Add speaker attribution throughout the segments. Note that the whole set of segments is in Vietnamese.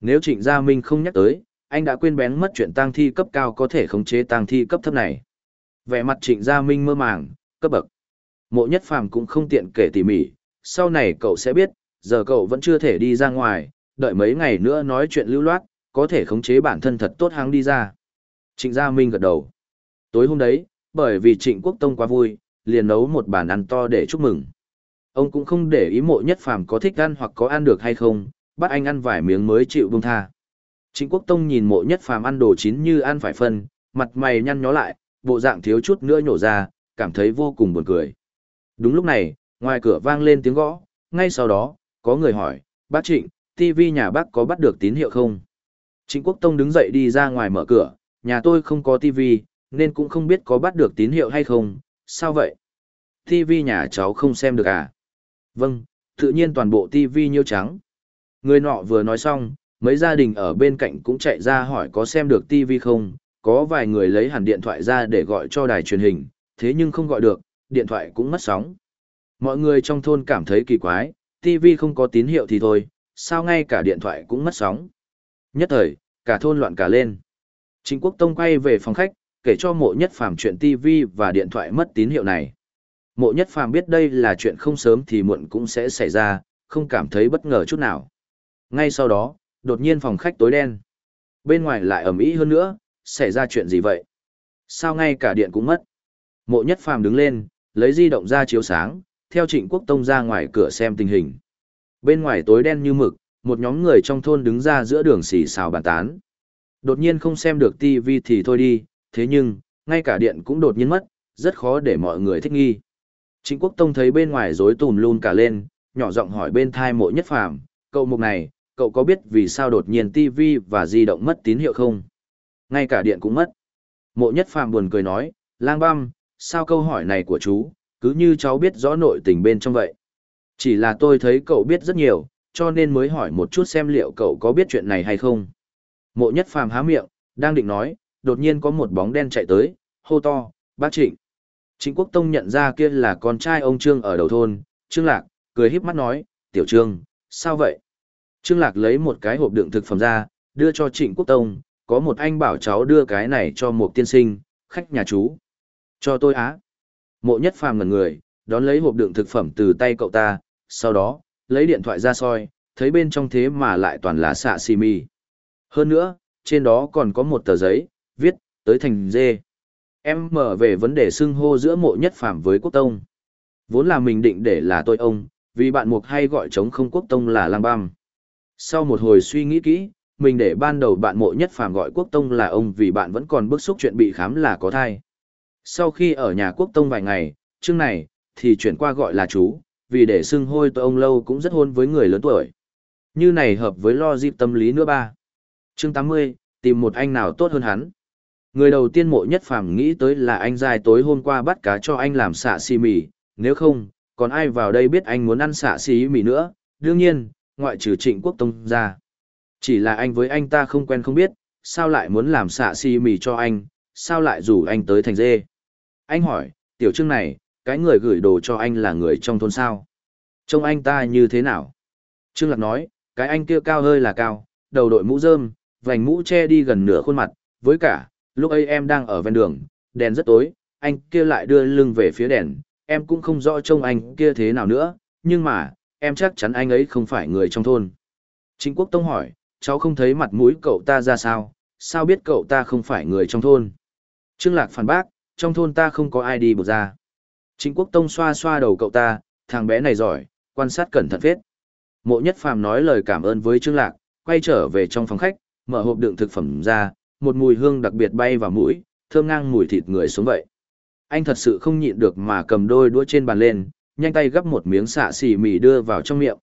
Speaker 1: Nếu Trịnh Gia Minh không nhắc tới, anh đã quên bén mất chuyện tang thi cấp cao có thể khống chế tang thi cấp thấp này. Vẻ mặt Trịnh Gia Minh mơ màng, cấp bậc. Mộ Nhất Phàm cũng không tiện kể tỉ mỉ, sau này cậu sẽ biết, giờ cậu vẫn chưa thể đi ra ngoài, đợi mấy ngày nữa nói chuyện lưu loát, có thể khống chế bản thân thật tốt hăng đi ra. Trịnh Gia Minh gật đầu. Tối hôm đấy, bởi vì Trịnh Quốc Tông quá vui, liền nấu một bàn ăn to để chúc mừng. Ông cũng không để ý mộ nhất phàm có thích ăn hoặc có ăn được hay không, bắt anh ăn vài miếng mới chịu buông tha. Trịnh Quốc Tông nhìn mộ nhất phàm ăn đồ chín như ăn phải phân, mặt mày nhăn nhó lại, bộ dạng thiếu chút nữa nhổ ra, cảm thấy vô cùng buồn cười. Đúng lúc này, ngoài cửa vang lên tiếng gõ, ngay sau đó, có người hỏi, bác Trịnh, TV nhà bác có bắt được tín hiệu không? Trịnh Quốc Tông đứng dậy đi ra ngoài mở cửa, nhà tôi không có TV, nên cũng không biết có bắt được tín hiệu hay không, sao vậy? TV nhà cháu không xem được à? Vâng, tự nhiên toàn bộ TV nhiêu trắng. Người nọ vừa nói xong, mấy gia đình ở bên cạnh cũng chạy ra hỏi có xem được TV không, có vài người lấy hẳn điện thoại ra để gọi cho đài truyền hình, thế nhưng không gọi được, điện thoại cũng mất sóng. Mọi người trong thôn cảm thấy kỳ quái, TV không có tín hiệu thì thôi, sao ngay cả điện thoại cũng mất sóng. Nhất thời, cả thôn loạn cả lên. Trịnh Quốc Tông quay về phòng khách, kể cho mộ nhất phàm chuyện TV và điện thoại mất tín hiệu này. Mộ nhất phàm biết đây là chuyện không sớm thì muộn cũng sẽ xảy ra, không cảm thấy bất ngờ chút nào. Ngay sau đó, đột nhiên phòng khách tối đen. Bên ngoài lại ẩm ý hơn nữa, xảy ra chuyện gì vậy? Sao ngay cả điện cũng mất? Mộ nhất phàm đứng lên, lấy di động ra chiếu sáng, theo trịnh quốc tông ra ngoài cửa xem tình hình. Bên ngoài tối đen như mực, một nhóm người trong thôn đứng ra giữa đường xì xào bàn tán. Đột nhiên không xem được TV thì thôi đi, thế nhưng, ngay cả điện cũng đột nhiên mất, rất khó để mọi người thích nghi. Trịnh Quốc Tông thấy bên ngoài rối tùm luôn cả lên, nhỏ giọng hỏi bên thai mộ nhất phàm, cậu mục này, cậu có biết vì sao đột nhiên TV và di động mất tín hiệu không? Ngay cả điện cũng mất. Mộ nhất phàm buồn cười nói, lang băm, sao câu hỏi này của chú, cứ như cháu biết rõ nội tình bên trong vậy. Chỉ là tôi thấy cậu biết rất nhiều, cho nên mới hỏi một chút xem liệu cậu có biết chuyện này hay không. Mộ nhất phàm há miệng, đang định nói, đột nhiên có một bóng đen chạy tới, hô to, bác trịnh. Trịnh Quốc Tông nhận ra kia là con trai ông Trương ở đầu thôn, Trương Lạc, cười híp mắt nói, tiểu Trương, sao vậy? Trương Lạc lấy một cái hộp đựng thực phẩm ra, đưa cho Trịnh Quốc Tông, có một anh bảo cháu đưa cái này cho một tiên sinh, khách nhà chú. Cho tôi á. Mộ nhất phàm ngần người, đón lấy hộp đựng thực phẩm từ tay cậu ta, sau đó, lấy điện thoại ra soi, thấy bên trong thế mà lại toàn là xạ xì mì. Hơn nữa, trên đó còn có một tờ giấy, viết, tới thành dê. Em mở về vấn đề xưng hô giữa mộ nhất phàm với quốc tông. Vốn là mình định để là tôi ông, vì bạn mục hay gọi chống không quốc tông là lang băm. Sau một hồi suy nghĩ kỹ, mình để ban đầu bạn mộ nhất phàm gọi quốc tông là ông vì bạn vẫn còn bức xúc chuyện bị khám là có thai. Sau khi ở nhà quốc tông vài ngày, chương này, thì chuyển qua gọi là chú, vì để xưng hôi tôi ông lâu cũng rất hôn với người lớn tuổi. Như này hợp với lo dịp tâm lý nữa ba. Chương 80, tìm một anh nào tốt hơn hắn. Người đầu tiên mộ nhất phàm nghĩ tới là anh dài tối hôm qua bắt cá cho anh làm xạ xì mì, nếu không, còn ai vào đây biết anh muốn ăn xạ xì mì nữa, đương nhiên, ngoại trừ trịnh quốc tông ra. Chỉ là anh với anh ta không quen không biết, sao lại muốn làm xạ si mì cho anh, sao lại rủ anh tới thành dê. Anh hỏi, tiểu trương này, cái người gửi đồ cho anh là người trong thôn sao? Trông anh ta như thế nào? Trương Lạc nói, cái anh kia cao hơi là cao, đầu đội mũ rơm, vành mũ che đi gần nửa khuôn mặt, với cả, lúc ấy em đang ở ven đường, đèn rất tối, anh kia lại đưa lưng về phía đèn, em cũng không rõ trông anh kia thế nào nữa, nhưng mà, em chắc chắn anh ấy không phải người trong thôn. Trịnh Quốc Tông hỏi, cháu không thấy mặt mũi cậu ta ra sao, sao biết cậu ta không phải người trong thôn? Trương Lạc phản bác, trong thôn ta không có ai đi bột ra. Trịnh Quốc Tông xoa xoa đầu cậu ta, thằng bé này giỏi, quan sát cẩn thận phết. Mộ Nhất Phàm nói lời cảm ơn với Trương Lạc, quay trở về trong phòng khách, mở hộp đựng thực phẩm ra, một mùi hương đặc biệt bay vào mũi, thơm ngang mùi thịt người xuống vậy. Anh thật sự không nhịn được mà cầm đôi đũa trên bàn lên, nhanh tay gấp một miếng xạ xì mì đưa vào trong miệng.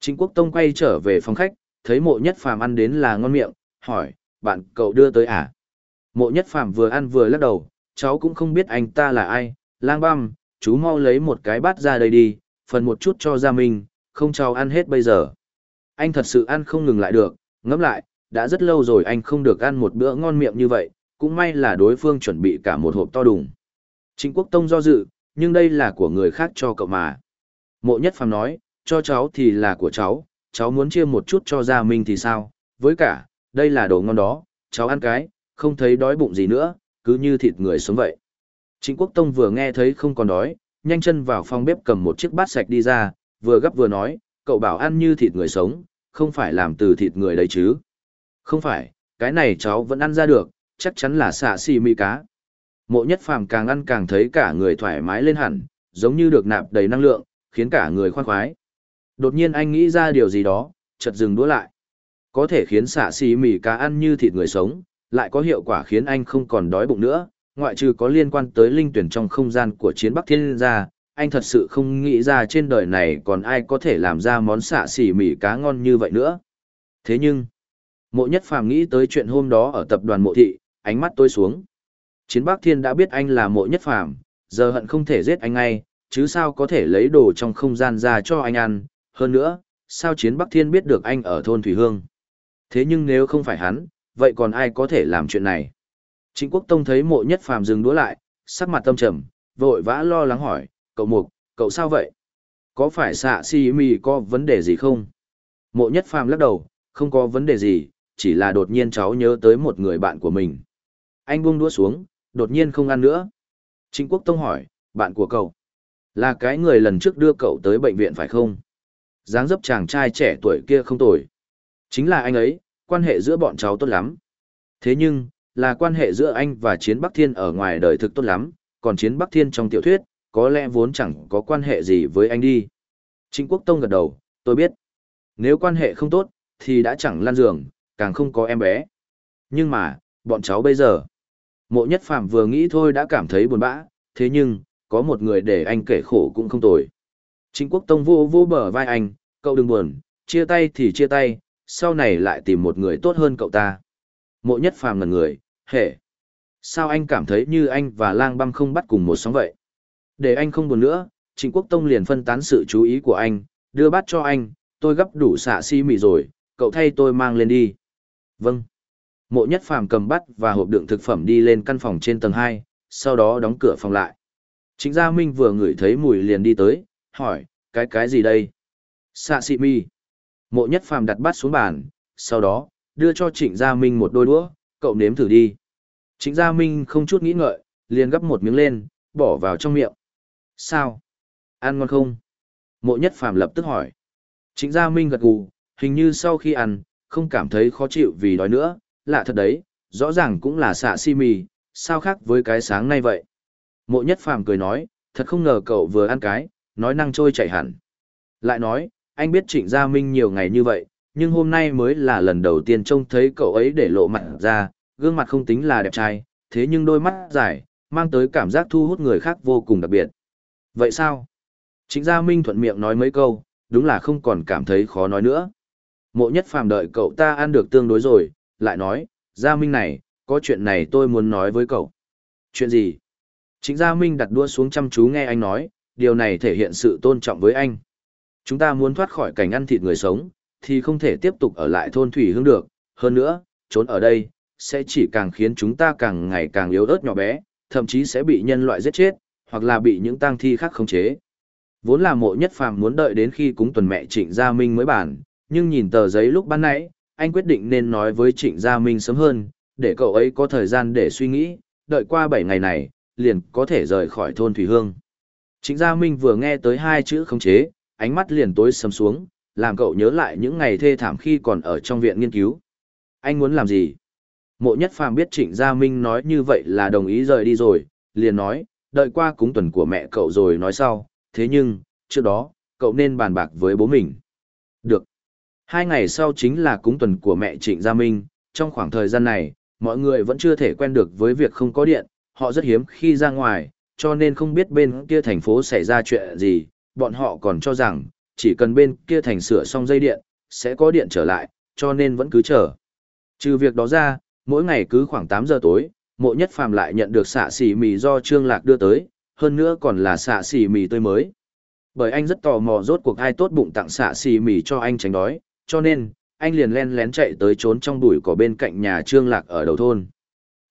Speaker 1: Trịnh Quốc Tông quay trở về phòng khách, thấy mộ nhất phàm ăn đến là ngon miệng, hỏi, bạn cậu đưa tới à? Mộ nhất phàm vừa ăn vừa lắc đầu, cháu cũng không biết anh ta là ai, lang băm, chú mau lấy một cái bát ra đây đi, phần một chút cho Gia Minh, không cháu ăn hết bây giờ. Anh thật sự ăn không ngừng lại được, ngẫm lại, đã rất lâu rồi anh không được ăn một bữa ngon miệng như vậy, cũng may là đối phương chuẩn bị cả một hộp to đùng. Trịnh Quốc Tông do dự, nhưng đây là của người khác cho cậu mà. Mộ Nhất Phàm nói, cho cháu thì là của cháu, cháu muốn chia một chút cho Gia Minh thì sao, với cả, đây là đồ ngon đó, cháu ăn cái, không thấy đói bụng gì nữa, cứ như thịt người sống vậy. Trịnh Quốc Tông vừa nghe thấy không còn đói, nhanh chân vào phòng bếp cầm một chiếc bát sạch đi ra, vừa gấp vừa nói, cậu bảo ăn như thịt người sống, không phải làm từ thịt người đấy chứ. Không phải, cái này cháu vẫn ăn ra được, chắc chắn là xạ xì mì cá. Mộ nhất phàm càng ăn càng thấy cả người thoải mái lên hẳn, giống như được nạp đầy năng lượng, khiến cả người khoan khoái. Đột nhiên anh nghĩ ra điều gì đó, chợt dừng đũa lại. Có thể khiến xạ xì mì cá ăn như thịt người sống, lại có hiệu quả khiến anh không còn đói bụng nữa, ngoại trừ có liên quan tới linh tuyển trong không gian của chiến Bắc Thiên gia, anh thật sự không nghĩ ra trên đời này còn ai có thể làm ra món xạ xỉ mì cá ngon như vậy nữa. Thế nhưng, mộ nhất phàm nghĩ tới chuyện hôm đó ở tập đoàn mộ thị, ánh mắt tôi xuống. Chiến Bắc Thiên đã biết anh là mộ nhất phàm, giờ hận không thể giết anh ngay, chứ sao có thể lấy đồ trong không gian ra cho anh ăn, hơn nữa, sao Chiến Bắc Thiên biết được anh ở thôn Thủy Hương. Thế nhưng nếu không phải hắn, vậy còn ai có thể làm chuyện này? Trịnh Quốc Tông thấy mộ nhất phàm dừng đũa lại, sắc mặt tâm trầm, vội vã lo lắng hỏi, cậu mục, cậu sao vậy? Có phải xạ si mì có vấn đề gì không? Mộ nhất phàm lắc đầu, không có vấn đề gì, chỉ là đột nhiên cháu nhớ tới một người bạn của mình. Anh buông đũa xuống, đột nhiên không ăn nữa. Trịnh Quốc Tông hỏi, bạn của cậu? Là cái người lần trước đưa cậu tới bệnh viện phải không? dáng dấp chàng trai trẻ tuổi kia không tồi. Chính là anh ấy, quan hệ giữa bọn cháu tốt lắm. Thế nhưng, là quan hệ giữa anh và Chiến Bắc Thiên ở ngoài đời thực tốt lắm, còn Chiến Bắc Thiên trong tiểu thuyết, có lẽ vốn chẳng có quan hệ gì với anh đi. Trịnh Quốc Tông gật đầu, tôi biết. Nếu quan hệ không tốt, thì đã chẳng lan giường, càng không có em bé. Nhưng mà, bọn cháu bây giờ. Mộ nhất phạm vừa nghĩ thôi đã cảm thấy buồn bã, thế nhưng, có một người để anh kể khổ cũng không tồi. Chính Quốc Tông vô vô bờ vai anh, cậu đừng buồn, chia tay thì chia tay, sau này lại tìm một người tốt hơn cậu ta. Mộ nhất phàm ngần người, hệ. Sao anh cảm thấy như anh và lang băm không bắt cùng một sóng vậy? Để anh không buồn nữa, Trịnh Quốc Tông liền phân tán sự chú ý của anh, đưa bát cho anh, tôi gấp đủ xạ si mì rồi, cậu thay tôi mang lên đi. Vâng. Mộ nhất phàm cầm bát và hộp đựng thực phẩm đi lên căn phòng trên tầng 2, sau đó đóng cửa phòng lại. Trịnh Gia Minh vừa ngửi thấy mùi liền đi tới, hỏi, cái cái gì đây? Sạ xị mi. Mộ nhất phàm đặt bát xuống bàn, sau đó, đưa cho Trịnh Gia Minh một đôi đũa, cậu nếm thử đi. Trịnh Gia Minh không chút nghĩ ngợi, liền gấp một miếng lên, bỏ vào trong miệng. Sao? Ăn ngon không? Mộ nhất phàm lập tức hỏi. Trịnh Gia Minh gật gù, hình như sau khi ăn, không cảm thấy khó chịu vì đói nữa, lạ thật đấy, rõ ràng cũng là xạ si mì, sao khác với cái sáng nay vậy? Mộ nhất phàm cười nói, thật không ngờ cậu vừa ăn cái, nói năng trôi chảy hẳn. Lại nói, anh biết Trịnh Gia Minh nhiều ngày như vậy, nhưng hôm nay mới là lần đầu tiên trông thấy cậu ấy để lộ mặt ra, gương mặt không tính là đẹp trai, thế nhưng đôi mắt dài, mang tới cảm giác thu hút người khác vô cùng đặc biệt. Vậy sao? Trịnh Gia Minh thuận miệng nói mấy câu, đúng là không còn cảm thấy khó nói nữa. Mộ nhất phàm đợi cậu ta ăn được tương đối rồi, lại nói, Gia Minh này, có chuyện này tôi muốn nói với cậu. Chuyện gì? Trịnh Gia Minh đặt đua xuống chăm chú nghe anh nói, điều này thể hiện sự tôn trọng với anh. Chúng ta muốn thoát khỏi cảnh ăn thịt người sống, thì không thể tiếp tục ở lại thôn Thủy Hương được, hơn nữa, trốn ở đây, sẽ chỉ càng khiến chúng ta càng ngày càng yếu ớt nhỏ bé, thậm chí sẽ bị nhân loại giết chết, hoặc là bị những tang thi khác khống chế. Vốn là mộ nhất phàm muốn đợi đến khi cúng tuần mẹ Trịnh Gia Minh mới bàn, nhưng nhìn tờ giấy lúc ban nãy, anh quyết định nên nói với Trịnh Gia Minh sớm hơn, để cậu ấy có thời gian để suy nghĩ, đợi qua 7 ngày này, liền có thể rời khỏi thôn Thủy Hương. Trịnh Gia Minh vừa nghe tới hai chữ khống chế, ánh mắt liền tối sầm xuống, làm cậu nhớ lại những ngày thê thảm khi còn ở trong viện nghiên cứu. Anh muốn làm gì? Mộ nhất phàm biết Trịnh Gia Minh nói như vậy là đồng ý rời đi rồi, liền nói, đợi qua cúng tuần của mẹ cậu rồi nói sau, thế nhưng, trước đó, cậu nên bàn bạc với bố mình. Được. Hai ngày sau chính là cúng tuần của mẹ Trịnh Gia Minh, trong khoảng thời gian này, mọi người vẫn chưa thể quen được với việc không có điện, họ rất hiếm khi ra ngoài, cho nên không biết bên kia thành phố xảy ra chuyện gì, bọn họ còn cho rằng, chỉ cần bên kia thành sửa xong dây điện, sẽ có điện trở lại, cho nên vẫn cứ chờ. Trừ việc đó ra, mỗi ngày cứ khoảng 8 giờ tối, mộ nhất phàm lại nhận được xạ xỉ mì do Trương Lạc đưa tới, hơn nữa còn là xạ xỉ mì tươi mới. Bởi anh rất tò mò rốt cuộc ai tốt bụng tặng xạ xỉ mì cho anh tránh đói, cho nên, anh liền len lén chạy tới trốn trong bụi cỏ bên cạnh nhà Trương Lạc ở đầu thôn.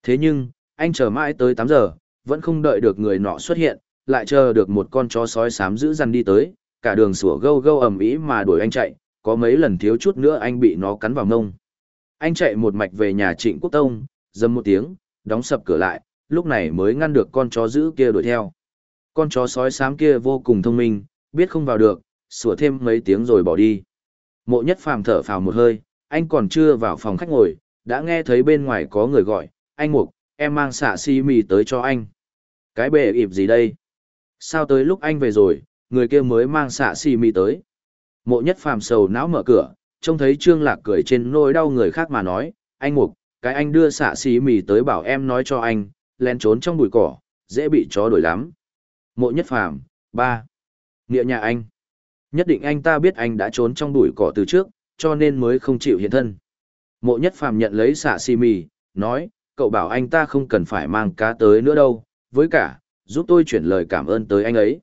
Speaker 1: Thế nhưng, anh chờ mãi tới 8 giờ, vẫn không đợi được người nọ xuất hiện, lại chờ được một con chó sói xám giữ dằn đi tới, cả đường sủa gâu gâu ầm ĩ mà đuổi anh chạy, có mấy lần thiếu chút nữa anh bị nó cắn vào mông. Anh chạy một mạch về nhà Trịnh Quốc Tông, dầm một tiếng, đóng sập cửa lại, lúc này mới ngăn được con chó giữ kia đuổi theo. Con chó sói xám kia vô cùng thông minh, biết không vào được, sủa thêm mấy tiếng rồi bỏ đi. Mộ nhất phàm thở phào một hơi, anh còn chưa vào phòng khách ngồi, đã nghe thấy bên ngoài có người gọi, anh Mục, em mang xạ si mì tới cho anh. Cái bể ịp gì đây? Sao tới lúc anh về rồi, người kia mới mang xạ si mì tới? Mộ nhất phàm sầu não mở cửa, trông thấy Trương Lạc cười trên nỗi đau người khác mà nói, anh Mục, cái anh đưa xạ si mì tới bảo em nói cho anh, lén trốn trong bụi cỏ, dễ bị chó đuổi lắm. Mộ nhất phàm, ba. Nghĩa nhà anh. Nhất định anh ta biết anh đã trốn trong bụi cỏ từ trước, cho nên mới không chịu hiện thân. Mộ nhất phàm nhận lấy xạ xì mì, nói, cậu bảo anh ta không cần phải mang cá tới nữa đâu, với cả, giúp tôi chuyển lời cảm ơn tới anh ấy.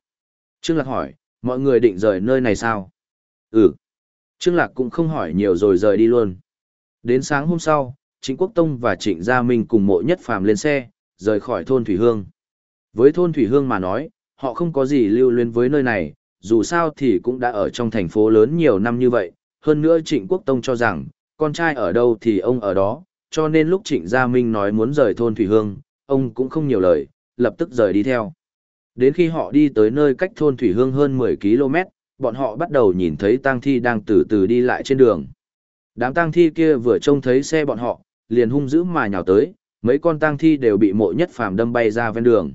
Speaker 1: Trương Lạc hỏi, mọi người định rời nơi này sao? Ừ. Trương Lạc cũng không hỏi nhiều rồi rời đi luôn. Đến sáng hôm sau, Trịnh Quốc Tông và Trịnh Gia Minh cùng mộ nhất phàm lên xe, rời khỏi thôn Thủy Hương. Với thôn Thủy Hương mà nói, họ không có gì lưu luyến với nơi này, dù sao thì cũng đã ở trong thành phố lớn nhiều năm như vậy. Hơn nữa Trịnh Quốc Tông cho rằng, con trai ở đâu thì ông ở đó, cho nên lúc Trịnh Gia Minh nói muốn rời thôn Thủy Hương, ông cũng không nhiều lời, lập tức rời đi theo. Đến khi họ đi tới nơi cách thôn Thủy Hương hơn 10 km, bọn họ bắt đầu nhìn thấy tang thi đang từ từ đi lại trên đường. Đám tang thi kia vừa trông thấy xe bọn họ, liền hung dữ mà nhào tới, mấy con tang thi đều bị mộ nhất phàm đâm bay ra ven đường.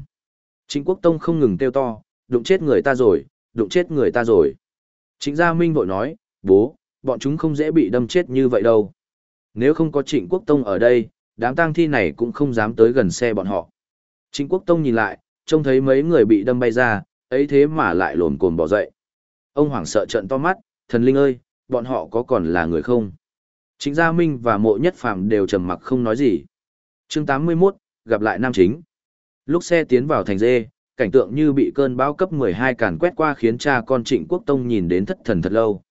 Speaker 1: Trịnh Quốc Tông không ngừng kêu to, đụng chết người ta rồi, đụng chết người ta rồi. Trịnh Gia Minh vội nói, bố, bọn chúng không dễ bị đâm chết như vậy đâu. Nếu không có Trịnh Quốc Tông ở đây, đám tang thi này cũng không dám tới gần xe bọn họ. Trịnh Quốc Tông nhìn lại, trông thấy mấy người bị đâm bay ra, ấy thế mà lại lồn cồn bỏ dậy. Ông hoảng sợ trận to mắt, thần linh ơi, bọn họ có còn là người không? Trịnh Gia Minh và mộ nhất phàm đều trầm mặc không nói gì. chương 81, gặp lại nam chính. Lúc xe tiến vào thành dê, cảnh tượng như bị cơn bão cấp 12 càn quét qua khiến cha con Trịnh Quốc Tông nhìn đến thất thần thật lâu.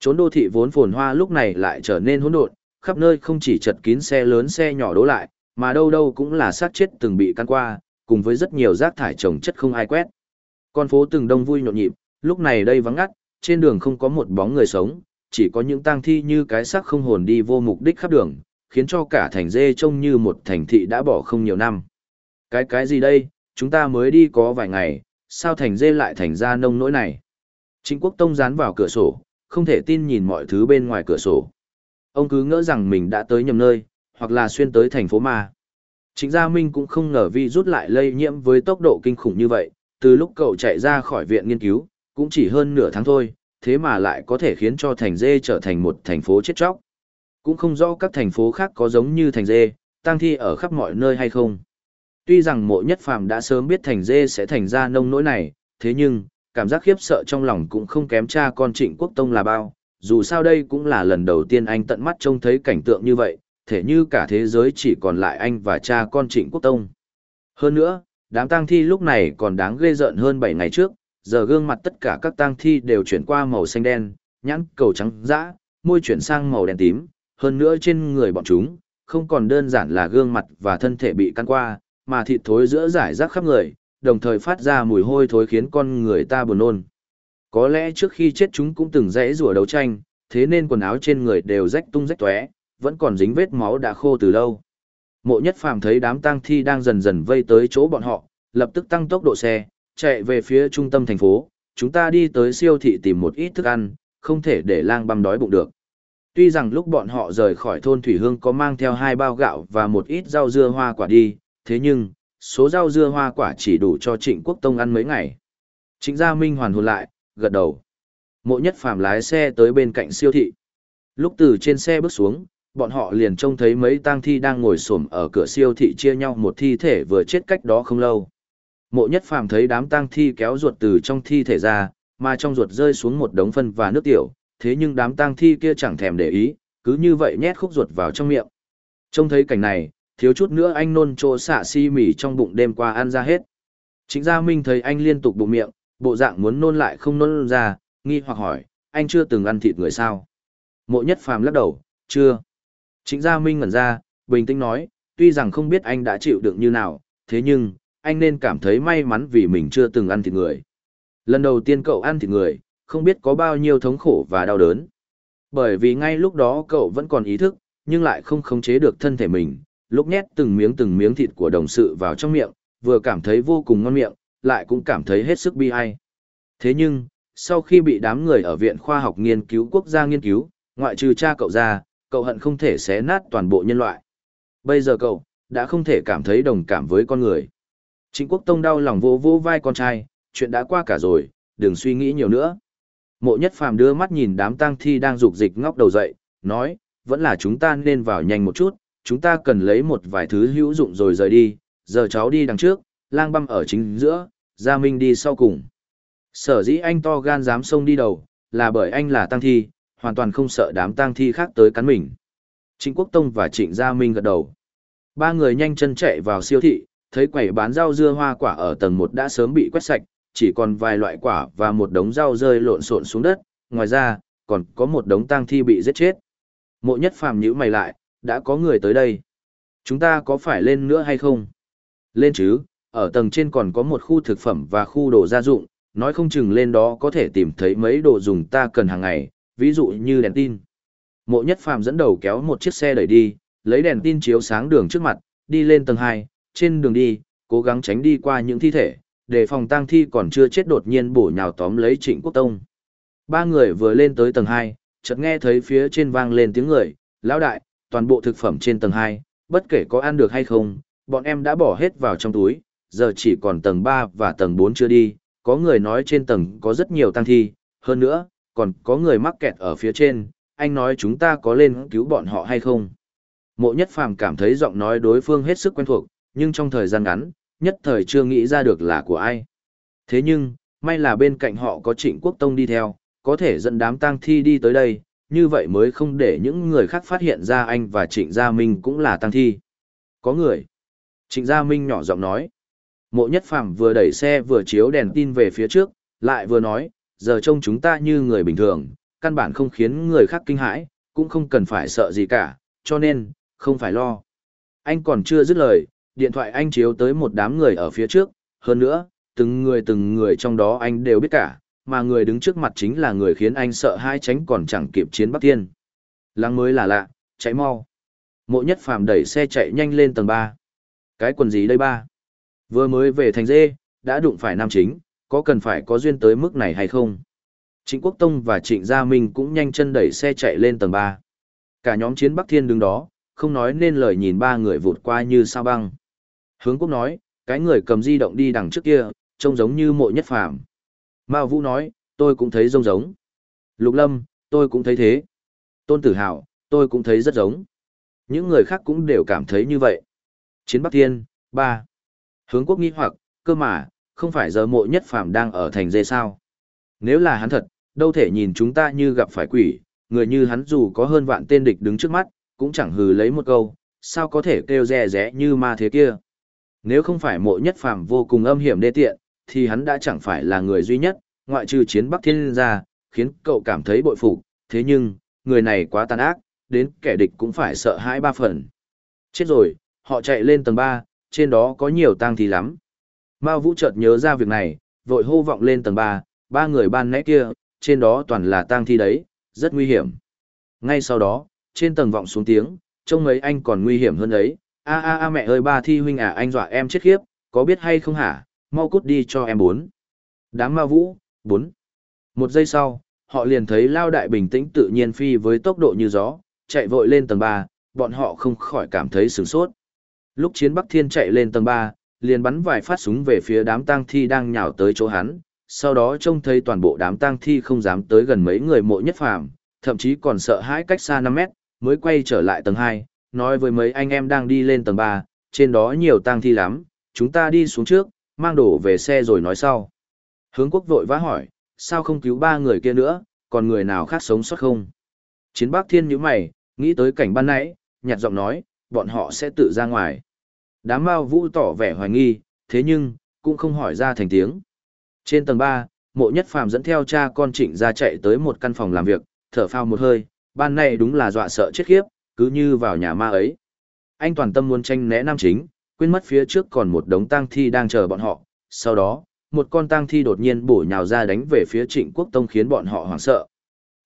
Speaker 1: Trốn đô thị vốn phồn hoa lúc này lại trở nên hỗn độn, khắp nơi không chỉ chật kín xe lớn xe nhỏ đỗ lại, mà đâu đâu cũng là xác chết từng bị căn qua, cùng với rất nhiều rác thải trồng chất không ai quét. Con phố từng đông vui nhộn nhịp, lúc này đây vắng ngắt, trên đường không có một bóng người sống, chỉ có những tang thi như cái xác không hồn đi vô mục đích khắp đường, khiến cho cả thành dê trông như một thành thị đã bỏ không nhiều năm. Cái cái gì đây, chúng ta mới đi có vài ngày, sao thành dê lại thành ra nông nỗi này? Trịnh Quốc Tông dán vào cửa sổ, không thể tin nhìn mọi thứ bên ngoài cửa sổ. Ông cứ ngỡ rằng mình đã tới nhầm nơi, hoặc là xuyên tới thành phố ma. Trịnh Gia Minh cũng không ngờ vi rút lại lây nhiễm với tốc độ kinh khủng như vậy, từ lúc cậu chạy ra khỏi viện nghiên cứu, cũng chỉ hơn nửa tháng thôi, thế mà lại có thể khiến cho thành dê trở thành một thành phố chết chóc. Cũng không rõ các thành phố khác có giống như thành dê, tăng thi ở khắp mọi nơi hay không. Tuy rằng mộ nhất phàm đã sớm biết thành dê sẽ thành ra nông nỗi này, thế nhưng, cảm giác khiếp sợ trong lòng cũng không kém cha con trịnh quốc tông là bao. Dù sao đây cũng là lần đầu tiên anh tận mắt trông thấy cảnh tượng như vậy, thể như cả thế giới chỉ còn lại anh và cha con trịnh quốc tông. Hơn nữa, đám tang thi lúc này còn đáng ghê rợn hơn 7 ngày trước, giờ gương mặt tất cả các tang thi đều chuyển qua màu xanh đen, nhãn cầu trắng dã, môi chuyển sang màu đen tím, hơn nữa trên người bọn chúng, không còn đơn giản là gương mặt và thân thể bị căn qua, mà thịt thối giữa giải rác khắp người, đồng thời phát ra mùi hôi thối khiến con người ta buồn nôn. Có lẽ trước khi chết chúng cũng từng dãy rùa đấu tranh, thế nên quần áo trên người đều rách tung rách tóe, vẫn còn dính vết máu đã khô từ lâu. Mộ Nhất Phàm thấy đám tang thi đang dần dần vây tới chỗ bọn họ, lập tức tăng tốc độ xe, chạy về phía trung tâm thành phố, chúng ta đi tới siêu thị tìm một ít thức ăn, không thể để lang băm đói bụng được. Tuy rằng lúc bọn họ rời khỏi thôn Thủy Hương có mang theo hai bao gạo và một ít rau dưa hoa quả đi, thế nhưng, số rau dưa hoa quả chỉ đủ cho Trịnh Quốc Tông ăn mấy ngày. Trịnh Gia Minh hoàn hồn lại, gật đầu. Mộ nhất phàm lái xe tới bên cạnh siêu thị. Lúc từ trên xe bước xuống, bọn họ liền trông thấy mấy tang thi đang ngồi xổm ở cửa siêu thị chia nhau một thi thể vừa chết cách đó không lâu. Mộ nhất phàm thấy đám tang thi kéo ruột từ trong thi thể ra, mà trong ruột rơi xuống một đống phân và nước tiểu, thế nhưng đám tang thi kia chẳng thèm để ý, cứ như vậy nhét khúc ruột vào trong miệng. Trông thấy cảnh này, thiếu chút nữa anh nôn chỗ xạ si mì trong bụng đêm qua ăn ra hết. Chính gia Minh thấy anh liên tục bụng miệng, bộ dạng muốn nôn lại không nôn ra, nghi hoặc hỏi, anh chưa từng ăn thịt người sao? Mộ nhất phàm lắc đầu, chưa. Chính gia Minh ngẩn ra, bình tĩnh nói, tuy rằng không biết anh đã chịu đựng như nào, thế nhưng, anh nên cảm thấy may mắn vì mình chưa từng ăn thịt người. Lần đầu tiên cậu ăn thịt người, không biết có bao nhiêu thống khổ và đau đớn. Bởi vì ngay lúc đó cậu vẫn còn ý thức, nhưng lại không khống chế được thân thể mình, lúc nhét từng miếng từng miếng thịt của đồng sự vào trong miệng, vừa cảm thấy vô cùng ngon miệng, lại cũng cảm thấy hết sức bi ai. Thế nhưng, sau khi bị đám người ở Viện Khoa học Nghiên cứu Quốc gia nghiên cứu, ngoại trừ cha cậu ra, cậu hận không thể xé nát toàn bộ nhân loại. Bây giờ cậu, đã không thể cảm thấy đồng cảm với con người. Trịnh Quốc Tông đau lòng vô vô vai con trai, chuyện đã qua cả rồi, đừng suy nghĩ nhiều nữa. Mộ nhất phàm đưa mắt nhìn đám tang thi đang rục dịch ngóc đầu dậy, nói, vẫn là chúng ta nên vào nhanh một chút, chúng ta cần lấy một vài thứ hữu dụng rồi rời đi, giờ cháu đi đằng trước, lang băm ở chính giữa, Gia Minh đi sau cùng. Sở dĩ anh to gan dám xông đi đầu, là bởi anh là tang thi, hoàn toàn không sợ đám tang thi khác tới cắn mình. Trịnh Quốc Tông và Trịnh Gia Minh gật đầu. Ba người nhanh chân chạy vào siêu thị, thấy quầy bán rau dưa hoa quả ở tầng 1 đã sớm bị quét sạch, chỉ còn vài loại quả và một đống rau rơi lộn xộn xuống đất, ngoài ra, còn có một đống tang thi bị giết chết. Mộ nhất phàm nhíu mày lại, đã có người tới đây. Chúng ta có phải lên nữa hay không? Lên chứ, ở tầng trên còn có một khu thực phẩm và khu đồ gia dụng, nói không chừng lên đó có thể tìm thấy mấy đồ dùng ta cần hàng ngày, ví dụ như đèn tin. Mộ nhất phàm dẫn đầu kéo một chiếc xe đẩy đi, lấy đèn tin chiếu sáng đường trước mặt, đi lên tầng 2, trên đường đi, cố gắng tránh đi qua những thi thể, để phòng tang thi còn chưa chết đột nhiên bổ nhào tóm lấy Trịnh Quốc Tông. Ba người vừa lên tới tầng 2, chợt nghe thấy phía trên vang lên tiếng người, lão đại, toàn bộ thực phẩm trên tầng 2, bất kể có ăn được hay không, bọn em đã bỏ hết vào trong túi, giờ chỉ còn tầng 3 và tầng 4 chưa đi, có người nói trên tầng có rất nhiều tang thi, hơn nữa, còn có người mắc kẹt ở phía trên, anh nói chúng ta có lên cứu bọn họ hay không? Mộ nhất phàm cảm thấy giọng nói đối phương hết sức quen thuộc, nhưng trong thời gian ngắn, nhất thời chưa nghĩ ra được là của ai. Thế nhưng, may là bên cạnh họ có trịnh quốc tông đi theo, có thể dẫn đám tang thi đi tới đây, như vậy mới không để những người khác phát hiện ra anh và trịnh gia minh cũng là tăng thi. Có người. Trịnh gia minh nhỏ giọng nói. Mộ nhất phàm vừa đẩy xe vừa chiếu đèn tin về phía trước, lại vừa nói, giờ trông chúng ta như người bình thường, căn bản không khiến người khác kinh hãi, cũng không cần phải sợ gì cả, cho nên, không phải lo. Anh còn chưa dứt lời, điện thoại anh chiếu tới một đám người ở phía trước, hơn nữa, từng người từng người trong đó anh đều biết cả, mà người đứng trước mặt chính là người khiến anh sợ hai tránh còn chẳng kịp chiến Bắc Thiên. Lăng mới là lạ, chạy mau. Mộ nhất phàm đẩy xe chạy nhanh lên tầng 3. Cái quần gì đây ba? Vừa mới về thành dê, đã đụng phải nam chính, có cần phải có duyên tới mức này hay không? Trịnh Quốc Tông và Trịnh Gia Minh cũng nhanh chân đẩy xe chạy lên tầng 3. Cả nhóm chiến Bắc Thiên đứng đó, không nói nên lời nhìn ba người vụt qua như sao băng. Hướng Quốc nói, cái người cầm di động đi đằng trước kia, trông giống như mộ nhất phàm. Mao Vũ nói, tôi cũng thấy giống giống. Lục Lâm, tôi cũng thấy thế. Tôn Tử Hào, tôi cũng thấy rất giống. Những người khác cũng đều cảm thấy như vậy. Chiến Bắc Thiên, 3. Hướng Quốc nghi hoặc, cơ mà, không phải giờ mộ nhất phàm đang ở thành dê sao. Nếu là hắn thật, đâu thể nhìn chúng ta như gặp phải quỷ, người như hắn dù có hơn vạn tên địch đứng trước mắt, cũng chẳng hừ lấy một câu, sao có thể kêu rè rẽ như ma thế kia. Nếu không phải mộ nhất phàm vô cùng âm hiểm đê tiện, thì hắn đã chẳng phải là người duy nhất, ngoại trừ chiến Bắc Thiên ra, khiến cậu cảm thấy bội phục, thế nhưng, người này quá tàn ác, đến kẻ địch cũng phải sợ hãi ba phần. Chết rồi, họ chạy lên tầng 3, trên đó có nhiều tang thi lắm. Mao Vũ chợt nhớ ra việc này, vội hô vọng lên tầng 3, ba người ban nãy kia, trên đó toàn là tang thi đấy, rất nguy hiểm. Ngay sau đó, trên tầng vọng xuống tiếng, trông mấy anh còn nguy hiểm hơn ấy. A a a mẹ ơi ba thi huynh à anh dọa em chết khiếp, có biết hay không hả, mau cút đi cho em bốn. Đám ma vũ, bốn. Một giây sau, họ liền thấy Lao Đại bình tĩnh tự nhiên phi với tốc độ như gió, chạy vội lên tầng 3, bọn họ không khỏi cảm thấy sửng sốt. Lúc chiến Bắc Thiên chạy lên tầng 3, liền bắn vài phát súng về phía đám tang thi đang nhào tới chỗ hắn, sau đó trông thấy toàn bộ đám tang thi không dám tới gần mấy người mộ nhất phàm, thậm chí còn sợ hãi cách xa 5 mét, mới quay trở lại tầng 2, nói với mấy anh em đang đi lên tầng 3, trên đó nhiều tang thi lắm, chúng ta đi xuống trước, mang đổ về xe rồi nói sau. Hướng quốc vội vã hỏi, sao không cứu ba người kia nữa, còn người nào khác sống sót không? Chiến bác thiên như mày, nghĩ tới cảnh ban nãy, nhạt giọng nói, bọn họ sẽ tự ra ngoài. Đám bao vũ tỏ vẻ hoài nghi, thế nhưng, cũng không hỏi ra thành tiếng. Trên tầng 3, mộ nhất phàm dẫn theo cha con trịnh ra chạy tới một căn phòng làm việc, thở phao một hơi, ban này đúng là dọa sợ chết khiếp, cứ như vào nhà ma ấy. Anh toàn tâm muốn tranh né nam chính, quên mất phía trước còn một đống tang thi đang chờ bọn họ, sau đó, một con tang thi đột nhiên bổ nhào ra đánh về phía trịnh quốc tông khiến bọn họ hoảng sợ.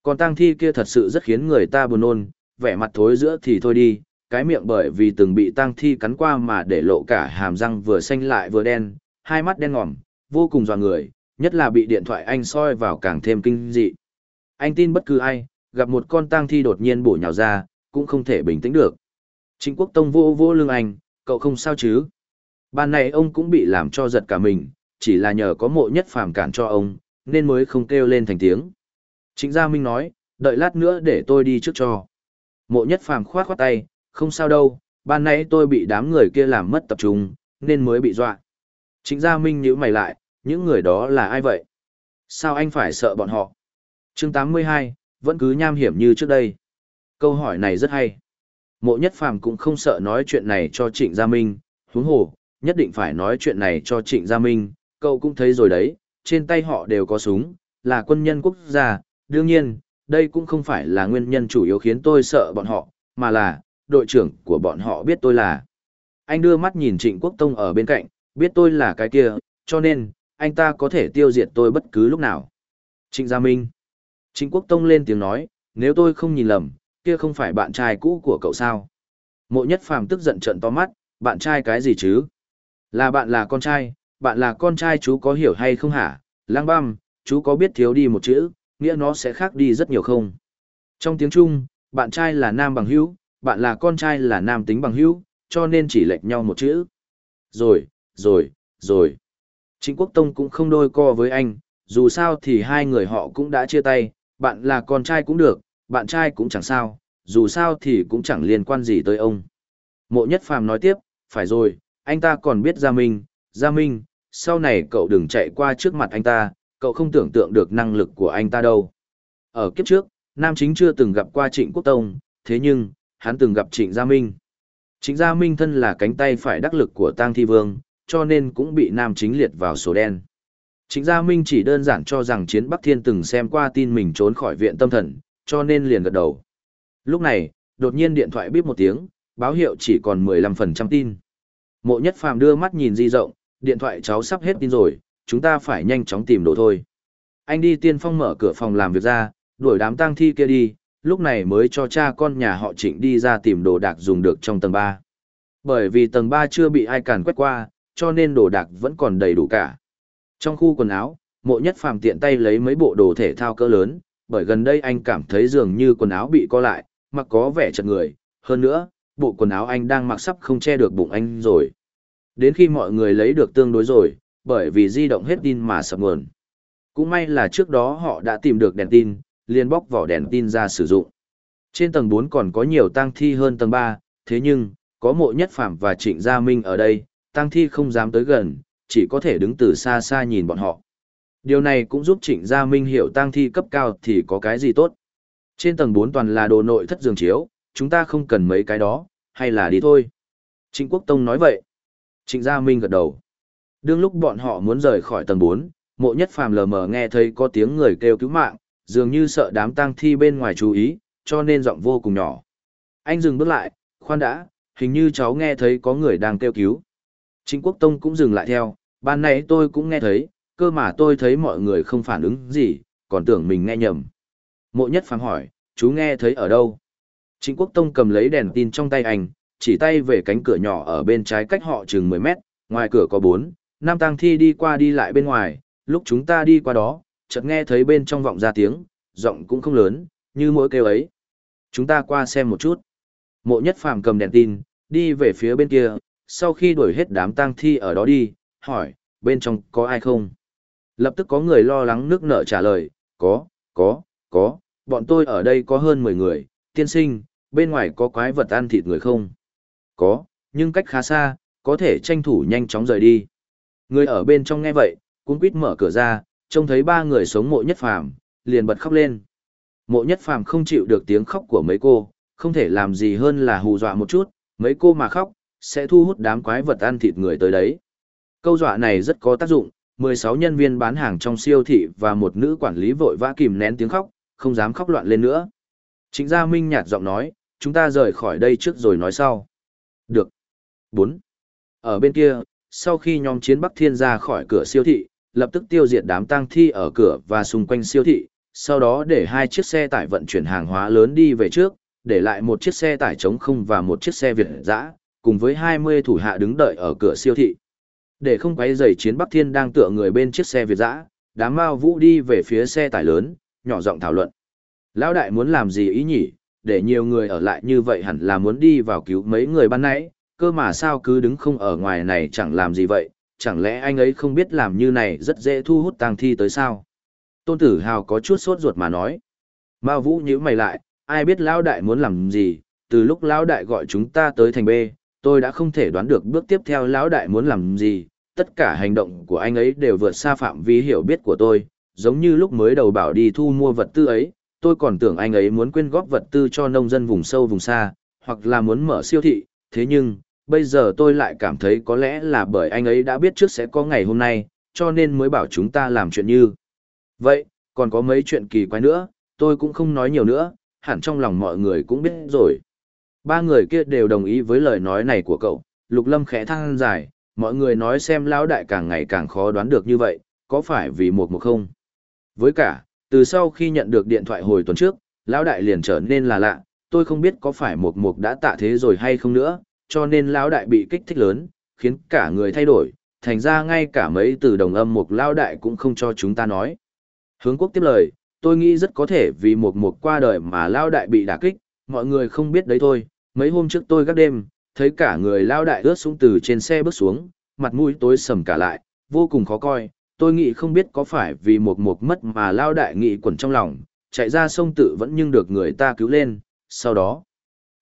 Speaker 1: Con tang thi kia thật sự rất khiến người ta buồn nôn, vẻ mặt thối giữa thì thôi đi, cái miệng bởi vì từng bị tang thi cắn qua mà để lộ cả hàm răng vừa xanh lại vừa đen, hai mắt đen ngòm, vô cùng dò người, nhất là bị điện thoại anh soi vào càng thêm kinh dị. Anh tin bất cứ ai, gặp một con tang thi đột nhiên bổ nhào ra, cũng không thể bình tĩnh được. Trịnh Quốc Tông vô vô lưng anh, cậu không sao chứ? Ban này ông cũng bị làm cho giật cả mình, chỉ là nhờ có mộ nhất phàm cản cho ông, nên mới không kêu lên thành tiếng. Trịnh Gia Minh nói, đợi lát nữa để tôi đi trước cho. Mộ nhất phàm khoát khoát tay, không sao đâu, ban nãy tôi bị đám người kia làm mất tập trung, nên mới bị dọa. Trịnh Gia Minh nhíu mày lại, những người đó là ai vậy? Sao anh phải sợ bọn họ? chương 82, vẫn cứ nham hiểm như trước đây. Câu hỏi này rất hay. Mộ nhất phàm cũng không sợ nói chuyện này cho Trịnh Gia Minh, huống hồ, nhất định phải nói chuyện này cho Trịnh Gia Minh, cậu cũng thấy rồi đấy, trên tay họ đều có súng, là quân nhân quốc gia, đương nhiên, đây cũng không phải là nguyên nhân chủ yếu khiến tôi sợ bọn họ, mà là, đội trưởng của bọn họ biết tôi là. Anh đưa mắt nhìn Trịnh Quốc Tông ở bên cạnh, biết tôi là cái kia, cho nên, anh ta có thể tiêu diệt tôi bất cứ lúc nào. Trịnh Gia Minh. Trịnh Quốc Tông lên tiếng nói, nếu tôi không nhìn lầm, kia không phải bạn trai cũ của cậu sao. Mộ nhất phàm tức giận trận to mắt, bạn trai cái gì chứ? Là bạn là con trai, bạn là con trai chú có hiểu hay không hả? Lang băm, chú có biết thiếu đi một chữ, nghĩa nó sẽ khác đi rất nhiều không? Trong tiếng Trung, bạn trai là nam bằng hữu, bạn là con trai là nam tính bằng hữu, cho nên chỉ lệch nhau một chữ. Rồi, rồi, rồi. Trịnh Quốc Tông cũng không đôi co với anh, dù sao thì hai người họ cũng đã chia tay, bạn là con trai cũng được, bạn trai cũng chẳng sao, dù sao thì cũng chẳng liên quan gì tới ông. Mộ Nhất Phàm nói tiếp, phải rồi, anh ta còn biết Gia Minh, Gia Minh, sau này cậu đừng chạy qua trước mặt anh ta, cậu không tưởng tượng được năng lực của anh ta đâu. Ở kiếp trước, Nam Chính chưa từng gặp qua Trịnh Quốc Tông, thế nhưng, hắn từng gặp Trịnh Gia Minh. Trịnh Gia Minh thân là cánh tay phải đắc lực của Tang Thi Vương, cho nên cũng bị Nam Chính liệt vào số đen. Trịnh Gia Minh chỉ đơn giản cho rằng Chiến Bắc Thiên từng xem qua tin mình trốn khỏi viện tâm thần, cho nên liền gật đầu. Lúc này, đột nhiên điện thoại bíp một tiếng, báo hiệu chỉ còn 15% tin. Mộ Nhất Phàm đưa mắt nhìn di rộng, điện thoại cháu sắp hết tin rồi, chúng ta phải nhanh chóng tìm đồ thôi. Anh đi tiên phong mở cửa phòng làm việc ra, đuổi đám tang thi kia đi, lúc này mới cho cha con nhà họ trịnh đi ra tìm đồ đạc dùng được trong tầng 3. Bởi vì tầng 3 chưa bị ai càn quét qua, cho nên đồ đạc vẫn còn đầy đủ cả. Trong khu quần áo, mộ nhất phàm tiện tay lấy mấy bộ đồ thể thao cỡ lớn, bởi gần đây anh cảm thấy dường như quần áo bị co lại, mặc có vẻ chật người, hơn nữa, bộ quần áo anh đang mặc sắp không che được bụng anh rồi. Đến khi mọi người lấy được tương đối rồi, bởi vì di động hết tin mà sập nguồn. Cũng may là trước đó họ đã tìm được đèn tin, liền bóc vỏ đèn tin ra sử dụng. Trên tầng 4 còn có nhiều tang thi hơn tầng 3, thế nhưng, có mộ nhất phạm và trịnh gia minh ở đây, tang thi không dám tới gần, chỉ có thể đứng từ xa xa nhìn bọn họ. Điều này cũng giúp trịnh gia minh hiểu tang thi cấp cao thì có cái gì tốt. Trên tầng 4 toàn là đồ nội thất giường chiếu, chúng ta không cần mấy cái đó, hay là đi thôi. Trịnh Quốc Tông nói vậy. Trịnh Gia Minh gật đầu. Đương lúc bọn họ muốn rời khỏi tầng 4, mộ nhất phàm lờ mờ nghe thấy có tiếng người kêu cứu mạng, dường như sợ đám tang thi bên ngoài chú ý, cho nên giọng vô cùng nhỏ. Anh dừng bước lại, khoan đã, hình như cháu nghe thấy có người đang kêu cứu. Trịnh Quốc Tông cũng dừng lại theo, ban nãy tôi cũng nghe thấy, cơ mà tôi thấy mọi người không phản ứng gì, còn tưởng mình nghe nhầm. Mộ nhất phàm hỏi, chú nghe thấy ở đâu? Trịnh Quốc Tông cầm lấy đèn tin trong tay anh, chỉ tay về cánh cửa nhỏ ở bên trái cách họ chừng 10 mét, ngoài cửa có 4, nam tang thi đi qua đi lại bên ngoài, lúc chúng ta đi qua đó, chợt nghe thấy bên trong vọng ra tiếng, giọng cũng không lớn, như mỗi kêu ấy. Chúng ta qua xem một chút. Mộ nhất phàm cầm đèn tin, đi về phía bên kia, sau khi đuổi hết đám tang thi ở đó đi, hỏi, bên trong có ai không? Lập tức có người lo lắng nước nở trả lời, có, có, có, bọn tôi ở đây có hơn 10 người, tiên sinh, bên ngoài có quái vật ăn thịt người không? Có, nhưng cách khá xa, có thể tranh thủ nhanh chóng rời đi. Người ở bên trong nghe vậy, cũng quýt mở cửa ra, trông thấy ba người sống mộ nhất phàm, liền bật khóc lên. Mộ nhất phàm không chịu được tiếng khóc của mấy cô, không thể làm gì hơn là hù dọa một chút, mấy cô mà khóc, sẽ thu hút đám quái vật ăn thịt người tới đấy. Câu dọa này rất có tác dụng, 16 nhân viên bán hàng trong siêu thị và một nữ quản lý vội vã kìm nén tiếng khóc, không dám khóc loạn lên nữa. Trịnh gia Minh nhạt giọng nói, chúng ta rời khỏi đây trước rồi nói sau. Được. 4. Ở bên kia, sau khi nhóm chiến Bắc Thiên ra khỏi cửa siêu thị, lập tức tiêu diệt đám tang thi ở cửa và xung quanh siêu thị, sau đó để hai chiếc xe tải vận chuyển hàng hóa lớn đi về trước, để lại một chiếc xe tải trống không và một chiếc xe Việt dã, cùng với 20 thủ hạ đứng đợi ở cửa siêu thị. Để không quấy rầy chiến Bắc Thiên đang tựa người bên chiếc xe Việt dã, đám Mao Vũ đi về phía xe tải lớn, nhỏ giọng thảo luận. Lão đại muốn làm gì ý nhỉ, để nhiều người ở lại như vậy hẳn là muốn đi vào cứu mấy người ban nãy, cơ mà sao cứ đứng không ở ngoài này chẳng làm gì vậy, chẳng lẽ anh ấy không biết làm như này rất dễ thu hút tang thi tới sao? Tôn Tử Hào có chút sốt ruột mà nói. Mao Vũ nhíu mày lại, ai biết lão đại muốn làm gì, từ lúc lão đại gọi chúng ta tới thành B, tôi đã không thể đoán được bước tiếp theo lão đại muốn làm gì, tất cả hành động của anh ấy đều vượt xa phạm vi hiểu biết của tôi, giống như lúc mới đầu bảo đi thu mua vật tư ấy, tôi còn tưởng anh ấy muốn quyên góp vật tư cho nông dân vùng sâu vùng xa, hoặc là muốn mở siêu thị, thế nhưng, bây giờ tôi lại cảm thấy có lẽ là bởi anh ấy đã biết trước sẽ có ngày hôm nay, cho nên mới bảo chúng ta làm chuyện như. Vậy, còn có mấy chuyện kỳ quái nữa, tôi cũng không nói nhiều nữa, hẳn trong lòng mọi người cũng biết rồi. Ba người kia đều đồng ý với lời nói này của cậu, Lục Lâm khẽ than dài, mọi người nói xem lão đại càng ngày càng khó đoán được như vậy, có phải vì một một không? Với cả, từ sau khi nhận được điện thoại hồi tuần trước, lão đại liền trở nên là lạ, tôi không biết có phải một mục đã tạ thế rồi hay không nữa, cho nên lão đại bị kích thích lớn, khiến cả người thay đổi, thành ra ngay cả mấy từ đồng âm một lão đại cũng không cho chúng ta nói. Hướng quốc tiếp lời, tôi nghĩ rất có thể vì một mục qua đời mà lão đại bị đả kích, mọi người không biết đấy thôi, mấy hôm trước tôi gác đêm, thấy cả người lao đại ướt xuống từ trên xe bước xuống, mặt mũi tối sầm cả lại, vô cùng khó coi, tôi nghĩ không biết có phải vì một mục mất mà lao đại nghị quẩn trong lòng, chạy ra sông tự vẫn nhưng được người ta cứu lên, sau đó.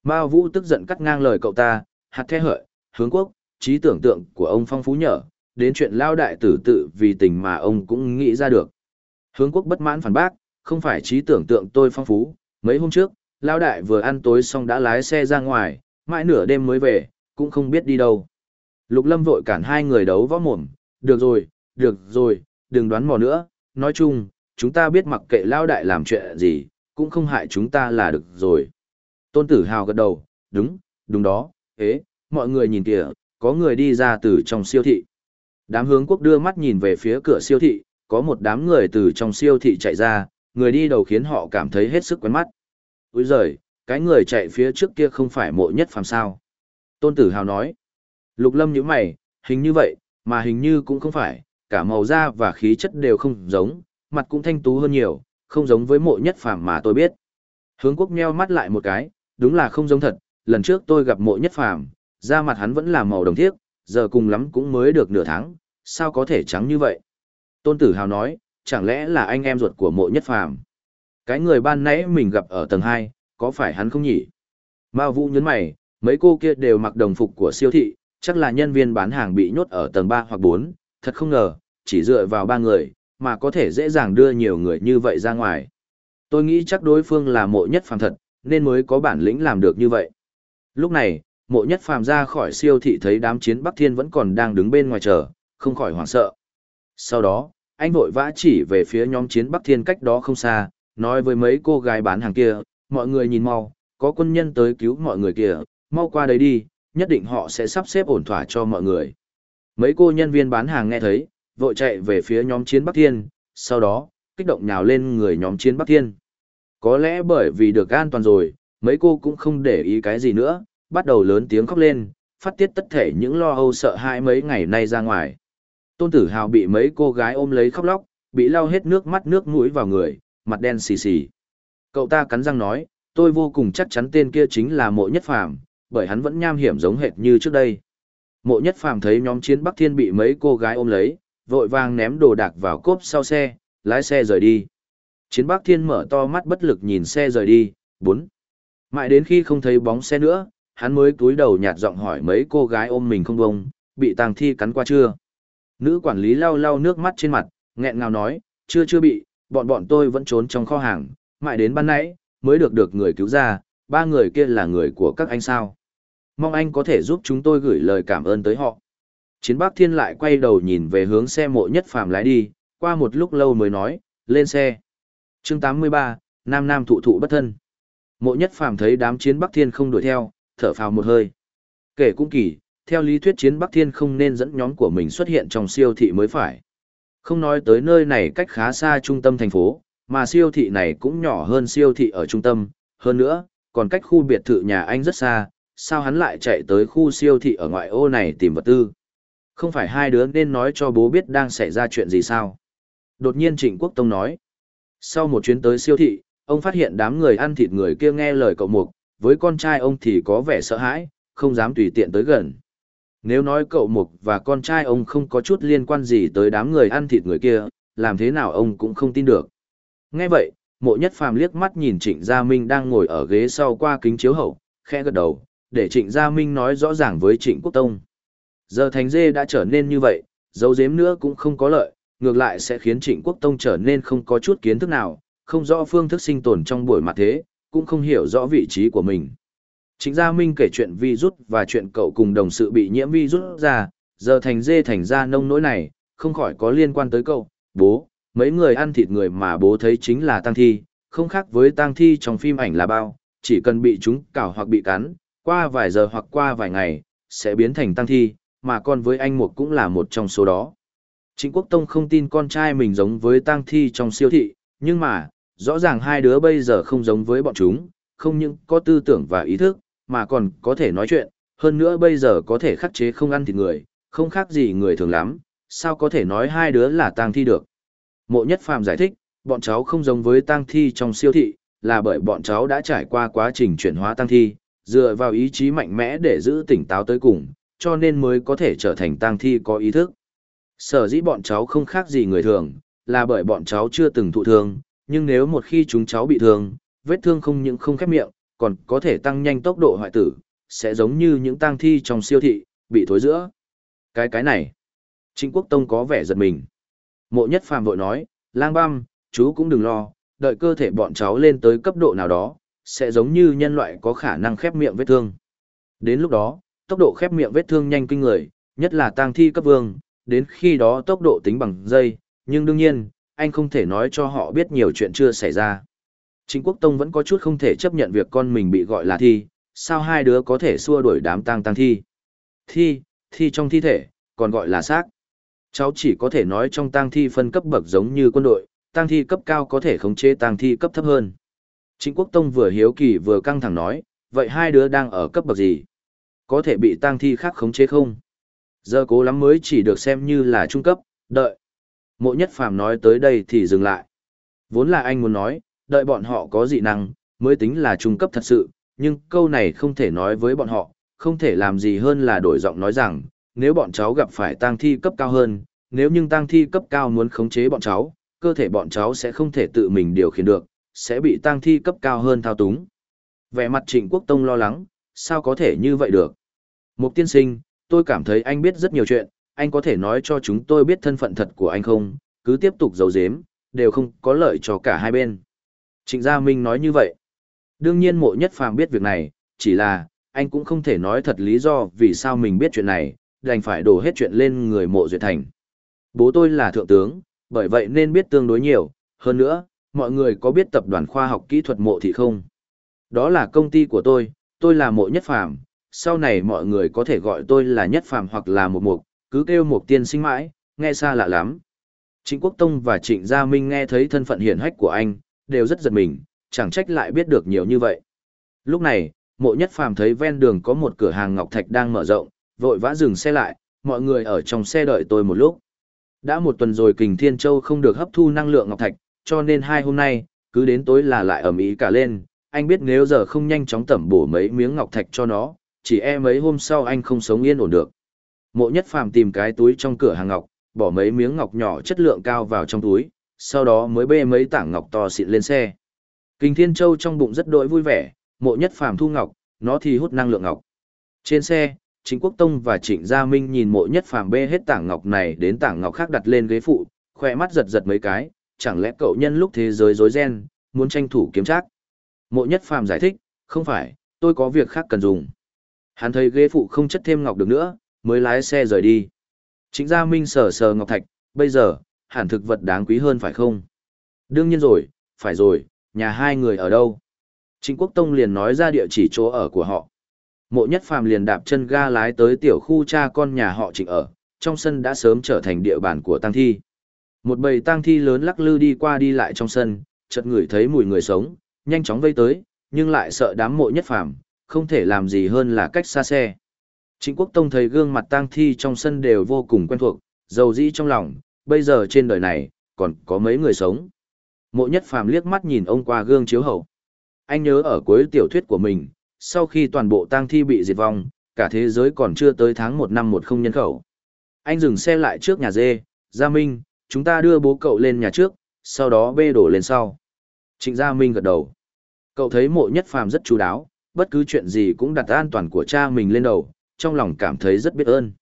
Speaker 1: Mao Vũ tức giận cắt ngang lời cậu ta, hạt the hợi, hướng quốc, trí tưởng tượng của ông phong phú nhở, đến chuyện lao đại tử tự vì tình mà ông cũng nghĩ ra được. Hướng quốc bất mãn phản bác, không phải trí tưởng tượng tôi phong phú, mấy hôm trước, lao đại vừa ăn tối xong đã lái xe ra ngoài, mãi nửa đêm mới về, cũng không biết đi đâu. Lục Lâm vội cản hai người đấu võ mồm, được rồi, được rồi, đừng đoán mò nữa, nói chung, chúng ta biết mặc kệ lao đại làm chuyện gì, cũng không hại chúng ta là được rồi. Tôn tử hào gật đầu, đúng, đúng đó, ế, mọi người nhìn kìa, có người đi ra từ trong siêu thị. Đám hướng quốc đưa mắt nhìn về phía cửa siêu thị, có một đám người từ trong siêu thị chạy ra, người đi đầu khiến họ cảm thấy hết sức quen mắt. Úi giời, cái người chạy phía trước kia không phải mộ nhất phàm sao. Tôn tử hào nói. Lục lâm nhíu mày, hình như vậy, mà hình như cũng không phải, cả màu da và khí chất đều không giống, mặt cũng thanh tú hơn nhiều, không giống với mộ nhất phàm mà tôi biết. Hướng quốc meo mắt lại một cái, đúng là không giống thật, lần trước tôi gặp mộ nhất phàm, da mặt hắn vẫn là màu đồng thiếc, giờ cùng lắm cũng mới được nửa tháng, sao có thể trắng như vậy? Tôn tử hào nói, chẳng lẽ là anh em ruột của mộ nhất phàm? Cái người ban nãy mình gặp ở tầng 2, có phải hắn không nhỉ? Mao Vũ nhấn mày, mấy cô kia đều mặc đồng phục của siêu thị, chắc là nhân viên bán hàng bị nhốt ở tầng 3 hoặc 4, thật không ngờ, chỉ dựa vào ba người, mà có thể dễ dàng đưa nhiều người như vậy ra ngoài. Tôi nghĩ chắc đối phương là mộ nhất phàm thật, nên mới có bản lĩnh làm được như vậy. Lúc này, mộ nhất phàm ra khỏi siêu thị thấy đám chiến Bắc Thiên vẫn còn đang đứng bên ngoài chờ, không khỏi hoảng sợ. Sau đó, anh vội vã chỉ về phía nhóm chiến Bắc Thiên cách đó không xa, nói với mấy cô gái bán hàng kia, mọi người nhìn mau, có quân nhân tới cứu mọi người kia, mau qua đấy đi, nhất định họ sẽ sắp xếp ổn thỏa cho mọi người. Mấy cô nhân viên bán hàng nghe thấy, vội chạy về phía nhóm chiến Bắc Thiên, sau đó, kích động nhào lên người nhóm chiến Bắc Thiên. Có lẽ bởi vì được an toàn rồi, mấy cô cũng không để ý cái gì nữa, bắt đầu lớn tiếng khóc lên, phát tiết tất thể những lo âu sợ hãi mấy ngày nay ra ngoài. Tôn Tử Hào bị mấy cô gái ôm lấy khóc lóc, bị lau hết nước mắt nước mũi vào người, mặt đen xì xì. Cậu ta cắn răng nói, tôi vô cùng chắc chắn tên kia chính là mộ nhất phàm, bởi hắn vẫn nham hiểm giống hệt như trước đây. Mộ nhất phàm thấy nhóm chiến Bắc Thiên bị mấy cô gái ôm lấy, vội vàng ném đồ đạc vào cốp sau xe, lái xe rời đi. Chiến Bắc Thiên mở to mắt bất lực nhìn xe rời đi, bốn. Mãi đến khi không thấy bóng xe nữa, hắn mới cúi đầu nhạt giọng hỏi mấy cô gái ôm mình không bông, bị tàng thi cắn qua chưa? Nữ quản lý lau lau nước mắt trên mặt, nghẹn ngào nói, chưa chưa bị, bọn bọn tôi vẫn trốn trong kho hàng, mãi đến ban nãy, mới được được người cứu ra, ba người kia là người của các anh sao. Mong anh có thể giúp chúng tôi gửi lời cảm ơn tới họ. Chiến Bắc Thiên lại quay đầu nhìn về hướng xe mộ nhất phàm lái đi, qua một lúc lâu mới nói, lên xe. chương 83, Nam Nam thụ thụ bất thân. Mộ nhất phàm thấy đám chiến Bắc Thiên không đuổi theo, thở phào một hơi. Kể cũng kỳ, theo lý thuyết chiến Bắc Thiên không nên dẫn nhóm của mình xuất hiện trong siêu thị mới phải. Không nói tới nơi này cách khá xa trung tâm thành phố, mà siêu thị này cũng nhỏ hơn siêu thị ở trung tâm, hơn nữa, còn cách khu biệt thự nhà anh rất xa, sao hắn lại chạy tới khu siêu thị ở ngoại ô này tìm vật tư? Không phải hai đứa nên nói cho bố biết đang xảy ra chuyện gì sao? Đột nhiên Trịnh Quốc Tông nói. Sau một chuyến tới siêu thị, ông phát hiện đám người ăn thịt người kia nghe lời cậu mục, với con trai ông thì có vẻ sợ hãi, không dám tùy tiện tới gần. Nếu nói cậu mục và con trai ông không có chút liên quan gì tới đám người ăn thịt người kia, làm thế nào ông cũng không tin được. Nghe vậy, mộ nhất phàm liếc mắt nhìn Trịnh Gia Minh đang ngồi ở ghế sau qua kính chiếu hậu, khẽ gật đầu, để Trịnh Gia Minh nói rõ ràng với Trịnh Quốc Tông. Giờ thánh Dê đã trở nên như vậy, dấu giếm nữa cũng không có lợi, ngược lại sẽ khiến Trịnh Quốc Tông trở nên không có chút kiến thức nào, không rõ phương thức sinh tồn trong buổi mặt thế, cũng không hiểu rõ vị trí của mình. Trịnh Gia Minh kể chuyện vi rút và chuyện cậu cùng đồng sự bị nhiễm vi rút ra, giờ Thành Dê thành ra nông nỗi này, không khỏi có liên quan tới cậu, bố, mấy người ăn thịt người mà bố thấy chính là tang thi, không khác với tang thi trong phim ảnh là bao, chỉ cần bị chúng cào hoặc bị cắn, qua vài giờ hoặc qua vài ngày, sẽ biến thành tang thi, mà con với anh Mục cũng là một trong số đó. Trịnh Quốc Tông không tin con trai mình giống với tang thi trong siêu thị, nhưng mà, rõ ràng hai đứa bây giờ không giống với bọn chúng, không những có tư tưởng và ý thức, mà còn có thể nói chuyện, hơn nữa bây giờ có thể khắc chế không ăn thịt người, không khác gì người thường lắm, sao có thể nói hai đứa là tang thi được. Mộ Nhất Phàm giải thích, bọn cháu không giống với tang thi trong siêu thị, là bởi bọn cháu đã trải qua quá trình chuyển hóa tang thi, dựa vào ý chí mạnh mẽ để giữ tỉnh táo tới cùng, cho nên mới có thể trở thành tang thi có ý thức. Sở dĩ bọn cháu không khác gì người thường, là bởi bọn cháu chưa từng thụ thương, nhưng nếu một khi chúng cháu bị thương, vết thương không những không khép miệng, còn có thể tăng nhanh tốc độ hoại tử, sẽ giống như những tang thi trong siêu thị, bị thối giữa. Cái cái này, Trịnh Quốc Tông có vẻ giật mình. Mộ nhất phàm vội nói, lang băm, chú cũng đừng lo, đợi cơ thể bọn cháu lên tới cấp độ nào đó, sẽ giống như nhân loại có khả năng khép miệng vết thương. Đến lúc đó, tốc độ khép miệng vết thương nhanh kinh người, nhất là tang thi cấp vương, đến khi đó tốc độ tính bằng giây, nhưng đương nhiên, anh không thể nói cho họ biết nhiều chuyện chưa xảy ra. Chính quốc tông vẫn có chút không thể chấp nhận việc con mình bị gọi là thi, sao hai đứa có thể xua đuổi đám tang tang thi. Thi, thi trong thi thể, còn gọi là xác. Cháu chỉ có thể nói trong tang thi phân cấp bậc giống như quân đội, tang thi cấp cao có thể khống chế tang thi cấp thấp hơn. Chính quốc tông vừa hiếu kỳ vừa căng thẳng nói, vậy hai đứa đang ở cấp bậc gì? Có thể bị tang thi khác khống chế không? Giờ cố lắm mới chỉ được xem như là trung cấp, đợi. Mộ nhất phàm nói tới đây thì dừng lại. Vốn là anh muốn nói, đợi bọn họ có dị năng, mới tính là trung cấp thật sự, nhưng câu này không thể nói với bọn họ, không thể làm gì hơn là đổi giọng nói rằng, nếu bọn cháu gặp phải tang thi cấp cao hơn, nếu nhưng tang thi cấp cao muốn khống chế bọn cháu, cơ thể bọn cháu sẽ không thể tự mình điều khiển được, sẽ bị tang thi cấp cao hơn thao túng. Vẻ mặt Trịnh Quốc Tông lo lắng, sao có thể như vậy được? Mục tiên sinh, tôi cảm thấy anh biết rất nhiều chuyện, anh có thể nói cho chúng tôi biết thân phận thật của anh không, cứ tiếp tục giấu giếm, đều không có lợi cho cả hai bên. Trịnh Gia Minh nói như vậy. Đương nhiên mộ nhất phàm biết việc này, chỉ là, anh cũng không thể nói thật lý do vì sao mình biết chuyện này, đành phải đổ hết chuyện lên người mộ duyệt thành. Bố tôi là thượng tướng, bởi vậy nên biết tương đối nhiều, hơn nữa, mọi người có biết tập đoàn khoa học kỹ thuật mộ thị không? Đó là công ty của tôi, tôi là mộ nhất phàm, sau này mọi người có thể gọi tôi là nhất phàm hoặc là một mục, cứ kêu một tiên sinh mãi, nghe xa lạ lắm. Trịnh Quốc Tông và Trịnh Gia Minh nghe thấy thân phận hiển hách của anh, đều rất giật mình, chẳng trách lại biết được nhiều như vậy. Lúc này, mộ nhất phàm thấy ven đường có một cửa hàng ngọc thạch đang mở rộng, vội vã dừng xe lại, mọi người ở trong xe đợi tôi một lúc. Đã một tuần rồi Kình Thiên Châu không được hấp thu năng lượng ngọc thạch, cho nên hai hôm nay, cứ đến tối là lại ẩm ý cả lên, anh biết nếu giờ không nhanh chóng tẩm bổ mấy miếng ngọc thạch cho nó, chỉ e mấy hôm sau anh không sống yên ổn được. Mộ nhất phàm tìm cái túi trong cửa hàng ngọc, bỏ mấy miếng ngọc nhỏ chất lượng cao vào trong túi, sau đó mới bê mấy tảng ngọc to xịn lên xe. Kinh Thiên Châu trong bụng rất đỗi vui vẻ, mộ nhất phàm thu ngọc, nó thì hút năng lượng ngọc. Trên xe, Trịnh Quốc Tông và Trịnh Gia Minh nhìn mộ nhất phàm bê hết tảng ngọc này đến tảng ngọc khác đặt lên ghế phụ, khỏe mắt giật giật mấy cái, chẳng lẽ cậu nhân lúc thế giới rối ren, muốn tranh thủ kiếm trác. Mộ nhất phàm giải thích, không phải, tôi có việc khác cần dùng. Hắn thấy ghế phụ không chất thêm ngọc được nữa, mới lái xe rời đi. Trịnh Gia Minh sờ sờ ngọc thạch, bây giờ, hẳn thực vật đáng quý hơn phải không? Đương nhiên rồi, phải rồi, nhà hai người ở đâu? Trịnh Quốc Tông liền nói ra địa chỉ chỗ ở của họ. Mộ Nhất Phàm liền đạp chân ga lái tới tiểu khu cha con nhà họ Trịnh ở, trong sân đã sớm trở thành địa bàn của tang thi. Một bầy tang thi lớn lắc lư đi qua đi lại trong sân, chợt ngửi thấy mùi người sống, nhanh chóng vây tới, nhưng lại sợ đám mộ nhất phàm, không thể làm gì hơn là cách xa xe. Trịnh Quốc Tông thấy gương mặt tang thi trong sân đều vô cùng quen thuộc, dầu dĩ trong lòng, bây giờ trên đời này, còn có mấy người sống. Mộ nhất phàm liếc mắt nhìn ông qua gương chiếu hậu. Anh nhớ ở cuối tiểu thuyết của mình, sau khi toàn bộ tang thi bị diệt vong, cả thế giới còn chưa tới tháng 1 năm 10 nhân khẩu. Anh dừng xe lại trước nhà dê, Gia Minh, chúng ta đưa bố cậu lên nhà trước, sau đó bê đổ lên sau. Trịnh Gia Minh gật đầu. Cậu thấy mộ nhất phàm rất chú đáo, bất cứ chuyện gì cũng đặt an toàn của cha mình lên đầu, trong lòng cảm thấy rất biết ơn.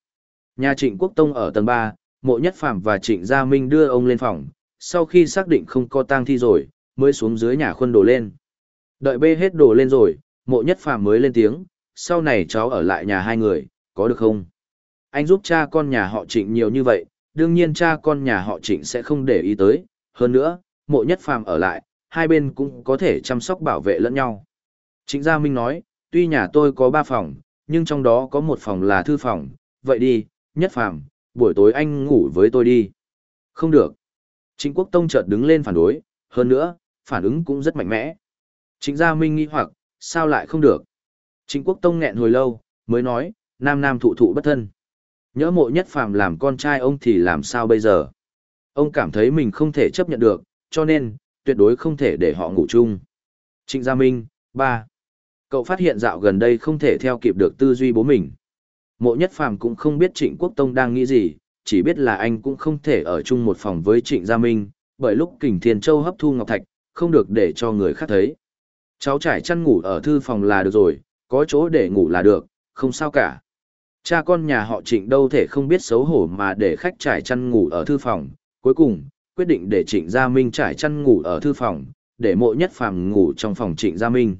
Speaker 1: Nhà Trịnh Quốc Tông ở tầng 3, mộ nhất phàm và Trịnh Gia Minh đưa ông lên phòng, sau khi xác định không có tang thi rồi, mới xuống dưới nhà khuân đồ lên. Đợi bê hết đồ lên rồi, mộ nhất phàm mới lên tiếng, sau này cháu ở lại nhà hai người, có được không? Anh giúp cha con nhà họ trịnh nhiều như vậy, đương nhiên cha con nhà họ trịnh sẽ không để ý tới, hơn nữa, mộ nhất phàm ở lại, hai bên cũng có thể chăm sóc bảo vệ lẫn nhau. Trịnh Gia Minh nói, tuy nhà tôi có ba phòng, nhưng trong đó có một phòng là thư phòng, vậy đi, nhất phàm, buổi tối anh ngủ với tôi đi. Không được. Trịnh Quốc Tông chợt đứng lên phản đối, hơn nữa, phản ứng cũng rất mạnh mẽ. Trịnh Gia Minh nghi hoặc, sao lại không được? Trịnh Quốc Tông nghẹn hồi lâu, mới nói, nam nam thụ thụ bất thân. Nhớ mộ nhất phàm làm con trai ông thì làm sao bây giờ? Ông cảm thấy mình không thể chấp nhận được, cho nên, tuyệt đối không thể để họ ngủ chung. Trịnh Gia Minh, ba. Cậu phát hiện dạo gần đây không thể theo kịp được tư duy bố mình. Mộ nhất phàm cũng không biết Trịnh Quốc Tông đang nghĩ gì, chỉ biết là anh cũng không thể ở chung một phòng với Trịnh Gia Minh, bởi lúc Kình Thiên Châu hấp thu Ngọc Thạch, không được để cho người khác thấy. Cháu trải chăn ngủ ở thư phòng là được rồi, có chỗ để ngủ là được, không sao cả. Cha con nhà họ trịnh đâu thể không biết xấu hổ mà để khách trải chăn ngủ ở thư phòng. Cuối cùng, quyết định để trịnh Gia Minh trải chăn ngủ ở thư phòng, để mộ nhất phàm ngủ trong phòng trịnh Gia Minh.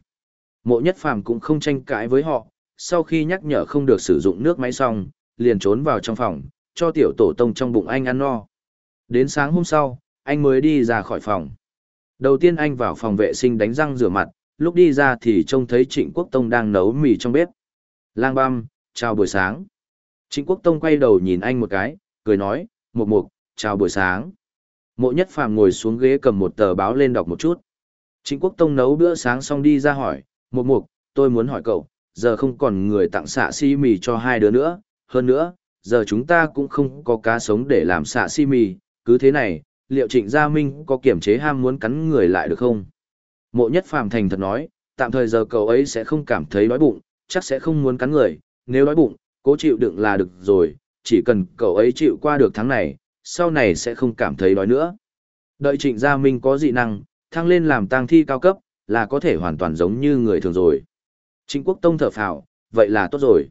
Speaker 1: Mộ nhất phàm cũng không tranh cãi với họ, sau khi nhắc nhở không được sử dụng nước máy xong, liền trốn vào trong phòng, cho tiểu tổ tông trong bụng anh ăn no. Đến sáng hôm sau, anh mới đi ra khỏi phòng. Đầu tiên anh vào phòng vệ sinh đánh răng rửa mặt, lúc đi ra thì trông thấy Trịnh Quốc Tông đang nấu mì trong bếp. Lang băm, chào buổi sáng. Trịnh Quốc Tông quay đầu nhìn anh một cái, cười nói, mục mục, chào buổi sáng. Mộ nhất phàm ngồi xuống ghế cầm một tờ báo lên đọc một chút. Trịnh Quốc Tông nấu bữa sáng xong đi ra hỏi, mục mục, tôi muốn hỏi cậu, giờ không còn người tặng xạ si mì cho hai đứa nữa, hơn nữa, giờ chúng ta cũng không có cá sống để làm xạ si mì, cứ thế này, liệu trịnh gia minh có kiểm chế ham muốn cắn người lại được không? Mộ nhất phàm thành thật nói, tạm thời giờ cậu ấy sẽ không cảm thấy đói bụng, chắc sẽ không muốn cắn người, nếu đói bụng, cố chịu đựng là được rồi, chỉ cần cậu ấy chịu qua được tháng này, sau này sẽ không cảm thấy đói nữa. Đợi trịnh gia minh có dị năng, thăng lên làm tang thi cao cấp, là có thể hoàn toàn giống như người thường rồi. Trịnh quốc tông thở phào, vậy là tốt rồi.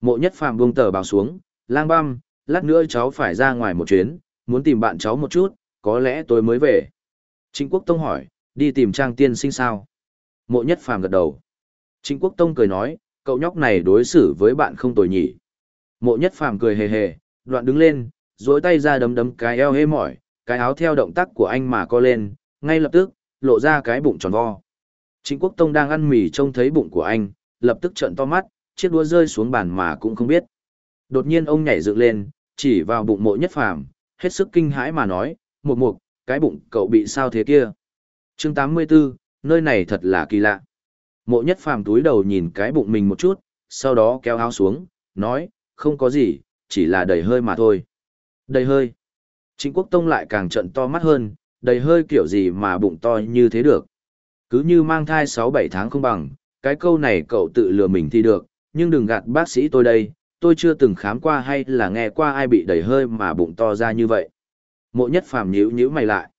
Speaker 1: Mộ nhất phàm buông tờ báo xuống, lang băm, lát nữa cháu phải ra ngoài một chuyến, muốn tìm bạn cháu một chút, có lẽ tôi mới về. Trịnh quốc tông hỏi, đi tìm trang tiên sinh sao? Mộ nhất phàm gật đầu. Trịnh quốc tông cười nói, cậu nhóc này đối xử với bạn không tồi nhỉ. Mộ nhất phàm cười hề hề, đoạn đứng lên, duỗi tay ra đấm đấm cái eo hê mỏi, cái áo theo động tác của anh mà co lên, ngay lập tức, lộ ra cái bụng tròn vo. Trịnh quốc tông đang ăn mì trông thấy bụng của anh, lập tức trợn to mắt, chiếc đũa rơi xuống bàn mà cũng không biết. Đột nhiên ông nhảy dựng lên, chỉ vào bụng mộ nhất phàm, hết sức kinh hãi mà nói, mục mục, cái bụng cậu bị sao thế kia? chương 84, nơi này thật là kỳ lạ. Mộ nhất phàm túi đầu nhìn cái bụng mình một chút, sau đó kéo áo xuống, nói, không có gì, chỉ là đầy hơi mà thôi. Đầy hơi. Trịnh quốc tông lại càng trận to mắt hơn, đầy hơi kiểu gì mà bụng to như thế được. Cứ như mang thai 6-7 tháng không bằng, cái câu này cậu tự lừa mình thì được, nhưng đừng gạt bác sĩ tôi đây, tôi chưa từng khám qua hay là nghe qua ai bị đầy hơi mà bụng to ra như vậy. Mộ nhất phàm nhíu nhíu mày lại.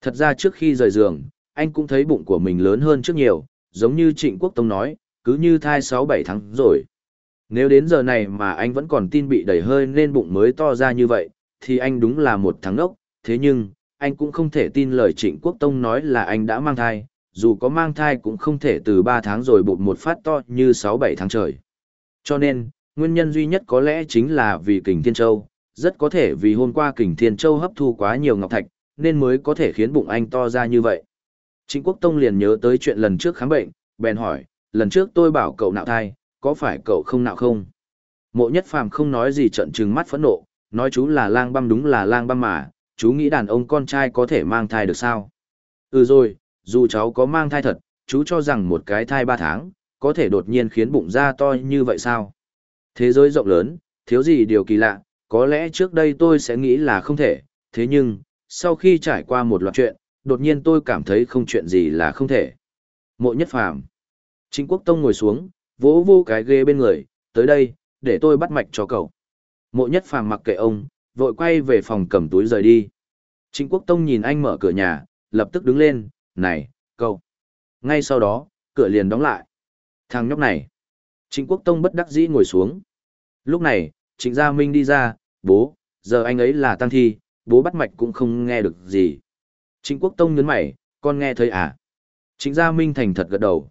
Speaker 1: Thật ra trước khi rời giường, anh cũng thấy bụng của mình lớn hơn trước nhiều, giống như Trịnh Quốc Tông nói, cứ như thai 6-7 tháng rồi. Nếu đến giờ này mà anh vẫn còn tin bị đẩy hơi nên bụng mới to ra như vậy, thì anh đúng là một thằng ốc, thế nhưng, anh cũng không thể tin lời Trịnh Quốc Tông nói là anh đã mang thai, dù có mang thai cũng không thể từ 3 tháng rồi bụng một phát to như 6-7 tháng trời. Cho nên, nguyên nhân duy nhất có lẽ chính là vì kình Thiên Châu, rất có thể vì hôm qua kình Thiên Châu hấp thu quá nhiều ngọc thạch, nên mới có thể khiến bụng anh to ra như vậy. Trịnh Quốc Tông liền nhớ tới chuyện lần trước khám bệnh, bèn hỏi, lần trước tôi bảo cậu nạo thai, có phải cậu không nạo không? Mộ nhất phàm không nói gì trận trừng mắt phẫn nộ, nói chú là lang băm đúng là lang băm mà, chú nghĩ đàn ông con trai có thể mang thai được sao? Ừ rồi, dù cháu có mang thai thật, chú cho rằng một cái thai ba tháng, có thể đột nhiên khiến bụng ra to như vậy sao? Thế giới rộng lớn, thiếu gì điều kỳ lạ, có lẽ trước đây tôi sẽ nghĩ là không thể, thế nhưng, sau khi trải qua một loạt chuyện, đột nhiên tôi cảm thấy không chuyện gì là không thể. Mộ nhất phàm. Trịnh Quốc Tông ngồi xuống, vỗ vô cái ghế bên người, tới đây, để tôi bắt mạch cho cậu. Mộ nhất phàm mặc kệ ông, vội quay về phòng cầm túi rời đi. Trịnh Quốc Tông nhìn anh mở cửa nhà, lập tức đứng lên, này, cậu. Ngay sau đó, cửa liền đóng lại. Thằng nhóc này. Trịnh Quốc Tông bất đắc dĩ ngồi xuống. Lúc này, Trịnh Gia Minh đi ra, bố, giờ anh ấy là tăng thi, bố bắt mạch cũng không nghe được gì. Trịnh Quốc Tông nhấn mày, con nghe thấy à? Trịnh Gia Minh thành thật gật đầu.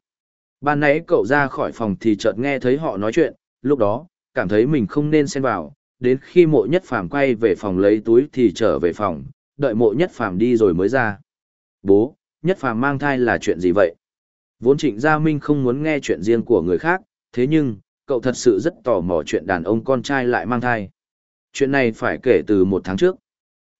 Speaker 1: Ban nãy cậu ra khỏi phòng thì chợt nghe thấy họ nói chuyện, lúc đó, cảm thấy mình không nên xen vào, đến khi mộ nhất phàm quay về phòng lấy túi thì trở về phòng, đợi mộ nhất phàm đi rồi mới ra. Bố, nhất phàm mang thai là chuyện gì vậy? Vốn trịnh Gia Minh không muốn nghe chuyện riêng của người khác, thế nhưng, cậu thật sự rất tò mò chuyện đàn ông con trai lại mang thai. Chuyện này phải kể từ một tháng trước.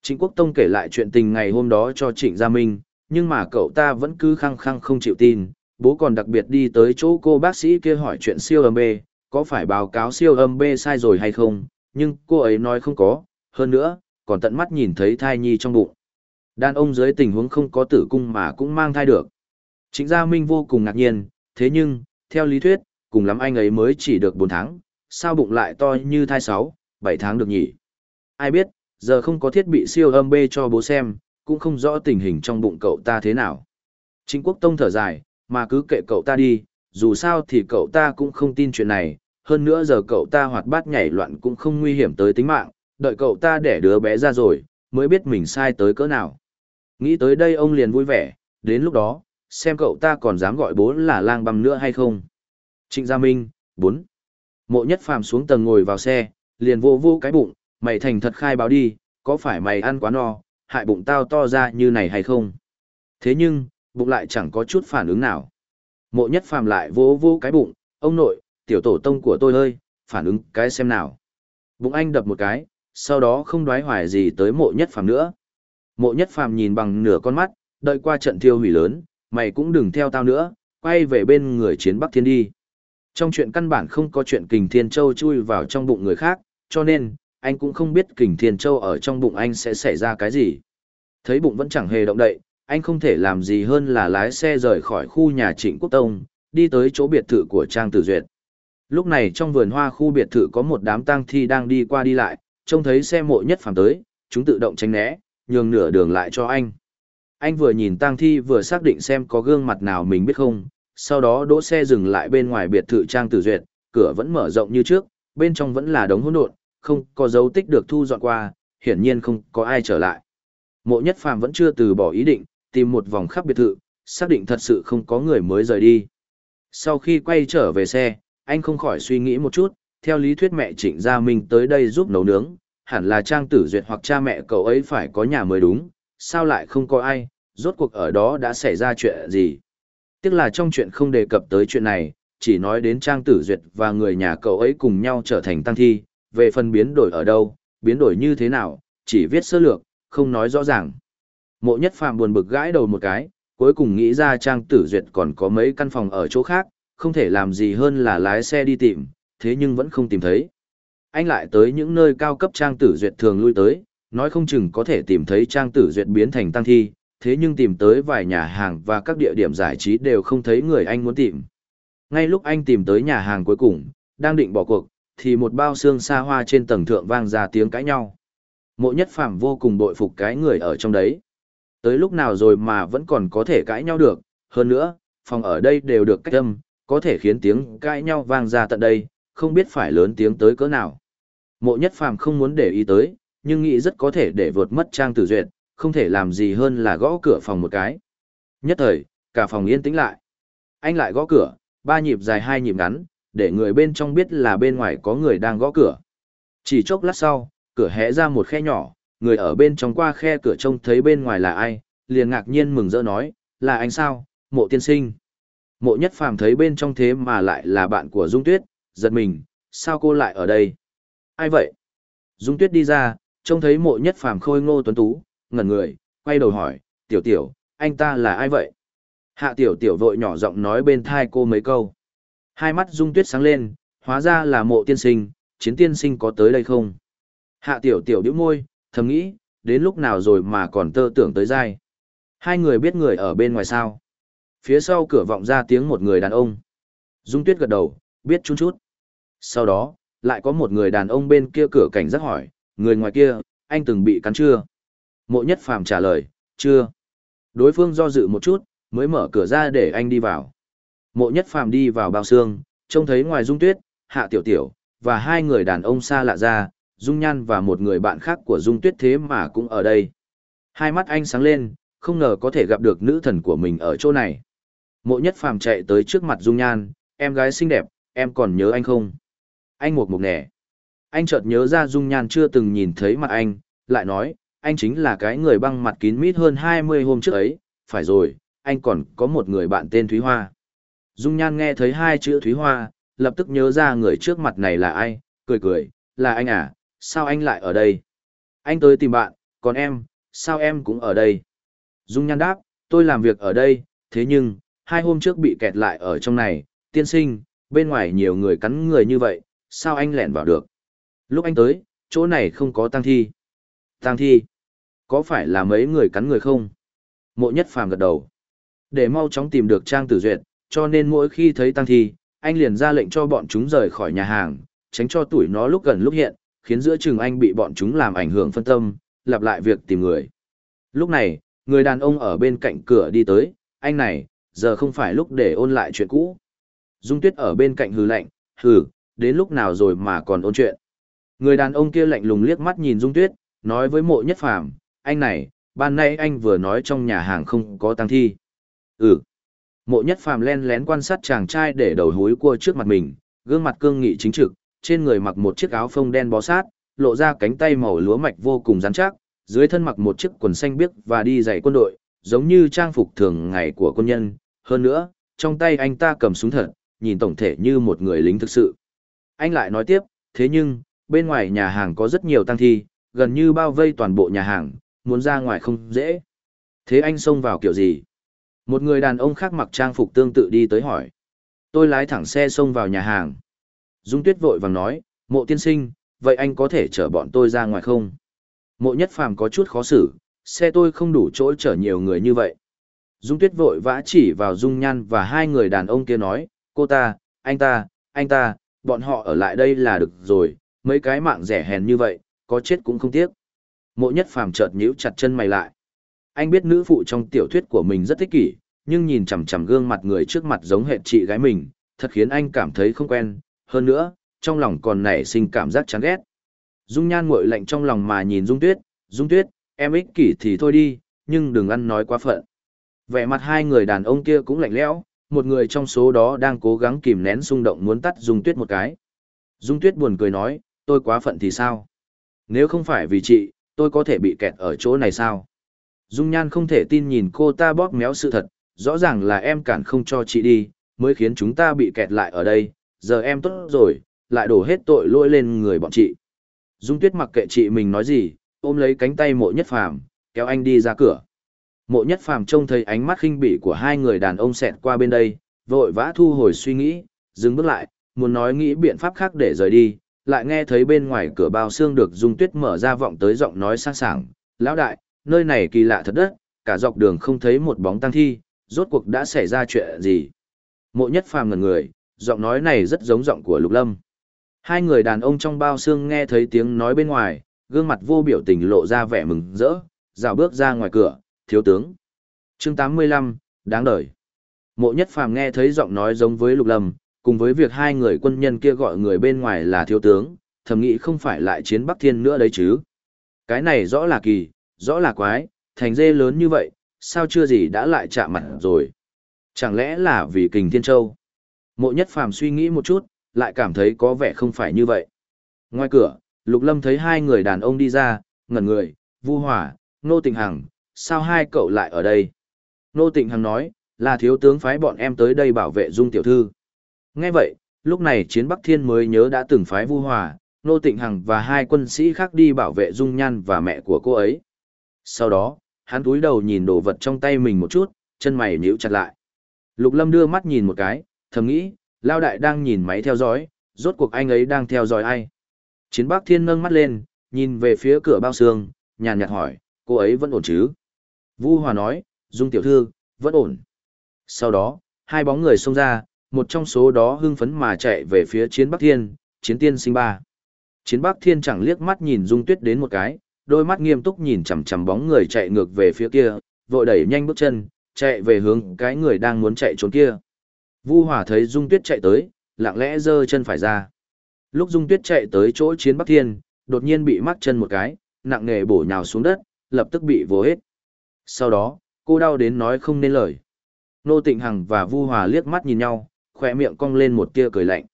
Speaker 1: Trịnh Quốc Tông kể lại chuyện tình ngày hôm đó cho Trịnh Gia Minh, nhưng mà cậu ta vẫn cứ khăng khăng không chịu tin. Bố còn đặc biệt đi tới chỗ cô bác sĩ kia hỏi chuyện siêu âm B, có phải báo cáo siêu âm B sai rồi hay không, nhưng cô ấy nói không có, hơn nữa, còn tận mắt nhìn thấy thai nhi trong bụng. Đàn ông dưới tình huống không có tử cung mà cũng mang thai được. Trịnh Gia Minh vô cùng ngạc nhiên, thế nhưng, theo lý thuyết, cùng lắm anh ấy mới chỉ được 4 tháng, sao bụng lại to như thai 6, 7 tháng được nhỉ? Ai biết, giờ không có thiết bị siêu âm B cho bố xem, cũng không rõ tình hình trong bụng cậu ta thế nào. Trịnh Quốc Tông thở dài, mà cứ kệ cậu ta đi, dù sao thì cậu ta cũng không tin chuyện này, hơn nữa giờ cậu ta hoạt bát nhảy loạn cũng không nguy hiểm tới tính mạng, đợi cậu ta đẻ đứa bé ra rồi, mới biết mình sai tới cỡ nào. Nghĩ tới đây ông liền vui vẻ, đến lúc đó, xem cậu ta còn dám gọi bố là lang băm nữa hay không. Trịnh Gia Minh, 4. Mộ nhất phàm xuống tầng ngồi vào xe, liền vô vô cái bụng, mày thành thật khai báo đi, có phải mày ăn quá no, hại bụng tao to ra như này hay không? Thế nhưng, bụng lại chẳng có chút phản ứng nào. Mộ nhất phàm lại vô vô cái bụng, ông nội, tiểu tổ tông của tôi ơi, phản ứng cái xem nào. Bụng anh đập một cái, sau đó không đoái hoài gì tới mộ nhất phàm nữa. Mộ nhất phàm nhìn bằng nửa con mắt, đợi qua trận thiêu hủy lớn, mày cũng đừng theo tao nữa, quay về bên người chiến Bắc Thiên đi. Trong chuyện căn bản không có chuyện kình thiên châu chui vào trong bụng người khác, cho nên, anh cũng không biết kình thiên châu ở trong bụng anh sẽ xảy ra cái gì. Thấy bụng vẫn chẳng hề động đậy, anh không thể làm gì hơn là lái xe rời khỏi khu nhà trịnh quốc tông, đi tới chỗ biệt thự của Trang Tử Duyệt. Lúc này trong vườn hoa khu biệt thự có một đám tang thi đang đi qua đi lại, trông thấy xe mộ nhất phàm tới, chúng tự động tránh né, nhường nửa đường lại cho anh. Anh vừa nhìn tang thi vừa xác định xem có gương mặt nào mình biết không, sau đó đỗ xe dừng lại bên ngoài biệt thự Trang Tử Duyệt, cửa vẫn mở rộng như trước, bên trong vẫn là đống hỗn độn, không có dấu tích được thu dọn qua, hiển nhiên không có ai trở lại. Mộ Nhất Phàm vẫn chưa từ bỏ ý định, tìm một vòng khắp biệt thự, xác định thật sự không có người mới rời đi. Sau khi quay trở về xe, anh không khỏi suy nghĩ một chút, theo lý thuyết mẹ Trịnh Gia Minh tới đây giúp nấu nướng, hẳn là Trang Tử Duyệt hoặc cha mẹ cậu ấy phải có nhà mới đúng, sao lại không có ai, rốt cuộc ở đó đã xảy ra chuyện gì. Tiếc là trong chuyện không đề cập tới chuyện này, chỉ nói đến Trang Tử Duyệt và người nhà cậu ấy cùng nhau trở thành tăng thi, về phần biến đổi ở đâu, biến đổi như thế nào, chỉ viết sơ lược, không nói rõ ràng. Mộ nhất phàm buồn bực gãi đầu một cái, cuối cùng nghĩ ra Trang Tử Duyệt còn có mấy căn phòng ở chỗ khác, không thể làm gì hơn là lái xe đi tìm, thế nhưng vẫn không tìm thấy. Anh lại tới những nơi cao cấp Trang Tử Duyệt thường lui tới, nói không chừng có thể tìm thấy Trang Tử Duyệt biến thành tăng thi, thế nhưng tìm tới vài nhà hàng và các địa điểm giải trí đều không thấy người anh muốn tìm. Ngay lúc anh tìm tới nhà hàng cuối cùng, đang định bỏ cuộc, thì một bao xương xa hoa trên tầng thượng vang ra tiếng cãi nhau. Mộ nhất phàm vô cùng bội phục cái người ở trong đấy. Tới lúc nào rồi mà vẫn còn có thể cãi nhau được, hơn nữa, phòng ở đây đều được cách âm, có thể khiến tiếng cãi nhau vang ra tận đây, không biết phải lớn tiếng tới cỡ nào. Mộ nhất phàm không muốn để ý tới, nhưng nghĩ rất có thể để vượt mất trang tử duyệt, không thể làm gì hơn là gõ cửa phòng một cái. Nhất thời, cả phòng yên tĩnh lại. Anh lại gõ cửa, ba nhịp dài hai nhịp ngắn, để người bên trong biết là bên ngoài có người đang gõ cửa. Chỉ chốc lát sau, cửa hé ra một khe nhỏ, người ở bên trong qua khe cửa trông thấy bên ngoài là ai, liền ngạc nhiên mừng rỡ nói, là anh sao, mộ tiên sinh. Mộ nhất phàm thấy bên trong thế mà lại là bạn của Dung Tuyết, giật mình, sao cô lại ở đây? Ai vậy? Dung Tuyết đi ra, trông thấy mộ nhất phàm khôi ngô tuấn tú, ngẩn người, quay đầu hỏi, tiểu tiểu, anh ta là ai vậy? Hạ tiểu tiểu vội nhỏ giọng nói bên thai cô mấy câu. Hai mắt dung tuyết sáng lên, hóa ra là mộ tiên sinh, chiến tiên sinh có tới đây không? Hạ tiểu tiểu bĩu môi, thầm nghĩ, đến lúc nào rồi mà còn tơ tưởng tới dai. Hai người biết người ở bên ngoài sao. Phía sau cửa vọng ra tiếng một người đàn ông. Dung tuyết gật đầu, biết chút chút. Sau đó, lại có một người đàn ông bên kia cửa cảnh giác hỏi, người ngoài kia, anh từng bị cắn chưa? Mộ nhất phàm trả lời, chưa. Đối phương do dự một chút, mới mở cửa ra để anh đi vào. Mộ nhất phàm đi vào bao xương, trông thấy ngoài dung tuyết, hạ tiểu tiểu, và hai người đàn ông xa lạ ra, dung nhan và một người bạn khác của dung tuyết thế mà cũng ở đây. Hai mắt anh sáng lên, không ngờ có thể gặp được nữ thần của mình ở chỗ này. Mộ nhất phàm chạy tới trước mặt dung nhan, em gái xinh đẹp, em còn nhớ anh không? Anh mục mục nẻ. Anh chợt nhớ ra dung nhan chưa từng nhìn thấy mặt anh, lại nói, anh chính là cái người băng mặt kín mít hơn 20 hôm trước ấy, phải rồi, anh còn có một người bạn tên Thúy Hoa. Dung nhan nghe thấy hai chữ Thúy Hoa, lập tức nhớ ra người trước mặt này là ai, cười cười, là anh à, sao anh lại ở đây? Anh tới tìm bạn, còn em, sao em cũng ở đây? Dung nhan đáp, tôi làm việc ở đây, thế nhưng, hai hôm trước bị kẹt lại ở trong này, tiên sinh, bên ngoài nhiều người cắn người như vậy, sao anh lẻn vào được? Lúc anh tới, chỗ này không có tang thi. Tang thi? Có phải là mấy người cắn người không? Mộ nhất phàm gật đầu. Để mau chóng tìm được Trang Tử Duyệt, cho nên mỗi khi thấy tang thi, anh liền ra lệnh cho bọn chúng rời khỏi nhà hàng, tránh cho tuổi nó lúc gần lúc hiện, khiến giữa chừng anh bị bọn chúng làm ảnh hưởng phân tâm, lặp lại việc tìm người. Lúc này, người đàn ông ở bên cạnh cửa đi tới, anh này, giờ không phải lúc để ôn lại chuyện cũ. Dung Tuyết ở bên cạnh hừ lạnh, hừ, đến lúc nào rồi mà còn ôn chuyện. Người đàn ông kia lạnh lùng liếc mắt nhìn Dung Tuyết, nói với mộ nhất phàm, anh này, ban nay anh vừa nói trong nhà hàng không có tăng thi. Ừ. Mộ nhất phàm len lén quan sát chàng trai để đầu hối cua trước mặt mình, gương mặt cương nghị chính trực, trên người mặc một chiếc áo phông đen bó sát, lộ ra cánh tay màu lúa mạch vô cùng rắn chắc, dưới thân mặc một chiếc quần xanh biếc và đi giày quân đội, giống như trang phục thường ngày của quân nhân. Hơn nữa, trong tay anh ta cầm súng thật, nhìn tổng thể như một người lính thực sự. Anh lại nói tiếp, thế nhưng, bên ngoài nhà hàng có rất nhiều tăng thi, gần như bao vây toàn bộ nhà hàng, muốn ra ngoài không dễ. Thế anh xông vào kiểu gì? Một người đàn ông khác mặc trang phục tương tự đi tới hỏi. Tôi lái thẳng xe xông vào nhà hàng. Dung Tuyết vội vàng nói, mộ tiên sinh, vậy anh có thể chở bọn tôi ra ngoài không? Mộ nhất phàm có chút khó xử, xe tôi không đủ chỗ chở nhiều người như vậy. Dung Tuyết vội vã chỉ vào Dung Nhan và hai người đàn ông kia nói, cô ta, anh ta, anh ta, bọn họ ở lại đây là được rồi, mấy cái mạng rẻ hèn như vậy, có chết cũng không tiếc. Mộ nhất phàm chợt nhíu chặt chân mày lại. Anh biết nữ phụ trong tiểu thuyết của mình rất thích kỷ, nhưng nhìn chằm chằm gương mặt người trước mặt giống hệ chị gái mình, thật khiến anh cảm thấy không quen, hơn nữa, trong lòng còn nảy sinh cảm giác chán ghét. Dung Nhan nguội lạnh trong lòng mà nhìn Dung Tuyết, Dung Tuyết, em ích kỷ thì thôi đi, nhưng đừng ăn nói quá phận. Vẻ mặt hai người đàn ông kia cũng lạnh lẽo, một người trong số đó đang cố gắng kìm nén xung động muốn tắt Dung Tuyết một cái. Dung Tuyết buồn cười nói, tôi quá phận thì sao? Nếu không phải vì chị, tôi có thể bị kẹt ở chỗ này sao? Dung Nhan không thể tin nhìn cô ta bóp méo sự thật, rõ ràng là em cản không cho chị đi, mới khiến chúng ta bị kẹt lại ở đây, giờ em tốt rồi, lại đổ hết tội lỗi lên người bọn chị. Dung Tuyết mặc kệ chị mình nói gì, ôm lấy cánh tay mộ nhất phàm, kéo anh đi ra cửa. Mộ nhất phàm trông thấy ánh mắt khinh bỉ của hai người đàn ông xẹt qua bên đây, vội vã thu hồi suy nghĩ, dừng bước lại, muốn nói nghĩ biện pháp khác để rời đi, lại nghe thấy bên ngoài cửa bao xương được Dung Tuyết mở ra vọng tới giọng nói sang sảng, lão đại, nơi này kỳ lạ thật đất, cả dọc đường không thấy một bóng tăng thi, rốt cuộc đã xảy ra chuyện gì. Mộ nhất phàm ngần người, giọng nói này rất giống giọng của Lục Lâm. Hai người đàn ông trong bao xương nghe thấy tiếng nói bên ngoài, gương mặt vô biểu tình lộ ra vẻ mừng rỡ, dạo bước ra ngoài cửa, thiếu tướng. chương 85, đáng đời. Mộ nhất phàm nghe thấy giọng nói giống với Lục Lâm, cùng với việc hai người quân nhân kia gọi người bên ngoài là thiếu tướng, thầm nghĩ không phải lại chiến Bắc Thiên nữa đấy chứ. Cái này rõ là kỳ, rõ là quái, thành dê lớn như vậy, sao chưa gì đã lại chạm mặt rồi. Chẳng lẽ là vì kình Thiên Châu? Mộ nhất phàm suy nghĩ một chút, lại cảm thấy có vẻ không phải như vậy. Ngoài cửa, Lục Lâm thấy hai người đàn ông đi ra, ngẩn người, Vu Hỏa, Nô Tình Hằng, sao hai cậu lại ở đây? Nô Tịnh Hằng nói, là thiếu tướng phái bọn em tới đây bảo vệ Dung Tiểu Thư. Nghe vậy, lúc này Chiến Bắc Thiên mới nhớ đã từng phái Vu Hòa, Nô Tịnh Hằng và hai quân sĩ khác đi bảo vệ Dung Nhan và mẹ của cô ấy. Sau đó, hắn túi đầu nhìn đồ vật trong tay mình một chút, chân mày nhíu chặt lại. Lục Lâm đưa mắt nhìn một cái, thầm nghĩ, Lao Đại đang nhìn máy theo dõi, rốt cuộc anh ấy đang theo dõi ai. Chiến Bắc Thiên nâng mắt lên, nhìn về phía cửa bao xương, nhàn nhạt hỏi, cô ấy vẫn ổn chứ? Vu Hòa nói, Dung tiểu thư, vẫn ổn. Sau đó, hai bóng người xông ra, một trong số đó hưng phấn mà chạy về phía Chiến Bắc Thiên, Chiến Tiên Sinh Ba. Chiến Bắc Thiên chẳng liếc mắt nhìn Dung Tuyết đến một cái, đôi mắt nghiêm túc nhìn chằm chằm bóng người chạy ngược về phía kia, vội đẩy nhanh bước chân, chạy về hướng cái người đang muốn chạy trốn kia. Vu Hòa thấy Dung Tuyết chạy tới, lặng lẽ giơ chân phải ra. Lúc Dung Tuyết chạy tới chỗ Chiến Bắc Thiên, đột nhiên bị mắc chân một cái, nặng nề bổ nhào xuống đất, lập tức bị vô hết. Sau đó, cô đau đến nói không nên lời. Nô Tịnh Hằng và Vu Hòa liếc mắt nhìn nhau, khỏe miệng cong lên một tia cười lạnh.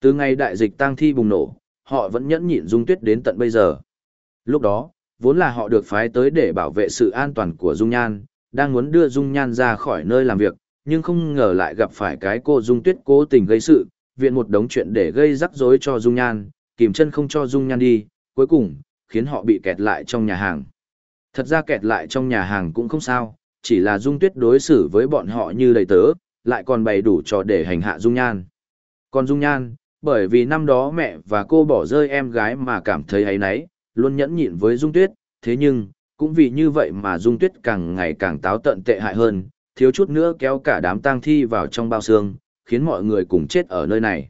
Speaker 1: Từ ngày đại dịch tang thi bùng nổ, họ vẫn nhẫn nhịn Dung Tuyết đến tận bây giờ. Lúc đó, vốn là họ được phái tới để bảo vệ sự an toàn của Dung Nhan, đang muốn đưa Dung Nhan ra khỏi nơi làm việc, nhưng không ngờ lại gặp phải cái cô Dung Tuyết cố tình gây sự, viện một đống chuyện để gây rắc rối cho Dung Nhan, kìm chân không cho Dung Nhan đi, cuối cùng, khiến họ bị kẹt lại trong nhà hàng. Thật ra kẹt lại trong nhà hàng cũng không sao, chỉ là Dung Tuyết đối xử với bọn họ như đầy tớ, lại còn bày đủ trò để hành hạ Dung Nhan. Còn Dung Nhan, bởi vì năm đó mẹ và cô bỏ rơi em gái mà cảm thấy ấy nấy, luôn nhẫn nhịn với Dung Tuyết, thế nhưng, cũng vì như vậy mà Dung Tuyết càng ngày càng táo tận tệ hại hơn, thiếu chút nữa kéo cả đám tang thi vào trong bao xương, khiến mọi người cùng chết ở nơi này.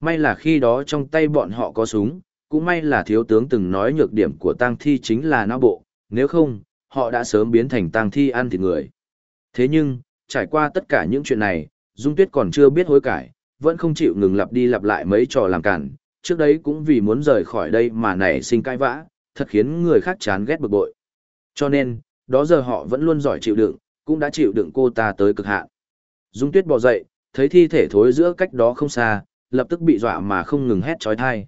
Speaker 1: May là khi đó trong tay bọn họ có súng, cũng may là thiếu tướng từng nói nhược điểm của tang thi chính là não bộ, nếu không, họ đã sớm biến thành tang thi ăn thịt người. Thế nhưng, trải qua tất cả những chuyện này, Dung Tuyết còn chưa biết hối cải, vẫn không chịu ngừng lặp đi lặp lại mấy trò làm cản, trước đấy cũng vì muốn rời khỏi đây mà nảy sinh cãi vã, thật khiến người khác chán ghét bực bội. Cho nên, đó giờ họ vẫn luôn giỏi chịu đựng, cũng đã chịu đựng cô ta tới cực hạn. Dung Tuyết bò dậy, thấy thi thể thối giữa cách đó không xa, lập tức bị dọa mà không ngừng hét trói thai.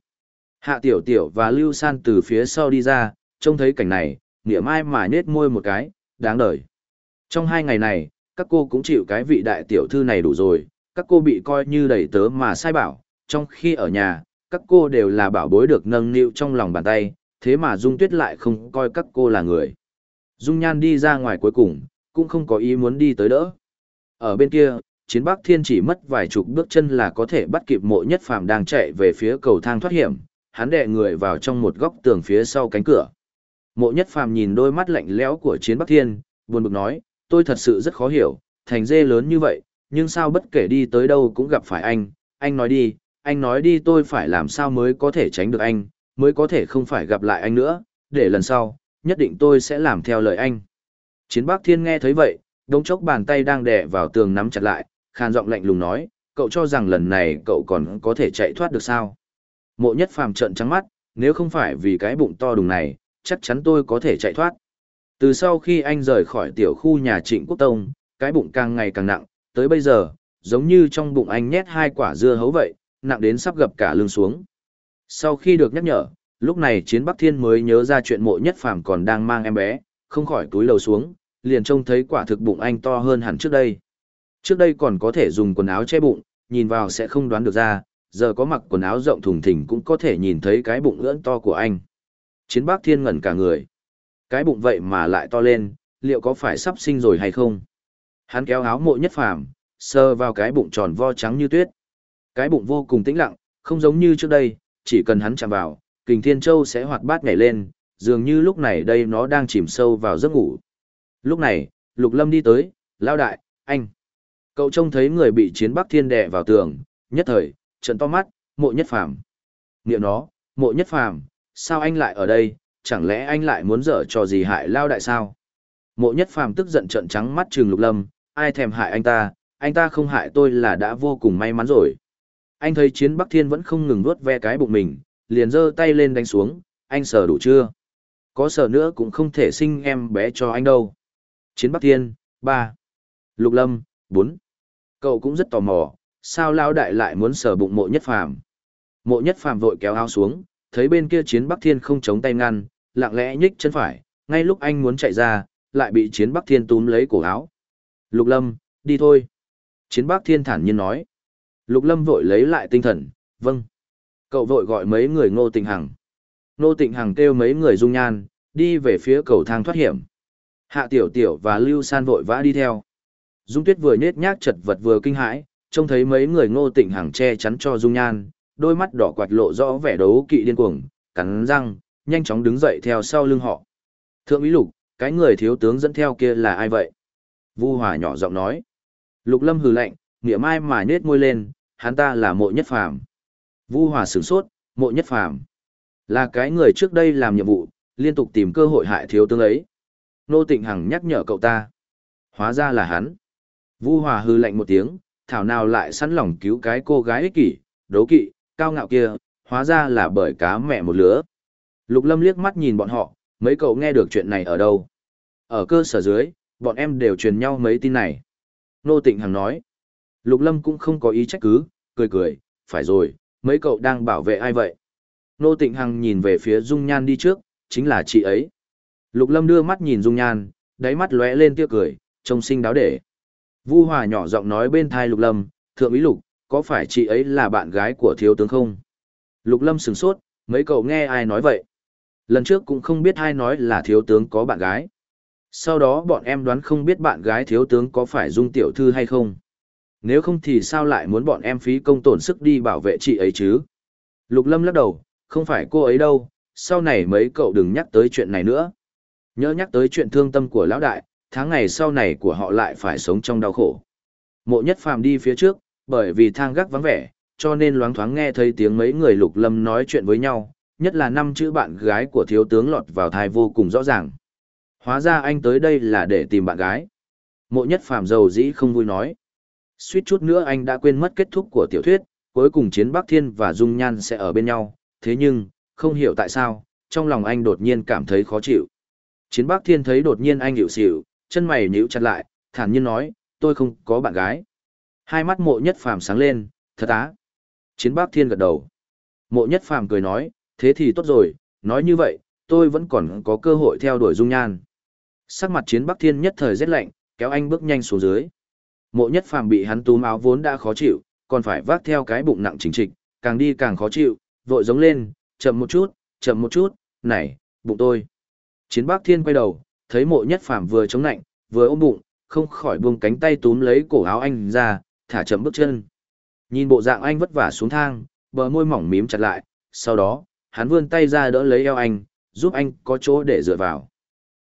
Speaker 1: Hạ Tiểu Tiểu và Lưu San từ phía sau đi ra, trông thấy cảnh này, mỉa mai mà nết môi một cái, đáng đời. Trong hai ngày này, các cô cũng chịu cái vị đại tiểu thư này đủ rồi, các cô bị coi như đầy tớ mà sai bảo, trong khi ở nhà, các cô đều là bảo bối được nâng niu trong lòng bàn tay, thế mà Dung Tuyết lại không coi các cô là người. Dung Nhan đi ra ngoài cuối cùng, cũng không có ý muốn đi tới đỡ. Ở bên kia, chiến bắc thiên chỉ mất vài chục bước chân là có thể bắt kịp mộ nhất phàm đang chạy về phía cầu thang thoát hiểm, hắn đè người vào trong một góc tường phía sau cánh cửa. Mộ nhất phàm nhìn đôi mắt lạnh lẽo của chiến bắc thiên, buồn bực nói, tôi thật sự rất khó hiểu, thành dê lớn như vậy, nhưng sao bất kể đi tới đâu cũng gặp phải anh, anh nói đi, anh nói đi tôi phải làm sao mới có thể tránh được anh, mới có thể không phải gặp lại anh nữa, để lần sau, nhất định tôi sẽ làm theo lời anh. Chiến Bắc Thiên nghe thấy vậy, đống chốc bàn tay đang đè vào tường nắm chặt lại, khàn giọng lạnh lùng nói, cậu cho rằng lần này cậu còn có thể chạy thoát được sao? Mộ nhất phàm trợn trắng mắt, nếu không phải vì cái bụng to đùng này, chắc chắn tôi có thể chạy thoát. Từ sau khi anh rời khỏi tiểu khu nhà trịnh quốc tông, cái bụng càng ngày càng nặng, tới bây giờ, giống như trong bụng anh nhét hai quả dưa hấu vậy, nặng đến sắp gập cả lưng xuống. Sau khi được nhắc nhở, lúc này Chiến Bắc Thiên mới nhớ ra chuyện mộ nhất phàm còn đang mang em bé, không khỏi túi lầu xuống, liền trông thấy quả thực bụng anh to hơn hẳn trước đây. Trước đây còn có thể dùng quần áo che bụng, nhìn vào sẽ không đoán được ra, giờ có mặc quần áo rộng thùng thình cũng có thể nhìn thấy cái bụng ưỡn to của anh. Chiến Bác Thiên ngẩn cả người. Cái bụng vậy mà lại to lên, liệu có phải sắp sinh rồi hay không? Hắn kéo áo mộ nhất phàm, sờ vào cái bụng tròn vo trắng như tuyết. Cái bụng vô cùng tĩnh lặng, không giống như trước đây, chỉ cần hắn chạm vào, kình thiên châu sẽ hoạt bát nhảy lên, dường như lúc này đây nó đang chìm sâu vào giấc ngủ. Lúc này, Lục Lâm đi tới, lao đại, anh. Cậu trông thấy người bị chiến bắc thiên đè vào tường, nhất thời, trận to mắt, mộ nhất phàm. Niệm nó, mộ nhất phàm, sao anh lại ở đây, chẳng lẽ anh lại muốn dở trò gì hại lao đại sao? Mộ nhất phàm tức giận trận trắng mắt trừng Lục Lâm, ai thèm hại anh ta, anh ta không hại tôi là đã vô cùng may mắn rồi. Anh thấy chiến Bắc Thiên vẫn không ngừng vuốt ve cái bụng mình, liền giơ tay lên đánh xuống, anh sờ đủ chưa? Có sờ nữa cũng không thể sinh em bé cho anh đâu. Chiến Bắc Thiên, ba, Lục Lâm, bốn. Cậu cũng rất tò mò, sao Lao Đại lại muốn sờ bụng mộ nhất phàm? Mộ nhất phàm vội kéo áo xuống, thấy bên kia chiến Bắc Thiên không chống tay ngăn, lặng lẽ nhích chân phải, ngay lúc anh muốn chạy ra, lại bị chiến Bắc Thiên túm lấy cổ áo. Lục Lâm, đi thôi. Chiến Bắc Thiên thản nhiên nói. Lục Lâm vội lấy lại tinh thần, vâng. Cậu vội gọi mấy người Ngô Tịnh Hằng. Ngô Tịnh Hằng kêu mấy người dung nhan, đi về phía cầu thang thoát hiểm. Hạ Tiểu Tiểu và Lưu San vội vã đi theo. Dung Tuyết vừa nhếch nhác chật vật vừa kinh hãi, trông thấy mấy người Ngô Tịnh Hằng che chắn cho Dung Nhan, đôi mắt đỏ quạt lộ rõ vẻ đấu kỵ điên cuồng, cắn răng, nhanh chóng đứng dậy theo sau lưng họ. Thượng úy Lục, cái người thiếu tướng dẫn theo kia là ai vậy? Vu Hòa nhỏ giọng nói. Lục Lâm hừ lạnh, nghĩa mai mà nết môi lên, hắn ta là mộ nhất phàm. Vu Hòa sửng sốt, mộ nhất phàm. Là cái người trước đây làm nhiệm vụ, liên tục tìm cơ hội hại thiếu tướng ấy. Nô Tịnh Hằng nhắc nhở cậu ta. Hóa ra là hắn. Vu Hòa hừ lạnh một tiếng, thảo nào lại sẵn lòng cứu cái cô gái ích kỷ, đấu kỵ, cao ngạo kia, hóa ra là bởi cá mẹ một lứa. Lục Lâm liếc mắt nhìn bọn họ, mấy cậu nghe được chuyện này ở đâu? Ở cơ sở dưới, bọn em đều truyền nhau mấy tin này. Nô Tịnh Hằng nói. Lục Lâm cũng không có ý trách cứ, cười cười, phải rồi, mấy cậu đang bảo vệ ai vậy? Nô Tịnh Hằng nhìn về phía Dung Nhan đi trước, chính là chị ấy. Lục Lâm đưa mắt nhìn Dung Nhan, đáy mắt lóe lên tia cười, trông xinh đáo để. Vu Hòa nhỏ giọng nói bên thai Lục Lâm, thượng úy Lục, có phải chị ấy là bạn gái của thiếu tướng không? Lục Lâm sửng sốt, mấy cậu nghe ai nói vậy? Lần trước cũng không biết ai nói là thiếu tướng có bạn gái. Sau đó bọn em đoán không biết bạn gái thiếu tướng có phải Dung Tiểu Thư hay không. Nếu không thì sao lại muốn bọn em phí công tổn sức đi bảo vệ chị ấy chứ? Lục Lâm lắc đầu, không phải cô ấy đâu, sau này mấy cậu đừng nhắc tới chuyện này nữa. Nhớ nhắc tới chuyện thương tâm của lão đại, tháng ngày sau này của họ lại phải sống trong đau khổ. Mộ nhất phàm đi phía trước, bởi vì thang gác vắng vẻ, cho nên loáng thoáng nghe thấy tiếng mấy người lục lâm nói chuyện với nhau, nhất là năm chữ bạn gái của thiếu tướng lọt vào thai vô cùng rõ ràng. Hóa ra anh tới đây là để tìm bạn gái. Mộ nhất phàm giàu dĩ không vui nói. Suýt chút nữa anh đã quên mất kết thúc của tiểu thuyết, cuối cùng chiến Bắc Thiên và Dung Nhan sẽ ở bên nhau, thế nhưng, không hiểu tại sao, trong lòng anh đột nhiên cảm thấy khó chịu. Chiến Bắc Thiên thấy đột nhiên anh hiểu xỉu, chân mày nhíu chặt lại, thản nhiên nói, tôi không có bạn gái. Hai mắt mộ nhất phàm sáng lên, thật á. Chiến Bắc Thiên gật đầu. Mộ nhất phàm cười nói, thế thì tốt rồi, nói như vậy, tôi vẫn còn có cơ hội theo đuổi dung nhan. Sắc mặt chiến Bắc Thiên nhất thời rét lạnh, kéo anh bước nhanh xuống dưới. Mộ nhất phàm bị hắn túm áo vốn đã khó chịu, còn phải vác theo cái bụng nặng chính trịch, càng đi càng khó chịu, vội giống lên, chậm một chút, chậm một chút, này, bụng tôi. Chiến Bắc Thiên quay đầu, thấy mộ nhất phàm vừa chống nạnh, vừa ôm bụng, không khỏi buông cánh tay túm lấy cổ áo anh ra, thả chậm bước chân. Nhìn bộ dạng anh vất vả xuống thang, bờ môi mỏng mím chặt lại, sau đó, hắn vươn tay ra đỡ lấy eo anh, giúp anh có chỗ để dựa vào.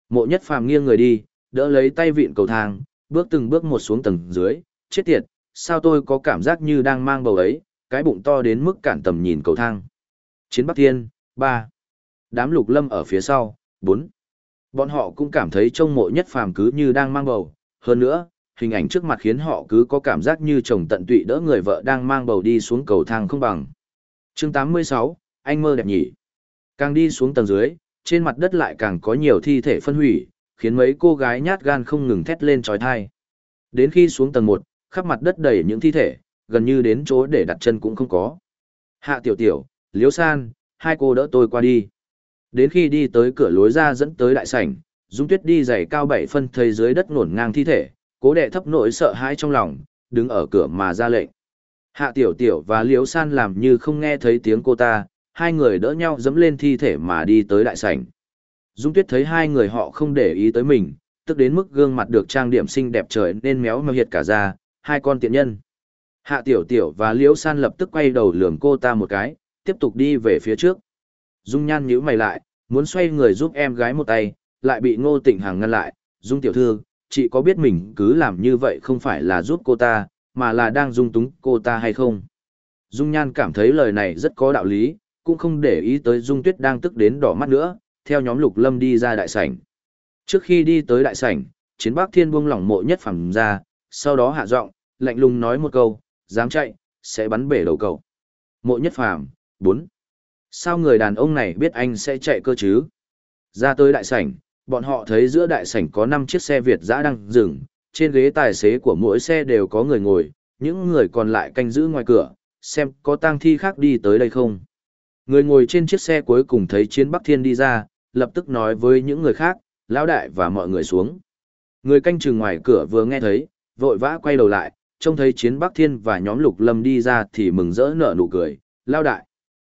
Speaker 1: Mộ nhất phàm nghiêng người đi, đỡ lấy tay vịn cầu thang, bước từng bước một xuống tầng dưới, chết tiệt, sao tôi có cảm giác như đang mang bầu ấy, cái bụng to đến mức cản tầm nhìn cầu thang. Chiến Bắc Thiên, 3. Đám lục lâm ở phía sau, 4. Bọn họ cũng cảm thấy trông mộ nhất phàm cứ như đang mang bầu, hơn nữa, hình ảnh trước mặt khiến họ cứ có cảm giác như chồng tận tụy đỡ người vợ đang mang bầu đi xuống cầu thang không bằng. chương 86, anh mơ đẹp nhỉ. Càng đi xuống tầng dưới, trên mặt đất lại càng có nhiều thi thể phân hủy, khiến mấy cô gái nhát gan không ngừng thét lên trói thai. Đến khi xuống tầng 1, khắp mặt đất đầy những thi thể, gần như đến chỗ để đặt chân cũng không có. Hạ tiểu tiểu, liếu san, hai cô đỡ tôi qua đi. Đến khi đi tới cửa lối ra dẫn tới đại sảnh, Dung Tuyết đi giày cao bảy phân thấy dưới đất nổn ngang thi thể, cố đệ thấp nỗi sợ hãi trong lòng, đứng ở cửa mà ra lệnh. Hạ Tiểu Tiểu và Liễu San làm như không nghe thấy tiếng cô ta, hai người đỡ nhau dẫm lên thi thể mà đi tới đại sảnh. Dung Tuyết thấy hai người họ không để ý tới mình, tức đến mức gương mặt được trang điểm xinh đẹp trời nên méo mèo hiệt cả ra, hai con tiện nhân. Hạ Tiểu Tiểu và Liễu San lập tức quay đầu lườm cô ta một cái, tiếp tục đi về phía trước. Dung Nhan nhíu mày lại, muốn xoay người giúp em gái một tay, lại bị Ngô Tịnh Hằng ngăn lại. Dung tiểu thư, chị có biết mình cứ làm như vậy không phải là giúp cô ta, mà là đang dung túng cô ta hay không? Dung Nhan cảm thấy lời này rất có đạo lý, cũng không để ý tới Dung Tuyết đang tức đến đỏ mắt nữa, theo nhóm Lục Lâm đi ra đại sảnh. Trước khi đi tới đại sảnh, Chiến Bắc Thiên buông lỏng mộ nhất phẩm ra, sau đó hạ giọng, lạnh lùng nói một câu, dám chạy, sẽ bắn bể đầu cậu. Mộ nhất phàm, 4. Sao người đàn ông này biết anh sẽ chạy cơ chứ? Ra tới đại sảnh, bọn họ thấy giữa đại sảnh có 5 chiếc xe Việt dã đang dừng, trên ghế tài xế của mỗi xe đều có người ngồi, những người còn lại canh giữ ngoài cửa, xem có tang thi khác đi tới đây không. Người ngồi trên chiếc xe cuối cùng thấy chiến Bắc Thiên đi ra, lập tức nói với những người khác, lão đại và mọi người xuống. Người canh chừng ngoài cửa vừa nghe thấy, vội vã quay đầu lại, trông thấy chiến Bắc Thiên và nhóm Lục Lâm đi ra thì mừng rỡ nở nụ cười, lão đại.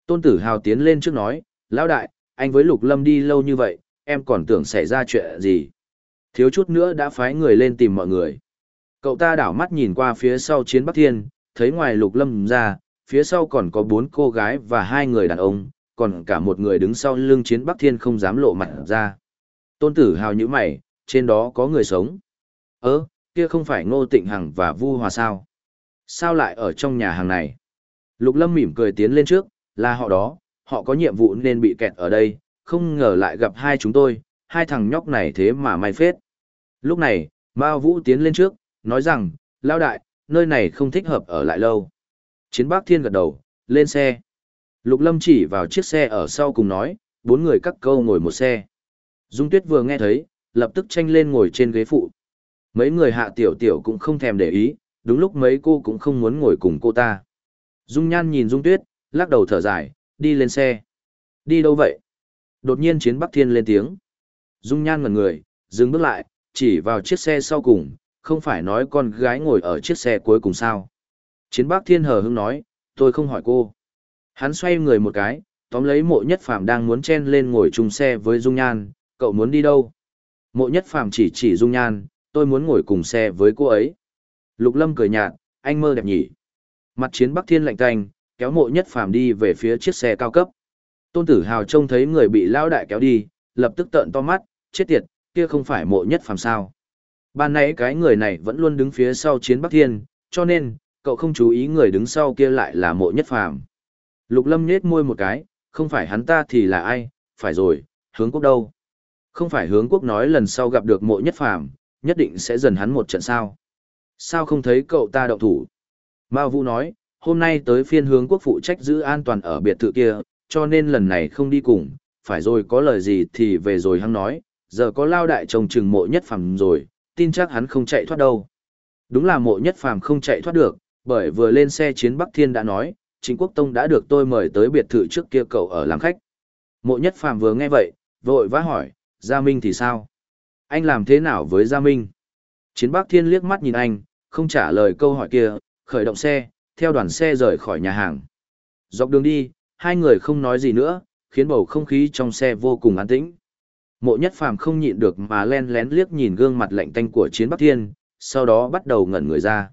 Speaker 1: Tôn Tử Hào tiến lên trước nói, lão đại, anh với Lục Lâm đi lâu như vậy, em còn tưởng xảy ra chuyện gì. Thiếu chút nữa đã phái người lên tìm mọi người. Cậu ta đảo mắt nhìn qua phía sau chiến Bắc Thiên, thấy ngoài lục lâm ra, phía sau còn có bốn cô gái và hai người đàn ông, còn cả một người đứng sau lưng chiến Bắc Thiên không dám lộ mặt ra. Tôn tử hào như mày, trên đó có người sống. Ơ, kia không phải Ngô Tịnh Hằng và Vu Hòa sao? Sao lại ở trong nhà hàng này? Lục Lâm mỉm cười tiến lên trước, là họ đó, họ có nhiệm vụ nên bị kẹt ở đây, không ngờ lại gặp hai chúng tôi, hai thằng nhóc này thế mà may phết. Lúc này, Mao Vũ tiến lên trước, nói rằng, lao đại, nơi này không thích hợp ở lại lâu. Chiến bác thiên gật đầu, lên xe. Lục Lâm chỉ vào chiếc xe ở sau cùng nói, bốn người cắt câu ngồi một xe. Dung Tuyết vừa nghe thấy, lập tức tranh lên ngồi trên ghế phụ. Mấy người hạ tiểu tiểu cũng không thèm để ý, đúng lúc mấy cô cũng không muốn ngồi cùng cô ta. Dung Nhan nhìn Dung Tuyết, lắc đầu thở dài, đi lên xe. Đi đâu vậy? Đột nhiên chiến Bắc Thiên lên tiếng. Dung Nhan ngần người, dừng bước lại, chỉ vào chiếc xe sau cùng, không phải nói con gái ngồi ở chiếc xe cuối cùng sao. Chiến Bắc Thiên hờ hững nói, tôi không hỏi cô. Hắn xoay người một cái, tóm lấy mộ nhất phàm đang muốn chen lên ngồi chung xe với Dung Nhan, cậu muốn đi đâu? Mộ nhất phàm chỉ chỉ Dung Nhan, tôi muốn ngồi cùng xe với cô ấy. Lục Lâm cười nhạt, anh mơ đẹp nhỉ. Mặt chiến Bắc Thiên lạnh tanh, kéo mộ nhất phàm đi về phía chiếc xe cao cấp. Tôn Tử Hào trông thấy người bị lão đại kéo đi, lập tức trợn to mắt, chết tiệt, kia không phải mộ nhất phàm sao. Ban nãy cái người này vẫn luôn đứng phía sau chiến Bắc Thiên, cho nên, cậu không chú ý người đứng sau kia lại là mộ nhất phàm. Lục Lâm nhếch môi một cái, không phải hắn ta thì là ai, phải rồi, hướng quốc đâu. Không phải hướng quốc nói lần sau gặp được mộ nhất phàm, nhất định sẽ dần hắn một trận sao. Sao không thấy cậu ta động thủ? Mao Vũ nói, hôm nay tới phiên hướng quốc phụ trách giữ an toàn ở biệt thự kia, cho nên lần này không đi cùng, phải rồi có lời gì thì về rồi hắn nói, giờ có lao đại chồng trừng mộ nhất phàm rồi, tin chắc hắn không chạy thoát đâu. Đúng là mộ nhất phàm không chạy thoát được, bởi vừa lên xe chiến Bắc Thiên đã nói, chính quốc tông đã được tôi mời tới biệt thự trước kia cậu ở làm khách. Mộ nhất phàm vừa nghe vậy, vội vã hỏi, Gia Minh thì sao? Anh làm thế nào với Gia Minh? Chiến Bắc Thiên liếc mắt nhìn anh, không trả lời câu hỏi kia, khởi động xe, theo đoàn xe rời khỏi nhà hàng. Dọc đường đi, hai người không nói gì nữa, khiến bầu không khí trong xe vô cùng an tĩnh. Mộ nhất phàm không nhịn được mà len lén liếc nhìn gương mặt lạnh tanh của chiến Bắc Thiên, sau đó bắt đầu ngẩn người ra.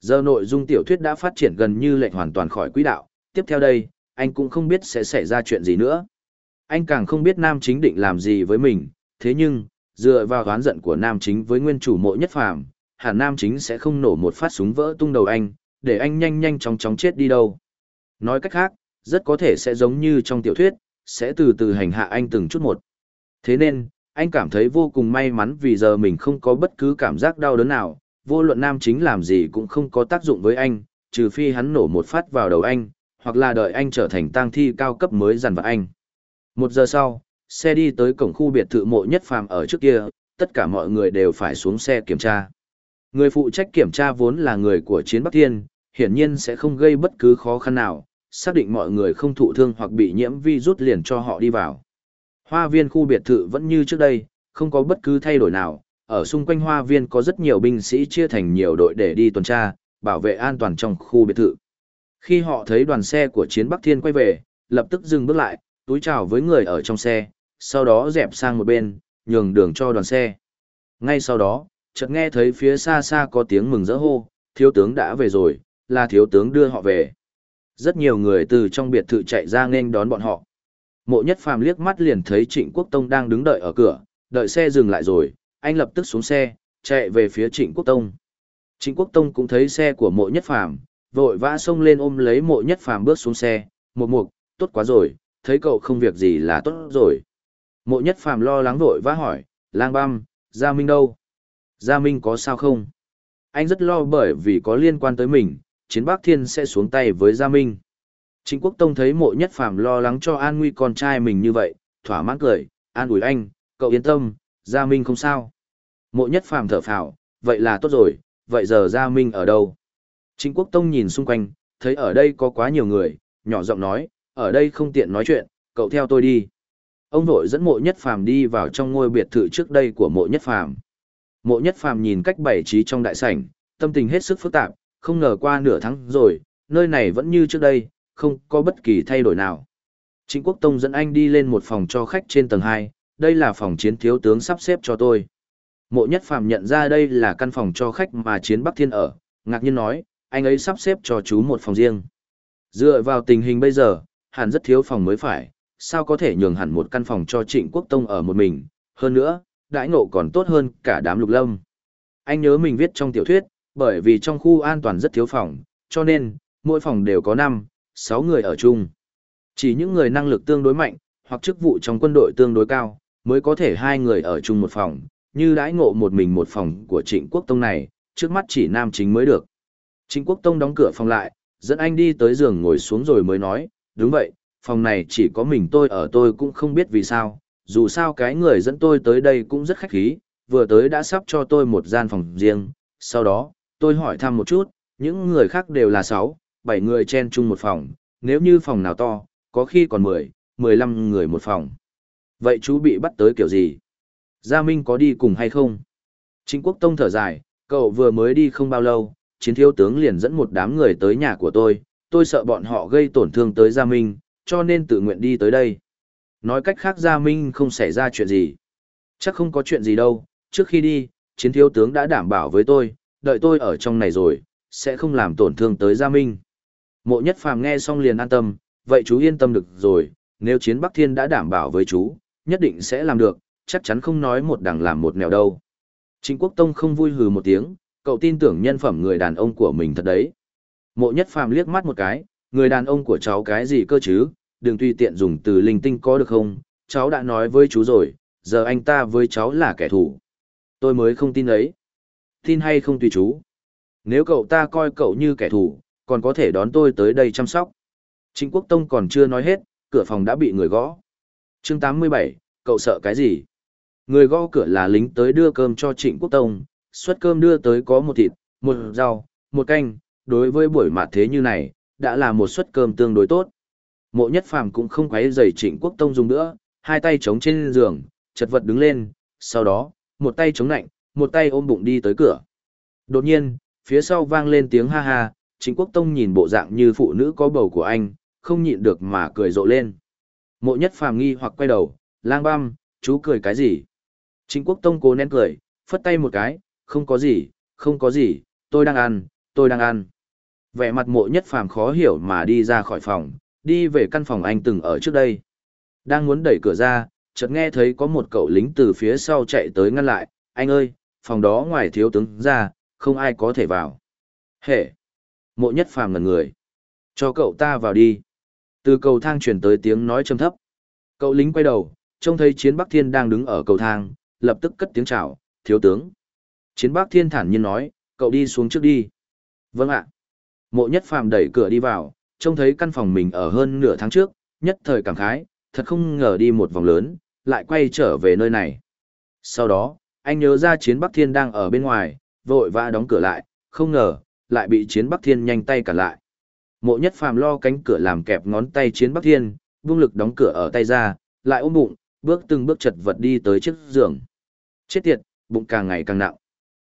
Speaker 1: Giờ nội dung tiểu thuyết đã phát triển gần như lệnh hoàn toàn khỏi quỹ đạo, tiếp theo đây, anh cũng không biết sẽ xảy ra chuyện gì nữa. Anh càng không biết nam chính định làm gì với mình, thế nhưng, dựa vào oán giận của nam chính với nguyên chủ mộ nhất phàm, hẳn nam chính sẽ không nổ một phát súng vỡ tung đầu anh, để anh nhanh nhanh chóng chóng chết đi đâu. Nói cách khác, rất có thể sẽ giống như trong tiểu thuyết, sẽ từ từ hành hạ anh từng chút một. Thế nên, anh cảm thấy vô cùng may mắn vì giờ mình không có bất cứ cảm giác đau đớn nào, vô luận nam chính làm gì cũng không có tác dụng với anh, trừ phi hắn nổ một phát vào đầu anh, hoặc là đợi anh trở thành tang thi cao cấp mới dằn vặt anh. Một giờ sau, xe đi tới cổng khu biệt thự mộ nhất phàm ở trước kia, tất cả mọi người đều phải xuống xe kiểm tra. Người phụ trách kiểm tra vốn là người của Chiến Bắc Thiên, hiển nhiên sẽ không gây bất cứ khó khăn nào, xác định mọi người không thụ thương hoặc bị nhiễm virus liền cho họ đi vào. Hoa viên khu biệt thự vẫn như trước đây, không có bất cứ thay đổi nào, ở xung quanh hoa viên có rất nhiều binh sĩ chia thành nhiều đội để đi tuần tra, bảo vệ an toàn trong khu biệt thự. Khi họ thấy đoàn xe của Chiến Bắc Thiên quay về, lập tức dừng bước lại, túi chào với người ở trong xe, sau đó dẹp sang một bên, nhường đường cho đoàn xe. Ngay sau đó, chợt nghe thấy phía xa xa có tiếng mừng rỡ hô, thiếu tướng đã về rồi, là thiếu tướng đưa họ về. Rất nhiều người từ trong biệt thự chạy ra nghênh đón bọn họ. Mộ nhất phàm liếc mắt liền thấy Trịnh Quốc Tông đang đứng đợi ở cửa, đợi xe dừng lại rồi, anh lập tức xuống xe, chạy về phía Trịnh Quốc Tông. Trịnh Quốc Tông cũng thấy xe của mộ nhất phàm, vội vã xông lên ôm lấy mộ nhất phàm bước xuống xe, một mục, tốt quá rồi, thấy cậu không việc gì là tốt rồi. Mộ nhất phàm lo lắng vội vã hỏi, lang băm, Gia Minh đâu? Gia Minh có sao không? Anh rất lo bởi vì có liên quan tới mình, chiến bác thiên sẽ xuống tay với Gia Minh. chính Quốc Tông thấy mộ nhất phàm lo lắng cho an nguy con trai mình như vậy, thỏa mãn cười, an ủi anh, cậu yên tâm, Gia Minh không sao. Mộ nhất phàm thở phào, vậy là tốt rồi, vậy giờ Gia Minh ở đâu? chính Quốc Tông nhìn xung quanh, thấy ở đây có quá nhiều người, nhỏ giọng nói, ở đây không tiện nói chuyện, cậu theo tôi đi. Ông vội dẫn mộ nhất phàm đi vào trong ngôi biệt thự trước đây của mộ nhất phàm. Mộ nhất phàm nhìn cách bày trí trong đại sảnh, tâm tình hết sức phức tạp, không ngờ qua nửa tháng rồi, nơi này vẫn như trước đây, không có bất kỳ thay đổi nào. Trịnh Quốc Tông dẫn anh đi lên một phòng cho khách trên tầng 2, đây là phòng chiến thiếu tướng sắp xếp cho tôi. Mộ nhất Phạm nhận ra đây là căn phòng cho khách mà chiến Bắc Thiên ở, ngạc nhiên nói, anh ấy sắp xếp cho chú một phòng riêng. Dựa vào tình hình bây giờ, hẳn rất thiếu phòng mới phải, sao có thể nhường hẳn một căn phòng cho Trịnh Quốc Tông ở một mình, hơn nữa, đãi ngộ còn tốt hơn cả đám lục lâm. Anh nhớ mình viết trong tiểu thuyết, bởi vì trong khu an toàn rất thiếu phòng, cho nên, mỗi phòng đều có 5, 6 người ở chung. Chỉ những người năng lực tương đối mạnh, hoặc chức vụ trong quân đội tương đối cao, mới có thể hai người ở chung một phòng, như đãi ngộ một mình một phòng của Trịnh Quốc Tông này, trước mắt chỉ nam chính mới được. Trịnh Quốc Tông đóng cửa phòng lại, dẫn anh đi tới giường ngồi xuống rồi mới nói, đúng vậy, phòng này chỉ có mình tôi ở tôi cũng không biết vì sao, dù sao cái người dẫn tôi tới đây cũng rất khách khí, vừa tới đã sắp cho tôi một gian phòng riêng, sau đó, tôi hỏi thăm một chút, những người khác đều là 6, 7 người chen chung một phòng, nếu như phòng nào to, có khi còn 10, 15 người một phòng. Vậy chú bị bắt tới kiểu gì? Gia Minh có đi cùng hay không? Chính quốc tông thở dài, cậu vừa mới đi không bao lâu, chiến thiếu tướng liền dẫn một đám người tới nhà của tôi, tôi sợ bọn họ gây tổn thương tới Gia Minh, cho nên tự nguyện đi tới đây. Nói cách khác Gia Minh không xảy ra chuyện gì. Chắc không có chuyện gì đâu, trước khi đi, chiến thiếu tướng đã đảm bảo với tôi, đợi tôi ở trong này rồi, sẽ không làm tổn thương tới Gia Minh. Mộ nhất phàm nghe xong liền an tâm, vậy chú yên tâm được rồi, nếu chiến Bắc Thiên đã đảm bảo với chú, nhất định sẽ làm được, chắc chắn không nói một đằng làm một nẻo đâu. Trịnh Quốc Tông không vui hừ một tiếng, cậu tin tưởng nhân phẩm người đàn ông của mình thật đấy. Mộ nhất phàm liếc mắt một cái, người đàn ông của cháu cái gì cơ chứ, đừng tùy tiện dùng từ linh tinh có được không, cháu đã nói với chú rồi, giờ anh ta với cháu là kẻ thù. Tôi mới không tin ấy. Tin hay không tùy chú. Nếu cậu ta coi cậu như kẻ thù, còn có thể đón tôi tới đây chăm sóc. Trịnh Quốc Tông còn chưa nói hết, cửa phòng đã bị người gõ. chương 87, cậu sợ cái gì? Người gõ cửa là lính tới đưa cơm cho Trịnh Quốc Tông, suất cơm đưa tới có một thịt, một rau, một canh, đối với buổi mạt thế như này, đã là một suất cơm tương đối tốt. Mộ nhất phàm cũng không quấy giày Trịnh Quốc Tông dùng nữa, hai tay chống trên giường, chật vật đứng lên, sau đó, một tay chống nạnh, một tay ôm bụng đi tới cửa. Đột nhiên, phía sau vang lên tiếng ha ha, chính Quốc Tông nhìn bộ dạng như phụ nữ có bầu của anh, không nhịn được mà cười rộ lên. Mộ nhất phàm nghi hoặc quay đầu, lang băm, chú cười cái gì? chính Quốc Tông cố nén cười, phất tay một cái, không có gì, không có gì, tôi đang ăn, tôi đang ăn. Vẻ mặt mộ nhất phàm khó hiểu mà đi ra khỏi phòng, đi về căn phòng anh từng ở trước đây. Đang muốn đẩy cửa ra, chợt nghe thấy có một cậu lính từ phía sau chạy tới ngăn lại, anh ơi, phòng đó ngoài thiếu tướng ra, không ai có thể vào. Hệ! Mộ nhất phàm ngần người. Cho cậu ta vào đi. Từ cầu thang truyền tới tiếng nói trầm thấp. Cậu lính quay đầu, trông thấy chiến Bắc Thiên đang đứng ở cầu thang, lập tức cất tiếng chào, thiếu tướng. Chiến Bắc Thiên thản nhiên nói, cậu đi xuống trước đi. Vâng ạ. Mộ nhất phàm đẩy cửa đi vào, trông thấy căn phòng mình ở hơn nửa tháng trước, nhất thời cảm khái, thật không ngờ đi một vòng lớn, lại quay trở về nơi này. Sau đó, anh nhớ ra chiến Bắc Thiên đang ở bên ngoài, vội vã đóng cửa lại, không ngờ, lại bị chiến Bắc Thiên nhanh tay cả lại. Mộ nhất phàm lo cánh cửa làm kẹp ngón tay chiến Bắc Thiên, vung lực đóng cửa ở tay ra, lại ôm bụng, bước từng bước chật vật đi tới chiếc giường. Chết tiệt, bụng càng ngày càng nặng.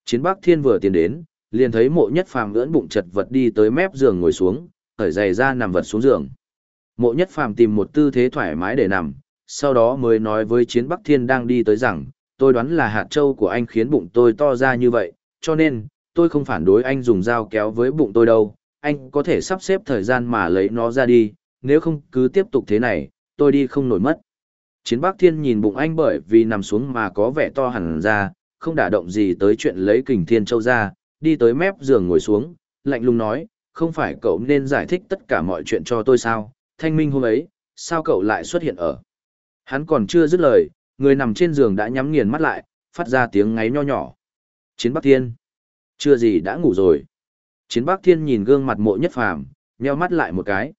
Speaker 1: Chiến Bắc Thiên vừa tiến đến, liền thấy mộ nhất phàm ưỡn bụng chật vật đi tới mép giường ngồi xuống, khởi giày ra nằm vật xuống giường. Mộ nhất phàm tìm một tư thế thoải mái để nằm, sau đó mới nói với chiến Bắc Thiên đang đi tới rằng, tôi đoán là hạt châu của anh khiến bụng tôi to ra như vậy, cho nên, tôi không phản đối anh dùng dao kéo với bụng tôi đâu, anh có thể sắp xếp thời gian mà lấy nó ra đi, nếu không cứ tiếp tục thế này, tôi đi không nổi mất. Chiến Bắc Thiên nhìn bụng anh bởi vì nằm xuống mà có vẻ to hẳn ra, không đả động gì tới chuyện lấy kình thiên châu ra, đi tới mép giường ngồi xuống, lạnh lùng nói, không phải cậu nên giải thích tất cả mọi chuyện cho tôi sao, thanh minh hôm ấy, sao cậu lại xuất hiện ở. Hắn còn chưa dứt lời, người nằm trên giường đã nhắm nghiền mắt lại, phát ra tiếng ngáy nho nhỏ. Chiến Bắc Thiên. Chưa gì đã ngủ rồi. Chiến Bắc Thiên nhìn gương mặt mộ nhất phàm, nheo mắt lại một cái.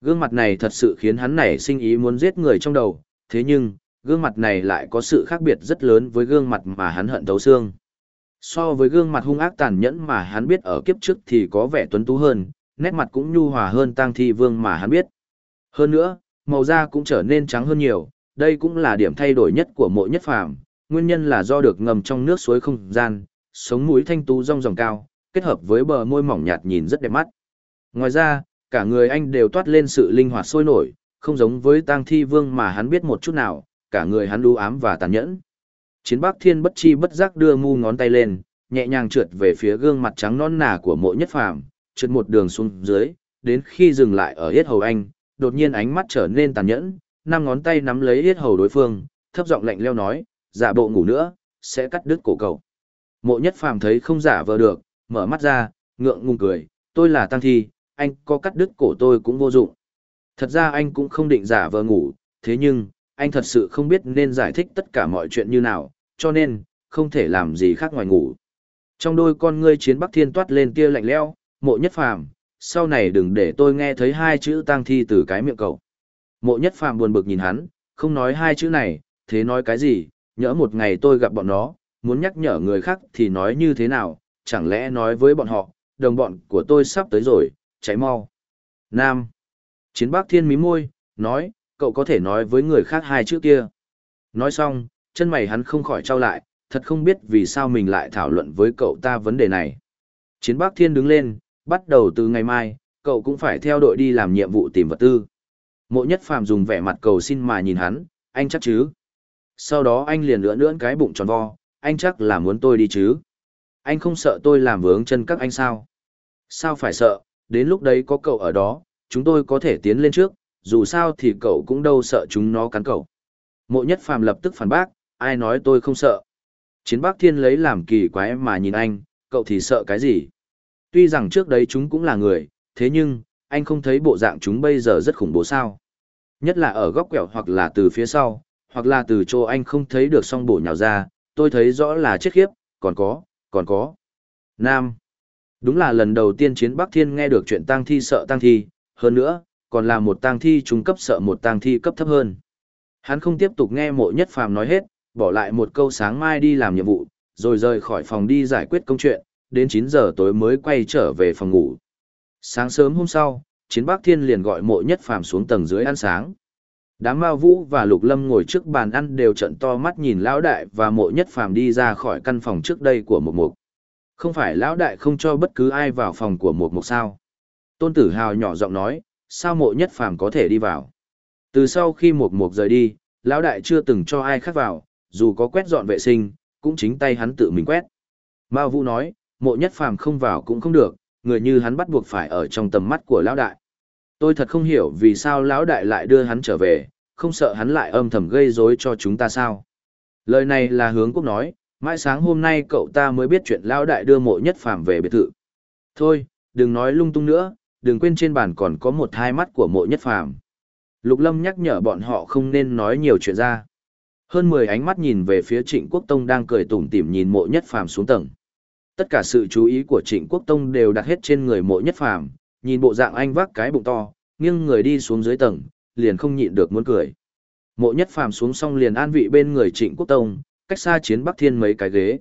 Speaker 1: Gương mặt này thật sự khiến hắn nảy sinh ý muốn giết người trong đầu, thế nhưng, gương mặt này lại có sự khác biệt rất lớn với gương mặt mà hắn hận thấu xương. So với gương mặt hung ác tàn nhẫn mà hắn biết ở kiếp trước thì có vẻ tuấn tú hơn, nét mặt cũng nhu hòa hơn tang thi vương mà hắn biết. Hơn nữa, màu da cũng trở nên trắng hơn nhiều, đây cũng là điểm thay đổi nhất của mộ nhất phàm, nguyên nhân là do được ngầm trong nước suối không gian, sống mũi thanh tú rong ròng cao, kết hợp với bờ môi mỏng nhạt nhìn rất đẹp mắt. Ngoài ra, cả người anh đều toát lên sự linh hoạt sôi nổi, không giống với tang thi vương mà hắn biết một chút nào, cả người hắn đu ám và tàn nhẫn. Chiến Bắc Thiên bất chi bất giác đưa mu ngón tay lên, nhẹ nhàng trượt về phía gương mặt trắng non nà của mộ nhất phàm, trượt một đường xuống dưới, đến khi dừng lại ở yết hầu anh, đột nhiên ánh mắt trở nên tàn nhẫn, năm ngón tay nắm lấy yết hầu đối phương, thấp giọng lạnh leo nói, giả bộ ngủ nữa, sẽ cắt đứt cổ cậu. Mộ nhất phàm thấy không giả vờ được, mở mắt ra, ngượng ngùng cười, tôi là tăng thi, anh có cắt đứt cổ tôi cũng vô dụng. Thật ra anh cũng không định giả vờ ngủ, thế nhưng, anh thật sự không biết nên giải thích tất cả mọi chuyện như nào, cho nên, không thể làm gì khác ngoài ngủ. Trong đôi con ngươi chiến Bắc Thiên toát lên tia lạnh lẽo, mộ nhất phàm, sau này đừng để tôi nghe thấy hai chữ tang thi từ cái miệng cậu. Mộ nhất phàm buồn bực nhìn hắn, không nói hai chữ này, thế nói cái gì, nhỡ một ngày tôi gặp bọn nó, muốn nhắc nhở người khác thì nói như thế nào, chẳng lẽ nói với bọn họ, đồng bọn của tôi sắp tới rồi, cháy mau. Nam. Chiến Bác Thiên mí môi, nói, cậu có thể nói với người khác hai chữ kia. Nói xong, chân mày hắn không khỏi trao lại, thật không biết vì sao mình lại thảo luận với cậu ta vấn đề này. Chiến Bác Thiên đứng lên, bắt đầu từ ngày mai, cậu cũng phải theo đội đi làm nhiệm vụ tìm vật tư. Mộ nhất phàm dùng vẻ mặt cầu xin mà nhìn hắn, anh chắc chứ. Sau đó anh liền lưỡn lưỡn cái bụng tròn vo, anh chắc là muốn tôi đi chứ. Anh không sợ tôi làm vướng chân các anh sao? Sao phải sợ, đến lúc đấy có cậu ở đó, chúng tôi có thể tiến lên trước, dù sao thì cậu cũng đâu sợ chúng nó cắn cậu. Mộ nhất phàm lập tức phản bác, ai nói tôi không sợ. Chiến bác thiên lấy làm kỳ quái mà nhìn anh, cậu thì sợ cái gì? Tuy rằng trước đấy chúng cũng là người, thế nhưng, anh không thấy bộ dạng chúng bây giờ rất khủng bố sao. Nhất là ở góc quẹo hoặc là từ phía sau, hoặc là từ chỗ anh không thấy được song bổ nhào ra, tôi thấy rõ là chết khiếp, còn có, còn có. Nam. Đúng là lần đầu tiên chiến Bắc Thiên nghe được chuyện tang thi sợ tang thi, hơn nữa, còn là một tang thi trung cấp sợ một tang thi cấp thấp hơn. Hắn không tiếp tục nghe mộ nhất phàm nói hết, bỏ lại một câu sáng mai đi làm nhiệm vụ, rồi rời khỏi phòng đi giải quyết công chuyện, đến 9 giờ tối mới quay trở về phòng ngủ. Sáng sớm hôm sau, Chiến Bắc Thiên liền gọi mộ nhất phàm xuống tầng dưới ăn sáng. Đám Mao Vũ và Lục Lâm ngồi trước bàn ăn đều trận to mắt nhìn lão đại và mộ nhất phàm đi ra khỏi căn phòng trước đây của một mục. Không phải lão đại không cho bất cứ ai vào phòng của một mục sao? Tôn Tử Hào nhỏ giọng nói, sao mộ nhất phàm có thể đi vào? Từ sau khi một mục rời đi, lão đại chưa từng cho ai khác vào, dù có quét dọn vệ sinh, cũng chính tay hắn tự mình quét. Mao Vũ nói, mộ nhất phàm không vào cũng không được, người như hắn bắt buộc phải ở trong tầm mắt của lão đại. Tôi thật không hiểu vì sao lão đại lại đưa hắn trở về, không sợ hắn lại âm thầm gây rối cho chúng ta sao. Lời này là hướng quốc nói, mãi sáng hôm nay cậu ta mới biết chuyện lão đại đưa mộ nhất phàm về biệt thự. Thôi, đừng nói lung tung nữa, đừng quên trên bàn còn có một hai mắt của mộ nhất phàm. Lục Lâm nhắc nhở bọn họ không nên nói nhiều chuyện ra. Hơn 10 ánh mắt nhìn về phía Trịnh Quốc Tông đang cười tủm tỉm nhìn mộ nhất phàm xuống tầng. Tất cả sự chú ý của Trịnh Quốc Tông đều đặt hết trên người mộ nhất phàm, nhìn bộ dạng anh vác cái bụng to, nghiêng người đi xuống dưới tầng, liền không nhịn được muốn cười. Mộ nhất phàm xuống xong liền an vị bên người Trịnh Quốc Tông, cách xa chiến Bắc Thiên mấy cái ghế.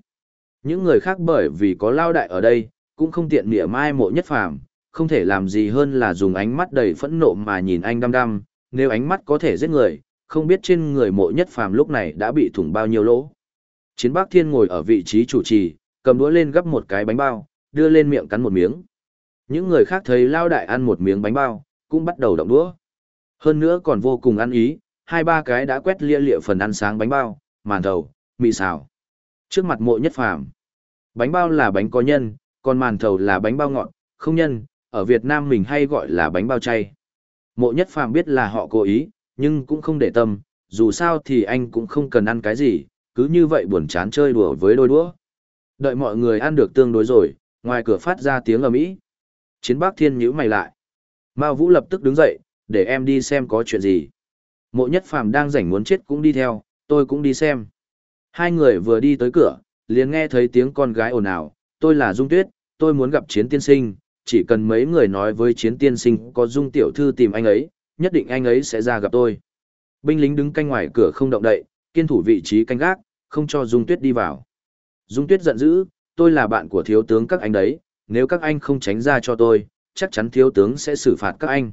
Speaker 1: Những người khác bởi vì có lao đại ở đây, cũng không tiện mỉa mai mộ nhất phàm, không thể làm gì hơn là dùng ánh mắt đầy phẫn nộ mà nhìn anh đăm đăm, nếu ánh mắt có thể giết người, không biết trên người mộ nhất phàm lúc này đã bị thủng bao nhiêu lỗ. Chiến Bắc Thiên ngồi ở vị trí chủ trì, cầm đũa lên gấp một cái bánh bao, đưa lên miệng cắn một miếng. Những người khác thấy lao đại ăn một miếng bánh bao, cũng bắt đầu động đũa. Hơn nữa còn vô cùng ăn ý, hai ba cái đã quét lia lịa phần ăn sáng bánh bao, màn thầu, mì xào. Trước mặt mộ nhất phàm. Bánh bao là bánh có nhân, còn màn thầu là bánh bao ngọt, không nhân, ở Việt Nam mình hay gọi là bánh bao chay. Mộ nhất phàm biết là họ cố ý, nhưng cũng không để tâm, dù sao thì anh cũng không cần ăn cái gì, cứ như vậy buồn chán chơi đùa với đôi đũa. Đợi mọi người ăn được tương đối rồi, ngoài cửa phát ra tiếng ầm ĩ. Chiến Bắc Thiên nhíu mày lại. Mao Vũ lập tức đứng dậy, để em đi xem có chuyện gì. Mộ Nhất Phàm đang rảnh muốn chết cũng đi theo, tôi cũng đi xem. Hai người vừa đi tới cửa, liền nghe thấy tiếng con gái ồn ào, tôi là Dung Tuyết, tôi muốn gặp Chiến Tiên Sinh, chỉ cần mấy người nói với Chiến Tiên Sinh có Dung Tiểu Thư tìm anh ấy, nhất định anh ấy sẽ ra gặp tôi. Binh lính đứng canh ngoài cửa không động đậy, kiên thủ vị trí canh gác, không cho Dung Tuyết đi vào. Dung Tuyết giận dữ, tôi là bạn của thiếu tướng các anh đấy, nếu các anh không tránh ra cho tôi, chắc chắn thiếu tướng sẽ xử phạt các anh.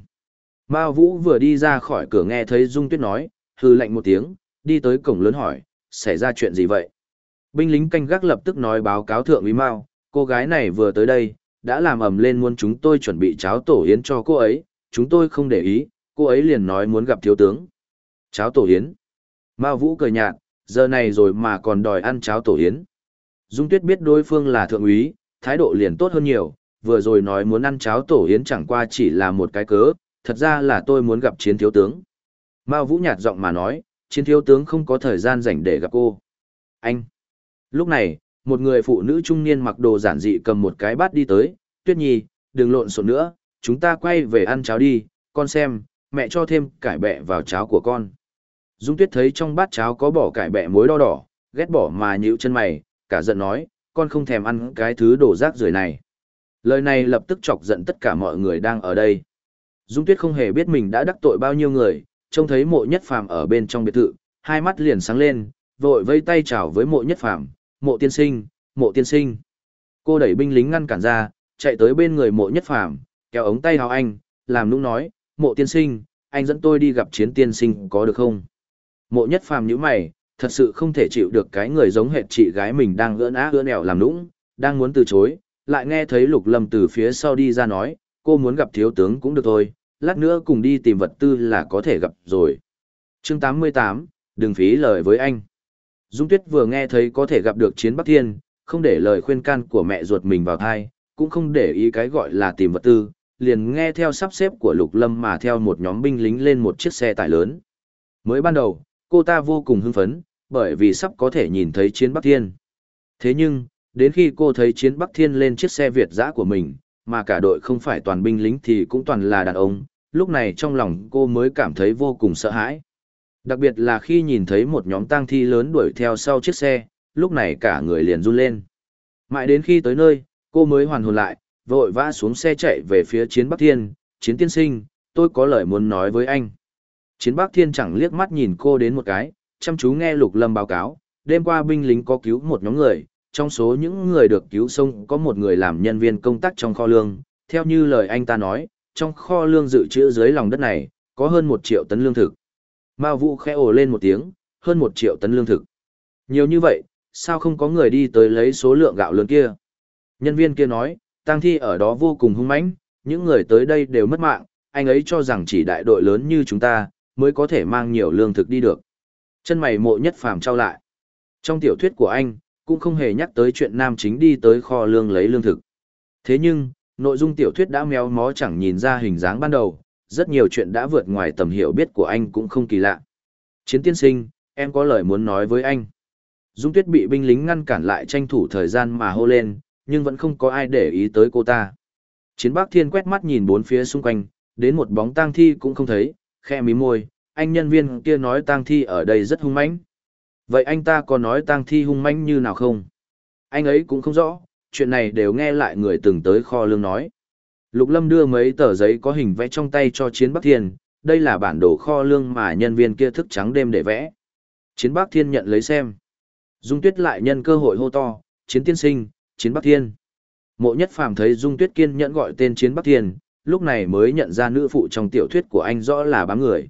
Speaker 1: Mao Vũ vừa đi ra khỏi cửa nghe thấy Dung Tuyết nói, hư lạnh một tiếng, đi tới cổng lớn hỏi, xảy ra chuyện gì vậy? Binh lính canh gác lập tức nói báo cáo thượng úy Mao, cô gái này vừa tới đây, đã làm ầm lên muốn chúng tôi chuẩn bị cháo tổ yến cho cô ấy, chúng tôi không để ý, cô ấy liền nói muốn gặp thiếu tướng. Cháo tổ yến. Mao Vũ cười nhạt, giờ này rồi mà còn đòi ăn cháo tổ yến. Dung Tuyết biết đối phương là thượng úy, thái độ liền tốt hơn nhiều, vừa rồi nói muốn ăn cháo tổ yến chẳng qua chỉ là một cái cớ, thật ra là tôi muốn gặp chiến thiếu tướng. Mao Vũ nhạt giọng mà nói, chiến thiếu tướng không có thời gian rảnh để gặp cô. Anh. Lúc này, một người phụ nữ trung niên mặc đồ giản dị cầm một cái bát đi tới, Tuyết Nhi, đừng lộn xộn nữa, chúng ta quay về ăn cháo đi, con xem, mẹ cho thêm cải bẹ vào cháo của con. Dung Tuyết thấy trong bát cháo có bỏ cải bẹ muối đỏ đỏ, ghét bỏ mà nhíu chân mày, cả giận nói, con không thèm ăn cái thứ đổ rác rưởi này. Lời này lập tức chọc giận tất cả mọi người đang ở đây. Dung Tuyết không hề biết mình đã đắc tội bao nhiêu người, trông thấy mộ nhất phàm ở bên trong biệt thự, hai mắt liền sáng lên, vội vây tay chào với mộ nhất phàm, mộ tiên sinh, mộ tiên sinh. Cô đẩy binh lính ngăn cản ra, chạy tới bên người mộ nhất phàm, kéo ống tay hào anh, làm nũng nói, mộ tiên sinh, anh dẫn tôi đi gặp chiến tiên sinh có được không? Mộ nhất phàm như mày, thật sự không thể chịu được cái người giống hệt chị gái mình đang gỡ á gỡ ẻo làm nũng, đang muốn từ chối, lại nghe thấy lục lâm từ phía sau đi ra nói, cô muốn gặp thiếu tướng cũng được thôi, lát nữa cùng đi tìm vật tư là có thể gặp rồi. chương 88, đừng phí lời với anh. Dung Tuyết vừa nghe thấy có thể gặp được chiến Bắc Thiên, không để lời khuyên can của mẹ ruột mình vào thai, cũng không để ý cái gọi là tìm vật tư, liền nghe theo sắp xếp của Lục Lâm mà theo một nhóm binh lính lên một chiếc xe tải lớn. Mới ban đầu, cô ta vô cùng hưng phấn, bởi vì sắp có thể nhìn thấy chiến Bắc Thiên. Thế nhưng, đến khi cô thấy chiến Bắc Thiên lên chiếc xe Việt giã của mình, mà cả đội không phải toàn binh lính thì cũng toàn là đàn ông, lúc này trong lòng cô mới cảm thấy vô cùng sợ hãi. Đặc biệt là khi nhìn thấy một nhóm tang thi lớn đuổi theo sau chiếc xe, lúc này cả người liền run lên. Mãi đến khi tới nơi, cô mới hoàn hồn lại, vội vã xuống xe chạy về phía chiến Bắc Thiên, chiến tiên sinh, tôi có lời muốn nói với anh. Chiến Bắc Thiên chẳng liếc mắt nhìn cô đến một cái, chăm chú nghe Lục Lâm báo cáo, đêm qua binh lính có cứu một nhóm người, trong số những người được cứu sông có một người làm nhân viên công tác trong kho lương, theo như lời anh ta nói, trong kho lương dự trữ dưới lòng đất này, có hơn một triệu tấn lương thực. Mao Vũ khẽ ồ lên một tiếng, hơn một triệu tấn lương thực. Nhiều như vậy, sao không có người đi tới lấy số lượng gạo lớn kia? Nhân viên kia nói, tang thi ở đó vô cùng hung mãnh, những người tới đây đều mất mạng, anh ấy cho rằng chỉ đại đội lớn như chúng ta, mới có thể mang nhiều lương thực đi được. Chân mày mộ nhất phàm trao lại. Trong tiểu thuyết của anh, cũng không hề nhắc tới chuyện nam chính đi tới kho lương lấy lương thực. Thế nhưng, nội dung tiểu thuyết đã méo mó chẳng nhìn ra hình dáng ban đầu, rất nhiều chuyện đã vượt ngoài tầm hiểu biết của anh cũng không kỳ lạ. Chiến tiên sinh, em có lời muốn nói với anh. Dung Tuyết bị binh lính ngăn cản lại tranh thủ thời gian mà hô lên, nhưng vẫn không có ai để ý tới cô ta. Chiến bác Thiên quét mắt nhìn bốn phía xung quanh, đến một bóng tang thi cũng không thấy, khe mí môi, anh nhân viên kia nói tang thi ở đây rất hung mãnh. Vậy anh ta có nói tang thi hung mãnh như nào không? Anh ấy cũng không rõ, chuyện này đều nghe lại người từng tới kho lương nói. Lục Lâm đưa mấy tờ giấy có hình vẽ trong tay cho Chiến Bắc Thiên, đây là bản đồ kho lương mà nhân viên kia thức trắng đêm để vẽ. Chiến Bắc Thiên nhận lấy xem. Dung Tuyết lại nhân cơ hội hô to, Chiến Tiên Sinh, Chiến Bắc Thiên. Mộ Nhất Phàm thấy Dung Tuyết kiên nhẫn gọi tên Chiến Bắc Thiên, lúc này mới nhận ra nữ phụ trong tiểu thuyết của anh rõ là bám người.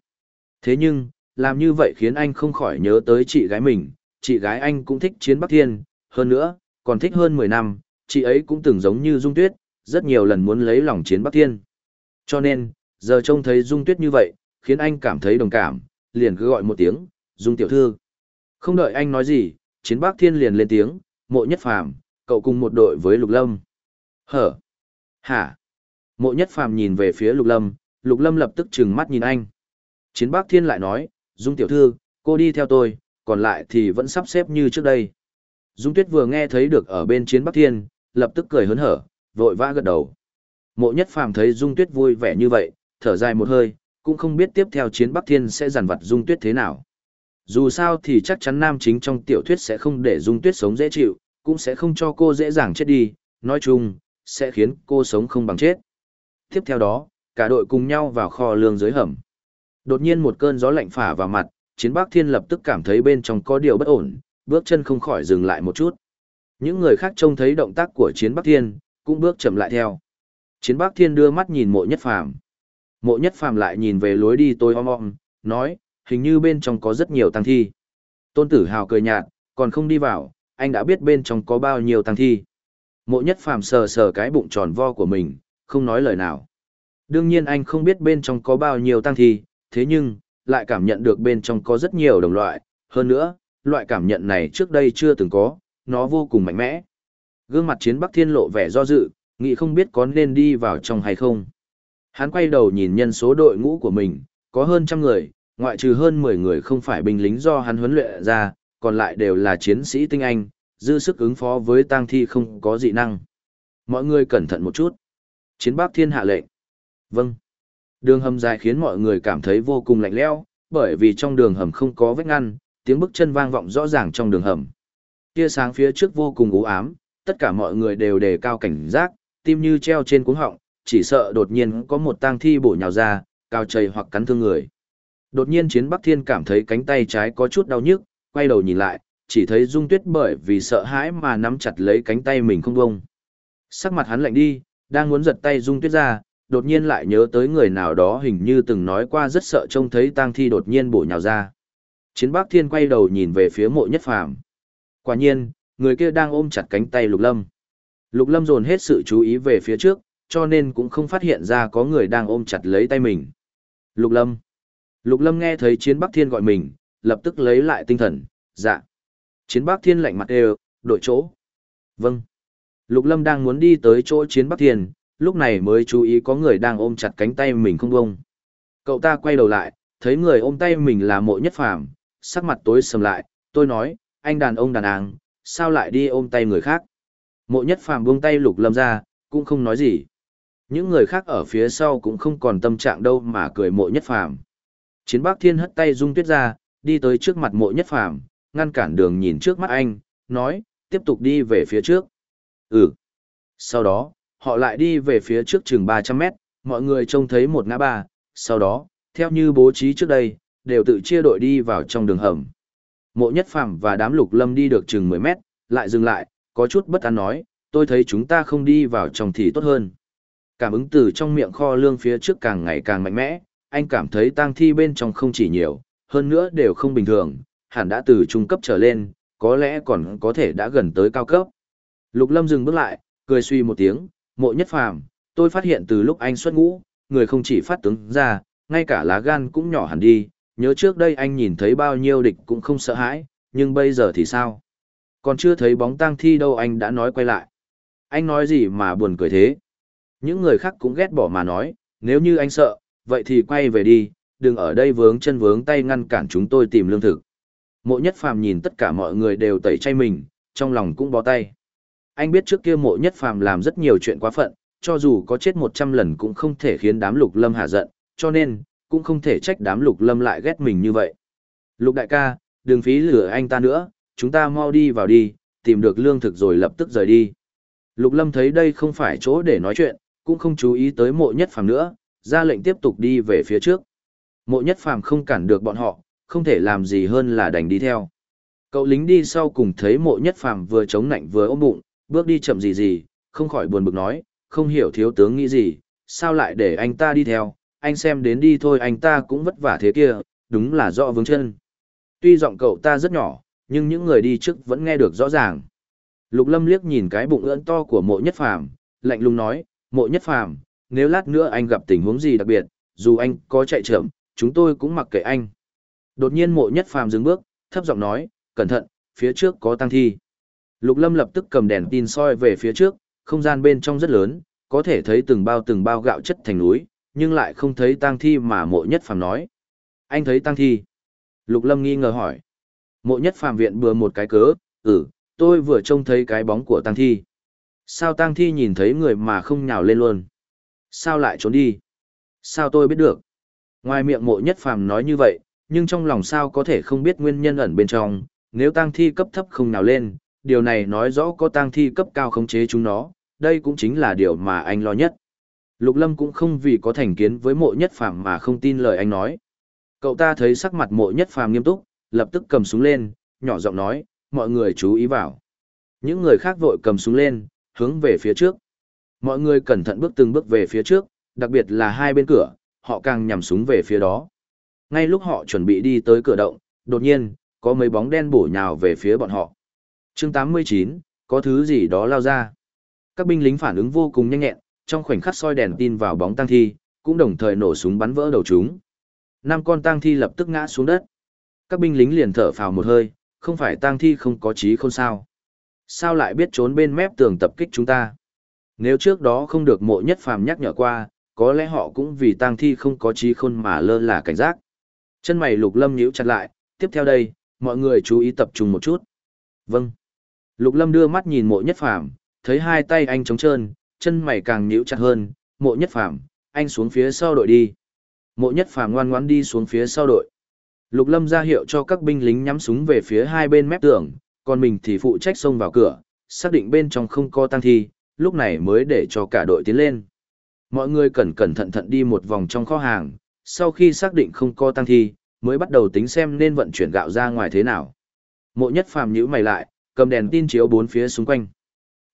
Speaker 1: Thế nhưng, làm như vậy khiến anh không khỏi nhớ tới chị gái mình, chị gái anh cũng thích Chiến Bắc Thiên, hơn nữa, còn thích hơn 10 năm, chị ấy cũng từng giống như Dung Tuyết, rất nhiều lần muốn lấy lòng chiến Bắc Thiên. Cho nên, giờ trông thấy Dung Tuyết như vậy, khiến anh cảm thấy đồng cảm, liền cứ gọi một tiếng, Dung tiểu thư. Không đợi anh nói gì, chiến Bắc Thiên liền lên tiếng, mộ nhất phàm, cậu cùng một đội với Lục Lâm. Hở? Hả? Mộ nhất phàm nhìn về phía Lục Lâm, Lục Lâm lập tức trừng mắt nhìn anh. Chiến Bắc Thiên lại nói, Dung tiểu thư, cô đi theo tôi, còn lại thì vẫn sắp xếp như trước đây. Dung Tuyết vừa nghe thấy được ở bên Chiến Bắc Thiên, lập tức cười hớn hở, vội vã gật đầu. Mộ nhất phàm thấy Dung Tuyết vui vẻ như vậy, thở dài một hơi, cũng không biết tiếp theo chiến Bắc Thiên sẽ giàn vặt Dung Tuyết thế nào. Dù sao thì chắc chắn nam chính trong tiểu thuyết sẽ không để Dung Tuyết sống dễ chịu, cũng sẽ không cho cô dễ dàng chết đi, nói chung, sẽ khiến cô sống không bằng chết. Tiếp theo đó, cả đội cùng nhau vào kho lương dưới hầm. Đột nhiên một cơn gió lạnh phả vào mặt, chiến Bắc Thiên lập tức cảm thấy bên trong có điều bất ổn, bước chân không khỏi dừng lại một chút. Những người khác trông thấy động tác của chiến Bắc Thiên, cũng bước chậm lại theo. Chiến Bắc Thiên đưa mắt nhìn mộ nhất phàm. Mộ nhất phàm lại nhìn về lối đi tôi om om, nói, hình như bên trong có rất nhiều tăng thi. Tôn tử hào cười nhạt, còn không đi vào, anh đã biết bên trong có bao nhiêu tăng thi. Mộ nhất phàm sờ sờ cái bụng tròn vo của mình, không nói lời nào. Đương nhiên anh không biết bên trong có bao nhiêu tăng thi, thế nhưng, lại cảm nhận được bên trong có rất nhiều đồng loại. Hơn nữa, loại cảm nhận này trước đây chưa từng có, nó vô cùng mạnh mẽ. Gương mặt chiến Bắc Thiên lộ vẻ do dự, nghĩ không biết có nên đi vào trong hay không. Hắn quay đầu nhìn nhân số đội ngũ của mình, có hơn trăm người, ngoại trừ hơn 10 người không phải binh lính do hắn huấn luyện ra, còn lại đều là chiến sĩ tinh anh, dư sức ứng phó với tang thi không có dị năng. Mọi người cẩn thận một chút. Chiến Bắc Thiên hạ lệnh. Vâng. Đường hầm dài khiến mọi người cảm thấy vô cùng lạnh lẽo, bởi vì trong đường hầm không có vách ngăn, tiếng bước chân vang vọng rõ ràng trong đường hầm. Tia sáng phía trước vô cùng u ám, tất cả mọi người đều đề cao cảnh giác, tim như treo trên cuống họng, chỉ sợ đột nhiên có một tang thi bổ nhào ra, cao chầy hoặc cắn thương người. Đột nhiên Chiến Bắc Thiên cảm thấy cánh tay trái có chút đau nhức, quay đầu nhìn lại, chỉ thấy Dung Tuyết bởi vì sợ hãi mà nắm chặt lấy cánh tay mình không bông. Sắc mặt hắn lạnh đi, đang muốn giật tay Dung Tuyết ra, đột nhiên lại nhớ tới người nào đó hình như từng nói qua rất sợ trông thấy tang thi đột nhiên bổ nhào ra. Chiến Bắc Thiên quay đầu nhìn về phía mộ nhất phàm. Quả nhiên, người kia đang ôm chặt cánh tay Lục Lâm. Lục Lâm dồn hết sự chú ý về phía trước, cho nên cũng không phát hiện ra có người đang ôm chặt lấy tay mình. Lục Lâm. Lục Lâm nghe thấy Chiến Bắc Thiên gọi mình, lập tức lấy lại tinh thần, dạ. Chiến Bắc Thiên lạnh mặt đều, đổi chỗ. Vâng. Lục Lâm đang muốn đi tới chỗ Chiến Bắc Thiên, lúc này mới chú ý có người đang ôm chặt cánh tay mình không bông. Cậu ta quay đầu lại, thấy người ôm tay mình là mộ nhất phàm, sắc mặt tối sầm lại, tôi nói, anh đàn ông đàn áng, sao lại đi ôm tay người khác. Mộ nhất phàm buông tay lục lâm ra, cũng không nói gì. Những người khác ở phía sau cũng không còn tâm trạng đâu mà cười mộ nhất phàm. Chiến bác thiên hất tay dung tuyết ra, đi tới trước mặt mộ nhất phàm, ngăn cản đường nhìn trước mắt anh, nói, tiếp tục đi về phía trước. Ừ. Sau đó, họ lại đi về phía trước chừng 300 mét, mọi người trông thấy một ngã ba, sau đó, theo như bố trí trước đây, đều tự chia đội đi vào trong đường hầm. Mộ nhất phàm và đám lục lâm đi được chừng 10 mét, lại dừng lại, có chút bất an nói, tôi thấy chúng ta không đi vào trong thì tốt hơn. Cảm ứng từ trong miệng kho lương phía trước càng ngày càng mạnh mẽ, anh cảm thấy tang thi bên trong không chỉ nhiều, hơn nữa đều không bình thường, hẳn đã từ trung cấp trở lên, có lẽ còn có thể đã gần tới cao cấp. Lục lâm dừng bước lại, cười suy một tiếng, mộ nhất phàm, tôi phát hiện từ lúc anh xuất ngũ, người không chỉ phát tướng ra, ngay cả lá gan cũng nhỏ hẳn đi, nhớ trước đây anh nhìn thấy bao nhiêu địch cũng không sợ hãi, nhưng bây giờ thì sao? Còn chưa thấy bóng tang thi đâu anh đã nói quay lại. Anh nói gì mà buồn cười thế? Những người khác cũng ghét bỏ mà nói, nếu như anh sợ, vậy thì quay về đi, đừng ở đây vướng chân vướng tay ngăn cản chúng tôi tìm lương thực. Mộ nhất phàm nhìn tất cả mọi người đều tẩy chay mình, trong lòng cũng bó tay. Anh biết trước kia mộ nhất phàm làm rất nhiều chuyện quá phận, cho dù có chết 100 lần cũng không thể khiến đám lục lâm hạ giận, cho nên, cũng không thể trách đám lục lâm lại ghét mình như vậy. Lục đại ca, đừng phí lửa anh ta nữa, chúng ta mau đi vào đi, tìm được lương thực rồi lập tức rời đi. Lục lâm thấy đây không phải chỗ để nói chuyện, cũng không chú ý tới mộ nhất phàm nữa, ra lệnh tiếp tục đi về phía trước. Mộ nhất phàm không cản được bọn họ, không thể làm gì hơn là đành đi theo. Cậu lính đi sau cùng thấy mộ nhất phàm vừa chống nạnh vừa ôm bụng, bước đi chậm gì gì, không khỏi buồn bực nói, không hiểu thiếu tướng nghĩ gì, sao lại để anh ta đi theo, anh xem đến đi thôi anh ta cũng vất vả thế kia, đúng là rõ vướng chân. Tuy giọng cậu ta rất nhỏ, nhưng những người đi trước vẫn nghe được rõ ràng. Lục Lâm liếc nhìn cái bụng ưỡn to của mộ nhất phàm, lạnh lùng nói, mộ nhất phàm, nếu lát nữa anh gặp tình huống gì đặc biệt, dù anh có chạy chậm, chúng tôi cũng mặc kệ anh. Đột nhiên mộ nhất phàm dừng bước, thấp giọng nói, cẩn thận, phía trước có tăng thi. Lục Lâm lập tức cầm đèn tin soi về phía trước, không gian bên trong rất lớn, có thể thấy từng bao từng bao gạo chất thành núi, nhưng lại không thấy tang thi mà mộ nhất phàm nói. Anh thấy tang thi. Lục Lâm nghi ngờ hỏi. Mộ nhất phàm viện bừa một cái cớ, ừ, tôi vừa trông thấy cái bóng của tang thi. Sao tang thi nhìn thấy người mà không nhào lên luôn? Sao lại trốn đi? Sao tôi biết được? Ngoài miệng mộ nhất phàm nói như vậy, nhưng trong lòng sao có thể không biết nguyên nhân ẩn bên trong, nếu tang thi cấp thấp không nhào lên, điều này nói rõ có tang thi cấp cao khống chế chúng nó, đây cũng chính là điều mà anh lo nhất. Lục Lâm cũng không vì có thành kiến với mộ nhất phàm mà không tin lời anh nói. Cậu ta thấy sắc mặt mộ nhất phàm nghiêm túc, lập tức cầm súng lên, nhỏ giọng nói, mọi người chú ý vào. Những người khác vội cầm súng lên, hướng về phía trước. Mọi người cẩn thận bước từng bước về phía trước, đặc biệt là hai bên cửa, họ càng nhằm súng về phía đó. Ngay lúc họ chuẩn bị đi tới cửa động, đột nhiên, có mấy bóng đen bổ nhào về phía bọn họ chương 89, có thứ gì đó lao ra. Các binh lính phản ứng vô cùng nhanh nhẹn, trong khoảnh khắc soi đèn tin vào bóng tang thi, cũng đồng thời nổ súng bắn vỡ đầu chúng. Năm con tang thi lập tức ngã xuống đất. Các binh lính liền thở phào một hơi, không phải tang thi không có trí không sao. Sao lại biết trốn bên mép tường tập kích chúng ta? Nếu trước đó không được mộ nhất phàm nhắc nhở qua, có lẽ họ cũng vì tang thi không có trí khôn mà lơ là cảnh giác. Chân mày lục lâm nhíu chặt lại, tiếp theo đây, mọi người chú ý tập trung một chút. Vâng. Lục lâm đưa mắt nhìn mộ nhất phàm, thấy hai tay anh trống trơn, chân mày càng nhíu chặt hơn, mộ nhất phàm, anh xuống phía sau đội đi. Mộ nhất phàm ngoan ngoãn đi xuống phía sau đội. Lục lâm ra hiệu cho các binh lính nhắm súng về phía hai bên mép tường, còn mình thì phụ trách xông vào cửa, xác định bên trong không có tăng thi, lúc này mới để cho cả đội tiến lên. Mọi người cẩn cẩn thận thận đi một vòng trong kho hàng, sau khi xác định không có tăng thi, mới bắt đầu tính xem nên vận chuyển gạo ra ngoài thế nào. Mộ nhất phàm nhữ mày lại, cầm đèn tin chiếu bốn phía xung quanh.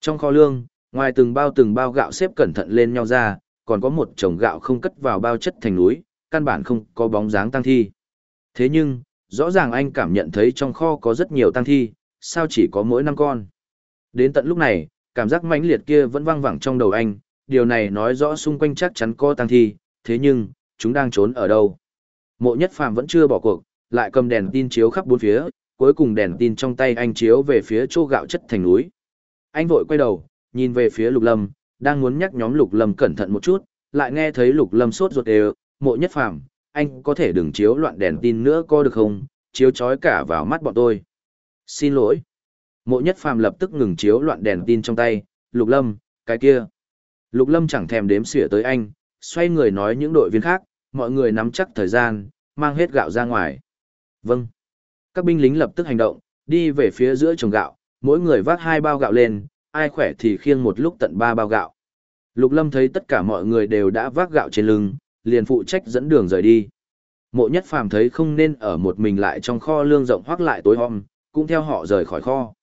Speaker 1: Trong kho lương, ngoài từng bao từng bao gạo xếp cẩn thận lên nhau ra, còn có một chồng gạo không cất vào bao chất thành núi, căn bản không có bóng dáng tăng thi. Thế nhưng, rõ ràng anh cảm nhận thấy trong kho có rất nhiều tăng thi, sao chỉ có mỗi năm con. Đến tận lúc này, cảm giác mãnh liệt kia vẫn vang vẳng trong đầu anh, điều này nói rõ xung quanh chắc chắn có tăng thi, thế nhưng, chúng đang trốn ở đâu. Mộ nhất phàm vẫn chưa bỏ cuộc, lại cầm đèn tin chiếu khắp bốn phía, cuối cùng đèn tin trong tay anh chiếu về phía chỗ gạo chất thành núi. Anh vội quay đầu, nhìn về phía lục lâm, đang muốn nhắc nhóm lục lâm cẩn thận một chút, lại nghe thấy lục lâm sốt ruột đều, mộ nhất phàm, anh có thể đừng chiếu loạn đèn tin nữa có được không, chiếu chói cả vào mắt bọn tôi. Xin lỗi. Mộ nhất phàm lập tức ngừng chiếu loạn đèn tin trong tay, lục lâm, cái kia. Lục lâm chẳng thèm đếm xỉa tới anh, xoay người nói những đội viên khác, mọi người nắm chắc thời gian, mang hết gạo ra ngoài. Vâng. Các binh lính lập tức hành động, đi về phía giữa trồng gạo, mỗi người vác hai bao gạo lên, ai khỏe thì khiêng một lúc tận ba bao gạo. Lục Lâm thấy tất cả mọi người đều đã vác gạo trên lưng, liền phụ trách dẫn đường rời đi. Mộ Nhất Phàm thấy không nên ở một mình lại trong kho lương rộng hoác lại tối om, cũng theo họ rời khỏi kho.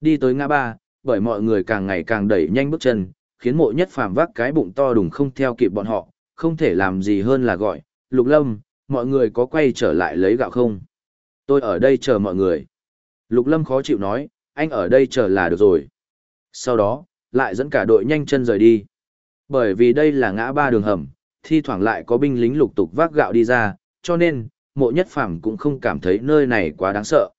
Speaker 1: Đi tới ngã ba, bởi mọi người càng ngày càng đẩy nhanh bước chân, khiến Mộ Nhất Phàm vác cái bụng to đùng không theo kịp bọn họ, không thể làm gì hơn là gọi, Lục Lâm, mọi người có quay trở lại lấy gạo không? Tôi ở đây chờ mọi người. Lục Lâm khó chịu nói, anh ở đây chờ là được rồi. Sau đó, lại dẫn cả đội nhanh chân rời đi. Bởi vì đây là ngã ba đường hầm, thi thoảng lại có binh lính lục tục vác gạo đi ra, cho nên, mộ nhất phàm cũng không cảm thấy nơi này quá đáng sợ.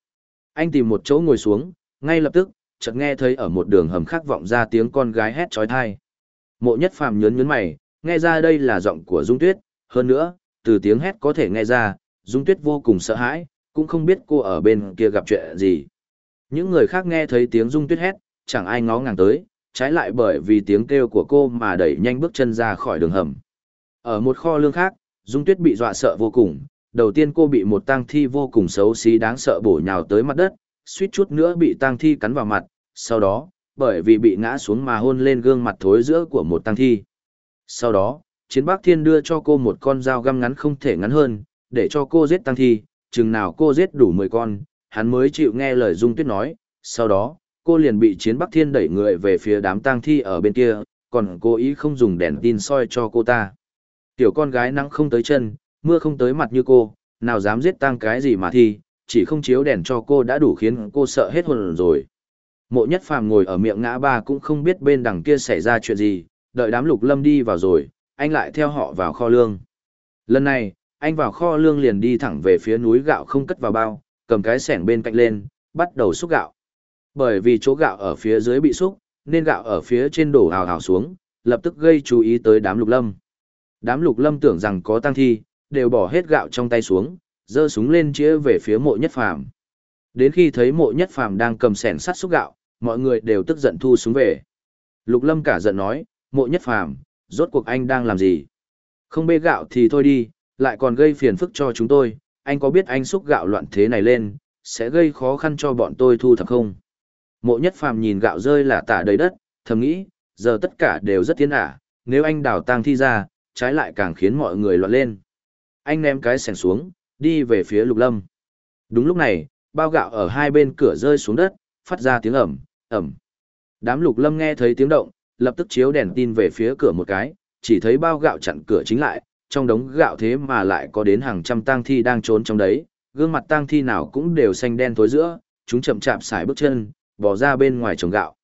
Speaker 1: Anh tìm một chỗ ngồi xuống, ngay lập tức, chợt nghe thấy ở một đường hầm khác vọng ra tiếng con gái hét trói thai. Mộ nhất phàm nhớn nhớn mày, nghe ra đây là giọng của Dung Tuyết, hơn nữa, từ tiếng hét có thể nghe ra, Dung Tuyết vô cùng sợ hãi, cũng không biết cô ở bên kia gặp chuyện gì. Những người khác nghe thấy tiếng Dung Tuyết hét, chẳng ai ngó ngàng tới, trái lại bởi vì tiếng kêu của cô mà đẩy nhanh bước chân ra khỏi đường hầm. Ở một kho lương khác, Dung Tuyết bị dọa sợ vô cùng, đầu tiên cô bị một tang thi vô cùng xấu xí đáng sợ bổ nhào tới mặt đất, suýt chút nữa bị tang thi cắn vào mặt, sau đó, bởi vì bị ngã xuống mà hôn lên gương mặt thối giữa của một tang thi. Sau đó, Chiến Bắc Thiên đưa cho cô một con dao găm ngắn không thể ngắn hơn, để cho cô giết tang thi, chừng nào cô giết đủ 10 con, hắn mới chịu nghe lời Dung Tuyết nói, sau đó, cô liền bị Chiến Bắc Thiên đẩy người về phía đám tang thi ở bên kia, còn cô ý không dùng đèn tin soi cho cô ta. Tiểu con gái nắng không tới chân, mưa không tới mặt như cô, nào dám giết tang cái gì mà thi, chỉ không chiếu đèn cho cô đã đủ khiến cô sợ hết hồn rồi. Mộ nhất phàm ngồi ở miệng ngã ba cũng không biết bên đằng kia xảy ra chuyện gì, đợi đám lục lâm đi vào rồi, anh lại theo họ vào kho lương. Lần này, anh vào kho lương liền đi thẳng về phía núi gạo không cất vào bao, cầm cái sẻng bên cạnh lên, bắt đầu xúc gạo. Bởi vì chỗ gạo ở phía dưới bị xúc, nên gạo ở phía trên đổ hào hào xuống, lập tức gây chú ý tới đám lục lâm. Đám lục lâm tưởng rằng có tăng thi, đều bỏ hết gạo trong tay xuống, giơ súng lên chĩa về phía mộ nhất phàm. Đến khi thấy mộ nhất phàm đang cầm sẻn sắt xúc gạo, mọi người đều tức giận thu súng về. Lục lâm cả giận nói, mộ nhất phàm, rốt cuộc anh đang làm gì? Không bê gạo thì thôi đi, lại còn gây phiền phức cho chúng tôi, anh có biết anh xúc gạo loạn thế này lên, sẽ gây khó khăn cho bọn tôi thu thập không? Mộ nhất phàm nhìn gạo rơi là tả đầy đất, thầm nghĩ, giờ tất cả đều rất tiến ả, nếu anh đào tang thi ra, trái lại càng khiến mọi người loạn lên. Anh ném cái sẻng xuống, đi về phía lục lâm. Đúng lúc này, bao gạo ở hai bên cửa rơi xuống đất, phát ra tiếng ẩm, ẩm. Đám lục lâm nghe thấy tiếng động, lập tức chiếu đèn tin về phía cửa một cái, chỉ thấy bao gạo chặn cửa chính lại, trong đống gạo thế mà lại có đến hàng trăm tang thi đang trốn trong đấy, gương mặt tang thi nào cũng đều xanh đen tối giữa, chúng chậm chạp xài bước chân, bỏ ra bên ngoài trồng gạo.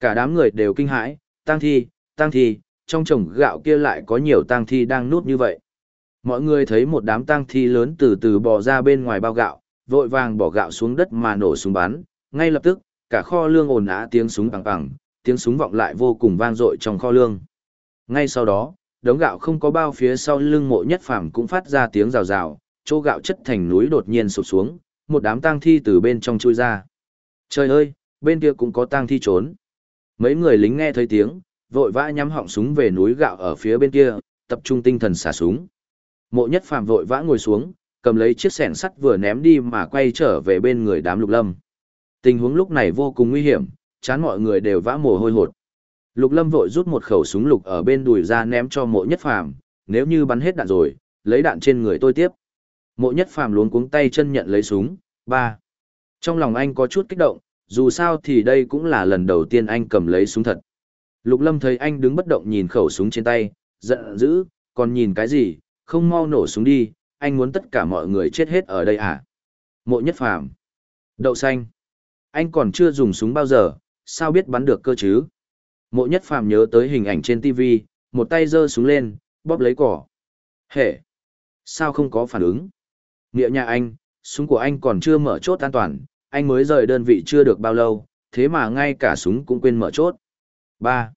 Speaker 1: Cả đám người đều kinh hãi, tang thi, tang thi, trong chồng gạo kia lại có nhiều tang thi đang núp như vậy. Mọi người thấy một đám tang thi lớn từ từ bò ra bên ngoài bao gạo, vội vàng bỏ gạo xuống đất mà nổ súng bắn, ngay lập tức, cả kho lương ồn ào tiếng súng bằng bằng, tiếng súng vọng lại vô cùng vang dội trong kho lương. Ngay sau đó, đống gạo không có bao phía sau lưng mộ nhất phàm cũng phát ra tiếng rào rào, chỗ gạo chất thành núi đột nhiên sụp xuống, một đám tang thi từ bên trong chui ra. Trời ơi, bên kia cũng có tang thi trốn. Mấy người lính nghe thấy tiếng, vội vã nhắm họng súng về núi gạo ở phía bên kia, tập trung tinh thần xả súng. Mộ nhất phàm vội vã ngồi xuống, cầm lấy chiếc sẻn sắt vừa ném đi mà quay trở về bên người đám lục lâm. Tình huống lúc này vô cùng nguy hiểm, chán mọi người đều vã mồ hôi hột. Lục lâm vội rút một khẩu súng lục ở bên đùi ra ném cho mộ nhất phàm, nếu như bắn hết đạn rồi, lấy đạn trên người tôi tiếp. Mộ nhất phàm luống cuống tay chân nhận lấy súng, ba. Trong lòng anh có chút kích động, dù sao thì đây cũng là lần đầu tiên anh cầm lấy súng thật. Lục lâm thấy anh đứng bất động nhìn khẩu súng trên tay, giận dữ, còn nhìn cái gì, không mau nổ súng đi, anh muốn tất cả mọi người chết hết ở đây à? Mộ nhất phàm. Đậu xanh. Anh còn chưa dùng súng bao giờ, sao biết bắn được cơ chứ? Mộ nhất phàm nhớ tới hình ảnh trên TV, một tay giơ xuống lên, bóp lấy cỏ. Hệ! Sao không có phản ứng? Nghĩa nhà anh, súng của anh còn chưa mở chốt an toàn, anh mới rời đơn vị chưa được bao lâu, thế mà ngay cả súng cũng quên mở chốt. 3.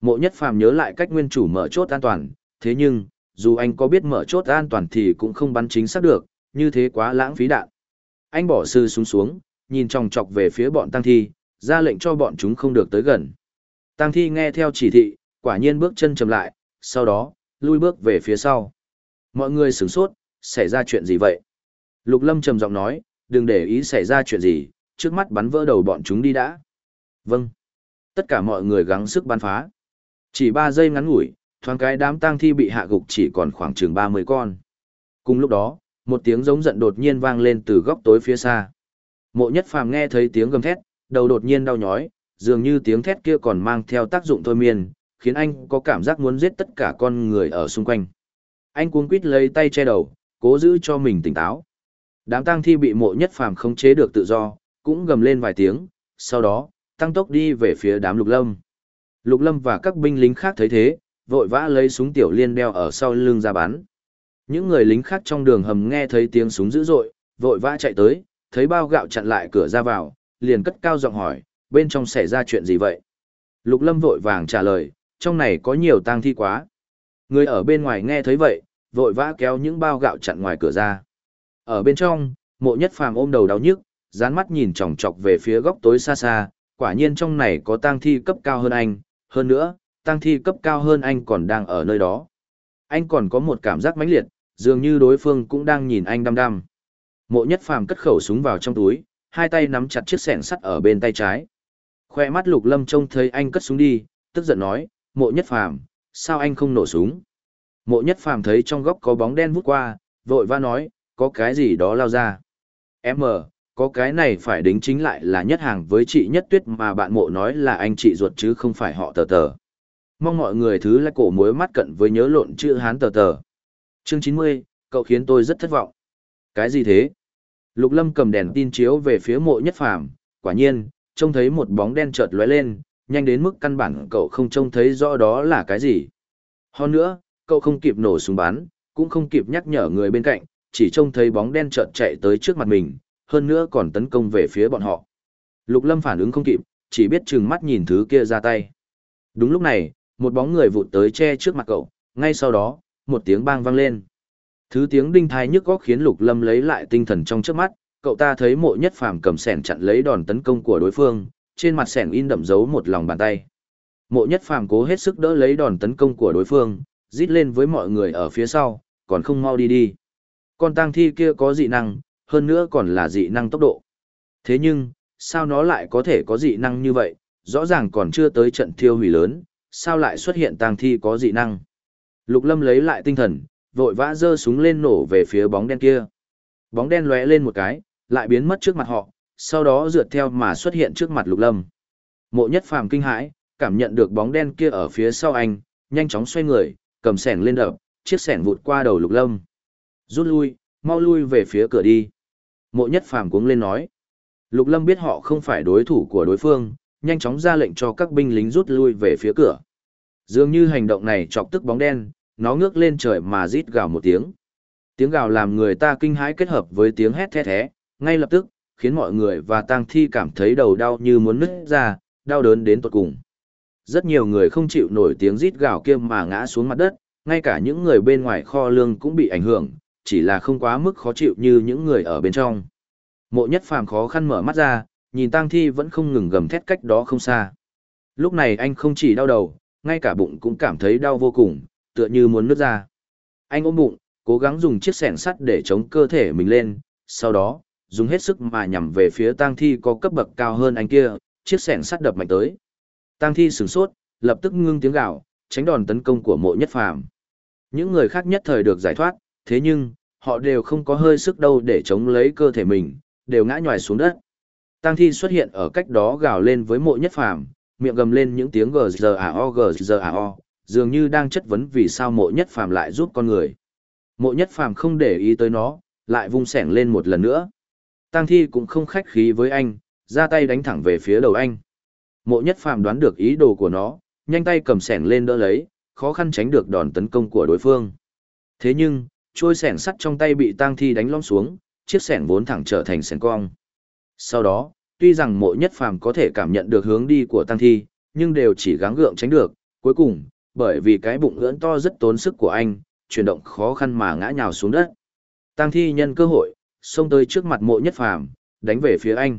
Speaker 1: Mộ nhất phàm nhớ lại cách nguyên chủ mở chốt an toàn, thế nhưng, dù anh có biết mở chốt an toàn thì cũng không bắn chính xác được, như thế quá lãng phí đạn. Anh bỏ sư súng xuống, nhìn chòng chọc về phía bọn tăng thi, ra lệnh cho bọn chúng không được tới gần. Tang thi nghe theo chỉ thị, quả nhiên bước chân chậm lại, sau đó, lui bước về phía sau. Mọi người sửng sốt, xảy ra chuyện gì vậy? Lục Lâm trầm giọng nói, đừng để ý xảy ra chuyện gì, trước mắt bắn vỡ đầu bọn chúng đi đã. Vâng. Tất cả mọi người gắng sức bắn phá. Chỉ 3 giây ngắn ngủi, thoáng cái đám tang thi bị hạ gục chỉ còn khoảng chừng 30 con. Cùng lúc đó, một tiếng giống giận đột nhiên vang lên từ góc tối phía xa. Mộ nhất phàm nghe thấy tiếng gầm thét, đầu đột nhiên đau nhói, dường như tiếng thét kia còn mang theo tác dụng thôi miên, khiến anh có cảm giác muốn giết tất cả con người ở xung quanh. Anh cuống quít lấy tay che đầu, cố giữ cho mình tỉnh táo. Đám tang thi bị mộ nhất phàm không chế được tự do, cũng gầm lên vài tiếng, sau đó, tăng tốc đi về phía đám lục lâm. Lục lâm và các binh lính khác thấy thế, vội vã lấy súng tiểu liên đeo ở sau lưng ra bắn. Những người lính khác trong đường hầm nghe thấy tiếng súng dữ dội, vội vã chạy tới, thấy bao gạo chặn lại cửa ra vào, liền cất cao giọng hỏi, bên trong xảy ra chuyện gì vậy? Lục lâm vội vàng trả lời, trong này có nhiều tang thi quá. Người ở bên ngoài nghe thấy vậy, vội vã kéo những bao gạo chặn ngoài cửa ra. Ở bên trong, mộ nhất phàm ôm đầu đau nhức, dán mắt nhìn chòng chọc về phía góc tối xa xa, quả nhiên trong này có tang thi cấp cao hơn anh, hơn nữa, tang thi cấp cao hơn anh còn đang ở nơi đó. Anh còn có một cảm giác mãnh liệt, dường như đối phương cũng đang nhìn anh đăm đăm. Mộ nhất phàm cất khẩu súng vào trong túi, hai tay nắm chặt chiếc sẻng sắt ở bên tay trái. Khoe mắt lục lâm trông thấy anh cất súng đi, tức giận nói, mộ nhất phàm, sao anh không nổ súng? Mộ nhất phàm thấy trong góc có bóng đen vút qua, vội va nói, có cái gì đó lao ra. Em ờ, có cái này phải đính chính lại là nhất hàng với chị nhất tuyết mà bạn mộ nói là anh chị ruột chứ không phải họ tờ tờ. Mong mọi người thứ là cổ mối mắt cận với nhớ lộn chữ hán tờ tờ. Chương chín mươi, cậu khiến tôi rất thất vọng. Cái gì thế? Lục Lâm cầm đèn tin chiếu về phía mộ nhất phàm, quả nhiên, trông thấy một bóng đen chợt lóe lên, nhanh đến mức căn bản cậu không trông thấy rõ đó là cái gì. Hơn nữa, cậu không kịp nổ súng bắn, cũng không kịp nhắc nhở người bên cạnh, chỉ trông thấy bóng đen chợt chạy tới trước mặt mình, hơn nữa còn tấn công về phía bọn họ. Lục Lâm phản ứng không kịp, chỉ biết chừng mắt nhìn thứ kia ra tay. Đúng lúc này, một bóng người vụt tới che trước mặt cậu, ngay sau đó, một tiếng bang vang lên. Thứ tiếng đinh thai nhức góc khiến Lục Lâm lấy lại tinh thần trong trước mắt, cậu ta thấy mộ nhất phàm cầm sẻn chặn lấy đòn tấn công của đối phương, trên mặt sẻn in đậm dấu một lòng bàn tay. Mộ nhất phàm cố hết sức đỡ lấy đòn tấn công của đối phương, rít lên với mọi người ở phía sau, còn không mau đi đi. Con tang thi kia có dị năng, hơn nữa còn là dị năng tốc độ. Thế nhưng, sao nó lại có thể có dị năng như vậy, rõ ràng còn chưa tới trận thiêu hủy lớn, sao lại xuất hiện tang thi có dị năng. Lục lâm lấy lại tinh thần, vội vã giơ súng lên nổ về phía bóng đen kia. Bóng đen lóe lên một cái, lại biến mất trước mặt họ, sau đó rượt theo mà xuất hiện trước mặt lục lâm. Mộ nhất phàm kinh hãi, cảm nhận được bóng đen kia ở phía sau anh, nhanh chóng xoay người, cầm sẻng lên đập, chiếc sẻng vụt qua đầu lục lâm. Rút lui, mau lui về phía cửa đi. Mộ nhất phàm cuống lên nói. Lục lâm biết họ không phải đối thủ của đối phương, nhanh chóng ra lệnh cho các binh lính rút lui về phía cửa. Dường như hành động này chọc tức bóng đen, nó ngước lên trời mà rít gào một tiếng. Tiếng gào làm người ta kinh hãi kết hợp với tiếng hét thét thé, ngay lập tức, khiến mọi người và tang thi cảm thấy đầu đau như muốn nứt ra, đau đớn đến tột cùng. Rất nhiều người không chịu nổi tiếng rít gào kia mà ngã xuống mặt đất, ngay cả những người bên ngoài kho lương cũng bị ảnh hưởng, chỉ là không quá mức khó chịu như những người ở bên trong. Mộ nhất phàm khó khăn mở mắt ra, nhìn tang thi vẫn không ngừng gầm thét cách đó không xa. Lúc này anh không chỉ đau đầu, ngay cả bụng cũng cảm thấy đau vô cùng, tựa như muốn nứt ra. Anh ôm bụng, cố gắng dùng chiếc sẻng sắt để chống cơ thể mình lên, sau đó, dùng hết sức mà nhằm về phía tang thi có cấp bậc cao hơn anh kia, chiếc sẻng sắt đập mạnh tới. Tang thi sửng sốt, lập tức ngưng tiếng gào, tránh đòn tấn công của mộ nhất phàm. Những người khác nhất thời được giải thoát, thế nhưng, họ đều không có hơi sức đâu để chống lấy cơ thể mình, đều ngã nhòi xuống đất. Tang thi xuất hiện ở cách đó gào lên với mộ nhất phàm, miệng gầm lên những tiếng gờ à o gờ à o dường như đang chất vấn vì sao mộ nhất phàm lại giúp con người. Mộ nhất phàm không để ý tới nó, lại vung sẻng lên một lần nữa. Tang thi cũng không khách khí với anh, ra tay đánh thẳng về phía đầu anh. Mộ nhất phàm đoán được ý đồ của nó, nhanh tay cầm sẻng lên đỡ lấy, khó khăn tránh được đòn tấn công của đối phương. Thế nhưng, trôi sẻng sắt trong tay bị tang thi đánh lõm xuống, chiếc sẻng vốn thẳng trở thành sẻng cong. Sau đó, tuy rằng mộ nhất phàm có thể cảm nhận được hướng đi của tang thi, nhưng đều chỉ gắng gượng tránh được, cuối cùng, bởi vì cái bụng ưỡn to rất tốn sức của anh, chuyển động khó khăn mà ngã nhào xuống đất. Tang thi nhân cơ hội, xông tới trước mặt mộ nhất phàm, đánh về phía anh.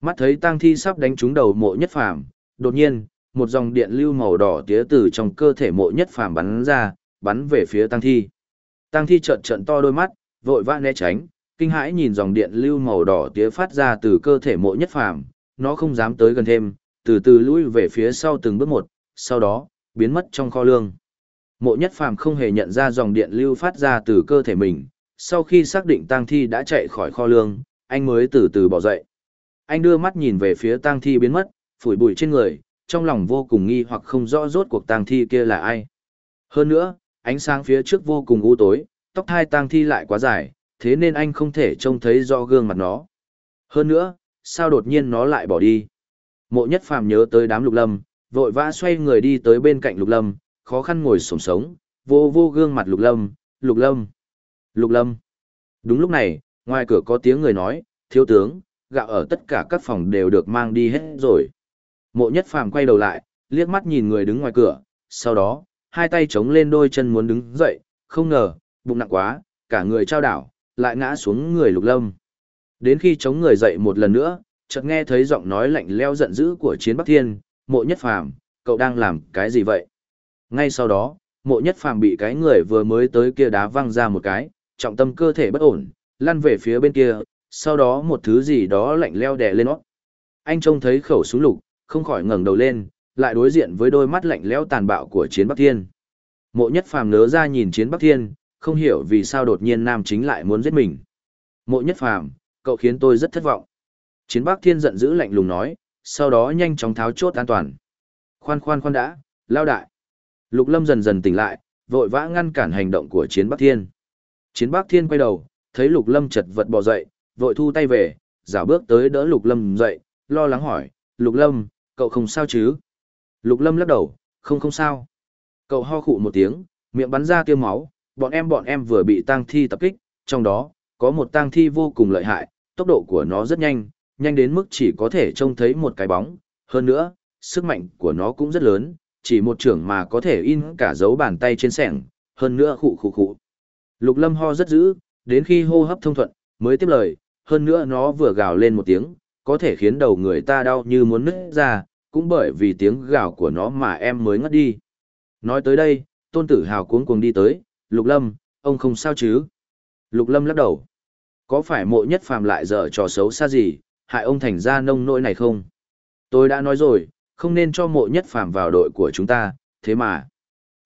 Speaker 1: Mắt thấy tang thi sắp đánh trúng đầu mộ nhất phàm, đột nhiên, một dòng điện lưu màu đỏ tía từ trong cơ thể mộ nhất phàm bắn ra, bắn về phía tang thi. Tang thi trợn trợn to đôi mắt, vội vã né tránh, kinh hãi nhìn dòng điện lưu màu đỏ tía phát ra từ cơ thể mộ nhất phàm, nó không dám tới gần thêm, từ từ lui về phía sau từng bước một, sau đó, biến mất trong kho lương. Mộ nhất phàm không hề nhận ra dòng điện lưu phát ra từ cơ thể mình, sau khi xác định tang thi đã chạy khỏi kho lương, anh mới từ từ bỏ dậy. Anh đưa mắt nhìn về phía tang thi biến mất, phủi bụi trên người, trong lòng vô cùng nghi hoặc không rõ rốt cuộc tang thi kia là ai. Hơn nữa, ánh sáng phía trước vô cùng u tối, tóc hai tang thi lại quá dài, thế nên anh không thể trông thấy rõ gương mặt nó. Hơn nữa, sao đột nhiên nó lại bỏ đi? Mộ nhất phàm nhớ tới đám lục lâm, vội vã xoay người đi tới bên cạnh lục lâm, khó khăn ngồi sổng sống, vô vô gương mặt lục lâm, lục lâm, lục lâm. Đúng lúc này, ngoài cửa có tiếng người nói, thiếu tướng, gạo ở tất cả các phòng đều được mang đi hết rồi. Mộ nhất phàm quay đầu lại, liếc mắt nhìn người đứng ngoài cửa, sau đó, hai tay chống lên đôi chân muốn đứng dậy, không ngờ, bụng nặng quá, cả người trao đảo, lại ngã xuống người lục lâm. Đến khi chống người dậy một lần nữa, chợt nghe thấy giọng nói lạnh leo giận dữ của chiến Bắc Thiên, mộ nhất phàm, cậu đang làm cái gì vậy? Ngay sau đó, mộ nhất phàm bị cái người vừa mới tới kia đá văng ra một cái, trọng tâm cơ thể bất ổn, lăn về phía bên kia, sau đó một thứ gì đó lạnh leo đè lên nó. Anh trông thấy khẩu súng lục, không khỏi ngẩng đầu lên, lại đối diện với đôi mắt lạnh lẽo tàn bạo của chiến Bắc Thiên. Mộ nhất phàm nớ ra nhìn chiến Bắc Thiên, không hiểu vì sao đột nhiên nam chính lại muốn giết mình. Mộ nhất phàm, cậu khiến tôi rất thất vọng. Chiến Bắc Thiên giận dữ lạnh lùng nói, sau đó nhanh chóng tháo chốt an toàn. Khoan khoan khoan đã, lao đại. Lục Lâm dần dần tỉnh lại, vội vã ngăn cản hành động của Chiến Bắc Thiên. Chiến Bắc Thiên quay đầu, thấy Lục Lâm chật vật bò dậy, vội thu tay về, giả bước tới đỡ Lục Lâm dậy, lo lắng hỏi, Lục Lâm, cậu không sao chứ? Lục Lâm lắc đầu, không không sao. Cậu ho khụ một tiếng, miệng bắn ra tiêu máu, bọn em bọn em vừa bị tang thi tập kích, trong đó, có một tang thi vô cùng lợi hại, tốc độ của nó rất nhanh, nhanh đến mức chỉ có thể trông thấy một cái bóng. Hơn nữa, sức mạnh của nó cũng rất lớn, chỉ một trưởng mà có thể in cả dấu bàn tay trên sẻng, hơn nữa khụ khụ khụ. Lục Lâm ho rất dữ, đến khi hô hấp thông thuận, mới tiếp lời, hơn nữa nó vừa gào lên một tiếng, có thể khiến đầu người ta đau như muốn nứt ra, cũng bởi vì tiếng gào của nó mà em mới ngất đi. Nói tới đây, tôn tử hào cuống cuồng đi tới, Lục Lâm, ông không sao chứ? Lục Lâm lắc đầu. Có phải mộ nhất phàm lại dở trò xấu xa gì, hại ông thành ra nông nỗi này không? Tôi đã nói rồi, không nên cho mộ nhất phàm vào đội của chúng ta, thế mà.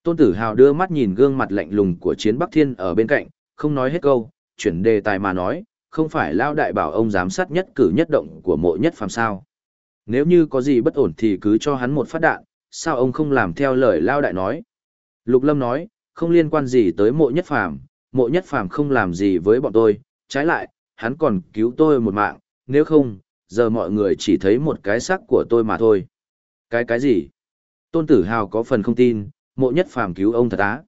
Speaker 1: Tôn tử hào đưa mắt nhìn gương mặt lạnh lùng của chiến Bắc Thiên ở bên cạnh, không nói hết câu, chuyển đề tài mà nói, không phải lao đại bảo ông giám sát nhất cử nhất động của mộ nhất phàm sao. Nếu như có gì bất ổn thì cứ cho hắn một phát đạn, sao ông không làm theo lời lao đại nói. Lục Lâm nói, không liên quan gì tới mộ nhất phàm, mộ nhất phàm không làm gì với bọn tôi, trái lại, hắn còn cứu tôi một mạng, nếu không, giờ mọi người chỉ thấy một cái xác của tôi mà thôi. Cái cái gì? Tôn tử hào có phần không tin, mộ nhất phàm cứu ông thật á.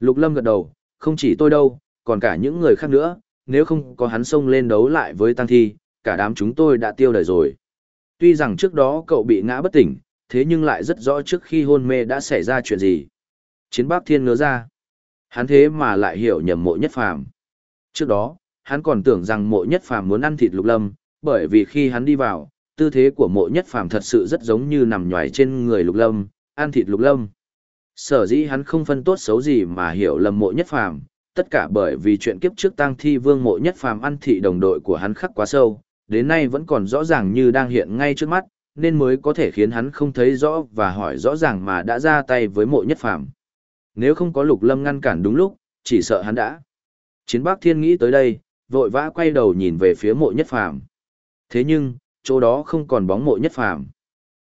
Speaker 1: Lục Lâm gật đầu, không chỉ tôi đâu, còn cả những người khác nữa, nếu không có hắn xông lên đấu lại với tăng thi, cả đám chúng tôi đã tiêu đời rồi. Tuy rằng trước đó cậu bị ngã bất tỉnh, thế nhưng lại rất rõ trước khi hôn mê đã xảy ra chuyện gì. Chiến bác thiên ngớ ra. Hắn thế mà lại hiểu nhầm mộ nhất phàm. Trước đó, hắn còn tưởng rằng mộ nhất phàm muốn ăn thịt lục lâm, bởi vì khi hắn đi vào, tư thế của mộ nhất phàm thật sự rất giống như nằm nhoài trên người lục lâm, ăn thịt lục lâm. Sở dĩ hắn không phân tốt xấu gì mà hiểu lầm mộ nhất phàm, tất cả bởi vì chuyện kiếp trước tang thi vương mộ nhất phàm ăn thị đồng đội của hắn khắc quá sâu, đến nay vẫn còn rõ ràng như đang hiện ngay trước mắt, nên mới có thể khiến hắn không thấy rõ và hỏi rõ ràng mà đã ra tay với mộ nhất phàm. Nếu không có lục lâm ngăn cản đúng lúc, chỉ sợ hắn đã. Chiến bác thiên nghĩ tới đây, vội vã quay đầu nhìn về phía mộ nhất phàm. Thế nhưng, chỗ đó không còn bóng mộ nhất phàm.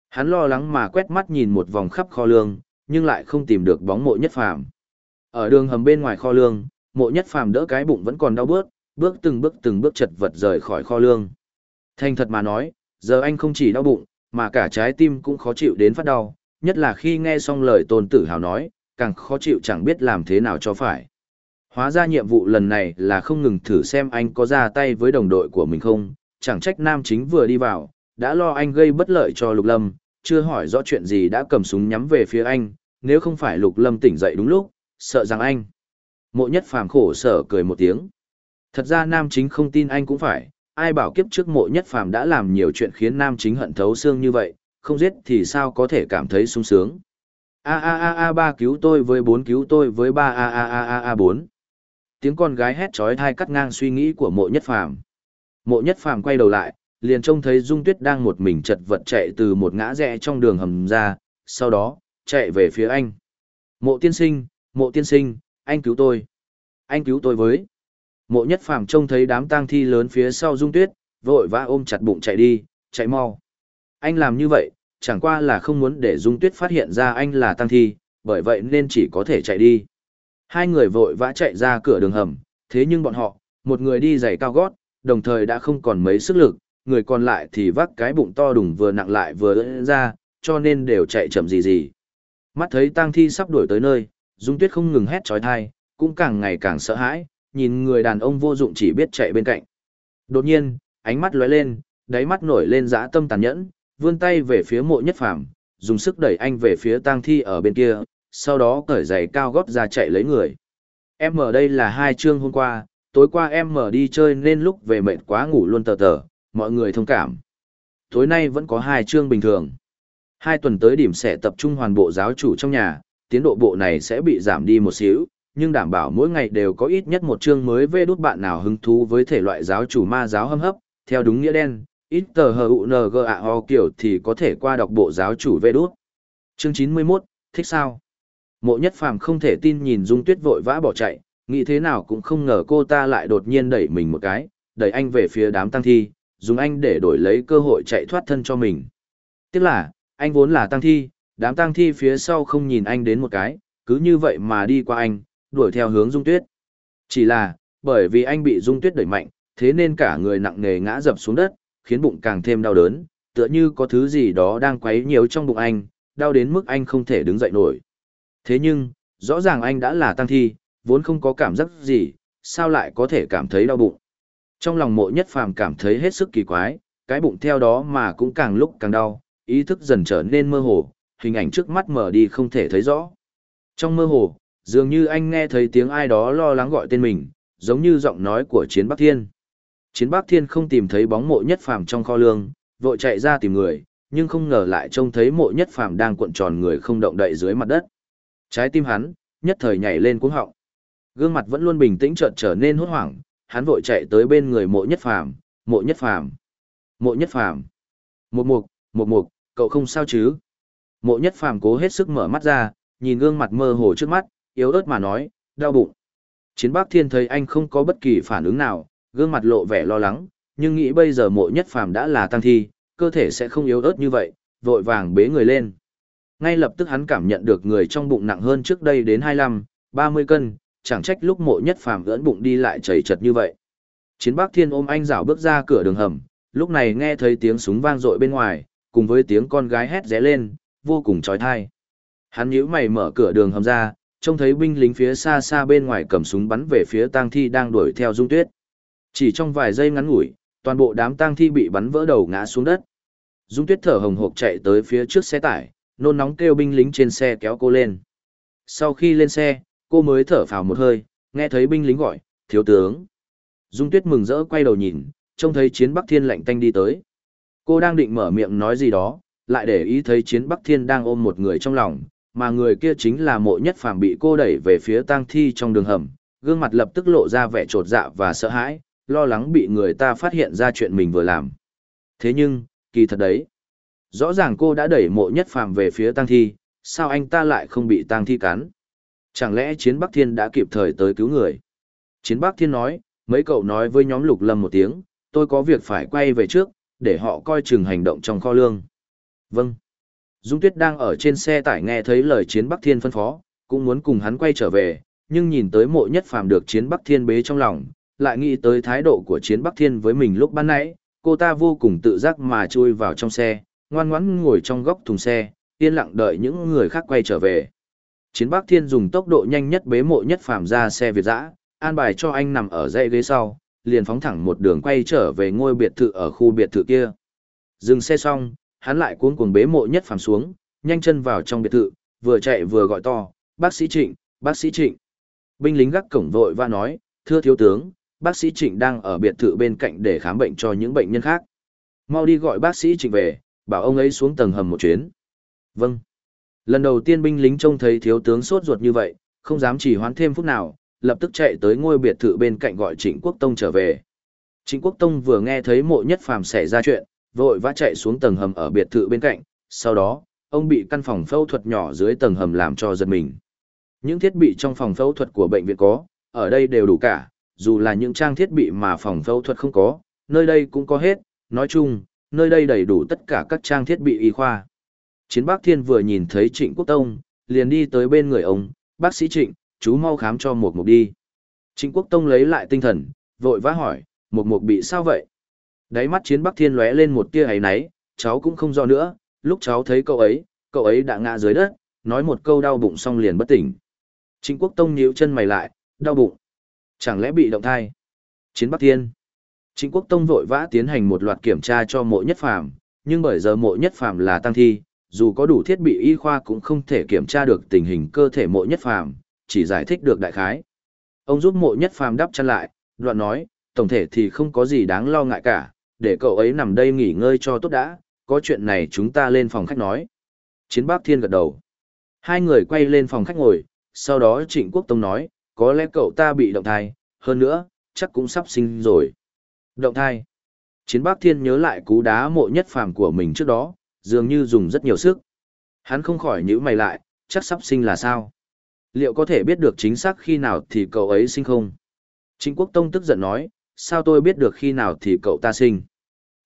Speaker 1: Hắn lo lắng mà quét mắt nhìn một vòng khắp kho lương, nhưng lại không tìm được bóng mộ nhất phàm. Ở đường hầm bên ngoài kho lương, mộ nhất phàm đỡ cái bụng vẫn còn đau bước, bước từng bước từng bước chật vật rời khỏi kho lương. Thành thật mà nói, giờ anh không chỉ đau bụng, mà cả trái tim cũng khó chịu đến phát đau, nhất là khi nghe xong lời tôn tử hào nói, càng khó chịu chẳng biết làm thế nào cho phải. Hóa ra nhiệm vụ lần này là không ngừng thử xem anh có ra tay với đồng đội của mình không, chẳng trách nam chính vừa đi vào, đã lo anh gây bất lợi cho Lục Lâm, chưa hỏi rõ chuyện gì đã cầm súng nhắm về phía anh, nếu không phải Lục Lâm tỉnh dậy đúng lúc, sợ rằng anh. Mộ nhất phàm khổ sở cười một tiếng. Thật ra nam chính không tin anh cũng phải, ai bảo kiếp trước mộ nhất phàm đã làm nhiều chuyện khiến nam chính hận thấu xương như vậy, không giết thì sao có thể cảm thấy sung sướng. A a a a ba cứu tôi với bốn cứu tôi với ba a a a a a bốn. Tiếng con gái hét chói tai cắt ngang suy nghĩ của mộ nhất phàm. Mộ nhất phàm quay đầu lại, liền trông thấy Dung Tuyết đang một mình chật vật chạy từ một ngã rẽ trong đường hầm ra, sau đó, chạy về phía anh. Mộ tiên sinh, mộ tiên sinh, anh cứu tôi. Anh cứu tôi với. Mộ nhất phàm trông thấy đám tang thi lớn phía sau Dung Tuyết, vội vã ôm chặt bụng chạy đi, chạy mau. Anh làm như vậy, chẳng qua là không muốn để Dung Tuyết phát hiện ra anh là tang thi, bởi vậy nên chỉ có thể chạy đi. Hai người vội vã chạy ra cửa đường hầm, thế nhưng bọn họ, một người đi giày cao gót, đồng thời đã không còn mấy sức lực, người còn lại thì vác cái bụng to đùng vừa nặng lại vừa ưỡn ra, cho nên đều chạy chậm gì gì. Mắt thấy tang thi sắp đuổi tới nơi, Dung Tuyết không ngừng hét trói thai, cũng càng ngày càng sợ hãi, nhìn người đàn ông vô dụng chỉ biết chạy bên cạnh. Đột nhiên, ánh mắt lóe lên, đáy mắt nổi lên dã tâm tàn nhẫn, vươn tay về phía mộ nhất phàm, dùng sức đẩy anh về phía tang thi ở bên kia, sau đó cởi giày cao gót ra chạy lấy người. Em ở đây là hai chương hôm qua, tối qua em mở đi chơi nên lúc về mệt quá ngủ luôn tờ tờ, mọi người thông cảm. Tối nay vẫn có hai chương bình thường. Hai tuần tới điểm sẽ tập trung hoàn bộ giáo chủ trong nhà, tiến độ bộ này sẽ bị giảm đi một xíu, nhưng đảm bảo mỗi ngày đều có ít nhất một chương mới về đút bạn nào hứng thú với thể loại giáo chủ ma giáo hâm hấp, theo đúng nghĩa đen, ít tờ hờ u n g a o kiểu thì có thể qua đọc bộ giáo chủ về đút. Chương 91, thích sao? Mộ nhất phàm không thể tin nhìn Dung Tuyết vội vã bỏ chạy, nghĩ thế nào cũng không ngờ cô ta lại đột nhiên đẩy mình một cái, đẩy anh về phía đám tăng thi, dùng anh để đổi lấy cơ hội chạy thoát thân cho mình. Tiếc là, anh vốn là tăng thi, đám tăng thi phía sau không nhìn anh đến một cái, cứ như vậy mà đi qua anh, đuổi theo hướng Dung Tuyết. Chỉ là, bởi vì anh bị Dung Tuyết đẩy mạnh, thế nên cả người nặng nề ngã dập xuống đất, khiến bụng càng thêm đau đớn, tựa như có thứ gì đó đang quấy nhiều trong bụng anh, đau đến mức anh không thể đứng dậy nổi. Thế nhưng, rõ ràng anh đã là tăng thi, vốn không có cảm giác gì, sao lại có thể cảm thấy đau bụng. Trong lòng mộ nhất phàm cảm thấy hết sức kỳ quái, cái bụng theo đó mà cũng càng lúc càng đau, ý thức dần trở nên mơ hồ, hình ảnh trước mắt mở đi không thể thấy rõ. Trong mơ hồ, dường như anh nghe thấy tiếng ai đó lo lắng gọi tên mình, giống như giọng nói của Chiến Bắc Thiên. Chiến Bắc Thiên không tìm thấy bóng mộ nhất phàm trong kho lương, vội chạy ra tìm người, nhưng không ngờ lại trông thấy mộ nhất phàm đang cuộn tròn người không động đậy dưới mặt đất. Trái tim hắn, nhất thời nhảy lên cuống họng. Gương mặt vẫn luôn bình tĩnh chợt trở nên hốt hoảng, hắn vội chạy tới bên người mộ nhất phàm, mộ nhất phàm, mộ nhất phàm. Một mục, một mục, cậu không sao chứ? Mộ nhất phàm cố hết sức mở mắt ra, nhìn gương mặt mơ hồ trước mắt, yếu ớt mà nói, đau bụng. Chiến bác thiên thấy anh không có bất kỳ phản ứng nào, gương mặt lộ vẻ lo lắng, nhưng nghĩ bây giờ mộ nhất phàm đã là tăng thi, cơ thể sẽ không yếu ớt như vậy, vội vàng bế người lên. Ngay lập tức hắn cảm nhận được người trong bụng nặng hơn trước đây đến 25, 30 cân, chẳng trách lúc mộ nhất phàm ưỡn bụng đi lại chảy chật như vậy. Chiến bác thiên ôm anh rảo bước ra cửa đường hầm, lúc này nghe thấy tiếng súng vang dội bên ngoài, cùng với tiếng con gái hét ré lên, vô cùng trói thai. Hắn nhíu mày mở cửa đường hầm ra, trông thấy binh lính phía xa xa bên ngoài cầm súng bắn về phía tang thi đang đuổi theo dung tuyết. Chỉ trong vài giây ngắn ngủi, toàn bộ đám tang thi bị bắn vỡ đầu ngã xuống đất. Dung Tuyết thở hồng hộc chạy tới phía trước xe tải, nôn nóng kêu binh lính trên xe kéo cô lên. Sau khi lên xe, cô mới thở phào một hơi, nghe thấy binh lính gọi, thiếu tướng. Dung Tuyết mừng rỡ quay đầu nhìn, trông thấy chiến Bắc Thiên lạnh tanh đi tới. Cô đang định mở miệng nói gì đó, lại để ý thấy chiến Bắc Thiên đang ôm một người trong lòng, mà người kia chính là mộ nhất phàm bị cô đẩy về phía tang thi trong đường hầm, gương mặt lập tức lộ ra vẻ trột dạ và sợ hãi, lo lắng bị người ta phát hiện ra chuyện mình vừa làm. Thế nhưng, kỳ thật đấy. Rõ ràng cô đã đẩy mộ nhất phàm về phía tang thi, sao anh ta lại không bị tang thi cắn? Chẳng lẽ chiến Bắc Thiên đã kịp thời tới cứu người? Chiến Bắc Thiên nói, mấy cậu nói với nhóm lục lâm một tiếng, tôi có việc phải quay về trước, để họ coi chừng hành động trong kho lương. Vâng. Dung Tuyết đang ở trên xe tải nghe thấy lời chiến Bắc Thiên phân phó, cũng muốn cùng hắn quay trở về, nhưng nhìn tới mộ nhất phàm được chiến Bắc Thiên bế trong lòng, lại nghĩ tới thái độ của chiến Bắc Thiên với mình lúc ban nãy, cô ta vô cùng tự giác mà chui vào trong xe, ngoan ngoãn ngồi trong góc thùng xe, yên lặng đợi những người khác quay trở về. Chiến Bắc Thiên dùng tốc độ nhanh nhất bế mộ nhất phàm ra xe Việt dã, an bài cho anh nằm ở dãy ghế sau, liền phóng thẳng một đường quay trở về ngôi biệt thự ở khu biệt thự kia. Dừng xe xong, hắn lại cuống cuồng bế mộ nhất phàm xuống, nhanh chân vào trong biệt thự, vừa chạy vừa gọi to, bác sĩ Trịnh, bác sĩ Trịnh. Binh lính gác cổng vội và nói, thưa thiếu tướng, bác sĩ Trịnh đang ở biệt thự bên cạnh để khám bệnh cho những bệnh nhân khác. Mau đi gọi bác sĩ Trịnh về, bảo ông ấy xuống tầng hầm một chuyến. Vâng. Lần đầu tiên binh lính trông thấy thiếu tướng sốt ruột như vậy, không dám chỉ hoãn thêm phút nào, lập tức chạy tới ngôi biệt thự bên cạnh gọi Trịnh Quốc Tông trở về. Trịnh Quốc Tông vừa nghe thấy mộ nhất phàm xảy ra chuyện, vội vã chạy xuống tầng hầm ở biệt thự bên cạnh, sau đó, ông bị căn phòng phẫu thuật nhỏ dưới tầng hầm làm cho giật mình. Những thiết bị trong phòng phẫu thuật của bệnh viện có, ở đây đều đủ cả, dù là những trang thiết bị mà phòng phẫu thuật không có, nơi đây cũng có hết, nói chung, nơi đây đầy đủ tất cả các trang thiết bị y khoa. Chiến bác thiên vừa nhìn thấy Trịnh Quốc Tông, liền đi tới bên người ông, bác sĩ Trịnh, chú mau khám cho một mục đi. Trịnh Quốc Tông lấy lại tinh thần, vội vã hỏi, một mục bị sao vậy? Đáy mắt chiến bắc thiên lóe lên một tia ấy náy, cháu cũng không do nữa, lúc cháu thấy cậu ấy, cậu ấy đã ngã dưới đất, nói một câu đau bụng xong liền bất tỉnh. Trịnh Quốc Tông nhíu chân mày lại, đau bụng. Chẳng lẽ bị động thai? Chiến Bắc Thiên. Trịnh Quốc Tông vội vã tiến hành một loạt kiểm tra cho mộ nhất phàm, nhưng bởi giờ mộ nhất phàm là tăng thi, dù có đủ thiết bị y khoa cũng không thể kiểm tra được tình hình cơ thể mộ nhất phàm, chỉ giải thích được đại khái. Ông giúp mộ nhất phàm đắp chân lại, đoạn nói, tổng thể thì không có gì đáng lo ngại cả, để cậu ấy nằm đây nghỉ ngơi cho tốt đã, có chuyện này chúng ta lên phòng khách nói. Chiến bác Thiên gật đầu. Hai người quay lên phòng khách ngồi, sau đó Trịnh Quốc Tông nói, có lẽ cậu ta bị động thai, hơn nữa, chắc cũng sắp sinh rồi. Động thai. Chiến bác Thiên nhớ lại cú đá mộ nhất phàm của mình trước đó, dường như dùng rất nhiều sức. Hắn không khỏi nhíu mày lại, chắc sắp sinh là sao? Liệu có thể biết được chính xác khi nào thì cậu ấy sinh không? Trịnh Quốc Tông tức giận nói, sao tôi biết được khi nào thì cậu ta sinh?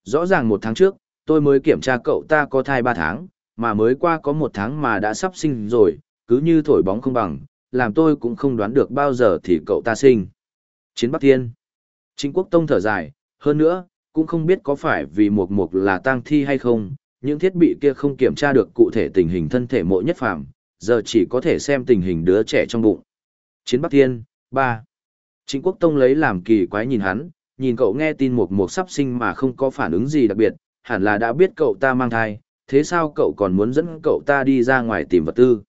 Speaker 1: Rõ ràng một tháng trước, tôi mới kiểm tra cậu ta có thai ba tháng, mà mới qua có một tháng mà đã sắp sinh rồi, cứ như thổi bóng không bằng, làm tôi cũng không đoán được bao giờ thì cậu ta sinh. Chiến Bắc Thiên. Trịnh Quốc Tông thở dài, hơn nữa, cũng không biết có phải vì mục mục là tang thi hay không, những thiết bị kia không kiểm tra được cụ thể tình hình thân thể mộ nhất phàm, giờ chỉ có thể xem tình hình đứa trẻ trong bụng. Chiến Bắc Thiên, 3. Trịnh Quốc Tông lấy làm kỳ quái nhìn hắn, nhìn cậu nghe tin mục mục sắp sinh mà không có phản ứng gì đặc biệt, hẳn là đã biết cậu ta mang thai, thế sao cậu còn muốn dẫn cậu ta đi ra ngoài tìm vật tư?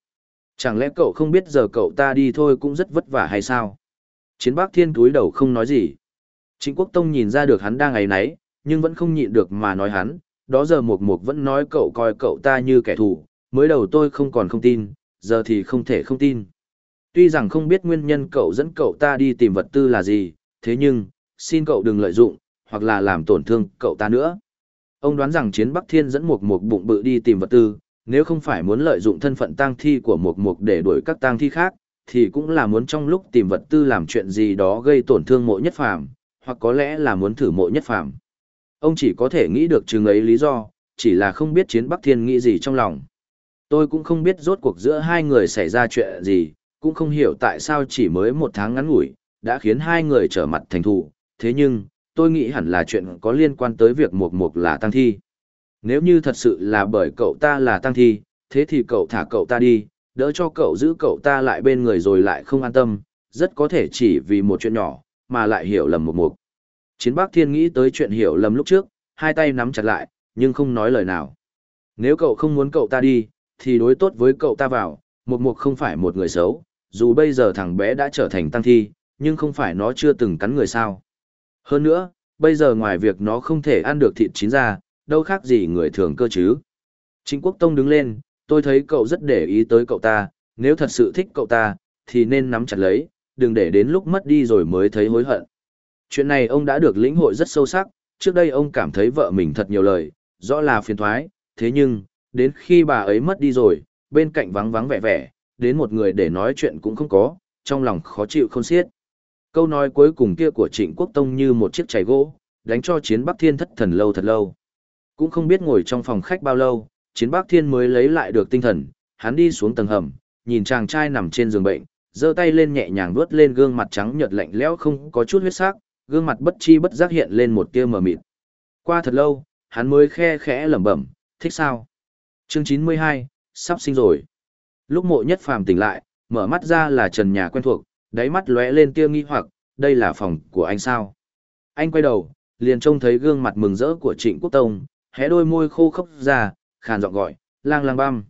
Speaker 1: Chẳng lẽ cậu không biết giờ cậu ta đi thôi cũng rất vất vả hay sao? Chiến Bắc Thiên túi đầu không nói gì. Trịnh Quốc Tông nhìn ra được hắn đang ấy náy, nhưng vẫn không nhịn được mà nói hắn, đó giờ Mục Mục vẫn nói cậu coi cậu ta như kẻ thù, mới đầu tôi không còn không tin, giờ thì không thể không tin. Tuy rằng không biết nguyên nhân cậu dẫn cậu ta đi tìm vật tư là gì, thế nhưng, xin cậu đừng lợi dụng, hoặc là làm tổn thương cậu ta nữa. Ông đoán rằng chiến Bắc Thiên dẫn Mục Mục bụng bự đi tìm vật tư, nếu không phải muốn lợi dụng thân phận tang thi của Mục Mục để đuổi các tang thi khác, thì cũng là muốn trong lúc tìm vật tư làm chuyện gì đó gây tổn thương mộ nhất phàm, hoặc có lẽ là muốn thử mộ nhất phàm. Ông chỉ có thể nghĩ được chừng ấy lý do, chỉ là không biết chiến Bắc Thiên nghĩ gì trong lòng. Tôi cũng không biết rốt cuộc giữa hai người xảy ra chuyện gì, cũng không hiểu tại sao chỉ mới một tháng ngắn ngủi, đã khiến hai người trở mặt thành thù, thế nhưng, tôi nghĩ hẳn là chuyện có liên quan tới việc Mục Mục là tăng thi. Nếu như thật sự là bởi cậu ta là tăng thi, thế thì cậu thả cậu ta đi, đỡ cho cậu giữ cậu ta lại bên người rồi lại không an tâm, rất có thể chỉ vì một chuyện nhỏ, mà lại hiểu lầm Mục Mục. Chiến Bắc Thiên nghĩ tới chuyện hiểu lầm lúc trước, hai tay nắm chặt lại, nhưng không nói lời nào. Nếu cậu không muốn cậu ta đi, thì đối tốt với cậu ta vào, Mục Mục không phải một người xấu, dù bây giờ thằng bé đã trở thành tăng thi, nhưng không phải nó chưa từng cắn người sao. Hơn nữa, bây giờ ngoài việc nó không thể ăn được thịt chín ra, đâu khác gì người thường cơ chứ. Trịnh Quốc Tông đứng lên, tôi thấy cậu rất để ý tới cậu ta, nếu thật sự thích cậu ta, thì nên nắm chặt lấy, đừng để đến lúc mất đi rồi mới thấy hối hận. Chuyện này ông đã được lĩnh hội rất sâu sắc, trước đây ông cảm thấy vợ mình thật nhiều lời, rõ là phiền thoái, thế nhưng, đến khi bà ấy mất đi rồi, bên cạnh vắng vắng vẻ vẻ, đến một người để nói chuyện cũng không có, trong lòng khó chịu không xiết. Câu nói cuối cùng kia của Trịnh Quốc Tông như một chiếc chày gỗ, đánh cho chiến Bắc Thiên thất thần lâu thật lâu. Cũng không biết ngồi trong phòng khách bao lâu, chiến Bắc Thiên mới lấy lại được tinh thần, hắn đi xuống tầng hầm, nhìn chàng trai nằm trên giường bệnh, giơ tay lên nhẹ nhàng vuốt lên gương mặt trắng nhợt lạnh lẽo không có chút huyết sắc, gương mặt bất chi bất giác hiện lên một tia mờ mịt. Qua thật lâu, hắn mới khe khẽ lẩm bẩm, thích sao? Chương 92, sắp sinh rồi. Lúc mộ nhất phàm tỉnh lại, mở mắt ra là trần nhà quen thuộc, đáy mắt lóe lên tia nghi hoặc, đây là phòng của anh sao? Anh quay đầu, liền trông thấy gương mặt mừng rỡ của Trịnh Quốc Tông, hé đôi môi khô khốc ra, khàn giọng gọi, lang lang băm.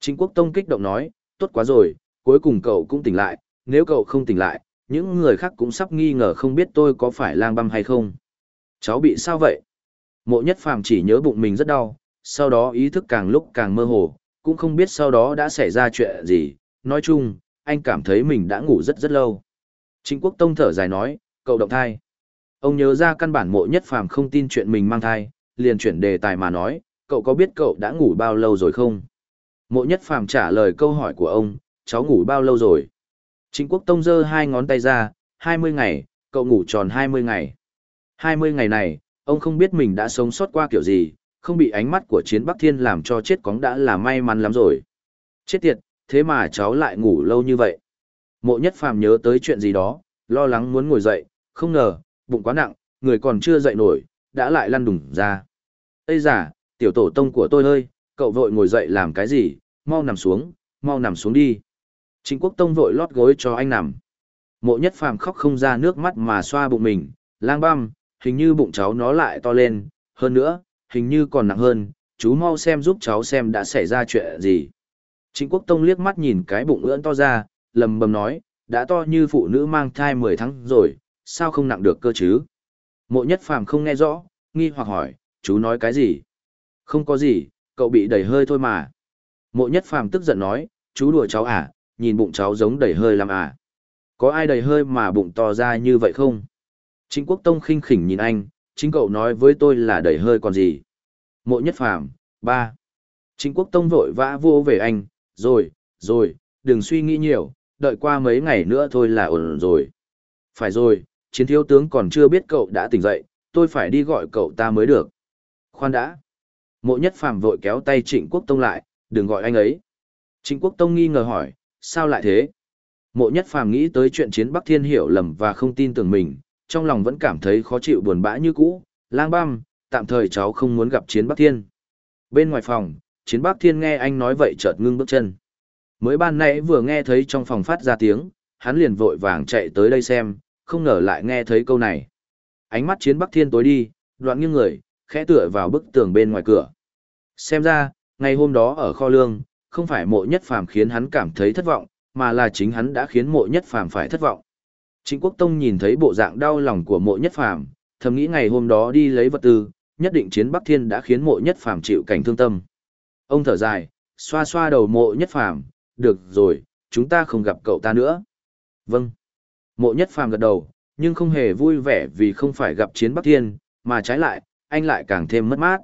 Speaker 1: Trịnh Quốc Tông kích động nói, tốt quá rồi, cuối cùng cậu cũng tỉnh lại, nếu cậu không tỉnh lại, những người khác cũng sắp nghi ngờ không biết tôi có phải lang băm hay không. Cháu bị sao vậy? Mộ nhất phàm chỉ nhớ bụng mình rất đau, sau đó ý thức càng lúc càng mơ hồ, cũng không biết sau đó đã xảy ra chuyện gì, nói chung, anh cảm thấy mình đã ngủ rất rất lâu. Trịnh Quốc Tông thở dài nói, cậu động thai. Ông nhớ ra căn bản mộ nhất phàm không tin chuyện mình mang thai, liền chuyển đề tài mà nói, cậu có biết cậu đã ngủ bao lâu rồi không? Mộ nhất phàm trả lời câu hỏi của ông, cháu ngủ bao lâu rồi? Trịnh Quốc Tông giơ hai ngón tay ra, 20 ngày, cậu ngủ tròn 20 ngày. 20 ngày này, ông không biết mình đã sống sót qua kiểu gì, không bị ánh mắt của chiến Bắc Thiên làm cho chết cóng đã là may mắn lắm rồi. Chết tiệt, thế mà cháu lại ngủ lâu như vậy. Mộ nhất phàm nhớ tới chuyện gì đó, lo lắng muốn ngồi dậy, không ngờ, bụng quá nặng, người còn chưa dậy nổi, đã lại lăn đùng ra. Ây giả, tiểu tổ tông của tôi ơi, cậu vội ngồi dậy làm cái gì, mau nằm xuống, mau nằm xuống đi. Trịnh quốc tông vội lót gối cho anh nằm. Mộ nhất phàm khóc không ra nước mắt mà xoa bụng mình, lang băm, hình như bụng cháu nó lại to lên, hơn nữa, hình như còn nặng hơn, chú mau xem giúp cháu xem đã xảy ra chuyện gì. Trịnh quốc tông liếc mắt nhìn cái bụng ưỡn to ra, lầm bầm nói, đã to như phụ nữ mang thai 10 tháng rồi, sao không nặng được cơ chứ? Mộ nhất phàm không nghe rõ, nghi hoặc hỏi, chú nói cái gì? Không có gì, cậu bị đầy hơi thôi mà. Mộ nhất phàm tức giận nói, chú đùa cháu à, nhìn bụng cháu giống đầy hơi làm à. Có ai đầy hơi mà bụng to ra như vậy không? Trịnh quốc tông khinh khỉnh nhìn anh, chính cậu nói với tôi là đầy hơi còn gì. Mộ nhất phàm, ba. Trịnh quốc tông vội vã vô về anh, rồi, rồi, đừng suy nghĩ nhiều, đợi qua mấy ngày nữa thôi là ổn rồi. Phải rồi, chiến thiếu tướng còn chưa biết cậu đã tỉnh dậy, tôi phải đi gọi cậu ta mới được. Khoan đã. Mộ nhất phàm vội kéo tay trịnh quốc tông lại, đừng gọi anh ấy. Trịnh quốc tông nghi ngờ hỏi, sao lại thế? Mộ nhất phàm nghĩ tới chuyện chiến Bắc Thiên hiểu lầm và không tin tưởng mình, trong lòng vẫn cảm thấy khó chịu buồn bã như cũ. Lang băm, tạm thời cháu không muốn gặp chiến Bắc Thiên. Bên ngoài phòng, chiến Bắc Thiên nghe anh nói vậy chợt ngưng bước chân. Mới ban nãy vừa nghe thấy trong phòng phát ra tiếng, hắn liền vội vàng chạy tới đây xem, không ngờ lại nghe thấy câu này. Ánh mắt chiến Bắc Thiên tối đi, đoạn nghiêng người, khẽ tựa vào bức tường bên ngoài cửa. Xem ra, ngày hôm đó ở kho lương, không phải mộ nhất phàm khiến hắn cảm thấy thất vọng, mà là chính hắn đã khiến mộ nhất phàm phải thất vọng. Trịnh Quốc Tông nhìn thấy bộ dạng đau lòng của mộ nhất phàm, thầm nghĩ ngày hôm đó đi lấy vật tư, nhất định chiến Bắc Thiên đã khiến mộ nhất phàm chịu cảnh thương tâm. Ông thở dài, xoa xoa đầu mộ nhất phàm, được rồi, chúng ta không gặp cậu ta nữa. Vâng. Mộ nhất phàm gật đầu, nhưng không hề vui vẻ vì không phải gặp chiến Bắc Thiên, mà trái lại, anh lại càng thêm mất mát.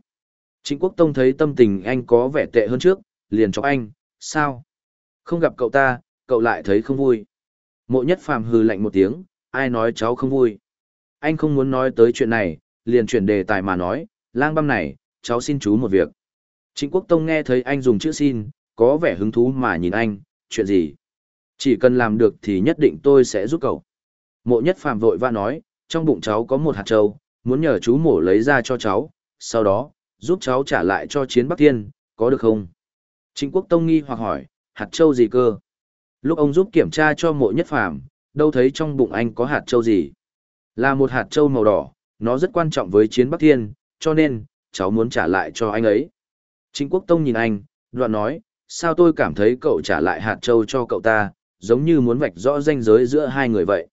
Speaker 1: Trịnh Quốc Tông thấy tâm tình anh có vẻ tệ hơn trước, liền cho anh, sao? Không gặp cậu ta, cậu lại thấy không vui. Mộ nhất phàm hừ lạnh một tiếng, ai nói cháu không vui. Anh không muốn nói tới chuyện này, liền chuyển đề tài mà nói, lang băm này, cháu xin chú một việc. Trịnh Quốc Tông nghe thấy anh dùng chữ xin, có vẻ hứng thú mà nhìn anh, chuyện gì? Chỉ cần làm được thì nhất định tôi sẽ giúp cậu. Mộ nhất phàm vội và nói, trong bụng cháu có một hạt trâu, muốn nhờ chú mổ lấy ra cho cháu, sau đó, giúp cháu trả lại cho chiến Bắc Thiên, có được không? Trịnh Quốc Tông nghi hoặc hỏi, hạt châu gì cơ? Lúc ông giúp kiểm tra cho mộ nhất phàm, đâu thấy trong bụng anh có hạt châu gì? Là một hạt châu màu đỏ, nó rất quan trọng với chiến Bắc Thiên, cho nên, cháu muốn trả lại cho anh ấy. Trịnh Quốc Tông nhìn anh, đoạn nói, sao tôi cảm thấy cậu trả lại hạt châu cho cậu ta, giống như muốn vạch rõ ranh giới giữa hai người vậy.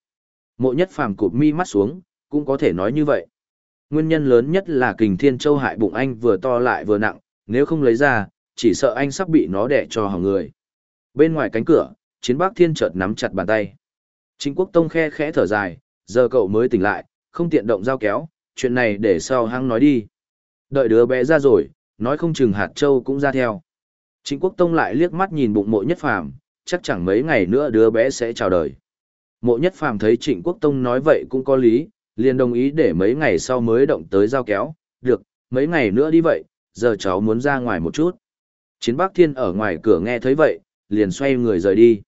Speaker 1: Mộ nhất phàm cụp mi mắt xuống, cũng có thể nói như vậy. Nguyên nhân lớn nhất là kình thiên châu hại bụng anh vừa to lại vừa nặng, nếu không lấy ra, chỉ sợ anh sắp bị nó đẻ cho hỏng người. Bên ngoài cánh cửa, chiến bác thiên chợt nắm chặt bàn tay. Trịnh quốc tông khe khẽ thở dài, giờ cậu mới tỉnh lại, không tiện động dao kéo, chuyện này để sau hăng nói đi. Đợi đứa bé ra rồi, nói không chừng hạt châu cũng ra theo. Trịnh quốc tông lại liếc mắt nhìn bụng mộ nhất phàm, chắc chẳng mấy ngày nữa đứa bé sẽ chào đời. Mộ nhất phàm thấy trịnh quốc tông nói vậy cũng có lý, liền đồng ý để mấy ngày sau mới động tới dao kéo, được, mấy ngày nữa đi vậy, giờ cháu muốn ra ngoài một chút. Chiến Bắc Thiên ở ngoài cửa nghe thấy vậy, liền xoay người rời đi.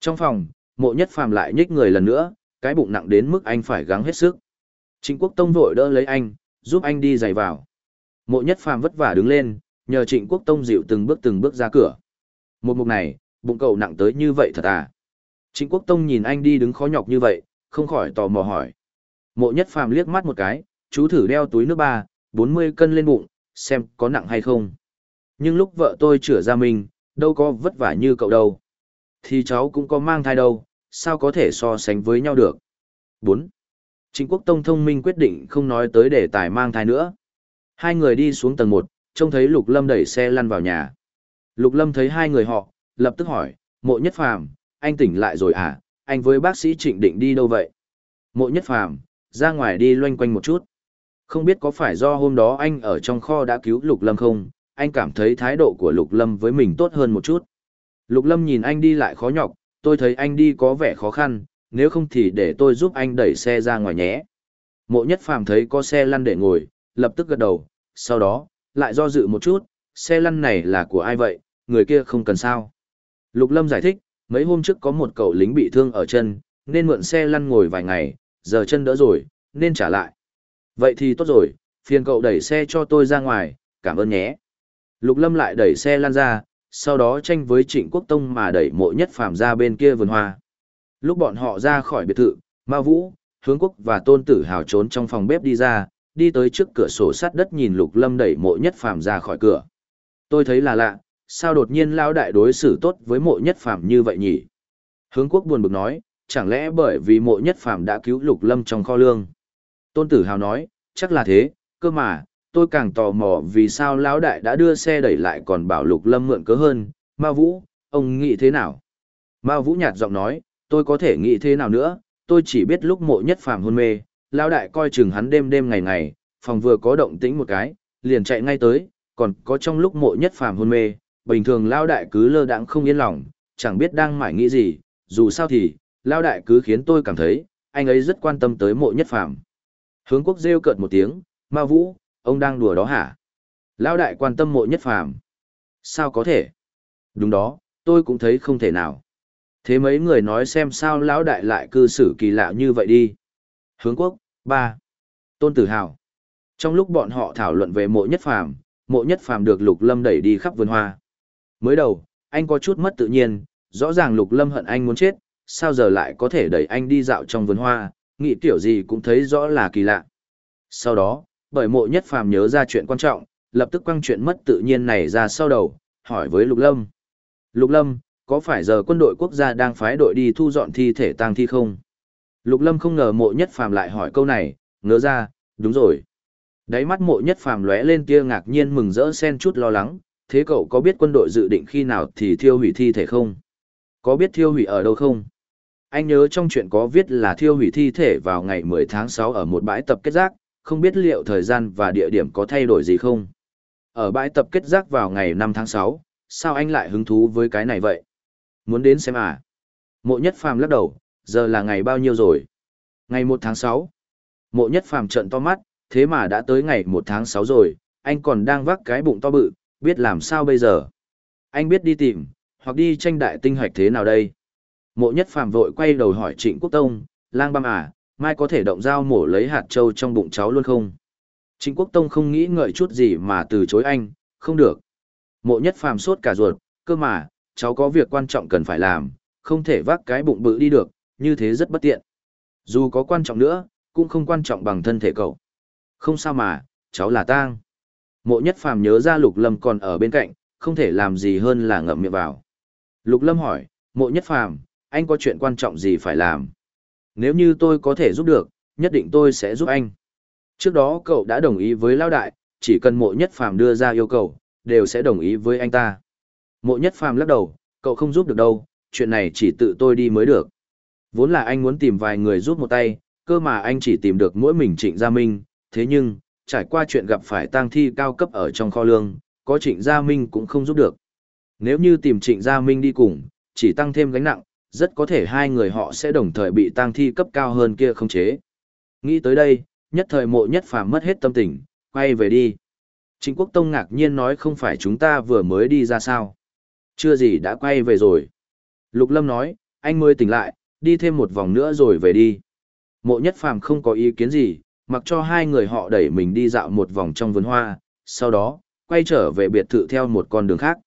Speaker 1: Trong phòng, mộ nhất phàm lại nhích người lần nữa, cái bụng nặng đến mức anh phải gắng hết sức. Trịnh Quốc Tông vội đỡ lấy anh, giúp anh đi giày vào. Mộ nhất phàm vất vả đứng lên, nhờ Trịnh Quốc Tông dịu từng bước từng bước ra cửa. Một mục này, bụng cậu nặng tới như vậy thật à? Trịnh Quốc Tông nhìn anh đi đứng khó nhọc như vậy, không khỏi tò mò hỏi. Mộ nhất phàm liếc mắt một cái, chú thử đeo túi nước ba, 40 cân lên bụng, xem có nặng hay không. Nhưng lúc vợ tôi chữa ra mình, đâu có vất vả như cậu đâu. Thì cháu cũng có mang thai đâu, sao có thể so sánh với nhau được. 4. Trịnh Quốc Tông thông minh quyết định không nói tới đề tài mang thai nữa. Hai người đi xuống tầng 1, trông thấy Lục Lâm đẩy xe lăn vào nhà. Lục Lâm thấy hai người họ, lập tức hỏi, mộ nhất phàm, anh tỉnh lại rồi à, anh với bác sĩ trịnh định đi đâu vậy? Mộ nhất phàm, ra ngoài đi loanh quanh một chút. Không biết có phải do hôm đó anh ở trong kho đã cứu Lục Lâm không, anh cảm thấy thái độ của Lục Lâm với mình tốt hơn một chút. Lục Lâm nhìn anh đi lại khó nhọc, tôi thấy anh đi có vẻ khó khăn, nếu không thì để tôi giúp anh đẩy xe ra ngoài nhé. Mộ nhất phàm thấy có xe lăn để ngồi, lập tức gật đầu, sau đó, lại do dự một chút, xe lăn này là của ai vậy, người kia không cần sao. Lục Lâm giải thích, mấy hôm trước có một cậu lính bị thương ở chân, nên mượn xe lăn ngồi vài ngày, giờ chân đỡ rồi, nên trả lại. Vậy thì tốt rồi, phiền cậu đẩy xe cho tôi ra ngoài, cảm ơn nhé. Lục Lâm lại đẩy xe lăn ra, sau đó tranh với Trịnh Quốc Tông mà đẩy mộ nhất phàm ra bên kia vườn hoa. Lúc bọn họ ra khỏi biệt thự, Ma Vũ, Hướng Quốc và Tôn Tử Hào trốn trong phòng bếp đi ra, đi tới trước cửa sổ sắt đất nhìn Lục Lâm đẩy mộ nhất phàm ra khỏi cửa. Tôi thấy là lạ, sao đột nhiên lao đại đối xử tốt với mộ nhất phàm như vậy nhỉ? Hướng Quốc buồn bực nói, chẳng lẽ bởi vì mộ nhất phàm đã cứu Lục Lâm trong kho lương? Tôn Tử Hào nói, chắc là thế, cơ mà, tôi càng tò mò vì sao lão đại đã đưa xe đẩy lại còn bảo lục lâm mượn cớ hơn ma vũ ông nghĩ thế nào ma vũ nhạt giọng nói tôi có thể nghĩ thế nào nữa tôi chỉ biết lúc mộ nhất phàm hôn mê lao đại coi chừng hắn đêm đêm ngày ngày phòng vừa có động tĩnh một cái liền chạy ngay tới còn có trong lúc mộ nhất phàm hôn mê bình thường lao đại cứ lơ đãng không yên lòng chẳng biết đang mải nghĩ gì dù sao thì lao đại cứ khiến tôi cảm thấy anh ấy rất quan tâm tới mộ nhất phàm hướng quốc rêu cợt một tiếng ma vũ ông đang đùa đó hả? lao đại quan tâm mộ nhất phàm. Sao có thể? Đúng đó, tôi cũng thấy không thể nào. Thế mấy người nói xem sao lão đại lại cư xử kỳ lạ như vậy đi. Hướng quốc, ba. Tôn tử hào. Trong lúc bọn họ thảo luận về mộ nhất phàm, mộ nhất phàm được lục lâm đẩy đi khắp vườn hoa. Mới đầu, anh có chút mất tự nhiên, rõ ràng lục lâm hận anh muốn chết, sao giờ lại có thể đẩy anh đi dạo trong vườn hoa, nghĩ kiểu gì cũng thấy rõ là kỳ lạ. Sau đó, bởi mộ nhất phàm nhớ ra chuyện quan trọng, lập tức quăng chuyện mất tự nhiên này ra sau đầu, hỏi với Lục Lâm. Lục Lâm, có phải giờ quân đội quốc gia đang phái đội đi thu dọn thi thể tang thi không? Lục Lâm không ngờ mộ nhất phàm lại hỏi câu này, ngớ ra, đúng rồi. Đáy mắt mộ nhất phàm lóe lên tia ngạc nhiên mừng rỡ xen chút lo lắng, thế cậu có biết quân đội dự định khi nào thì thiêu hủy thi thể không? Có biết thiêu hủy ở đâu không? Anh nhớ trong chuyện có viết là thiêu hủy thi thể vào ngày 10 tháng 6 ở một bãi tập kết rác, không biết liệu thời gian và địa điểm có thay đổi gì không. Ở bãi tập kết rác vào ngày 5 tháng 6, sao anh lại hứng thú với cái này vậy? Muốn đến xem à? Mộ nhất phàm lắc đầu, giờ là ngày bao nhiêu rồi? Ngày 1 tháng 6. Mộ nhất phàm trận to mắt, thế mà đã tới ngày 1 tháng 6 rồi, anh còn đang vác cái bụng to bự, biết làm sao bây giờ? Anh biết đi tìm, hoặc đi tranh đại tinh hoạch thế nào đây? Mộ nhất phàm vội quay đầu hỏi trịnh quốc tông, lang băm à, mai có thể động dao mổ lấy hạt trâu trong bụng cháu luôn không? Trịnh Quốc Tông không nghĩ ngợi chút gì mà từ chối anh, không được. Mộ nhất phàm sốt cả ruột, cơ mà, cháu có việc quan trọng cần phải làm, không thể vác cái bụng bự đi được, như thế rất bất tiện. Dù có quan trọng nữa, cũng không quan trọng bằng thân thể cậu. Không sao mà, cháu là tang. Mộ nhất phàm nhớ ra lục lâm còn ở bên cạnh, không thể làm gì hơn là ngậm miệng vào. Lục lâm hỏi, mộ nhất phàm, anh có chuyện quan trọng gì phải làm? Nếu như tôi có thể giúp được, nhất định tôi sẽ giúp anh. Trước đó cậu đã đồng ý với Lao Đại, chỉ cần mộ nhất phàm đưa ra yêu cầu, đều sẽ đồng ý với anh ta. Mộ nhất phàm lắc đầu, cậu không giúp được đâu, chuyện này chỉ tự tôi đi mới được. Vốn là anh muốn tìm vài người giúp một tay, cơ mà anh chỉ tìm được mỗi mình Trịnh Gia Minh, thế nhưng, trải qua chuyện gặp phải tang thi cao cấp ở trong kho lương, có Trịnh Gia Minh cũng không giúp được. Nếu như tìm Trịnh Gia Minh đi cùng, chỉ tăng thêm gánh nặng, rất có thể hai người họ sẽ đồng thời bị tang thi cấp cao hơn kia không chế. Nghĩ tới đây, nhất thời mộ nhất phàm mất hết tâm tình, quay về đi. Trịnh Quốc Tông ngạc nhiên nói không phải chúng ta vừa mới đi ra sao. Chưa gì đã quay về rồi. Lục Lâm nói, anh mới tỉnh lại, đi thêm một vòng nữa rồi về đi. Mộ nhất phàm không có ý kiến gì, mặc cho hai người họ đẩy mình đi dạo một vòng trong vườn hoa, sau đó, quay trở về biệt thự theo một con đường khác.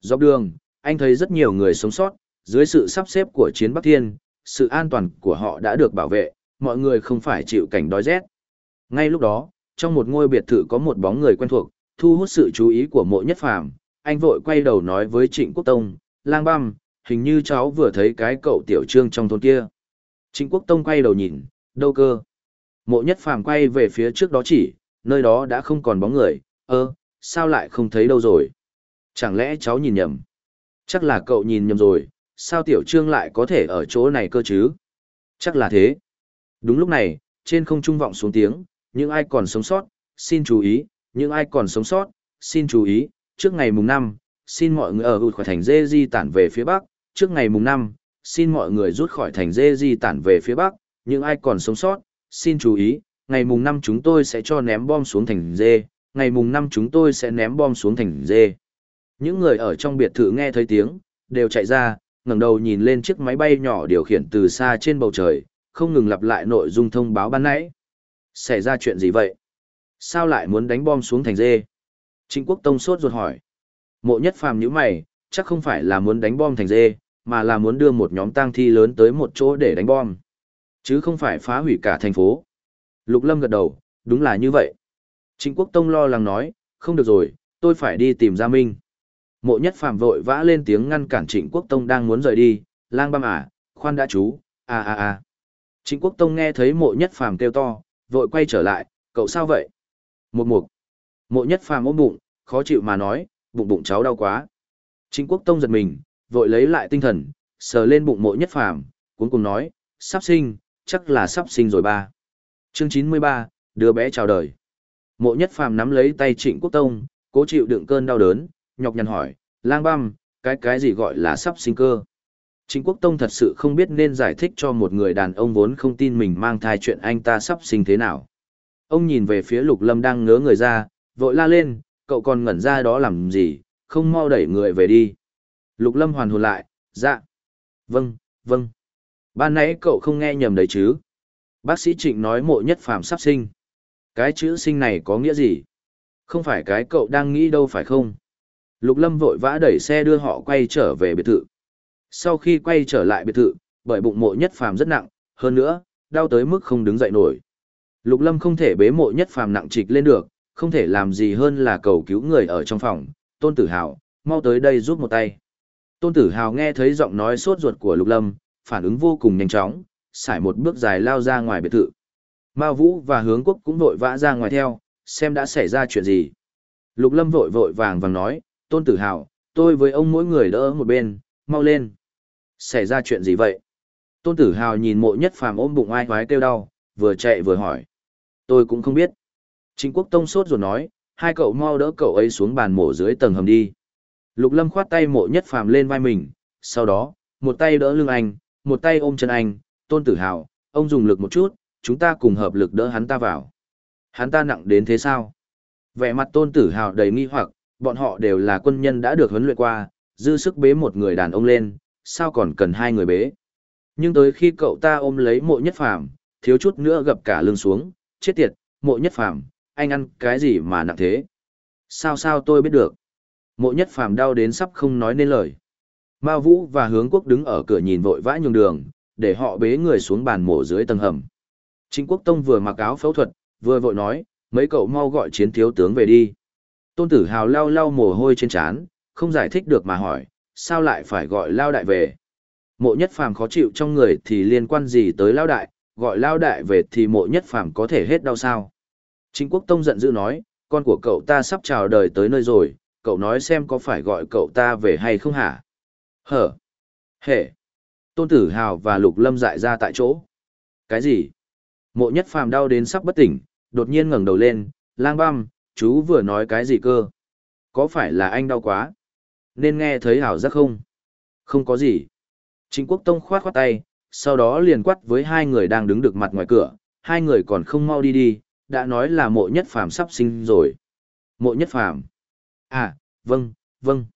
Speaker 1: Dọc đường, anh thấy rất nhiều người sống sót, dưới sự sắp xếp của chiến Bắc Thiên, sự an toàn của họ đã được bảo vệ, mọi người không phải chịu cảnh đói rét. Ngay lúc đó, trong một ngôi biệt thự có một bóng người quen thuộc, thu hút sự chú ý của mộ nhất phàm, anh vội quay đầu nói với Trịnh Quốc Tông, lang băm, hình như cháu vừa thấy cái cậu tiểu trương trong thôn kia. Trịnh Quốc Tông quay đầu nhìn, đâu cơ. Mộ nhất phàm quay về phía trước đó chỉ, nơi đó đã không còn bóng người, ơ, sao lại không thấy đâu rồi? Chẳng lẽ cháu nhìn nhầm? Chắc là cậu nhìn nhầm rồi, sao tiểu trương lại có thể ở chỗ này cơ chứ? Chắc là thế. Đúng lúc này, trên không trung vọng xuống tiếng, những ai còn sống sót, xin chú ý, những ai còn sống sót, xin chú ý, trước ngày mùng 5, xin mọi người ờ, ở khỏi thành dê di tản về phía bắc, trước ngày mùng 5, xin mọi người rút khỏi thành dê di tản về phía bắc, những ai còn sống sót, xin chú ý, ngày mùng 5 chúng tôi sẽ cho ném bom xuống thành dê, ngày mùng 5 chúng tôi sẽ ném bom xuống thành dê. Những người ở trong biệt thự nghe thấy tiếng, đều chạy ra, ngẩng đầu nhìn lên chiếc máy bay nhỏ điều khiển từ xa trên bầu trời, không ngừng lặp lại nội dung thông báo ban nãy. Xảy ra chuyện gì vậy? Sao lại muốn đánh bom xuống thành dê? Trịnh Quốc Tông sốt ruột hỏi. Mộ nhất phàm nhíu mày, chắc không phải là muốn đánh bom thành dê, mà là muốn đưa một nhóm tang thi lớn tới một chỗ để đánh bom. Chứ không phải phá hủy cả thành phố. Lục Lâm gật đầu, đúng là như vậy. Trịnh Quốc Tông lo lắng nói, không được rồi, tôi phải đi tìm Gia Minh. Mộ nhất phàm vội vã lên tiếng ngăn cản Trịnh Quốc Tông đang muốn rời đi, lang băm à, khoan đã chú, à à à. Trịnh Quốc Tông nghe thấy mộ nhất phàm kêu to, vội quay trở lại, cậu sao vậy? Một mục. Mộ nhất phàm ôm bụng, khó chịu mà nói, bụng bụng cháu đau quá. Trịnh Quốc Tông giật mình, vội lấy lại tinh thần, sờ lên bụng mộ nhất phàm, cuốn cùng nói, sắp sinh, chắc là sắp sinh rồi ba. Chương 93, đứa bé chào đời. Mộ nhất phàm nắm lấy tay trịnh quốc tông, cố chịu đựng cơn đau đớn, nhọc nhằn hỏi, lang băm, cái cái gì gọi là sắp sinh cơ. Trịnh quốc tông thật sự không biết nên giải thích cho một người đàn ông vốn không tin mình mang thai chuyện anh ta sắp sinh thế nào. Ông nhìn về phía lục lâm đang ngớ người ra, vội la lên, cậu còn ngẩn ra đó làm gì, không mau đẩy người về đi. Lục lâm hoàn hồn lại, dạ. Vâng, vâng. Ban nãy cậu không nghe nhầm đấy chứ. Bác sĩ Trịnh nói mộ nhất phàm sắp sinh. Cái chữ sinh này có nghĩa gì? Không phải cái cậu đang nghĩ đâu phải không? Lục Lâm vội vã đẩy xe đưa họ quay trở về biệt thự. Sau khi quay trở lại biệt thự, bởi bụng mộ nhất phàm rất nặng, hơn nữa, đau tới mức không đứng dậy nổi. Lục Lâm không thể bế mộ nhất phàm nặng trịch lên được, không thể làm gì hơn là cầu cứu người ở trong phòng. Tôn Tử Hào, mau tới đây giúp một tay. Tôn Tử Hào nghe thấy giọng nói sốt ruột của Lục Lâm, phản ứng vô cùng nhanh chóng, sải một bước dài lao ra ngoài biệt thự. Mao Vũ và Hướng Quốc cũng vội vã ra ngoài theo, xem đã xảy ra chuyện gì. Lục Lâm vội vội vàng vàng nói, Tôn Tử Hào, tôi với ông mỗi người đỡ một bên, mau lên. Xảy ra chuyện gì vậy? Tôn Tử Hào nhìn mộ nhất phàm ôm bụng ai hoái kêu đau, vừa chạy vừa hỏi. Tôi cũng không biết. Trịnh Quốc Tông sốt rồi nói, hai cậu mau đỡ cậu ấy xuống bàn mổ dưới tầng hầm đi. Lục Lâm khoát tay mộ nhất phàm lên vai mình, sau đó, một tay đỡ lưng anh, một tay ôm chân anh, tôn tử hào, ông dùng lực một chút, chúng ta cùng hợp lực đỡ hắn ta vào. Hắn ta nặng đến thế sao? Vẻ mặt tôn tử hào đầy nghi hoặc, bọn họ đều là quân nhân đã được huấn luyện qua, dư sức bế một người đàn ông lên, sao còn cần hai người bế. Nhưng tới khi cậu ta ôm lấy mộ nhất phàm, thiếu chút nữa gập cả lưng xuống, chết tiệt, mộ nhất phàm, anh ăn cái gì mà nặng thế? Sao sao tôi biết được? Mộ nhất phàm đau đến sắp không nói nên lời. Mao Vũ và Hướng Quốc đứng ở cửa nhìn vội vã nhường đường, để họ bế người xuống bàn mổ dưới tầng hầm. chính Quốc Tông vừa mặc áo phẫu thuật, vừa vội nói, mấy cậu mau gọi chiến thiếu tướng về đi. Tôn tử hào lau lau mồ hôi trên trán, không giải thích được mà hỏi, sao lại phải gọi lao đại về. Mộ nhất phàm khó chịu trong người thì liên quan gì tới lao đại, gọi lao đại về thì mộ nhất phàm có thể hết đau sao. Trịnh quốc tông giận dữ nói, con của cậu ta sắp chào đời tới nơi rồi, cậu nói xem có phải gọi cậu ta về hay không hả? Hở? Hệ? Tôn tử hào và lục lâm dại ra tại chỗ. Cái gì? Mộ nhất phàm đau đến sắp bất tỉnh, đột nhiên ngẩng đầu lên, lang băm, chú vừa nói cái gì cơ? Có phải là anh đau quá? Nên nghe thấy hảo giác không? Không có gì. Trịnh quốc tông khoát khoát tay, sau đó liền quát với hai người đang đứng được mặt ngoài cửa, hai người còn không mau đi đi, đã nói là mộ nhất phàm sắp sinh rồi. Mộ nhất phàm. À, vâng, vâng.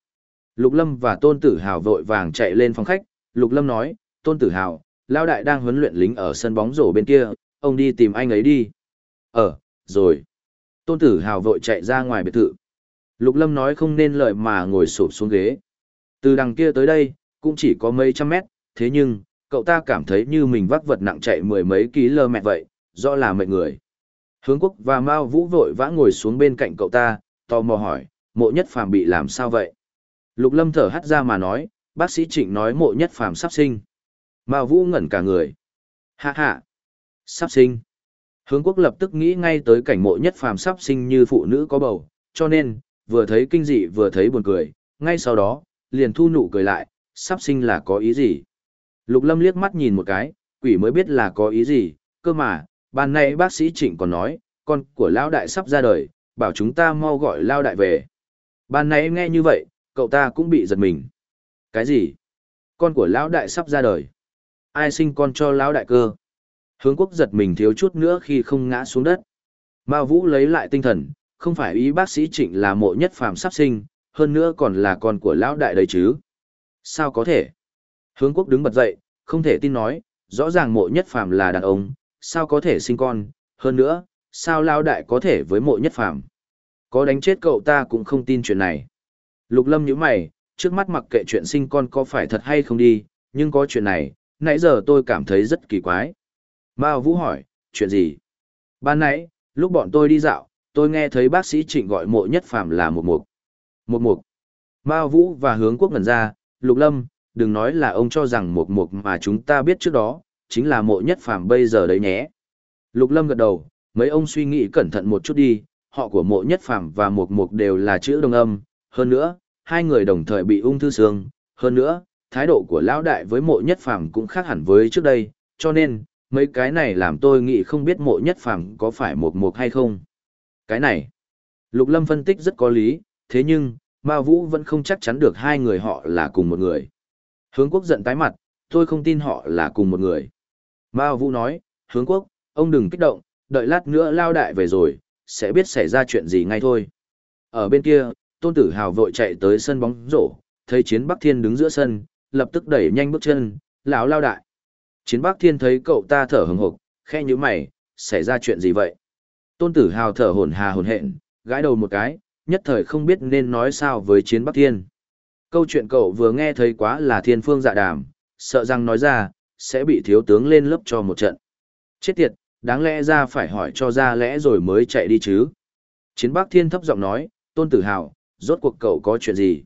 Speaker 1: Lục Lâm và Tôn Tử Hào vội vàng chạy lên phòng khách, Lục Lâm nói, Tôn Tử Hào, Lao Đại đang huấn luyện lính ở sân bóng rổ bên kia, ông đi tìm anh ấy đi. Ờ, rồi. Tôn Tử Hào vội chạy ra ngoài biệt thự. Lục Lâm nói không nên lời mà ngồi sụp xuống ghế. Từ đằng kia tới đây, cũng chỉ có mấy trăm mét, thế nhưng, cậu ta cảm thấy như mình vác vật nặng chạy mười mấy ký lơ mẹ vậy, rõ là mệt người. Hướng quốc và Mao Vũ vội vã ngồi xuống bên cạnh cậu ta, tò mò hỏi, mộ nhất phàm bị làm sao vậy? Lục Lâm thở hắt ra mà nói, bác sĩ Trịnh nói mộ nhất phàm sắp sinh. Mao Vũ ngẩn cả người. Hạ hạ. Sắp sinh. Hướng quốc lập tức nghĩ ngay tới cảnh mộ nhất phàm sắp sinh như phụ nữ có bầu, cho nên, vừa thấy kinh dị vừa thấy buồn cười, ngay sau đó, liền thu nụ cười lại, sắp sinh là có ý gì? Lục Lâm liếc mắt nhìn một cái, quỷ mới biết là có ý gì, cơ mà, ban nay bác sĩ Trịnh còn nói, con của Lão Đại sắp ra đời, bảo chúng ta mau gọi Lão Đại về. Ban nãy nghe như vậy, cậu ta cũng bị giật mình. Cái gì? Con của Lão Đại sắp ra đời. Ai sinh con cho Lão Đại cơ? Hướng quốc giật mình thiếu chút nữa khi không ngã xuống đất. Mao Vũ lấy lại tinh thần, không phải ý bác sĩ Trịnh là mộ nhất phàm sắp sinh, hơn nữa còn là con của Lão Đại đấy chứ. Sao có thể? Hướng quốc đứng bật dậy, không thể tin nói, rõ ràng mộ nhất phàm là đàn ông, sao có thể sinh con, hơn nữa, sao lao đại có thể với mộ nhất phàm. Có đánh chết cậu ta cũng không tin chuyện này. Lục lâm nhíu mày, trước mắt mặc kệ chuyện sinh con có phải thật hay không đi, nhưng có chuyện này, nãy giờ tôi cảm thấy rất kỳ quái. Mao Vũ hỏi, chuyện gì? Ban nãy, lúc bọn tôi đi dạo, tôi nghe thấy bác sĩ Trịnh gọi mộ nhất phàm là một mục. Một mục. Mao Vũ và hướng quốc ngần ra, Lục Lâm, đừng nói là ông cho rằng một mục mà chúng ta biết trước đó, chính là mộ nhất phàm bây giờ đấy nhé. Lục Lâm gật đầu, mấy ông suy nghĩ cẩn thận một chút đi, họ của mộ nhất phàm và một mục đều là chữ đồng âm, hơn nữa, hai người đồng thời bị ung thư xương, hơn nữa, thái độ của lão đại với mộ nhất phàm cũng khác hẳn với trước đây, cho nên, mấy cái này làm tôi nghĩ không biết mộ nhất phàm có phải một mục hay không. Cái này, Lục Lâm phân tích rất có lý, thế nhưng, Ma Vũ vẫn không chắc chắn được hai người họ là cùng một người. Hướng quốc giận tái mặt, tôi không tin họ là cùng một người. Mao Vũ nói, hướng quốc, ông đừng kích động, đợi lát nữa lao đại về rồi, sẽ biết xảy ra chuyện gì ngay thôi. Ở bên kia, Tôn Tử Hào vội chạy tới sân bóng rổ, thấy Chiến Bắc Thiên đứng giữa sân, lập tức đẩy nhanh bước chân, lão lao đại. Chiến Bắc Thiên thấy cậu ta thở hừng hực, khe như mày, xảy ra chuyện gì vậy? Tôn Tử Hào thở hổn hà hổn hển, gãi đầu một cái, nhất thời không biết nên nói sao với Chiến Bắc Thiên. Câu chuyện cậu vừa nghe thấy quá là thiên phương dạ đàm, sợ rằng nói ra, sẽ bị thiếu tướng lên lớp cho một trận. Chết tiệt, đáng lẽ ra phải hỏi cho ra lẽ rồi mới chạy đi chứ. Chiến Bắc Thiên thấp giọng nói, Tôn Tử Hào, rốt cuộc cậu có chuyện gì?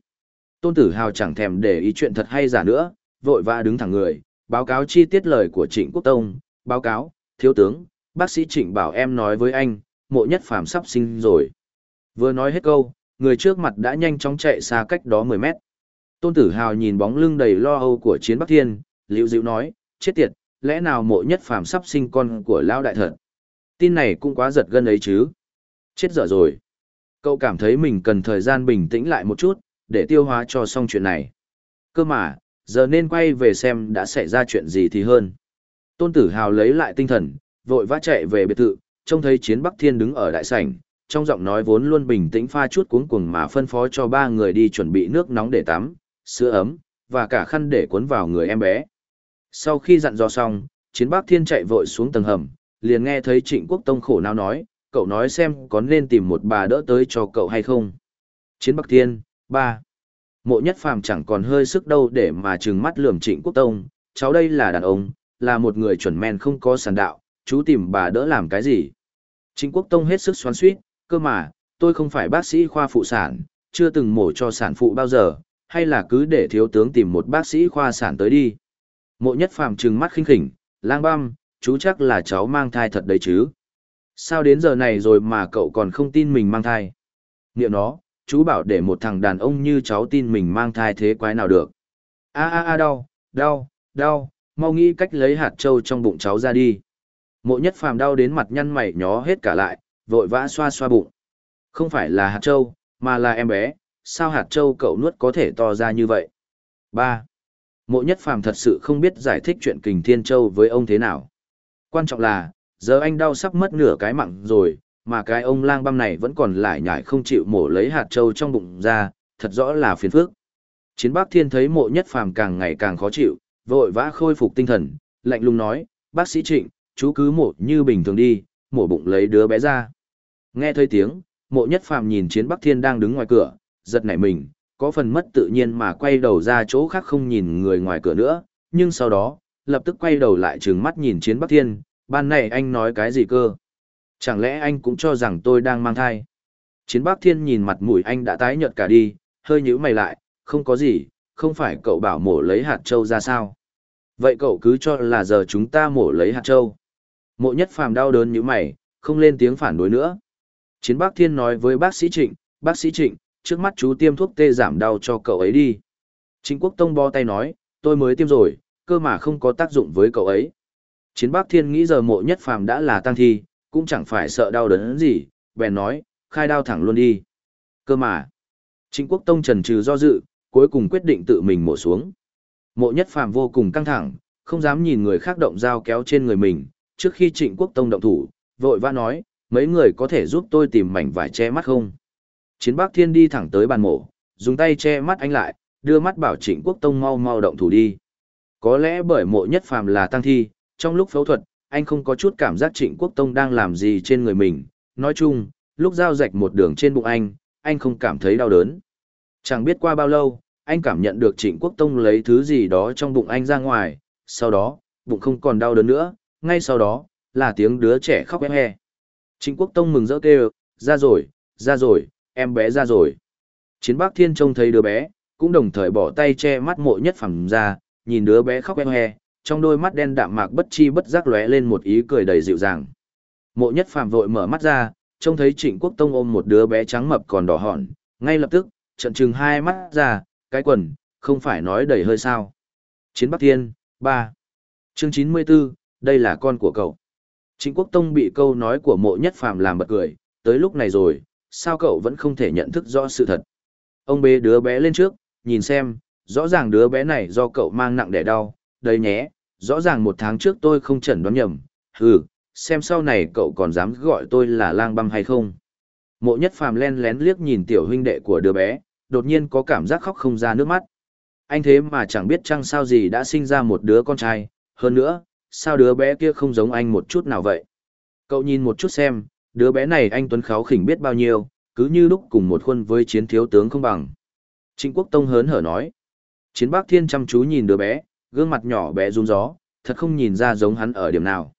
Speaker 1: Tôn Tử Hào chẳng thèm để ý chuyện thật hay giả nữa, vội vã đứng thẳng người, báo cáo chi tiết lời của Trịnh Quốc Tông, báo cáo, thiếu tướng, bác sĩ Trịnh bảo em nói với anh, mộ nhất phàm sắp sinh rồi. Vừa nói hết câu, người trước mặt đã nhanh chóng chạy xa cách đó 10 mét. Tôn Tử Hào nhìn bóng lưng đầy lo âu của Chiến Bắc Thiên, liễu dịu nói, chết tiệt, lẽ nào mộ nhất phàm sắp sinh con của Lão Đại Thật? Tin này cũng quá giật gân ấy chứ. Chết dở rồi. Cậu cảm thấy mình cần thời gian bình tĩnh lại một chút, để tiêu hóa cho xong chuyện này. Cơ mà, giờ nên quay về xem đã xảy ra chuyện gì thì hơn. Tôn Tử Hào lấy lại tinh thần, vội vã chạy về biệt thự, trông thấy Chiến Bắc Thiên đứng ở đại sảnh, trong giọng nói vốn luôn bình tĩnh pha chút cuống cuồng mà phân phó cho ba người đi chuẩn bị nước nóng để tắm, sữa ấm, và cả khăn để cuốn vào người em bé. Sau khi dặn dò xong, chiến bác thiên chạy vội xuống tầng hầm, liền nghe thấy trịnh quốc tông khổ nào nói, cậu nói xem có nên tìm một bà đỡ tới cho cậu hay không. Chiến Bác thiên, ba. Mộ nhất phàm chẳng còn hơi sức đâu để mà trừng mắt lườm trịnh quốc tông, cháu đây là đàn ông, là một người chuẩn men không có sản đạo, chú tìm bà đỡ làm cái gì. Trịnh Quốc Tông hết sức xoắn suýt, cơ mà, tôi không phải bác sĩ khoa phụ sản, chưa từng mổ cho sản phụ bao giờ, hay là cứ để thiếu tướng tìm một bác sĩ khoa sản tới đi. Mộ nhất phàm trừng mắt khinh khỉnh, lang băm, chú chắc là cháu mang thai thật đấy chứ. Sao đến giờ này rồi mà cậu còn không tin mình mang thai? Niệm nó, chú bảo để một thằng đàn ông như cháu tin mình mang thai thế quái nào được. A a a đau, đau, đau, mau nghĩ cách lấy hạt trâu trong bụng cháu ra đi. Mộ nhất phàm đau đến mặt nhăn mày nhó hết cả lại, vội vã xoa xoa bụng. Không phải là hạt trâu, mà là em bé, sao hạt trâu cậu nuốt có thể to ra như vậy? 3. Mộ nhất phàm thật sự không biết giải thích chuyện kình thiên châu với ông thế nào. Quan trọng là, giờ anh đau sắp mất nửa cái mạng rồi, mà cái ông lang băm này vẫn còn lại nhải không chịu mổ lấy hạt trâu trong bụng ra, thật rõ là phiền phức. Chiến bác thiên thấy mộ nhất phàm càng ngày càng khó chịu, vội vã khôi phục tinh thần, lạnh lùng nói, bác sĩ trịnh, chú cứ mổ như bình thường đi, mổ bụng lấy đứa bé ra. Nghe thấy tiếng, mộ nhất phàm nhìn chiến bắc thiên đang đứng ngoài cửa, giật nảy mình, có phần mất tự nhiên mà quay đầu ra chỗ khác không nhìn người ngoài cửa nữa, nhưng sau đó, lập tức quay đầu lại trừng mắt nhìn chiến bắc thiên, ban này anh nói cái gì cơ? Chẳng lẽ anh cũng cho rằng tôi đang mang thai? Chiến bắc thiên nhìn mặt mũi anh đã tái nhợt cả đi, hơi nhíu mày lại, không có gì, không phải cậu bảo mổ lấy hạt châu ra sao? Vậy cậu cứ cho là giờ chúng ta mổ lấy hạt châu. Mộ nhất phàm đau đớn như mày, không lên tiếng phản đối nữa. Chiến bác thiên nói với bác sĩ Trịnh, bác sĩ Trịnh, trước mắt chú tiêm thuốc tê giảm đau cho cậu ấy đi. Chính quốc tông bo tay nói, tôi mới tiêm rồi, cơ mà không có tác dụng với cậu ấy. Chiến bác thiên nghĩ giờ mộ nhất phàm đã là tăng thi, cũng chẳng phải sợ đau đớn gì, bèn nói, khai đao thẳng luôn đi. Cơ mà, chính quốc tông trần trừ do dự, cuối cùng quyết định tự mình mổ xuống. Mộ nhất phàm vô cùng căng thẳng, không dám nhìn người khác động dao kéo trên người mình, trước khi trịnh quốc tông động thủ, vội vã nói, mấy người có thể giúp tôi tìm mảnh vải che mắt không? Chiến Bắc Thiên đi thẳng tới bàn mổ, dùng tay che mắt anh lại, đưa mắt bảo Trịnh Quốc Tông mau mau động thủ đi. Có lẽ bởi mộ nhất phàm là tăng thi, trong lúc phẫu thuật, anh không có chút cảm giác Trịnh Quốc Tông đang làm gì trên người mình. Nói chung, lúc giao rạch một đường trên bụng anh, anh không cảm thấy đau đớn. Chẳng biết qua bao lâu, anh cảm nhận được Trịnh Quốc Tông lấy thứ gì đó trong bụng anh ra ngoài, sau đó, bụng không còn đau đớn nữa, ngay sau đó, là tiếng đứa trẻ khóc em he. Trịnh Quốc Tông mừng rỡ kêu, ra rồi, ra rồi, em bé ra rồi. Chiến Bắc Thiên trông thấy đứa bé, cũng đồng thời bỏ tay che mắt mộ nhất phẳng ra, nhìn đứa bé khóc eo he, trong đôi mắt đen đạm mạc bất chi bất giác lóe lên một ý cười đầy dịu dàng. Mộ nhất phàm vội mở mắt ra, trông thấy Trịnh Quốc Tông ôm một đứa bé trắng mập còn đỏ hòn, ngay lập tức, trận trừng hai mắt ra, cái quần, không phải nói đầy hơi sao. Chiến Bắc Thiên, 3. Chương 94, đây là con của cậu. Trịnh Quốc Tông bị câu nói của mộ nhất phàm làm bật cười, tới lúc này rồi, sao cậu vẫn không thể nhận thức rõ sự thật. Ông bê đứa bé lên trước, nhìn xem, rõ ràng đứa bé này do cậu mang nặng đẻ đau, đây nhé, rõ ràng một tháng trước tôi không chẩn đoán nhầm, hừ, xem sau này cậu còn dám gọi tôi là lang băm hay không. Mộ nhất phàm len lén liếc nhìn tiểu huynh đệ của đứa bé, đột nhiên có cảm giác khóc không ra nước mắt. Anh thế mà chẳng biết chăng sao gì đã sinh ra một đứa con trai, hơn nữa, sao đứa bé kia không giống anh một chút nào vậy? Cậu nhìn một chút xem, đứa bé này anh Tuấn Kháo khỉnh biết bao nhiêu, cứ như lúc cùng một khuôn với chiến thiếu tướng không bằng. Trịnh Quốc Tông hớn hở nói. Chiến Bác Thiên chăm chú nhìn đứa bé, gương mặt nhỏ bé run gió, thật không nhìn ra giống hắn ở điểm nào.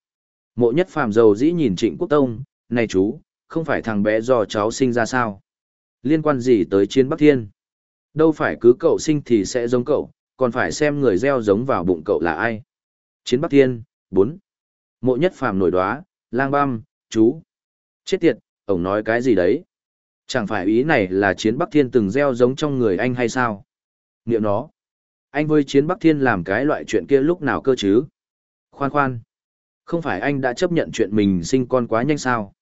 Speaker 1: Mộ nhất phàm dầu dĩ nhìn Trịnh Quốc Tông, này chú, không phải thằng bé do cháu sinh ra sao? Liên quan gì tới chiến Bắc Thiên? Đâu phải cứ cậu sinh thì sẽ giống cậu, còn phải xem người gieo giống vào bụng cậu là ai. Chiến Bắc Thiên, 4. Mộ nhất phàm nổi đoá, lang băm, chú. Chết tiệt, ổng nói cái gì đấy? Chẳng phải ý này là chiến Bắc Thiên từng gieo giống trong người anh hay sao? Niệm nó. Anh với chiến Bắc Thiên làm cái loại chuyện kia lúc nào cơ chứ? Khoan khoan. Không phải anh đã chấp nhận chuyện mình sinh con quá nhanh sao?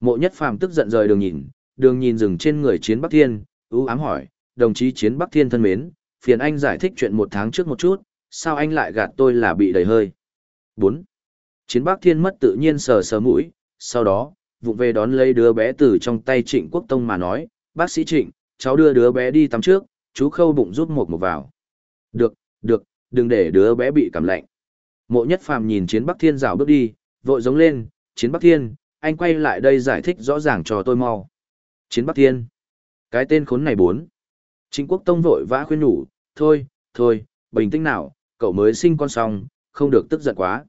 Speaker 1: Mộ nhất phàm tức giận rời đường nhìn, đường nhìn dừng trên người chiến Bắc Thiên, ưu ám hỏi, đồng chí chiến Bắc Thiên thân mến, phiền anh giải thích chuyện một tháng trước một chút, sao anh lại gạt tôi là bị đầy hơi? 4. Chiến Bắc Thiên mất tự nhiên sờ sờ mũi, sau đó, vụng về đón lấy đứa bé từ trong tay Trịnh Quốc Tông mà nói, bác sĩ Trịnh, cháu đưa đứa bé đi tắm trước, chú khâu bụng rút một một vào. Được, được, đừng để đứa bé bị cảm lạnh. Mộ nhất phàm nhìn Chiến Bắc Thiên rảo bước đi, vội giống lên, Chiến Bắc Thiên, anh quay lại đây giải thích rõ ràng cho tôi mau. Chiến Bắc Thiên. Cái tên khốn này bốn. Trịnh Quốc Tông vội vã khuyên nhủ, thôi, thôi, bình tĩnh nào, cậu mới sinh con xong, không được tức giận quá.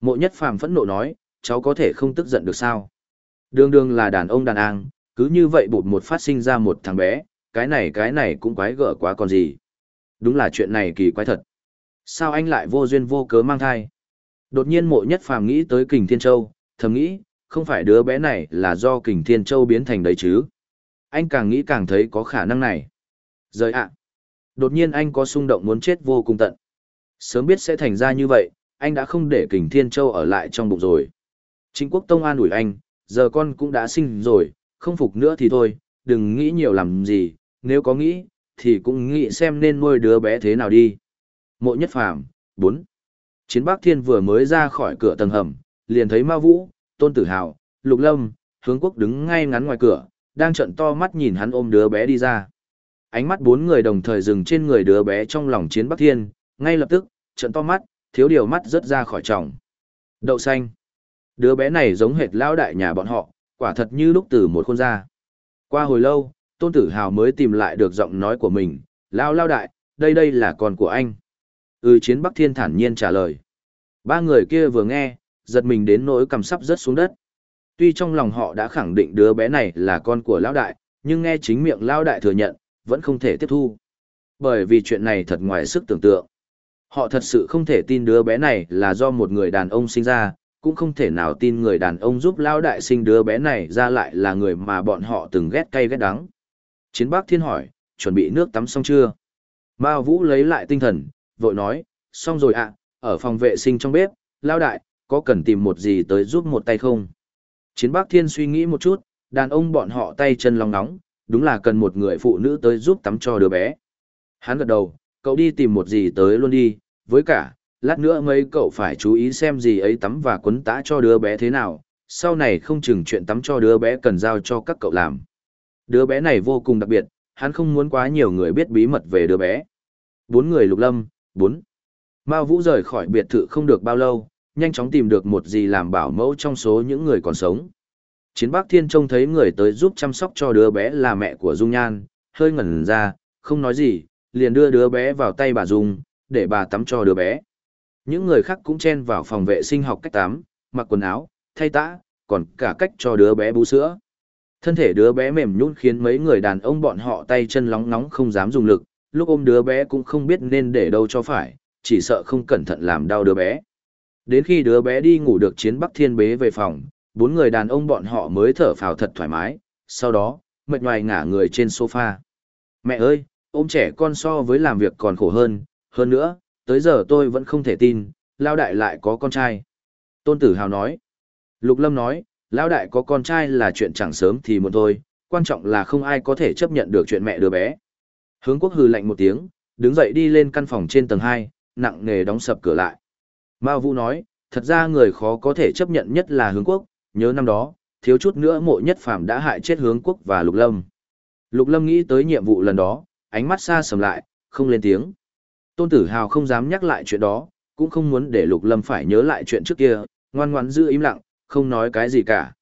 Speaker 1: Mộ nhất phàm phẫn nộ nói, cháu có thể không tức giận được sao? Đường đường là đàn ông đàn an, cứ như vậy bụt một phát sinh ra một thằng bé, cái này cái này cũng quái gở quá còn gì. Đúng là chuyện này kỳ quái thật. Sao anh lại vô duyên vô cớ mang thai? Đột nhiên mộ nhất phàm nghĩ tới kình thiên châu, thầm nghĩ, không phải đứa bé này là do kình thiên châu biến thành đấy chứ. Anh càng nghĩ càng thấy có khả năng này. Rời ạ. Đột nhiên anh có xung động muốn chết vô cùng tận. Sớm biết sẽ thành ra như vậy, anh đã không để kình thiên châu ở lại trong bụng rồi. Chính quốc tông an ủi anh, giờ con cũng đã sinh rồi, không phục nữa thì thôi, đừng nghĩ nhiều làm gì, nếu có nghĩ, thì cũng nghĩ xem nên nuôi đứa bé thế nào đi. Mộ nhất phàm, 4. Chiến Bắc Thiên vừa mới ra khỏi cửa tầng hầm, liền thấy Ma Vũ, Tôn Tử Hào, Lục Lâm, Hướng Quốc đứng ngay ngắn ngoài cửa, đang trợn to mắt nhìn hắn ôm đứa bé đi ra. Ánh mắt bốn người đồng thời dừng trên người đứa bé trong lòng Chiến Bắc Thiên, ngay lập tức, trợn to mắt, thiếu điều mắt rớt ra khỏi tròng. Đậu xanh. Đứa bé này giống hệt lão đại nhà bọn họ, quả thật như lúc từ một khuôn ra. Qua hồi lâu, Tôn Tử Hào mới tìm lại được giọng nói của mình, lao lao đại, đây đây là con của anh. Ừ chiến Bắc Thiên thản nhiên trả lời. Ba người kia vừa nghe, giật mình đến nỗi cầm sắp rớt xuống đất. Tuy trong lòng họ đã khẳng định đứa bé này là con của lão đại, nhưng nghe chính miệng lão đại thừa nhận, vẫn không thể tiếp thu. Bởi vì chuyện này thật ngoài sức tưởng tượng. Họ thật sự không thể tin đứa bé này là do một người đàn ông sinh ra, cũng không thể nào tin người đàn ông giúp lão đại sinh đứa bé này ra lại là người mà bọn họ từng ghét cay ghét đắng. Chiến bác thiên hỏi, chuẩn bị nước tắm xong chưa? Mao Vũ lấy lại tinh thần, vội nói, xong rồi ạ, ở phòng vệ sinh trong bếp, lao đại, có cần tìm một gì tới giúp một tay không? Chiến bác thiên suy nghĩ một chút, đàn ông bọn họ tay chân lòng nóng, đúng là cần một người phụ nữ tới giúp tắm cho đứa bé. Hắn gật đầu, cậu đi tìm một gì tới luôn đi, với cả, lát nữa mấy cậu phải chú ý xem gì ấy tắm và quấn tã cho đứa bé thế nào, sau này không chừng chuyện tắm cho đứa bé cần giao cho các cậu làm. Đứa bé này vô cùng đặc biệt, hắn không muốn quá nhiều người biết bí mật về đứa bé. Bốn người lục lâm, bốn. Mao Vũ rời khỏi biệt thự không được bao lâu, nhanh chóng tìm được một gì làm bảo mẫu trong số những người còn sống. Chiến Bắc Thiên trông thấy người tới giúp chăm sóc cho đứa bé là mẹ của Dung Nhan, hơi ngẩn ra, không nói gì, liền đưa đứa bé vào tay bà Dung, để bà tắm cho đứa bé. Những người khác cũng chen vào phòng vệ sinh học cách tắm, mặc quần áo, thay tã, còn cả cách cho đứa bé bú sữa. Thân thể đứa bé mềm nhũn khiến mấy người đàn ông bọn họ tay chân lóng nóng không dám dùng lực, lúc ôm đứa bé cũng không biết nên để đâu cho phải, chỉ sợ không cẩn thận làm đau đứa bé. Đến khi đứa bé đi ngủ được chiến Bắc Thiên bế về phòng, bốn người đàn ông bọn họ mới thở phào thật thoải mái, sau đó, mệt nhoài ngả người trên sofa. Mẹ ơi, ôm trẻ con so với làm việc còn khổ hơn, hơn nữa, tới giờ tôi vẫn không thể tin, Lao Đại lại có con trai. Tôn Tử Hào nói. Lục Lâm nói, Lao Đại có con trai là chuyện chẳng sớm thì muộn thôi, quan trọng là không ai có thể chấp nhận được chuyện mẹ đứa bé. Hướng quốc hừ lạnh một tiếng, đứng dậy đi lên căn phòng trên tầng 2, nặng nề đóng sập cửa lại. Mao Vũ nói, thật ra người khó có thể chấp nhận nhất là hướng quốc, nhớ năm đó, thiếu chút nữa mộ nhất phàm đã hại chết hướng quốc và lục lâm. Lục lâm nghĩ tới nhiệm vụ lần đó, ánh mắt xa sầm lại, không lên tiếng. Tôn tử hào không dám nhắc lại chuyện đó, cũng không muốn để lục lâm phải nhớ lại chuyện trước kia, ngoan ngoãn giữ im lặng, không nói cái gì cả.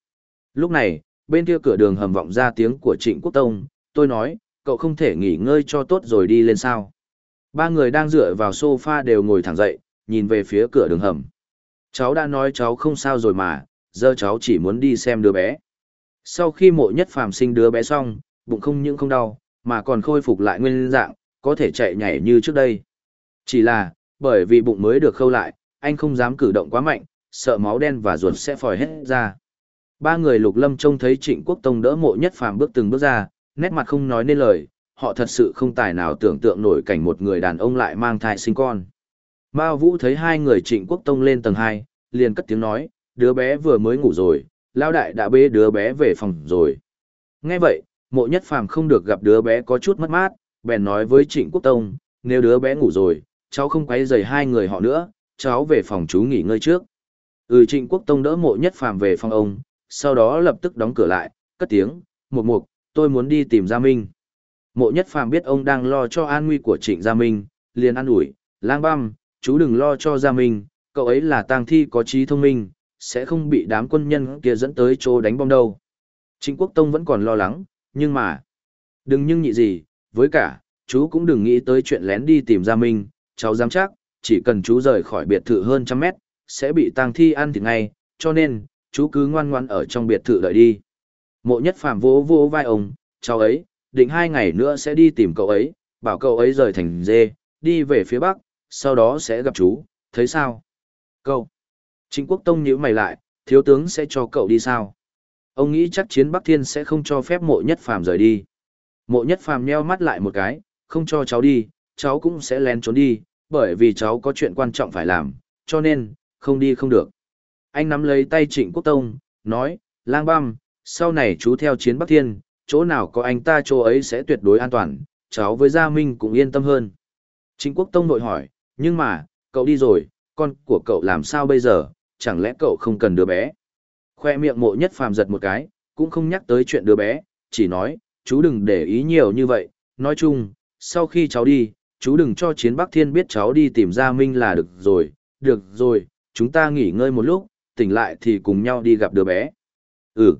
Speaker 1: Lúc này, bên kia cửa đường hầm vọng ra tiếng của trịnh quốc tông, tôi nói, cậu không thể nghỉ ngơi cho tốt rồi đi lên sao. Ba người đang dựa vào sofa đều ngồi thẳng dậy, nhìn về phía cửa đường hầm. Cháu đã nói cháu không sao rồi mà, giờ cháu chỉ muốn đi xem đứa bé. Sau khi mộ nhất phàm sinh đứa bé xong, bụng không những không đau, mà còn khôi phục lại nguyên dạng, có thể chạy nhảy như trước đây. Chỉ là, bởi vì bụng mới được khâu lại, anh không dám cử động quá mạnh, sợ máu đen và ruột sẽ phòi hết ra. Ba người lục lâm trông thấy trịnh quốc tông đỡ mộ nhất phàm bước từng bước ra, nét mặt không nói nên lời, họ thật sự không tài nào tưởng tượng nổi cảnh một người đàn ông lại mang thai sinh con. Mao Vũ thấy hai người trịnh quốc tông lên tầng 2, liền cất tiếng nói, đứa bé vừa mới ngủ rồi, lao đại đã bế đứa bé về phòng rồi. Nghe vậy, mộ nhất phàm không được gặp đứa bé có chút mất mát, bèn nói với trịnh quốc tông, nếu đứa bé ngủ rồi, cháu không quấy rầy hai người họ nữa, cháu về phòng chú nghỉ ngơi trước. Ừ trịnh quốc tông đỡ mộ nhất phàm về phòng ông, sau đó lập tức đóng cửa lại, cất tiếng, một mục, tôi muốn đi tìm Gia Minh. Mộ nhất phàm biết ông đang lo cho an nguy của trịnh Gia Minh, liền an ủi, lang băm, chú đừng lo cho Gia Minh, cậu ấy là tang thi có trí thông minh, sẽ không bị đám quân nhân kia dẫn tới chỗ đánh bom đâu. Trịnh Quốc Tông vẫn còn lo lắng, nhưng mà, đừng nhưng nhị gì, với cả, chú cũng đừng nghĩ tới chuyện lén đi tìm Gia Minh, cháu dám chắc, chỉ cần chú rời khỏi biệt thự hơn trăm mét, sẽ bị tang thi ăn thịt ngay, cho nên, chú cứ ngoan ngoan ở trong biệt thự đợi đi. Mộ nhất phàm vỗ vỗ vai ông, cháu ấy, định hai ngày nữa sẽ đi tìm cậu ấy, bảo cậu ấy rời thành dê, đi về phía bắc, sau đó sẽ gặp chú, thấy sao? Cậu! Trịnh Quốc Tông nhíu mày lại, thiếu tướng sẽ cho cậu đi sao? Ông nghĩ chắc chiến Bắc Thiên sẽ không cho phép mộ nhất phàm rời đi. Mộ nhất phàm nheo mắt lại một cái, không cho cháu đi, cháu cũng sẽ lén trốn đi, bởi vì cháu có chuyện quan trọng phải làm, cho nên, không đi không được. Anh nắm lấy tay Trịnh Quốc Tông, nói, lang băm, sau này chú theo chiến Bắc Thiên, chỗ nào có anh ta chỗ ấy sẽ tuyệt đối an toàn, cháu với Gia Minh cũng yên tâm hơn. Trịnh Quốc Tông nội hỏi, nhưng mà, cậu đi rồi, con của cậu làm sao bây giờ, chẳng lẽ cậu không cần đứa bé? Khoe miệng mộ nhất phàm giật một cái, cũng không nhắc tới chuyện đứa bé, chỉ nói, chú đừng để ý nhiều như vậy, nói chung, sau khi cháu đi, chú đừng cho chiến Bắc Thiên biết cháu đi tìm Gia Minh là được rồi, được rồi, chúng ta nghỉ ngơi một lúc, tỉnh lại thì cùng nhau đi gặp đứa bé. Ừ.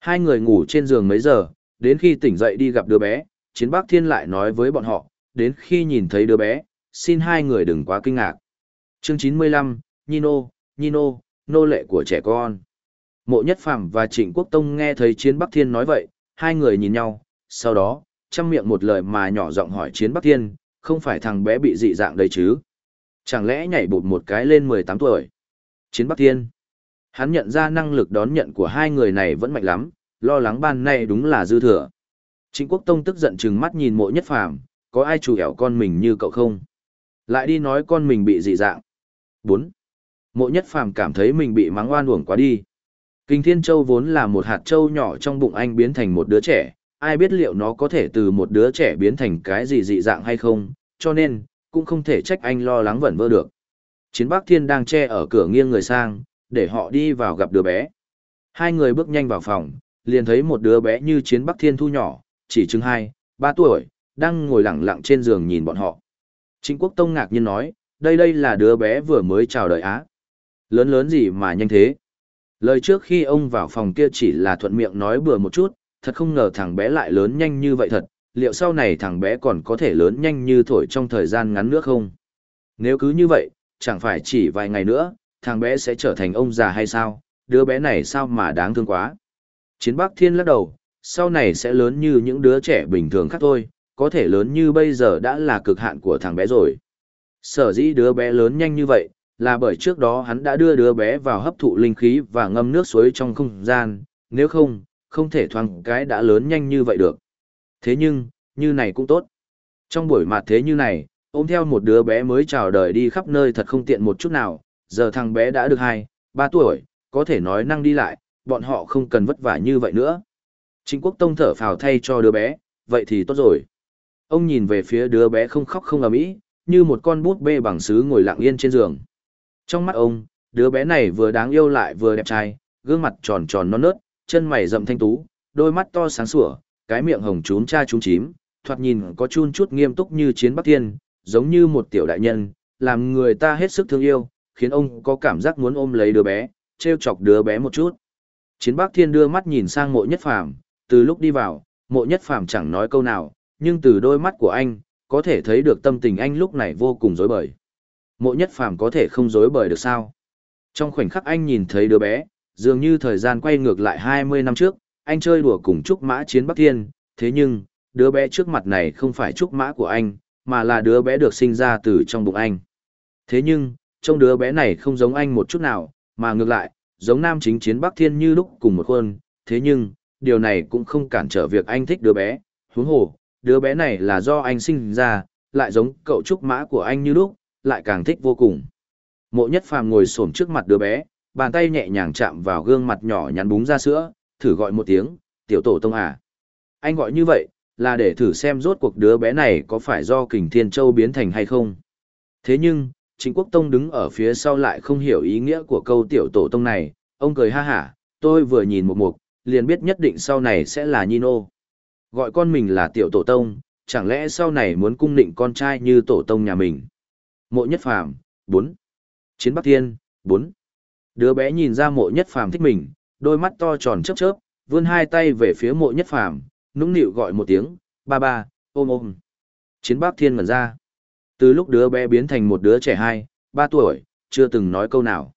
Speaker 1: Hai người ngủ trên giường mấy giờ, đến khi tỉnh dậy đi gặp đứa bé, chiến Bắc Thiên lại nói với bọn họ, đến khi nhìn thấy đứa bé, xin hai người đừng quá kinh ngạc. Chương 95, Nino, Nino, nô lệ của trẻ con. Mộ Nhất Phàm và Trịnh Quốc Tông nghe thấy Chiến Bắc Thiên nói vậy, hai người nhìn nhau, sau đó, chăm miệng một lời mà nhỏ giọng hỏi Chiến Bắc Thiên, không phải thằng bé bị dị dạng đấy chứ? Chẳng lẽ nhảy bụt một cái lên 18 tuổi? Chiến Bắc Thiên. Hắn nhận ra năng lực đón nhận của hai người này vẫn mạnh lắm, lo lắng ban nay đúng là dư thừa. Trịnh Quốc Tông tức giận trừng mắt nhìn Mộ Nhất Phàm, có ai chủ ẻo con mình như cậu không? Lại đi nói con mình bị dị dạng. 4. Mộ Nhất Phàm cảm thấy mình bị mắng oan uổng quá đi. Kinh Thiên Châu vốn là một hạt châu nhỏ trong bụng anh biến thành một đứa trẻ, ai biết liệu nó có thể từ một đứa trẻ biến thành cái gì dị dạng hay không, cho nên, cũng không thể trách anh lo lắng vẩn vơ được. Chiến Bắc Thiên đang che ở cửa nghiêng người sang, để họ đi vào gặp đứa bé. Hai người bước nhanh vào phòng, liền thấy một đứa bé như Chiến Bắc Thiên thu nhỏ, chỉ chừng 2, 3 tuổi, đang ngồi lặng lặng trên giường nhìn bọn họ. Trịnh Quốc Tông ngạc nhiên nói, đây đây là đứa bé vừa mới chào đời Á. Lớn lớn gì mà nhanh thế? Lời trước khi ông vào phòng kia chỉ là thuận miệng nói bừa một chút, thật không ngờ thằng bé lại lớn nhanh như vậy thật, liệu sau này thằng bé còn có thể lớn nhanh như thổi trong thời gian ngắn nữa không? Nếu cứ như vậy, chẳng phải chỉ vài ngày nữa, thằng bé sẽ trở thành ông già hay sao? Đứa bé này sao mà đáng thương quá? Chiến Bắc Thiên lắc đầu, sau này sẽ lớn như những đứa trẻ bình thường khác thôi, có thể lớn như bây giờ đã là cực hạn của thằng bé rồi. Sở dĩ đứa bé lớn nhanh như vậy, là bởi trước đó hắn đã đưa đứa bé vào hấp thụ linh khí và ngâm nước suối trong không gian, nếu không, không thể thoáng cái đã lớn nhanh như vậy được. Thế nhưng, như này cũng tốt. Trong buổi mặt thế như này, ôm theo một đứa bé mới chào đời đi khắp nơi thật không tiện một chút nào, giờ thằng bé đã được 2, 3 tuổi, có thể nói năng đi lại, bọn họ không cần vất vả như vậy nữa. Trịnh Quốc Tông thở phào thay cho đứa bé, vậy thì tốt rồi. Ông nhìn về phía đứa bé không khóc không ầm ĩ, như một con bút bê bằng sứ ngồi lặng yên trên giường. Trong mắt ông, đứa bé này vừa đáng yêu lại vừa đẹp trai, gương mặt tròn tròn non nớt, chân mày rậm thanh tú, đôi mắt to sáng sủa, cái miệng hồng trún cha trúng chím, thoạt nhìn có chun chút nghiêm túc như chiến bắc thiên, giống như một tiểu đại nhân, làm người ta hết sức thương yêu, khiến ông có cảm giác muốn ôm lấy đứa bé, treo chọc đứa bé một chút. Chiến bắc thiên đưa mắt nhìn sang mộ nhất phàm, từ lúc đi vào, mộ nhất phàm chẳng nói câu nào, nhưng từ đôi mắt của anh, có thể thấy được tâm tình anh lúc này vô cùng rối bời. Mộ nhất phàm có thể không rối bời được sao? Trong khoảnh khắc anh nhìn thấy đứa bé, dường như thời gian quay ngược lại 20 năm trước, anh chơi đùa cùng Trúc Mã Chiến Bắc Thiên, thế nhưng, đứa bé trước mặt này không phải Trúc Mã của anh, mà là đứa bé được sinh ra từ trong bụng anh. Thế nhưng, trông đứa bé này không giống anh một chút nào, mà ngược lại, giống nam chính Chiến Bắc Thiên như lúc cùng một khuôn, thế nhưng, điều này cũng không cản trở việc anh thích đứa bé, huống hồ, đứa bé này là do anh sinh ra, lại giống cậu Trúc Mã của anh như lúc, lại càng thích vô cùng. Mộ nhất phàm ngồi xổm trước mặt đứa bé, bàn tay nhẹ nhàng chạm vào gương mặt nhỏ nhắn búng ra sữa, thử gọi một tiếng, tiểu tổ tông à. Anh gọi như vậy, là để thử xem rốt cuộc đứa bé này có phải do kình thiên châu biến thành hay không. Thế nhưng, chính quốc tông đứng ở phía sau lại không hiểu ý nghĩa của câu tiểu tổ tông này, ông cười ha hả, tôi vừa nhìn một mục, liền biết nhất định sau này sẽ là Nino. Gọi con mình là tiểu tổ tông, chẳng lẽ sau này muốn cung định con trai như tổ tông nhà mình. Mộ nhất phàm, 4. Chiến Bắc Thiên, 4. Đứa bé nhìn ra mộ nhất phàm thích mình, đôi mắt to tròn chớp chớp, vươn hai tay về phía mộ nhất phàm, nũng nịu gọi một tiếng, ba ba, ôm ôm. Chiến bác Thiên ngẩn ra. Từ lúc đứa bé biến thành một đứa trẻ hai, ba tuổi, chưa từng nói câu nào.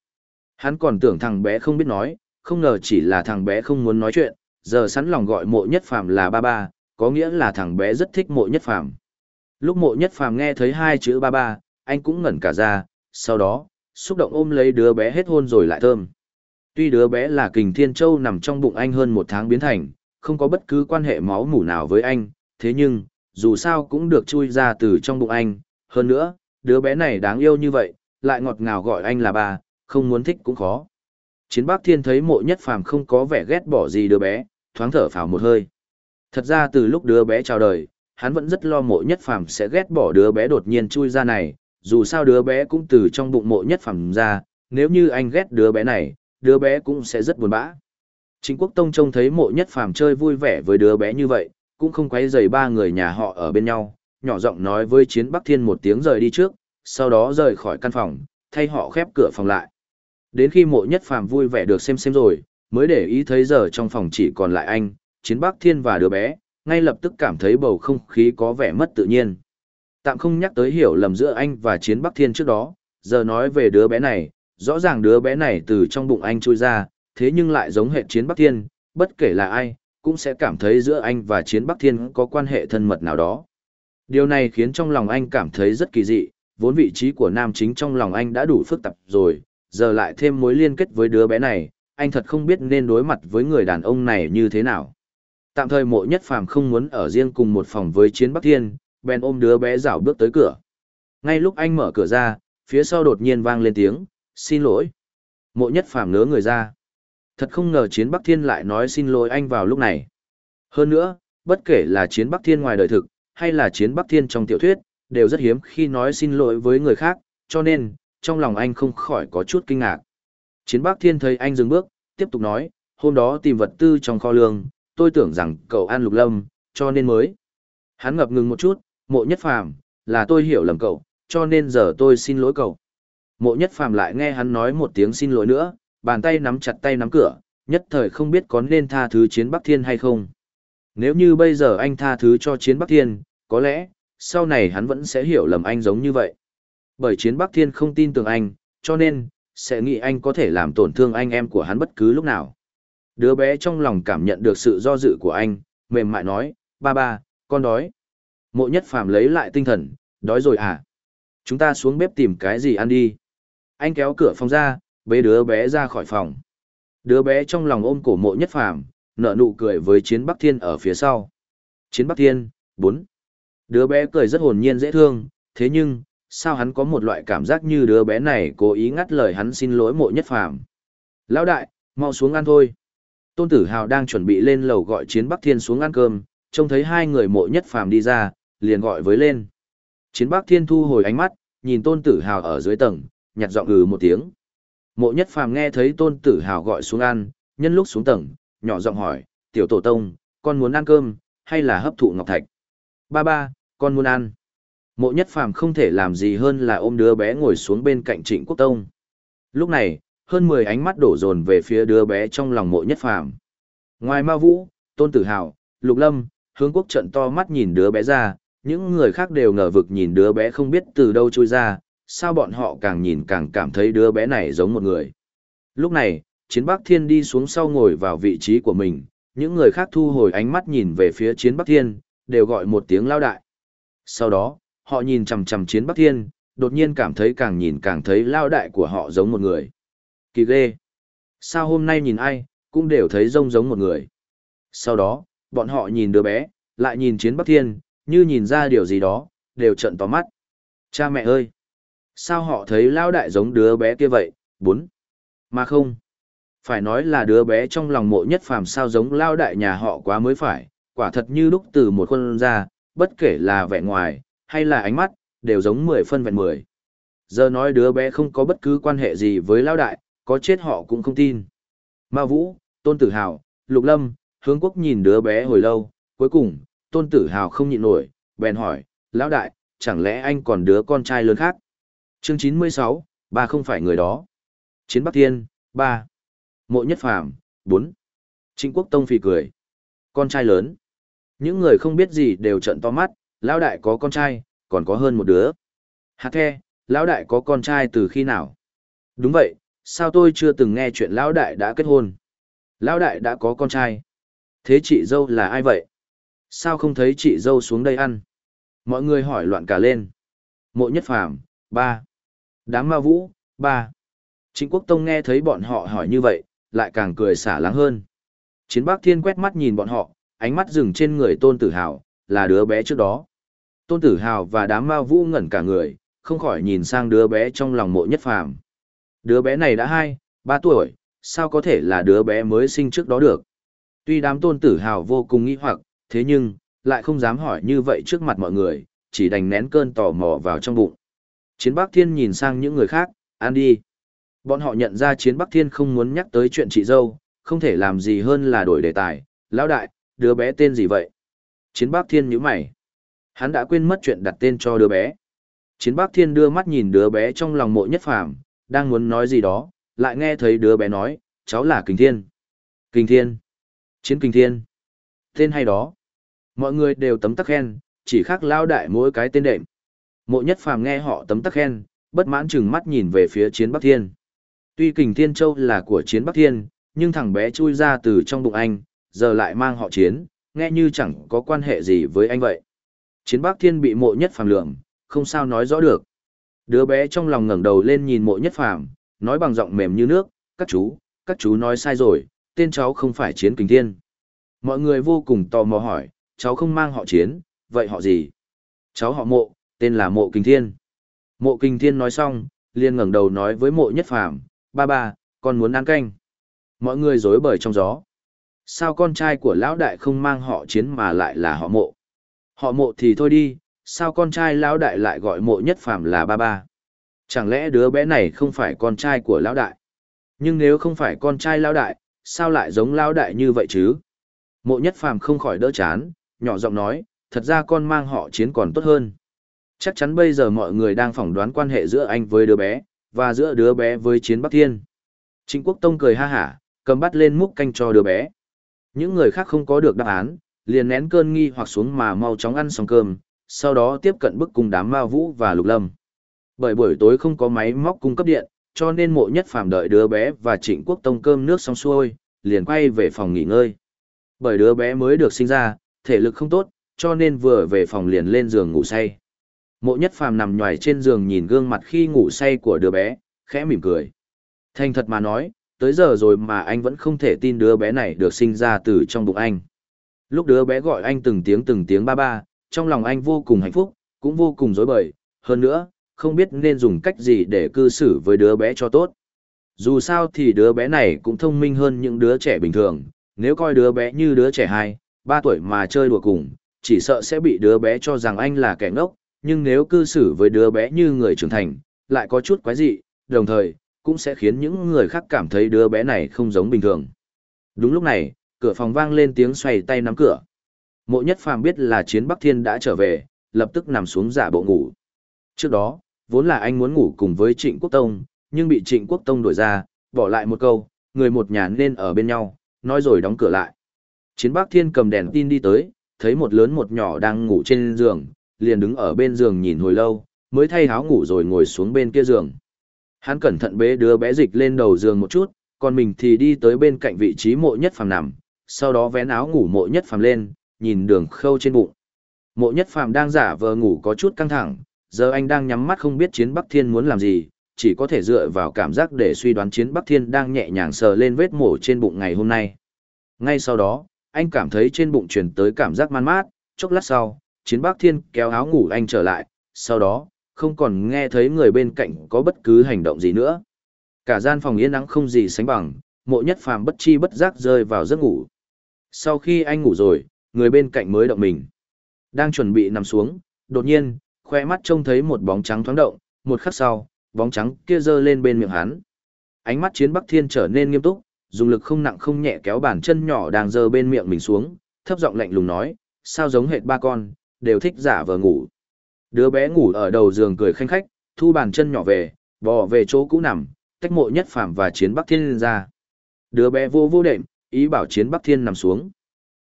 Speaker 1: Hắn còn tưởng thằng bé không biết nói, không ngờ chỉ là thằng bé không muốn nói chuyện, giờ sẵn lòng gọi mộ nhất phàm là ba ba, có nghĩa là thằng bé rất thích mộ nhất phàm. Lúc mộ nhất phàm nghe thấy hai chữ ba ba, anh cũng ngẩn cả ra, sau đó, xúc động ôm lấy đứa bé hết hôn rồi lại thơm. Tuy đứa bé là kình thiên châu nằm trong bụng anh hơn một tháng biến thành, không có bất cứ quan hệ máu mủ nào với anh, thế nhưng, dù sao cũng được chui ra từ trong bụng anh, hơn nữa, đứa bé này đáng yêu như vậy, lại ngọt ngào gọi anh là bà, không muốn thích cũng khó. Chiến Bắc Thiên thấy mộ nhất phàm không có vẻ ghét bỏ gì đứa bé, thoáng thở phào một hơi. Thật ra từ lúc đứa bé chào đời, hắn vẫn rất lo mộ nhất phàm sẽ ghét bỏ đứa bé đột nhiên chui ra này, dù sao đứa bé cũng từ trong bụng mộ nhất phàm ra, nếu như anh ghét đứa bé này, đứa bé cũng sẽ rất buồn bã. Chính quốc tông trông thấy mộ nhất phàm chơi vui vẻ với đứa bé như vậy, cũng không quấy rầy ba người nhà họ ở bên nhau, nhỏ giọng nói với chiến Bắc Thiên một tiếng rời đi trước, sau đó rời khỏi căn phòng, thay họ khép cửa phòng lại. Đến khi mộ nhất phàm vui vẻ được xem xem rồi, mới để ý thấy giờ trong phòng chỉ còn lại anh, chiến Bắc Thiên và đứa bé, ngay lập tức cảm thấy bầu không khí có vẻ mất tự nhiên. Tạm không nhắc tới hiểu lầm giữa anh và chiến Bắc Thiên trước đó, giờ nói về đứa bé này, rõ ràng đứa bé này từ trong bụng anh trôi ra, thế nhưng lại giống hệ chiến Bắc Thiên, bất kể là ai, cũng sẽ cảm thấy giữa anh và chiến Bắc Thiên có quan hệ thân mật nào đó. Điều này khiến trong lòng anh cảm thấy rất kỳ dị, vốn vị trí của nam chính trong lòng anh đã đủ phức tạp rồi, giờ lại thêm mối liên kết với đứa bé này, anh thật không biết nên đối mặt với người đàn ông này như thế nào. Tạm thời mộ nhất phàm không muốn ở riêng cùng một phòng với chiến Bắc Thiên, bèn ôm đứa bé rảo bước tới cửa. Ngay lúc anh mở cửa ra, phía sau đột nhiên vang lên tiếng, xin lỗi. Mộ nhất phàm ngớ người ra. Thật không ngờ chiến Bắc Thiên lại nói xin lỗi anh vào lúc này. Hơn nữa, bất kể là chiến Bắc Thiên ngoài đời thực, hay là chiến Bắc Thiên trong tiểu thuyết, đều rất hiếm khi nói xin lỗi với người khác, cho nên, trong lòng anh không khỏi có chút kinh ngạc. Chiến Bắc Thiên thấy anh dừng bước, tiếp tục nói, hôm đó tìm vật tư trong kho lương, tôi tưởng rằng cậu ăn lục lâm, cho nên mới. Hắn ngập ngừng một chút, mộ nhất phàm, là tôi hiểu lầm cậu, cho nên giờ tôi xin lỗi cậu. Mộ nhất phàm lại nghe hắn nói một tiếng xin lỗi nữa, bàn tay nắm chặt tay nắm cửa, nhất thời không biết có nên tha thứ chiến Bắc Thiên hay không. Nếu như bây giờ anh tha thứ cho chiến Bắc Thiên, có lẽ, sau này hắn vẫn sẽ hiểu lầm anh giống như vậy. Bởi chiến Bắc Thiên không tin tưởng anh, cho nên, sẽ nghĩ anh có thể làm tổn thương anh em của hắn bất cứ lúc nào. Đứa bé trong lòng cảm nhận được sự do dự của anh, mềm mại nói, ba ba, con đói. Mộ nhất phàm lấy lại tinh thần, đói rồi à? Chúng ta xuống bếp tìm cái gì ăn đi. Anh kéo cửa phòng ra, bế đứa bé ra khỏi phòng. Đứa bé trong lòng ôm cổ mộ nhất phàm, nở nụ cười với chiến Bắc Thiên ở phía sau. Chiến Bắc Thiên, 4. Đứa bé cười rất hồn nhiên dễ thương, thế nhưng, sao hắn có một loại cảm giác như đứa bé này cố ý ngắt lời hắn xin lỗi mộ nhất phàm. Lão đại, mau xuống ăn thôi. Tôn Tử Hào đang chuẩn bị lên lầu gọi Chiến Bắc Thiên xuống ăn cơm, trông thấy hai người mộ nhất phàm đi ra, liền gọi với lên. Chiến Bắc Thiên thu hồi ánh mắt, nhìn Tôn Tử Hào ở dưới tầng, nhặt giọng ừ một tiếng. Mộ nhất phàm nghe thấy Tôn Tử Hào gọi xuống ăn, nhân lúc xuống tầng, nhỏ giọng hỏi, tiểu tổ tông, con muốn ăn cơm, hay là hấp thụ ngọc thạch? Ba ba, con muốn ăn. Mộ nhất phàm không thể làm gì hơn là ôm đứa bé ngồi xuống bên cạnh trịnh quốc tông. Lúc này, hơn 10 ánh mắt đổ dồn về phía đứa bé trong lòng mộ nhất phàm. Ngoài ma vũ, tôn tử hào, lục lâm, hướng quốc trận to mắt nhìn đứa bé ra, những người khác đều ngờ vực nhìn đứa bé không biết từ đâu trôi ra, sao bọn họ càng nhìn càng cảm thấy đứa bé này giống một người. Lúc này, chiến bắc thiên đi xuống sau ngồi vào vị trí của mình, những người khác thu hồi ánh mắt nhìn về phía chiến bắc thiên, đều gọi một tiếng lao đại. Sau đó, họ nhìn chằm chằm chiến bắc thiên, đột nhiên cảm thấy càng nhìn càng thấy lao đại của họ giống một người. Kỳ ghê. Sao hôm nay nhìn ai, cũng đều thấy rông giống một người. Sau đó, bọn họ nhìn đứa bé, lại nhìn chiến bắc thiên, như nhìn ra điều gì đó, đều trận to mắt. Cha mẹ ơi! Sao họ thấy lao đại giống đứa bé kia vậy? Bốn. Mà không. Phải nói là đứa bé trong lòng mộ nhất phàm sao giống lao đại nhà họ quá mới phải, quả thật như lúc từ một khuôn ra, bất kể là vẻ ngoài, hay là ánh mắt, đều giống mười phân vẹn mười. Giờ nói đứa bé không có bất cứ quan hệ gì với lao đại, có chết họ cũng không tin. Ma Vũ, Tôn Tử Hào, Lục Lâm, Hướng Quốc nhìn đứa bé hồi lâu, cuối cùng, Tôn Tử Hào không nhịn nổi, bèn hỏi, lão đại, chẳng lẽ anh còn đứa con trai lớn khác? Chương 96, ba không phải người đó. Chiến Bắc Thiên, ba. Mộ Nhất Phàm, bốn. Trịnh Quốc Tông phì cười. Con trai lớn. Những người không biết gì đều trợn to mắt, lão đại có con trai, còn có hơn một đứa. Hạt the, lão đại có con trai từ khi nào? Đúng vậy, sao tôi chưa từng nghe chuyện lão đại đã kết hôn? Lão đại đã có con trai. Thế chị dâu là ai vậy? Sao không thấy chị dâu xuống đây ăn? Mọi người hỏi loạn cả lên. Mộ nhất phàm, ba. Đám ma vũ, ba. Trịnh Quốc Tông nghe thấy bọn họ hỏi như vậy, lại càng cười xả láng hơn. Chiến Bắc Thiên quét mắt nhìn bọn họ, ánh mắt dừng trên người Tôn Tử Hào, là đứa bé trước đó. Tôn Tử Hào và đám ma vũ ngẩn cả người, không khỏi nhìn sang đứa bé trong lòng mộ nhất phàm. Đứa bé này đã hai, ba tuổi, sao có thể là đứa bé mới sinh trước đó được. Tuy đám Tôn Tử Hào vô cùng nghi hoặc, thế nhưng, lại không dám hỏi như vậy trước mặt mọi người, chỉ đành nén cơn tò mò vào trong bụng. Chiến Bắc Thiên nhìn sang những người khác, ăn đi. Bọn họ nhận ra Chiến Bắc Thiên không muốn nhắc tới chuyện chị dâu, không thể làm gì hơn là đổi đề tài. Lão đại, đứa bé tên gì vậy? Chiến Bắc Thiên nhíu mày. Hắn đã quên mất chuyện đặt tên cho đứa bé. Chiến Bắc Thiên đưa mắt nhìn đứa bé trong lòng mộ nhất phàm, đang muốn nói gì đó, lại nghe thấy đứa bé nói, cháu là Kình Thiên. Kình Thiên. Chiến Kình Thiên. Tên hay đó. Mọi người đều tấm tắc khen, chỉ khác lao đại mỗi cái tên đệm. Mộ nhất phàm nghe họ tấm tắc khen, bất mãn chừng mắt nhìn về phía chiến Bắc Thiên. Tuy Kình Thiên Châu là của chiến Bắc Thiên, nhưng thằng bé chui ra từ trong bụng anh, giờ lại mang họ chiến, nghe như chẳng có quan hệ gì với anh vậy. Chiến Bắc Thiên bị mộ nhất phàm lượng, không sao nói rõ được. Đứa bé trong lòng ngẩng đầu lên nhìn mộ nhất phàm, nói bằng giọng mềm như nước, các chú, các chú nói sai rồi, tên cháu không phải chiến kình thiên. Mọi người vô cùng tò mò hỏi, cháu không mang họ chiến, vậy họ gì? Cháu họ mộ, tên là mộ kinh thiên. Mộ kinh thiên nói xong, liền ngẩng đầu nói với mộ nhất phàm, ba ba, con muốn ăn canh. Mọi người rối bời trong gió. Sao con trai của lão đại không mang họ chiến mà lại là họ mộ? Họ mộ thì thôi đi, sao con trai lão đại lại gọi mộ nhất phàm là ba ba? Chẳng lẽ đứa bé này không phải con trai của lão đại? Nhưng nếu không phải con trai lão đại, sao lại giống lão đại như vậy chứ? Mộ nhất phàm không khỏi đỡ chán, nhỏ giọng nói, thật ra con mang họ chiến còn tốt hơn. Chắc chắn bây giờ mọi người đang phỏng đoán quan hệ giữa anh với đứa bé, và giữa đứa bé với chiến Bắc Thiên. Trịnh Quốc Tông cười ha hả, cầm bắt lên múc canh cho đứa bé. Những người khác không có được đáp án, liền nén cơn nghi hoặc xuống mà mau chóng ăn xong cơm, sau đó tiếp cận bức cùng đám ma vũ và lục lâm. Bởi buổi tối không có máy móc cung cấp điện, cho nên mộ nhất phàm đợi đứa bé và trịnh quốc tông cơm nước xong xuôi, liền quay về phòng nghỉ ngơi. Bởi đứa bé mới được sinh ra, thể lực không tốt, cho nên vừa về phòng liền lên giường ngủ say. Mộ nhất phàm nằm nhòi trên giường nhìn gương mặt khi ngủ say của đứa bé, khẽ mỉm cười. Thành thật mà nói, tới giờ rồi mà anh vẫn không thể tin đứa bé này được sinh ra từ trong bụng anh. Lúc đứa bé gọi anh từng tiếng từng tiếng ba ba, trong lòng anh vô cùng hạnh phúc, cũng vô cùng dối bời, hơn nữa, không biết nên dùng cách gì để cư xử với đứa bé cho tốt. Dù sao thì đứa bé này cũng thông minh hơn những đứa trẻ bình thường, nếu coi đứa bé như đứa trẻ 2, Ba tuổi mà chơi đùa cùng, chỉ sợ sẽ bị đứa bé cho rằng anh là kẻ ngốc, nhưng nếu cư xử với đứa bé như người trưởng thành, lại có chút quái dị, đồng thời, cũng sẽ khiến những người khác cảm thấy đứa bé này không giống bình thường. Đúng lúc này, cửa phòng vang lên tiếng xoay tay nắm cửa. Mộ nhất phàm biết là chiến Bắc Thiên đã trở về, lập tức nằm xuống giả bộ ngủ. Trước đó, vốn là anh muốn ngủ cùng với Trịnh Quốc Tông, nhưng bị Trịnh Quốc Tông đuổi ra, bỏ lại một câu, người một nhà nên ở bên nhau, nói rồi đóng cửa lại. Chiến Bắc Thiên cầm đèn tin đi tới, thấy một lớn một nhỏ đang ngủ trên giường, liền đứng ở bên giường nhìn hồi lâu, mới thay áo ngủ rồi ngồi xuống bên kia giường. Hắn cẩn thận bế đứa bé dịch lên đầu giường một chút, còn mình thì đi tới bên cạnh vị trí mộ nhất phàm nằm, sau đó vén áo ngủ mộ nhất phàm lên, nhìn đường khâu trên bụng. Mộ nhất phàm đang giả vờ ngủ có chút căng thẳng, giờ anh đang nhắm mắt không biết chiến Bắc Thiên muốn làm gì, chỉ có thể dựa vào cảm giác để suy đoán chiến Bắc Thiên đang nhẹ nhàng sờ lên vết mổ trên bụng ngày hôm nay. Ngay sau đó, anh cảm thấy trên bụng truyền tới cảm giác man mát, chốc lát sau, chiến Bắc Thiên kéo áo ngủ anh trở lại, sau đó, không còn nghe thấy người bên cạnh có bất cứ hành động gì nữa. Cả gian phòng yên nắng không gì sánh bằng, mộ nhất phàm bất chi bất giác rơi vào giấc ngủ. Sau khi anh ngủ rồi, người bên cạnh mới động mình. Đang chuẩn bị nằm xuống, đột nhiên, khoe mắt trông thấy một bóng trắng thoáng động, một khắc sau, bóng trắng kia giơ lên bên miệng hắn. Ánh mắt chiến Bắc Thiên trở nên nghiêm túc, dùng lực không nặng không nhẹ kéo bàn chân nhỏ đang giơ bên miệng mình xuống, thấp giọng lạnh lùng nói, sao giống hệt ba con, đều thích giả vờ ngủ. Đứa bé ngủ ở đầu giường cười khanh khách, thu bàn chân nhỏ về, bò về chỗ cũ nằm, tách mộ nhất phàm và chiến Bắc Thiên lên ra. Đứa bé vô vô đệm, ý bảo chiến Bắc Thiên nằm xuống.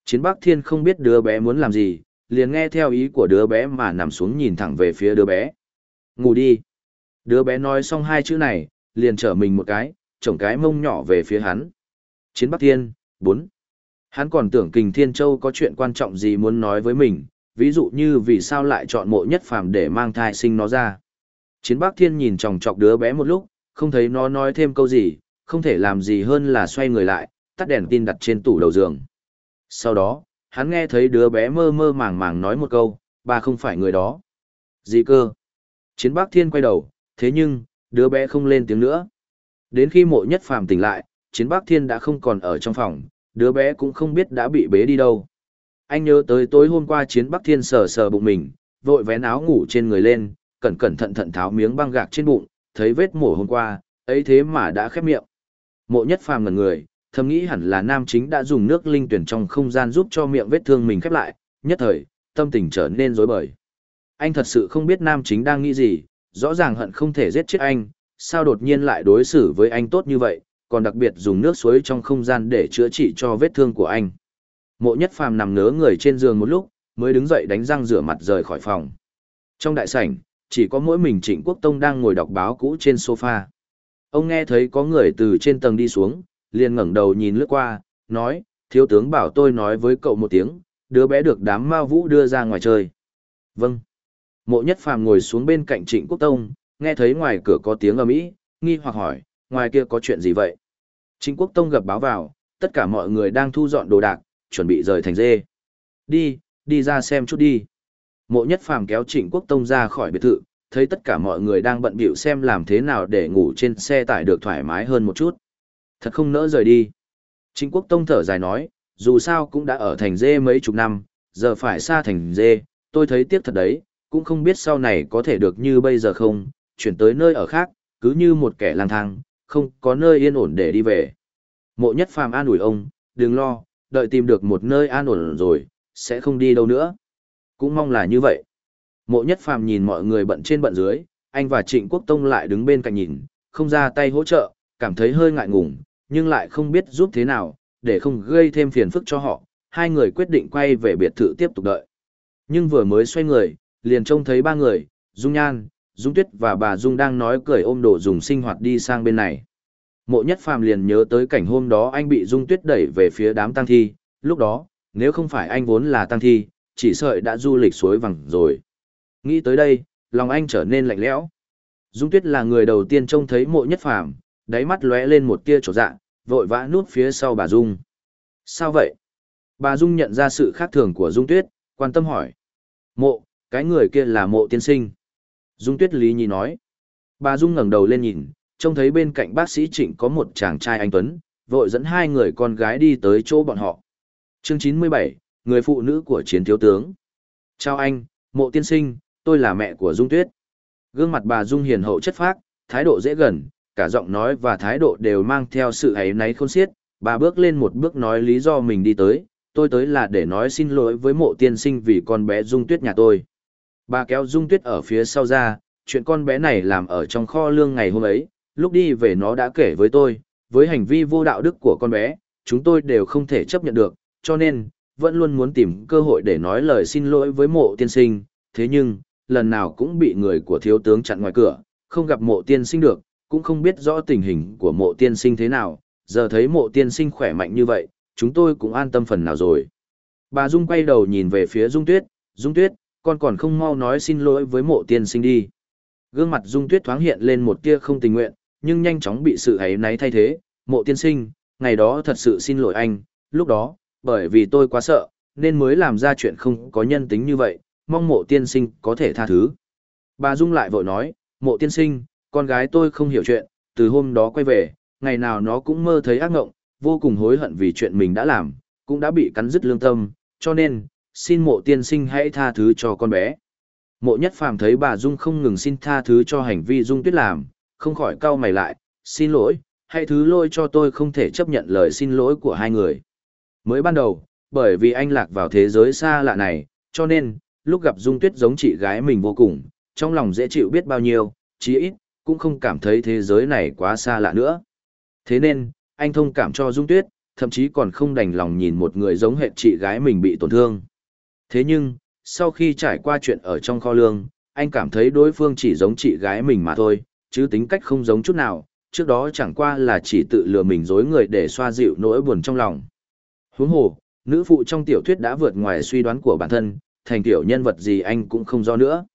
Speaker 1: Chiến Bắc Thiên không biết đứa bé muốn làm gì, liền nghe theo ý của đứa bé mà nằm xuống nhìn thẳng về phía đứa bé. Ngủ đi. Đứa bé nói xong hai chữ này, liền trở mình một cái, chổng cái mông nhỏ về phía hắn. Chiến Bắc Thiên, 4. Hắn còn tưởng Kình Thiên Châu có chuyện quan trọng gì muốn nói với mình, ví dụ như vì sao lại chọn mộ nhất phàm để mang thai sinh nó ra. Chiến Bắc Thiên nhìn chòng chọc đứa bé một lúc, không thấy nó nói thêm câu gì, không thể làm gì hơn là xoay người lại, tắt đèn tin đặt trên tủ đầu giường. Sau đó, hắn nghe thấy đứa bé mơ mơ màng màng nói một câu, bà không phải người đó. Gì cơ? Chiến Bắc Thiên quay đầu, thế nhưng, đứa bé không lên tiếng nữa. Đến khi mộ nhất phàm tỉnh lại, Chiến Bắc Thiên đã không còn ở trong phòng, đứa bé cũng không biết đã bị bế đi đâu. Anh nhớ tới tối hôm qua Chiến Bắc Thiên sờ sờ bụng mình, vội vén áo ngủ trên người lên, cẩn cẩn thận thận tháo miếng băng gạc trên bụng, thấy vết mổ hôm qua, ấy thế mà đã khép miệng. Mộ nhất phàm ngẩn người, thầm nghĩ hẳn là nam chính đã dùng nước linh tuyển trong không gian giúp cho miệng vết thương mình khép lại, nhất thời, tâm tình trở nên rối bời. Anh thật sự không biết nam chính đang nghĩ gì, rõ ràng hận không thể giết chết anh, sao đột nhiên lại đối xử với anh tốt như vậy, còn đặc biệt dùng nước suối trong không gian để chữa trị cho vết thương của anh. Mộ nhất phàm nằm ngớ người trên giường một lúc, mới đứng dậy đánh răng rửa mặt rời khỏi phòng. Trong đại sảnh, chỉ có mỗi mình Trịnh Quốc Tông đang ngồi đọc báo cũ trên sofa. Ông nghe thấy có người từ trên tầng đi xuống, liền ngẩng đầu nhìn lướt qua, nói, thiếu tướng bảo tôi nói với cậu một tiếng, đứa bé được đám ma vũ đưa ra ngoài chơi. Vâng. Mộ nhất phàm ngồi xuống bên cạnh trịnh quốc tông, nghe thấy ngoài cửa có tiếng ầm ĩ, nghi hoặc hỏi, ngoài kia có chuyện gì vậy? Chính quốc tông gập báo vào, tất cả mọi người đang thu dọn đồ đạc, chuẩn bị rời thành dê. Đi, đi ra xem chút đi. Mộ nhất phàm kéo trịnh quốc tông ra khỏi biệt thự, thấy tất cả mọi người đang bận bịu xem làm thế nào để ngủ trên xe tải được thoải mái hơn một chút. Thật không nỡ rời đi. Trịnh quốc tông thở dài nói, dù sao cũng đã ở thành dê mấy chục năm, giờ phải xa thành dê, tôi thấy tiếc thật đấy, cũng không biết sau này có thể được như bây giờ không, chuyển tới nơi ở khác, cứ như một kẻ lang thang, không có nơi yên ổn để đi về. Mộ nhất phàm an ủi ông, đừng lo, đợi tìm được một nơi an ổn rồi, sẽ không đi đâu nữa. Cũng mong là như vậy. Mộ nhất phàm nhìn mọi người bận trên bận dưới, anh và Trịnh Quốc Tông lại đứng bên cạnh nhìn, không ra tay hỗ trợ, cảm thấy hơi ngại ngùng, nhưng lại không biết giúp thế nào, để không gây thêm phiền phức cho họ. Hai người quyết định quay về biệt thự tiếp tục đợi. Nhưng vừa mới xoay người, liền trông thấy ba người, Dung Nhan, Dung Tuyết và bà Dung đang nói cười ôm đồ dùng sinh hoạt đi sang bên này. Mộ nhất phàm liền nhớ tới cảnh hôm đó anh bị Dung Tuyết đẩy về phía đám tang thi, lúc đó, nếu không phải anh vốn là tang thi, chỉ sợi đã du lịch suối vằng rồi. Nghĩ tới đây, lòng anh trở nên lạnh lẽo. Dung Tuyết là người đầu tiên trông thấy mộ nhất phàm, đáy mắt lóe lên một tia chỗ dạ, vội vã núp phía sau bà Dung. Sao vậy? Bà Dung nhận ra sự khác thường của Dung Tuyết, quan tâm hỏi. Mộ, cái người kia là mộ tiên sinh. Dung Tuyết Lý Nhi nói. Bà Dung ngẩng đầu lên nhìn, trông thấy bên cạnh bác sĩ Trịnh có một chàng trai anh Tuấn, vội dẫn hai người con gái đi tới chỗ bọn họ. Chương 97, người phụ nữ của chiến thiếu tướng. Chào anh, mộ tiên sinh, tôi là mẹ của Dung Tuyết. Gương mặt bà Dung hiền hậu chất phác, thái độ dễ gần, cả giọng nói và thái độ đều mang theo sự ấy náy khôn xiết. Bà bước lên một bước nói lý do mình đi tới, tôi tới là để nói xin lỗi với mộ tiên sinh vì con bé Dung Tuyết nhà tôi. Bà kéo Dung Tuyết ở phía sau ra, chuyện con bé này làm ở trong kho lương ngày hôm ấy, lúc đi về nó đã kể với tôi, với hành vi vô đạo đức của con bé, chúng tôi đều không thể chấp nhận được, cho nên, vẫn luôn muốn tìm cơ hội để nói lời xin lỗi với mộ tiên sinh, thế nhưng, lần nào cũng bị người của thiếu tướng chặn ngoài cửa, không gặp mộ tiên sinh được, cũng không biết rõ tình hình của mộ tiên sinh thế nào, giờ thấy mộ tiên sinh khỏe mạnh như vậy, chúng tôi cũng an tâm phần nào rồi. Bà Dung quay đầu nhìn về phía Dung Tuyết, Dung Tuyết, con còn không mau nói xin lỗi với mộ tiên sinh đi. Gương mặt Dung Tuyết thoáng hiện lên một tia không tình nguyện, nhưng nhanh chóng bị sự ấy náy thay thế. Mộ tiên sinh, ngày đó thật sự xin lỗi anh, lúc đó, bởi vì tôi quá sợ, nên mới làm ra chuyện không có nhân tính như vậy, mong mộ tiên sinh có thể tha thứ. Bà Dung lại vội nói, mộ tiên sinh, con gái tôi không hiểu chuyện, từ hôm đó quay về, ngày nào nó cũng mơ thấy ác ngộng, vô cùng hối hận vì chuyện mình đã làm, cũng đã bị cắn dứt lương tâm, cho nên, xin mộ tiên sinh hãy tha thứ cho con bé. Mộ nhất phàm thấy bà Dung không ngừng xin tha thứ cho hành vi Dung tuyết làm, không khỏi cau mày lại, xin lỗi, hãy thứ lỗi cho tôi không thể chấp nhận lời xin lỗi của hai người. Mới ban đầu, bởi vì anh lạc vào thế giới xa lạ này, cho nên, lúc gặp Dung tuyết giống chị gái mình vô cùng, trong lòng dễ chịu biết bao nhiêu, chí ít, cũng không cảm thấy thế giới này quá xa lạ nữa. Thế nên, anh thông cảm cho Dung tuyết, thậm chí còn không đành lòng nhìn một người giống hệ chị gái mình bị tổn thương. Thế nhưng, sau khi trải qua chuyện ở trong kho lương, anh cảm thấy đối phương chỉ giống chị gái mình mà thôi, chứ tính cách không giống chút nào, trước đó chẳng qua là chỉ tự lừa mình dối người để xoa dịu nỗi buồn trong lòng. Huống hồ, nữ phụ trong tiểu thuyết đã vượt ngoài suy đoán của bản thân, thành tiểu nhân vật gì anh cũng không do nữa.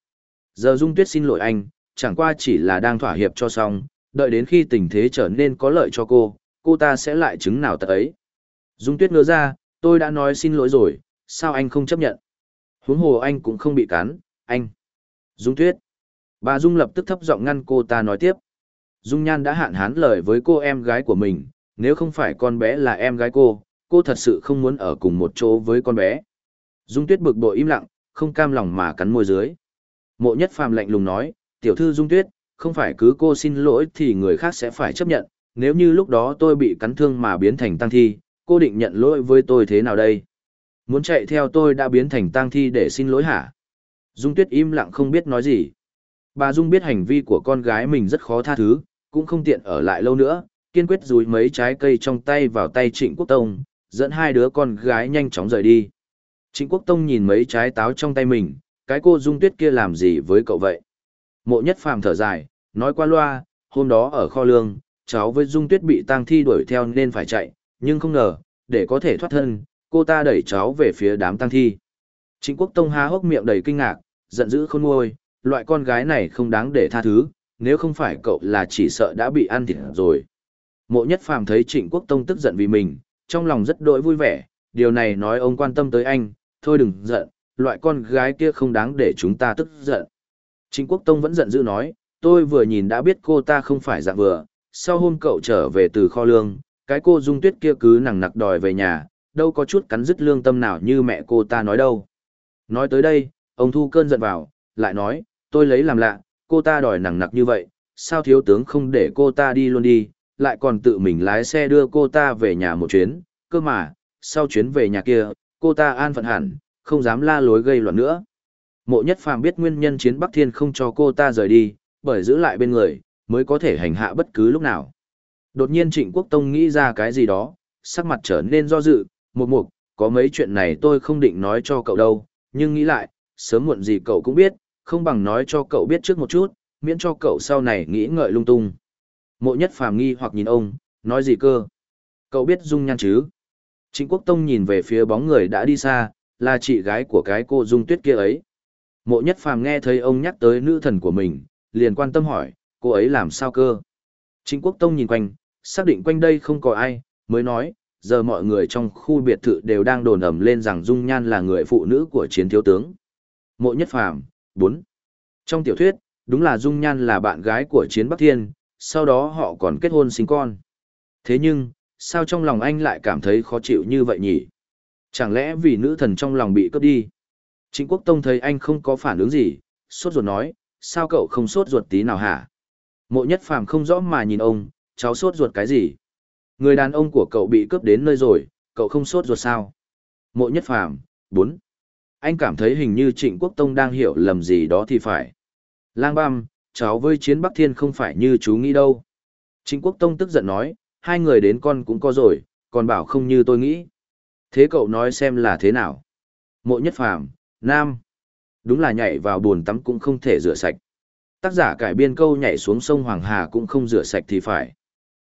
Speaker 1: Giờ Dung Tuyết xin lỗi anh, chẳng qua chỉ là đang thỏa hiệp cho xong, đợi đến khi tình thế trở nên có lợi cho cô, cô ta sẽ lại chứng nào tật ấy. Dung Tuyết ngỡ ra, tôi đã nói xin lỗi rồi, sao anh không chấp nhận? Huống hồ anh cũng không bị cắn, anh. Dung Tuyết. Bà Dung lập tức thấp giọng ngăn cô ta nói tiếp. Dung Nhan đã hạn hán lời với cô em gái của mình, nếu không phải con bé là em gái cô, cô thật sự không muốn ở cùng một chỗ với con bé. Dung Tuyết bực bội im lặng, không cam lòng mà cắn môi dưới. Mộ Nhất Phàm lạnh lùng nói, tiểu thư Dung Tuyết, không phải cứ cô xin lỗi thì người khác sẽ phải chấp nhận, nếu như lúc đó tôi bị cắn thương mà biến thành tăng thi, cô định nhận lỗi với tôi thế nào đây? Muốn chạy theo tôi đã biến thành tang thi để xin lỗi hả? Dung Tuyết im lặng không biết nói gì. Bà Dung biết hành vi của con gái mình rất khó tha thứ, cũng không tiện ở lại lâu nữa, kiên quyết dùi mấy trái cây trong tay vào tay Trịnh Quốc Tông, dẫn hai đứa con gái nhanh chóng rời đi. Trịnh Quốc Tông nhìn mấy trái táo trong tay mình, cái cô Dung Tuyết kia làm gì với cậu vậy? Mộ nhất phàm thở dài, nói qua loa, hôm đó ở kho lương, cháu với Dung Tuyết bị tang thi đuổi theo nên phải chạy, nhưng không ngờ, để có thể thoát thân, cô ta đẩy cháu về phía đám tang thi. Trịnh Quốc Tông há hốc miệng đầy kinh ngạc, giận dữ khôn nguôi, loại con gái này không đáng để tha thứ, nếu không phải cậu là chỉ sợ đã bị ăn thịt rồi. Mộ nhất phàm thấy Trịnh Quốc Tông tức giận vì mình, trong lòng rất đỗi vui vẻ, điều này nói ông quan tâm tới anh, thôi đừng giận, loại con gái kia không đáng để chúng ta tức giận. Trịnh Quốc Tông vẫn giận dữ nói, tôi vừa nhìn đã biết cô ta không phải dạng vừa, sau hôm cậu trở về từ kho lương, cái cô dung tuyết kia cứ nặng nặc đòi về nhà, đâu có chút cắn dứt lương tâm nào như mẹ cô ta nói đâu. Nói tới đây, ông thu cơn giận vào, lại nói, tôi lấy làm lạ, cô ta đòi nặng nặc như vậy, sao thiếu tướng không để cô ta đi luôn đi, lại còn tự mình lái xe đưa cô ta về nhà một chuyến, cơ mà, sau chuyến về nhà kia, cô ta an phận hẳn, không dám la lối gây loạn nữa. Mộ nhất phàm biết nguyên nhân chiến Bắc Thiên không cho cô ta rời đi, bởi giữ lại bên người, mới có thể hành hạ bất cứ lúc nào. Đột nhiên Trịnh Quốc Tông nghĩ ra cái gì đó, sắc mặt trở nên do dự, một mục, có mấy chuyện này tôi không định nói cho cậu đâu, nhưng nghĩ lại, sớm muộn gì cậu cũng biết, không bằng nói cho cậu biết trước một chút, miễn cho cậu sau này nghĩ ngợi lung tung. Mộ nhất phàm nghi hoặc nhìn ông, nói gì cơ? Cậu biết dung nhan chứ? Trịnh Quốc Tông nhìn về phía bóng người đã đi xa, là chị gái của cái cô dung tuyết kia ấy. Mộ nhất phàm nghe thấy ông nhắc tới nữ thần của mình, liền quan tâm hỏi, cô ấy làm sao cơ? Trịnh Quốc Tông nhìn quanh, xác định quanh đây không có ai, mới nói, giờ mọi người trong khu biệt thự đều đang đồn ầm lên rằng Dung Nhan là người phụ nữ của chiến thiếu tướng. Mộ Nhất Phàm, 4. Trong tiểu thuyết, đúng là Dung Nhan là bạn gái của chiến Bắc Thiên, sau đó họ còn kết hôn sinh con. Thế nhưng, sao trong lòng anh lại cảm thấy khó chịu như vậy nhỉ? Chẳng lẽ vì nữ thần trong lòng bị cướp đi? Trịnh Quốc Tông thấy anh không có phản ứng gì, sốt ruột nói, sao cậu không sốt ruột tí nào hả? Mộ nhất phàm không rõ mà nhìn ông, cháu sốt ruột cái gì? Người đàn ông của cậu bị cướp đến nơi rồi, cậu không sốt ruột sao? Mộ nhất phàm, 4. Anh cảm thấy hình như Trịnh Quốc Tông đang hiểu lầm gì đó thì phải. Lang băm, cháu với chiến Bắc Thiên không phải như chú nghĩ đâu. Trịnh Quốc Tông tức giận nói, hai người đến con cũng có rồi, còn bảo không như tôi nghĩ. Thế cậu nói xem là thế nào? Mộ nhất phàm, Nam. Đúng là nhảy vào bồn tắm cũng không thể rửa sạch. Tác giả cải biên câu nhảy xuống sông Hoàng Hà cũng không rửa sạch thì phải.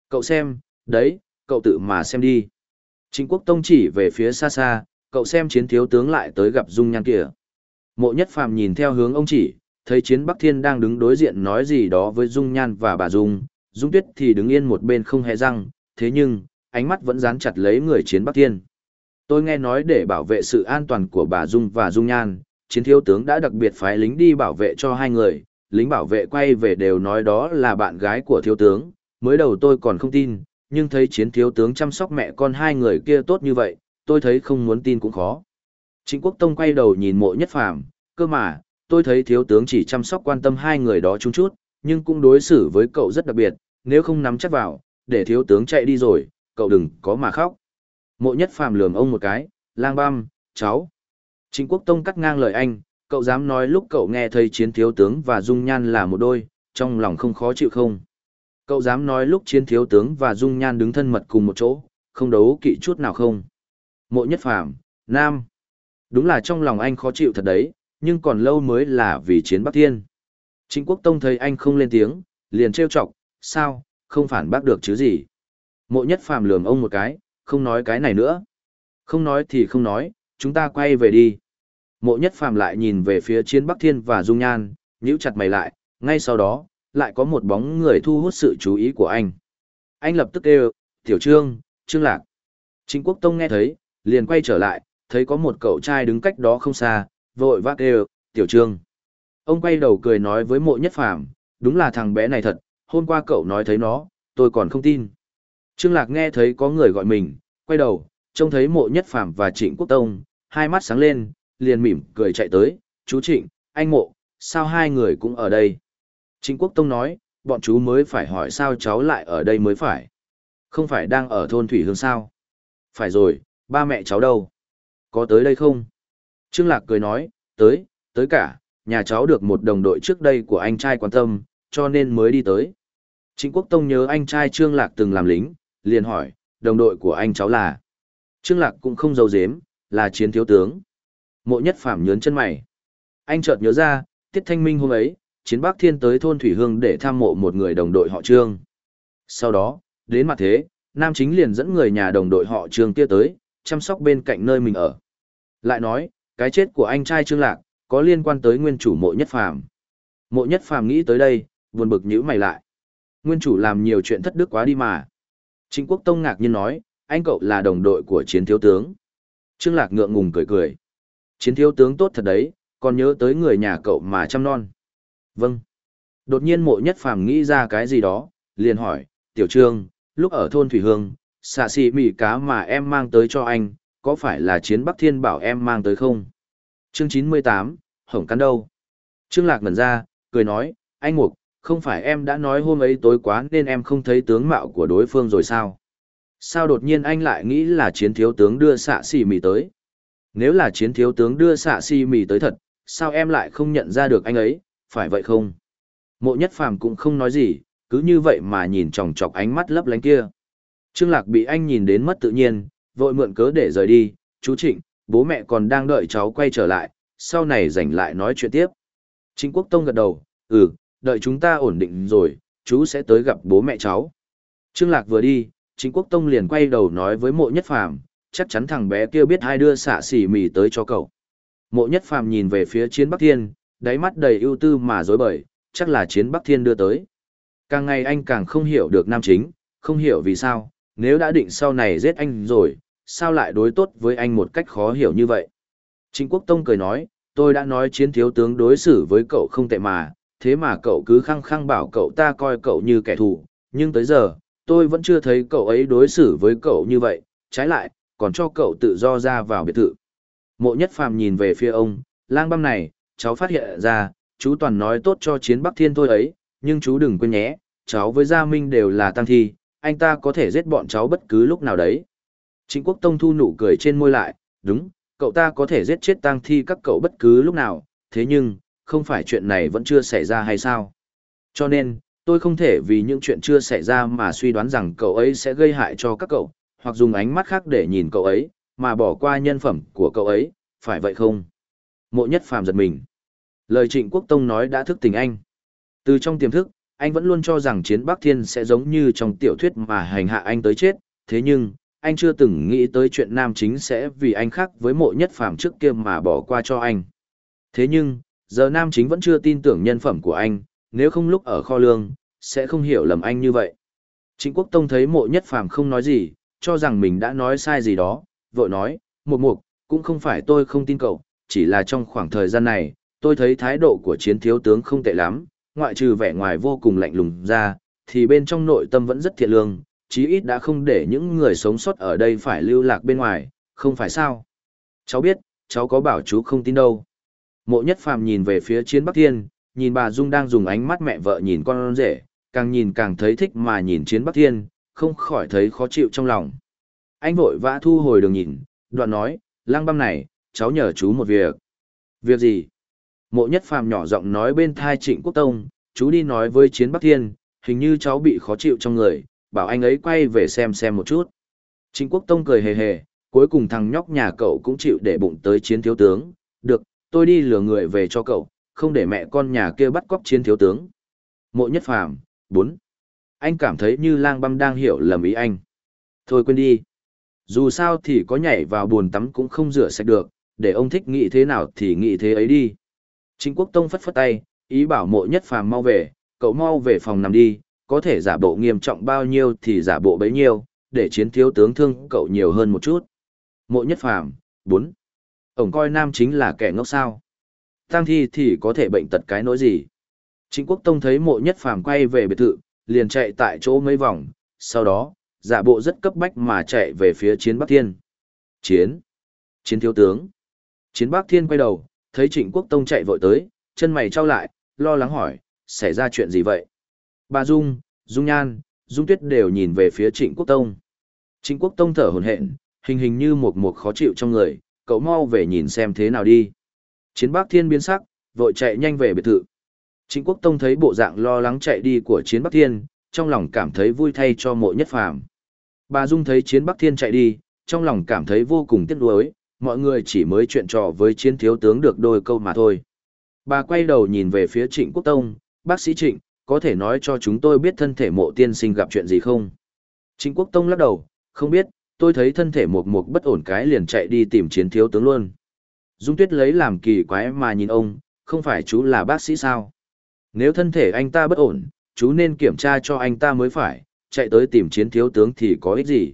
Speaker 1: Cậu xem, đấy, cậu tự mà xem đi. Trịnh Quốc Tông chỉ về phía xa xa, cậu xem chiến thiếu tướng lại tới gặp Dung Nhan kia. Mộ Nhất Phàm nhìn theo hướng ông chỉ, thấy chiến Bắc Thiên đang đứng đối diện nói gì đó với Dung Nhan và bà Dung, Dung Tuyết thì đứng yên một bên không hề răng, thế nhưng, ánh mắt vẫn dán chặt lấy người chiến Bắc Thiên. Tôi nghe nói để bảo vệ sự an toàn của bà Dung và Dung Nhan, chiến thiếu tướng đã đặc biệt phái lính đi bảo vệ cho hai người, lính bảo vệ quay về đều nói đó là bạn gái của thiếu tướng, mới đầu tôi còn không tin, nhưng thấy chiến thiếu tướng chăm sóc mẹ con hai người kia tốt như vậy, tôi thấy không muốn tin cũng khó. Trịnh Quốc Tông quay đầu nhìn mộ nhất phàm, cơ mà, tôi thấy thiếu tướng chỉ chăm sóc quan tâm hai người đó chung chút, nhưng cũng đối xử với cậu rất đặc biệt, nếu không nắm chắc vào, để thiếu tướng chạy đi rồi, cậu đừng có mà khóc. Mộ nhất phàm lườm ông một cái, lang băm, cháu. Trịnh Quốc Tông cắt ngang lời anh, cậu dám nói lúc cậu nghe thấy chiến thiếu tướng và dung nhan là một đôi, trong lòng không khó chịu không? Cậu dám nói lúc chiến thiếu tướng và dung nhan đứng thân mật cùng một chỗ, không đấu kỵ chút nào không? Mộ nhất phàm, Nam. Đúng là trong lòng anh khó chịu thật đấy, nhưng còn lâu mới là vì chiến Bắc Thiên. chính Quốc Tông thấy anh không lên tiếng, liền trêu chọc, sao, không phản bác được chứ gì. Mộ nhất phàm lườm ông một cái, không nói cái này nữa. Không nói thì không nói, chúng ta quay về đi. Mộ nhất phàm lại nhìn về phía chiến Bắc Thiên và Dung Nhan, nhíu chặt mày lại, ngay sau đó, lại có một bóng người thu hút sự chú ý của anh. Anh lập tức kêu, tiểu trương, trương lạc. Trịnh Quốc Tông nghe thấy, liền quay trở lại, thấy có một cậu trai đứng cách đó không xa, vội vác kêu, tiểu trương. Ông quay đầu cười nói với mộ nhất phàm, đúng là thằng bé này thật, hôm qua cậu nói thấy nó, tôi còn không tin. Trương Lạc nghe thấy có người gọi mình, quay đầu, trông thấy mộ nhất phàm và trịnh quốc tông, hai mắt sáng lên, liền mỉm cười chạy tới, chú trịnh, anh mộ, sao hai người cũng ở đây? Trịnh quốc tông nói, bọn chú mới phải hỏi sao cháu lại ở đây mới phải. Không phải đang ở thôn Thủy Hương sao? Phải rồi, ba mẹ cháu đâu? Có tới đây không? Trương Lạc cười nói, tới, tới cả, nhà cháu được một đồng đội trước đây của anh trai quan tâm, cho nên mới đi tới. Trịnh Quốc Tông nhớ anh trai Trương Lạc từng làm lính, liền hỏi, đồng đội của anh cháu là? Trương Lạc cũng không giấu giếm, là chiến thiếu tướng. Mộ nhất phạm nhớn chân mày. Anh chợt nhớ ra, Tiết Thanh Minh hôm ấy, chiến Bắc Thiên tới thôn Thủy Hương để tham mộ một người đồng đội họ Trương. Sau đó, đến mặt thế, Nam Chính liền dẫn người nhà đồng đội họ Trương kia tới, chăm sóc bên cạnh nơi mình ở. Lại nói, cái chết của anh trai Trương Lạc, có liên quan tới nguyên chủ mộ nhất phàm. Mộ nhất phàm nghĩ tới đây, buồn bực nhíu mày lại. Nguyên chủ làm nhiều chuyện thất đức quá đi mà. Trịnh Quốc Tông ngạc nhiên nói, anh cậu là đồng đội của chiến thiếu tướng. Trương Lạc ngượng ngùng cười cười. Chiến thiếu tướng tốt thật đấy, còn nhớ tới người nhà cậu mà chăm non. Vâng. Đột nhiên mộ nhất phàm nghĩ ra cái gì đó, liền hỏi, tiểu trương, lúc ở thôn Thủy Hương, xạ xì mì cá mà em mang tới cho anh, có phải là chiến Bắc Thiên bảo em mang tới không? Chương 98, Hổng Cắn đâu? Trương Lạc ngẩn ra, cười nói, anh Ngục, không phải em đã nói hôm ấy tối quá nên em không thấy tướng mạo của đối phương rồi sao? Sao đột nhiên anh lại nghĩ là chiến thiếu tướng đưa xạ xì mì tới? Nếu là chiến thiếu tướng đưa xạ xì mì tới thật, sao em lại không nhận ra được anh ấy, phải vậy không? Mộ nhất phàm cũng không nói gì, cứ như vậy mà nhìn chòng chọc ánh mắt lấp lánh kia. Trương Lạc bị anh nhìn đến mất tự nhiên, vội mượn cớ để rời đi, chú Trịnh, bố mẹ còn đang đợi cháu quay trở lại, sau này rảnh lại nói chuyện tiếp. Trịnh Quốc Tông gật đầu, ừ, đợi chúng ta ổn định rồi, chú sẽ tới gặp bố mẹ cháu. Trương Lạc vừa đi, Trịnh Quốc Tông liền quay đầu nói với mộ nhất phàm, chắc chắn thằng bé kia biết hai đưa xạ xỉ mì tới cho cậu. Mộ nhất phàm nhìn về phía chiến Bắc Thiên, đáy mắt đầy ưu tư mà dối bời, chắc là chiến Bắc Thiên đưa tới. Càng ngày anh càng không hiểu được nam chính, không hiểu vì sao, nếu đã định sau này giết anh rồi, sao lại đối tốt với anh một cách khó hiểu như vậy. Trịnh Quốc Tông cười nói, tôi đã nói chiến thiếu tướng đối xử với cậu không tệ mà, thế mà cậu cứ khăng khăng bảo cậu ta coi cậu như kẻ thù, nhưng tới giờ, tôi vẫn chưa thấy cậu ấy đối xử với cậu như vậy, trái lại, còn cho cậu tự do ra vào biệt thự. Mộ nhất phàm nhìn về phía ông, lang băm này, cháu phát hiện ra, chú toàn nói tốt cho chiến Bắc Thiên thôi ấy, nhưng chú đừng quên nhé, cháu với Gia Minh đều là tăng thi, anh ta có thể giết bọn cháu bất cứ lúc nào đấy. Trịnh Quốc Tông thu nụ cười trên môi lại, đúng, cậu ta có thể giết chết tăng thi các cậu bất cứ lúc nào, thế nhưng, không phải chuyện này vẫn chưa xảy ra hay sao? Cho nên, tôi không thể vì những chuyện chưa xảy ra mà suy đoán rằng cậu ấy sẽ gây hại cho các cậu, hoặc dùng ánh mắt khác để nhìn cậu ấy, mà bỏ qua nhân phẩm của cậu ấy, phải vậy không? Mộ nhất phàm giật mình. Lời trịnh quốc tông nói đã thức tỉnh anh. Từ trong tiềm thức, anh vẫn luôn cho rằng chiến Bắc Thiên sẽ giống như trong tiểu thuyết mà hành hạ anh tới chết, thế nhưng, anh chưa từng nghĩ tới chuyện nam chính sẽ vì anh khác với mộ nhất phàm trước kia mà bỏ qua cho anh. Thế nhưng, giờ nam chính vẫn chưa tin tưởng nhân phẩm của anh, nếu không lúc ở kho lương, sẽ không hiểu lầm anh như vậy. Trịnh Quốc Tông thấy mộ nhất phàm không nói gì, cho rằng mình đã nói sai gì đó, vội nói, một mục, cũng không phải tôi không tin cậu, chỉ là trong khoảng thời gian này, tôi thấy thái độ của chiến thiếu tướng không tệ lắm, ngoại trừ vẻ ngoài vô cùng lạnh lùng ra, thì bên trong nội tâm vẫn rất thiện lương, chí ít đã không để những người sống sót ở đây phải lưu lạc bên ngoài, không phải sao? Cháu biết, cháu có bảo chú không tin đâu. Mộ nhất phàm nhìn về phía chiến Bắc Thiên, nhìn bà Dung đang dùng ánh mắt mẹ vợ nhìn con rể, càng nhìn càng thấy thích mà nhìn chiến Bắc Thiên, không khỏi thấy khó chịu trong lòng. Anh vội vã thu hồi đường nhìn, đoạn nói, lang băm này, cháu nhờ chú một việc. Việc gì? Mộ nhất phàm nhỏ giọng nói bên thai trịnh quốc tông, chú đi nói với chiến Bắc Thiên, hình như cháu bị khó chịu trong người, bảo anh ấy quay về xem xem một chút. Trịnh quốc tông cười hề hề, cuối cùng thằng nhóc nhà cậu cũng chịu để bụng tới chiến thiếu tướng, được, tôi đi lừa người về cho cậu, không để mẹ con nhà kia bắt cóc chiến thiếu tướng. Mộ nhất phàm, 4. anh cảm thấy như lang băm đang hiểu lầm ý anh. Thôi quên đi. Dù sao thì có nhảy vào buồn tắm cũng không rửa sạch được, để ông thích nghĩ thế nào thì nghĩ thế ấy đi. Chính quốc tông phất phất tay, ý bảo mộ nhất phàm mau về, cậu mau về phòng nằm đi, có thể giả bộ nghiêm trọng bao nhiêu thì giả bộ bấy nhiêu, để chiến thiếu tướng thương cậu nhiều hơn một chút. Mộ nhất phàm, 4. Ông coi nam chính là kẻ ngốc sao. Tăng thi thì có thể bệnh tật cái nỗi gì. Chính quốc tông thấy mộ nhất phàm quay về biệt thự, liền chạy tại chỗ mấy vòng, sau đó, giả bộ rất cấp bách mà chạy về phía chiến Bắc Thiên. Chiến! Chiến thiếu tướng! Chiến Bắc Thiên quay đầu, thấy trịnh quốc tông chạy vội tới, chân mày trao lại, lo lắng hỏi, xảy ra chuyện gì vậy? Bà Dung, Dung Nhan, Dung Tuyết đều nhìn về phía trịnh quốc tông. Trịnh quốc tông thở hổn hển, hình hình như một một khó chịu trong người, cậu mau về nhìn xem thế nào đi. Chiến Bắc Thiên biến sắc, vội chạy nhanh về biệt thự. Trịnh Quốc Tông thấy bộ dạng lo lắng chạy đi của Chiến Bắc Thiên, trong lòng cảm thấy vui thay cho mộ nhất phàm. Bà Dung thấy Chiến Bắc Thiên chạy đi, trong lòng cảm thấy vô cùng tiếc nuối, mọi người chỉ mới chuyện trò với chiến thiếu tướng được đôi câu mà thôi. Bà quay đầu nhìn về phía Trịnh Quốc Tông, bác sĩ Trịnh, có thể nói cho chúng tôi biết thân thể mộ tiên sinh gặp chuyện gì không? Trịnh Quốc Tông lắc đầu, không biết, tôi thấy thân thể một mục bất ổn cái liền chạy đi tìm chiến thiếu tướng luôn. Dung Tuyết lấy làm kỳ quái mà nhìn ông, không phải chú là bác sĩ sao? Nếu thân thể anh ta bất ổn, chú nên kiểm tra cho anh ta mới phải, chạy tới tìm chiến thiếu tướng thì có ích gì.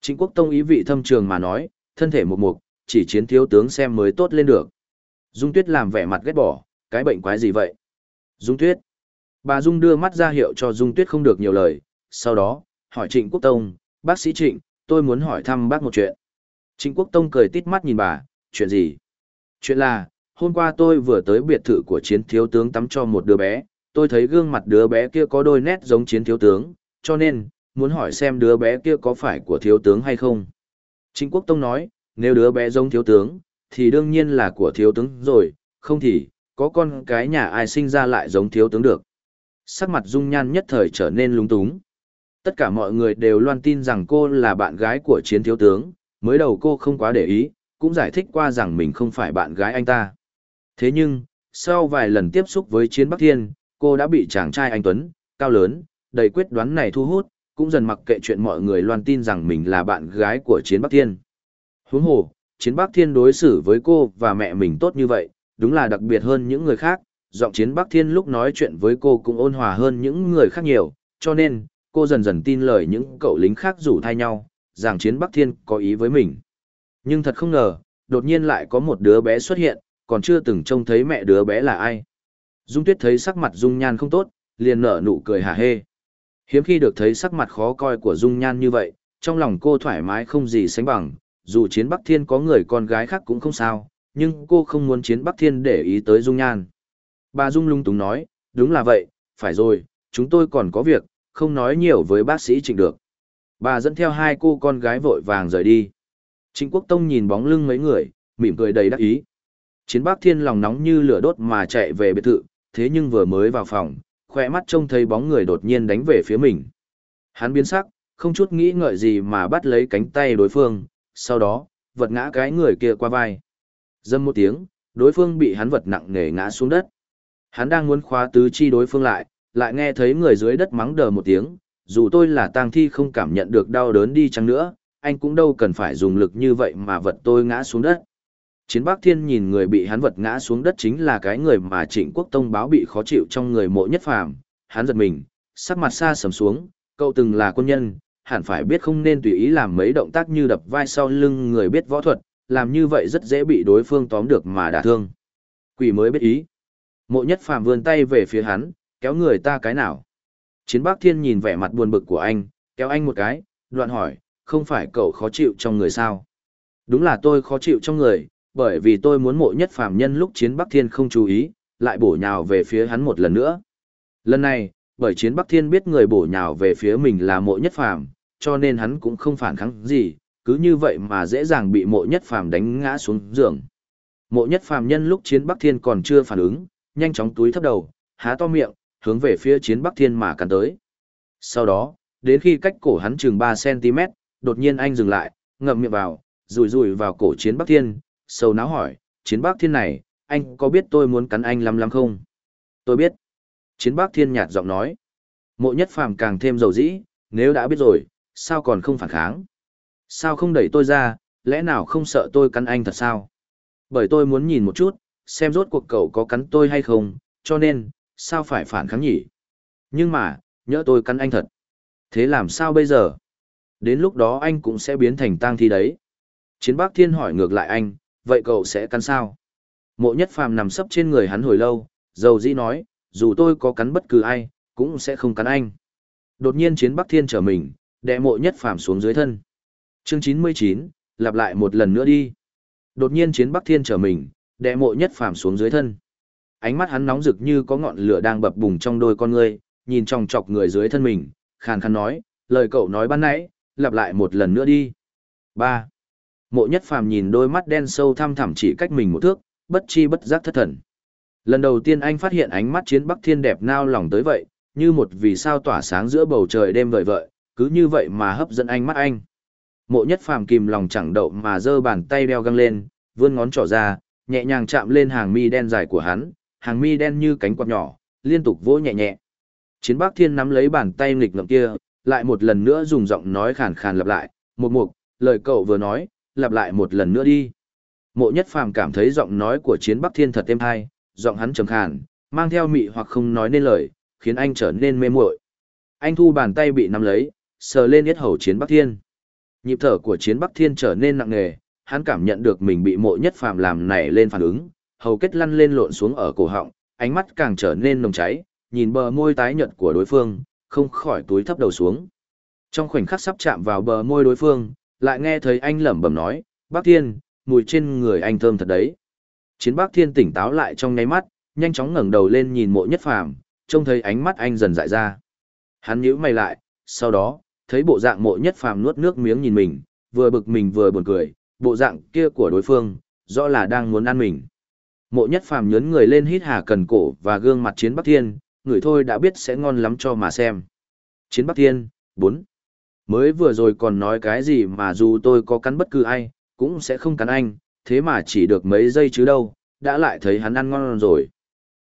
Speaker 1: Trịnh quốc tông ý vị thâm trường mà nói, thân thể một mục, chỉ chiến thiếu tướng xem mới tốt lên được. Dung Tuyết làm vẻ mặt ghét bỏ, cái bệnh quái gì vậy? Dung Tuyết. Bà Dung đưa mắt ra hiệu cho Dung Tuyết không được nhiều lời, sau đó, hỏi Trịnh Quốc Tông, bác sĩ Trịnh, tôi muốn hỏi thăm bác một chuyện. Trịnh Quốc Tông cười tít mắt nhìn bà, chuyện gì? Chuyện là, hôm qua tôi vừa tới biệt thự của chiến thiếu tướng tắm cho một đứa bé, tôi thấy gương mặt đứa bé kia có đôi nét giống chiến thiếu tướng, cho nên, muốn hỏi xem đứa bé kia có phải của thiếu tướng hay không. Trịnh Quốc Tông nói, nếu đứa bé giống thiếu tướng, thì đương nhiên là của thiếu tướng rồi, không thì, có con cái nhà ai sinh ra lại giống thiếu tướng được. Sắc mặt dung nhan nhất thời trở nên lúng túng. Tất cả mọi người đều loan tin rằng cô là bạn gái của chiến thiếu tướng, mới đầu cô không quá để ý, cũng giải thích qua rằng mình không phải bạn gái anh ta. Thế nhưng, sau vài lần tiếp xúc với chiến Bắc Thiên, cô đã bị chàng trai anh Tuấn, cao lớn, đầy quyết đoán này thu hút, cũng dần mặc kệ chuyện mọi người loan tin rằng mình là bạn gái của chiến Bắc Thiên. Huống hồ, chiến Bắc Thiên đối xử với cô và mẹ mình tốt như vậy, đúng là đặc biệt hơn những người khác, giọng chiến Bắc Thiên lúc nói chuyện với cô cũng ôn hòa hơn những người khác nhiều, cho nên, cô dần dần tin lời những cậu lính khác rủ thay nhau, rằng chiến Bắc Thiên có ý với mình. Nhưng thật không ngờ, đột nhiên lại có một đứa bé xuất hiện, còn chưa từng trông thấy mẹ đứa bé là ai. Dung Tuyết thấy sắc mặt Dung Nhan không tốt, liền nở nụ cười hả hê. Hiếm khi được thấy sắc mặt khó coi của Dung Nhan như vậy, trong lòng cô thoải mái không gì sánh bằng, dù chiến Bắc Thiên có người con gái khác cũng không sao, nhưng cô không muốn chiến Bắc Thiên để ý tới Dung Nhan. Bà Dung lung túng nói, đúng là vậy, phải rồi, chúng tôi còn có việc, không nói nhiều với bác sĩ Trịnh được. Bà dẫn theo hai cô con gái vội vàng rời đi. Trịnh Quốc Tông nhìn bóng lưng mấy người, mỉm cười đầy đắc ý. Chiến Bắc Thiên lòng nóng như lửa đốt mà chạy về biệt thự, thế nhưng vừa mới vào phòng, khỏe mắt trông thấy bóng người đột nhiên đánh về phía mình. Hắn biến sắc, không chút nghĩ ngợi gì mà bắt lấy cánh tay đối phương, sau đó, vật ngã cái người kia qua vai. Dâm một tiếng, đối phương bị hắn vật nặng nề ngã xuống đất. Hắn đang muốn khóa tứ chi đối phương lại, lại nghe thấy người dưới đất mắng đờ một tiếng, dù tôi là tang thi không cảm nhận được đau đớn đi chăng nữa, anh cũng đâu cần phải dùng lực như vậy mà vật tôi ngã xuống đất. Chiến Bắc Thiên nhìn người bị hắn vật ngã xuống đất chính là cái người mà Trịnh Quốc Tông báo bị khó chịu trong người mộ nhất phàm, hắn giật mình, sắc mặt xa sầm xuống, cậu từng là quân nhân, hẳn phải biết không nên tùy ý làm mấy động tác như đập vai sau lưng người biết võ thuật, làm như vậy rất dễ bị đối phương tóm được mà đả thương. Quỷ mới biết ý. Mộ nhất phàm vươn tay về phía hắn, kéo người ta cái nào. Chiến Bắc Thiên nhìn vẻ mặt buồn bực của anh, kéo anh một cái, đoạn hỏi, không phải cậu khó chịu trong người sao? Đúng là tôi khó chịu trong người, bởi vì tôi muốn mộ nhất phàm nhân lúc chiến Bắc Thiên không chú ý, lại bổ nhào về phía hắn một lần nữa. Lần này, bởi chiến Bắc Thiên biết người bổ nhào về phía mình là mộ nhất phàm, cho nên hắn cũng không phản kháng gì, cứ như vậy mà dễ dàng bị mộ nhất phàm đánh ngã xuống giường. Mộ nhất phàm nhân lúc chiến Bắc Thiên còn chưa phản ứng, nhanh chóng túi thấp đầu, há to miệng, hướng về phía chiến Bắc Thiên mà cắn tới. Sau đó, đến khi cách cổ hắn chừng 3cm, đột nhiên anh dừng lại, ngậm miệng vào, rùi rùi vào cổ chiến Bắc Thiên, sầu náo hỏi, chiến Bắc thiên này, anh có biết tôi muốn cắn anh lắm lắm không? Tôi biết. Chiến Bắc thiên nhạt giọng nói. Mộ nhất phàm càng thêm dầu dĩ, nếu đã biết rồi, sao còn không phản kháng? Sao không đẩy tôi ra, lẽ nào không sợ tôi cắn anh thật sao? Bởi tôi muốn nhìn một chút, xem rốt cuộc cậu có cắn tôi hay không, cho nên, sao phải phản kháng nhỉ? Nhưng mà, nhỡ tôi cắn anh thật. Thế làm sao bây giờ? Đến lúc đó anh cũng sẽ biến thành tang thi đấy. Chiến Bác Thiên hỏi ngược lại anh, vậy cậu sẽ cắn sao? Mộ nhất phàm nằm sấp trên người hắn hồi lâu, dầu dĩ nói, dù tôi có cắn bất cứ ai, cũng sẽ không cắn anh. Đột nhiên chiến Bắc Thiên trở mình, đệ mộ nhất phàm xuống dưới thân. Chương 99, lặp lại một lần nữa đi. Đột nhiên chiến Bắc Thiên trở mình, đệ mộ nhất phàm xuống dưới thân. Ánh mắt hắn nóng rực như có ngọn lửa đang bập bùng trong đôi con ngươi, nhìn chòng chọc người dưới thân mình, khàn khàn nói, lời cậu nói ban nãy, lặp lại một lần nữa đi. 3. Mộ nhất phàm nhìn đôi mắt đen sâu thăm thẳm chỉ cách mình một thước, bất chi bất giác thất thần. Lần đầu tiên anh phát hiện ánh mắt chiến Bắc Thiên đẹp nao lòng tới vậy, như một vì sao tỏa sáng giữa bầu trời đêm vời vợi, cứ như vậy mà hấp dẫn anh mắt anh. Mộ nhất phàm kìm lòng chẳng đậu mà giơ bàn tay đeo găng lên, vươn ngón trỏ ra, nhẹ nhàng chạm lên hàng mi đen dài của hắn, hàng mi đen như cánh quạt nhỏ, liên tục vỗ nhẹ nhẹ. Chiến Bắc Thiên nắm lấy bàn tay nghịch ngợm kia, lại một lần nữa dùng giọng nói khàn khàn lặp lại, một mục, lời cậu vừa nói, lặp lại một lần nữa đi. Mộ nhất phàm cảm thấy giọng nói của Chiến Bắc Thiên thật êm hay, giọng hắn trầm khàn, mang theo mị hoặc không nói nên lời, khiến anh trở nên mê muội. Anh thu bàn tay bị nắm lấy, sờ lên yết hầu Chiến Bắc Thiên. Nhịp thở của Chiến Bắc Thiên trở nên nặng nề, hắn cảm nhận được mình bị mộ nhất phàm làm nảy lên phản ứng, hầu kết lăn lên lộn xuống ở cổ họng, ánh mắt càng trở nên nồng cháy, nhìn bờ môi tái nhợt của đối phương, không khỏi túi thấp đầu xuống. Trong khoảnh khắc sắp chạm vào bờ môi đối phương, lại nghe thấy anh lẩm bẩm nói, bắc Thiên, mùi trên người anh thơm thật đấy. Chiến bắc Thiên tỉnh táo lại trong nháy mắt, nhanh chóng ngẩng đầu lên nhìn mộ nhất phàm, trông thấy ánh mắt anh dần dại ra. Hắn nhíu mày lại, sau đó, thấy bộ dạng mộ nhất phàm nuốt nước miếng nhìn mình, vừa bực mình vừa buồn cười, bộ dạng kia của đối phương, rõ là đang muốn ăn mình. Mộ nhất phàm nhớn người lên hít hà cần cổ và gương mặt chiến Bắc Thiên, người thôi đã biết sẽ ngon lắm cho mà xem. Chiến Bắc Thiên, 4. Mới vừa rồi còn nói cái gì mà dù tôi có cắn bất cứ ai, cũng sẽ không cắn anh, thế mà chỉ được mấy giây chứ đâu, đã lại thấy hắn ăn ngon rồi.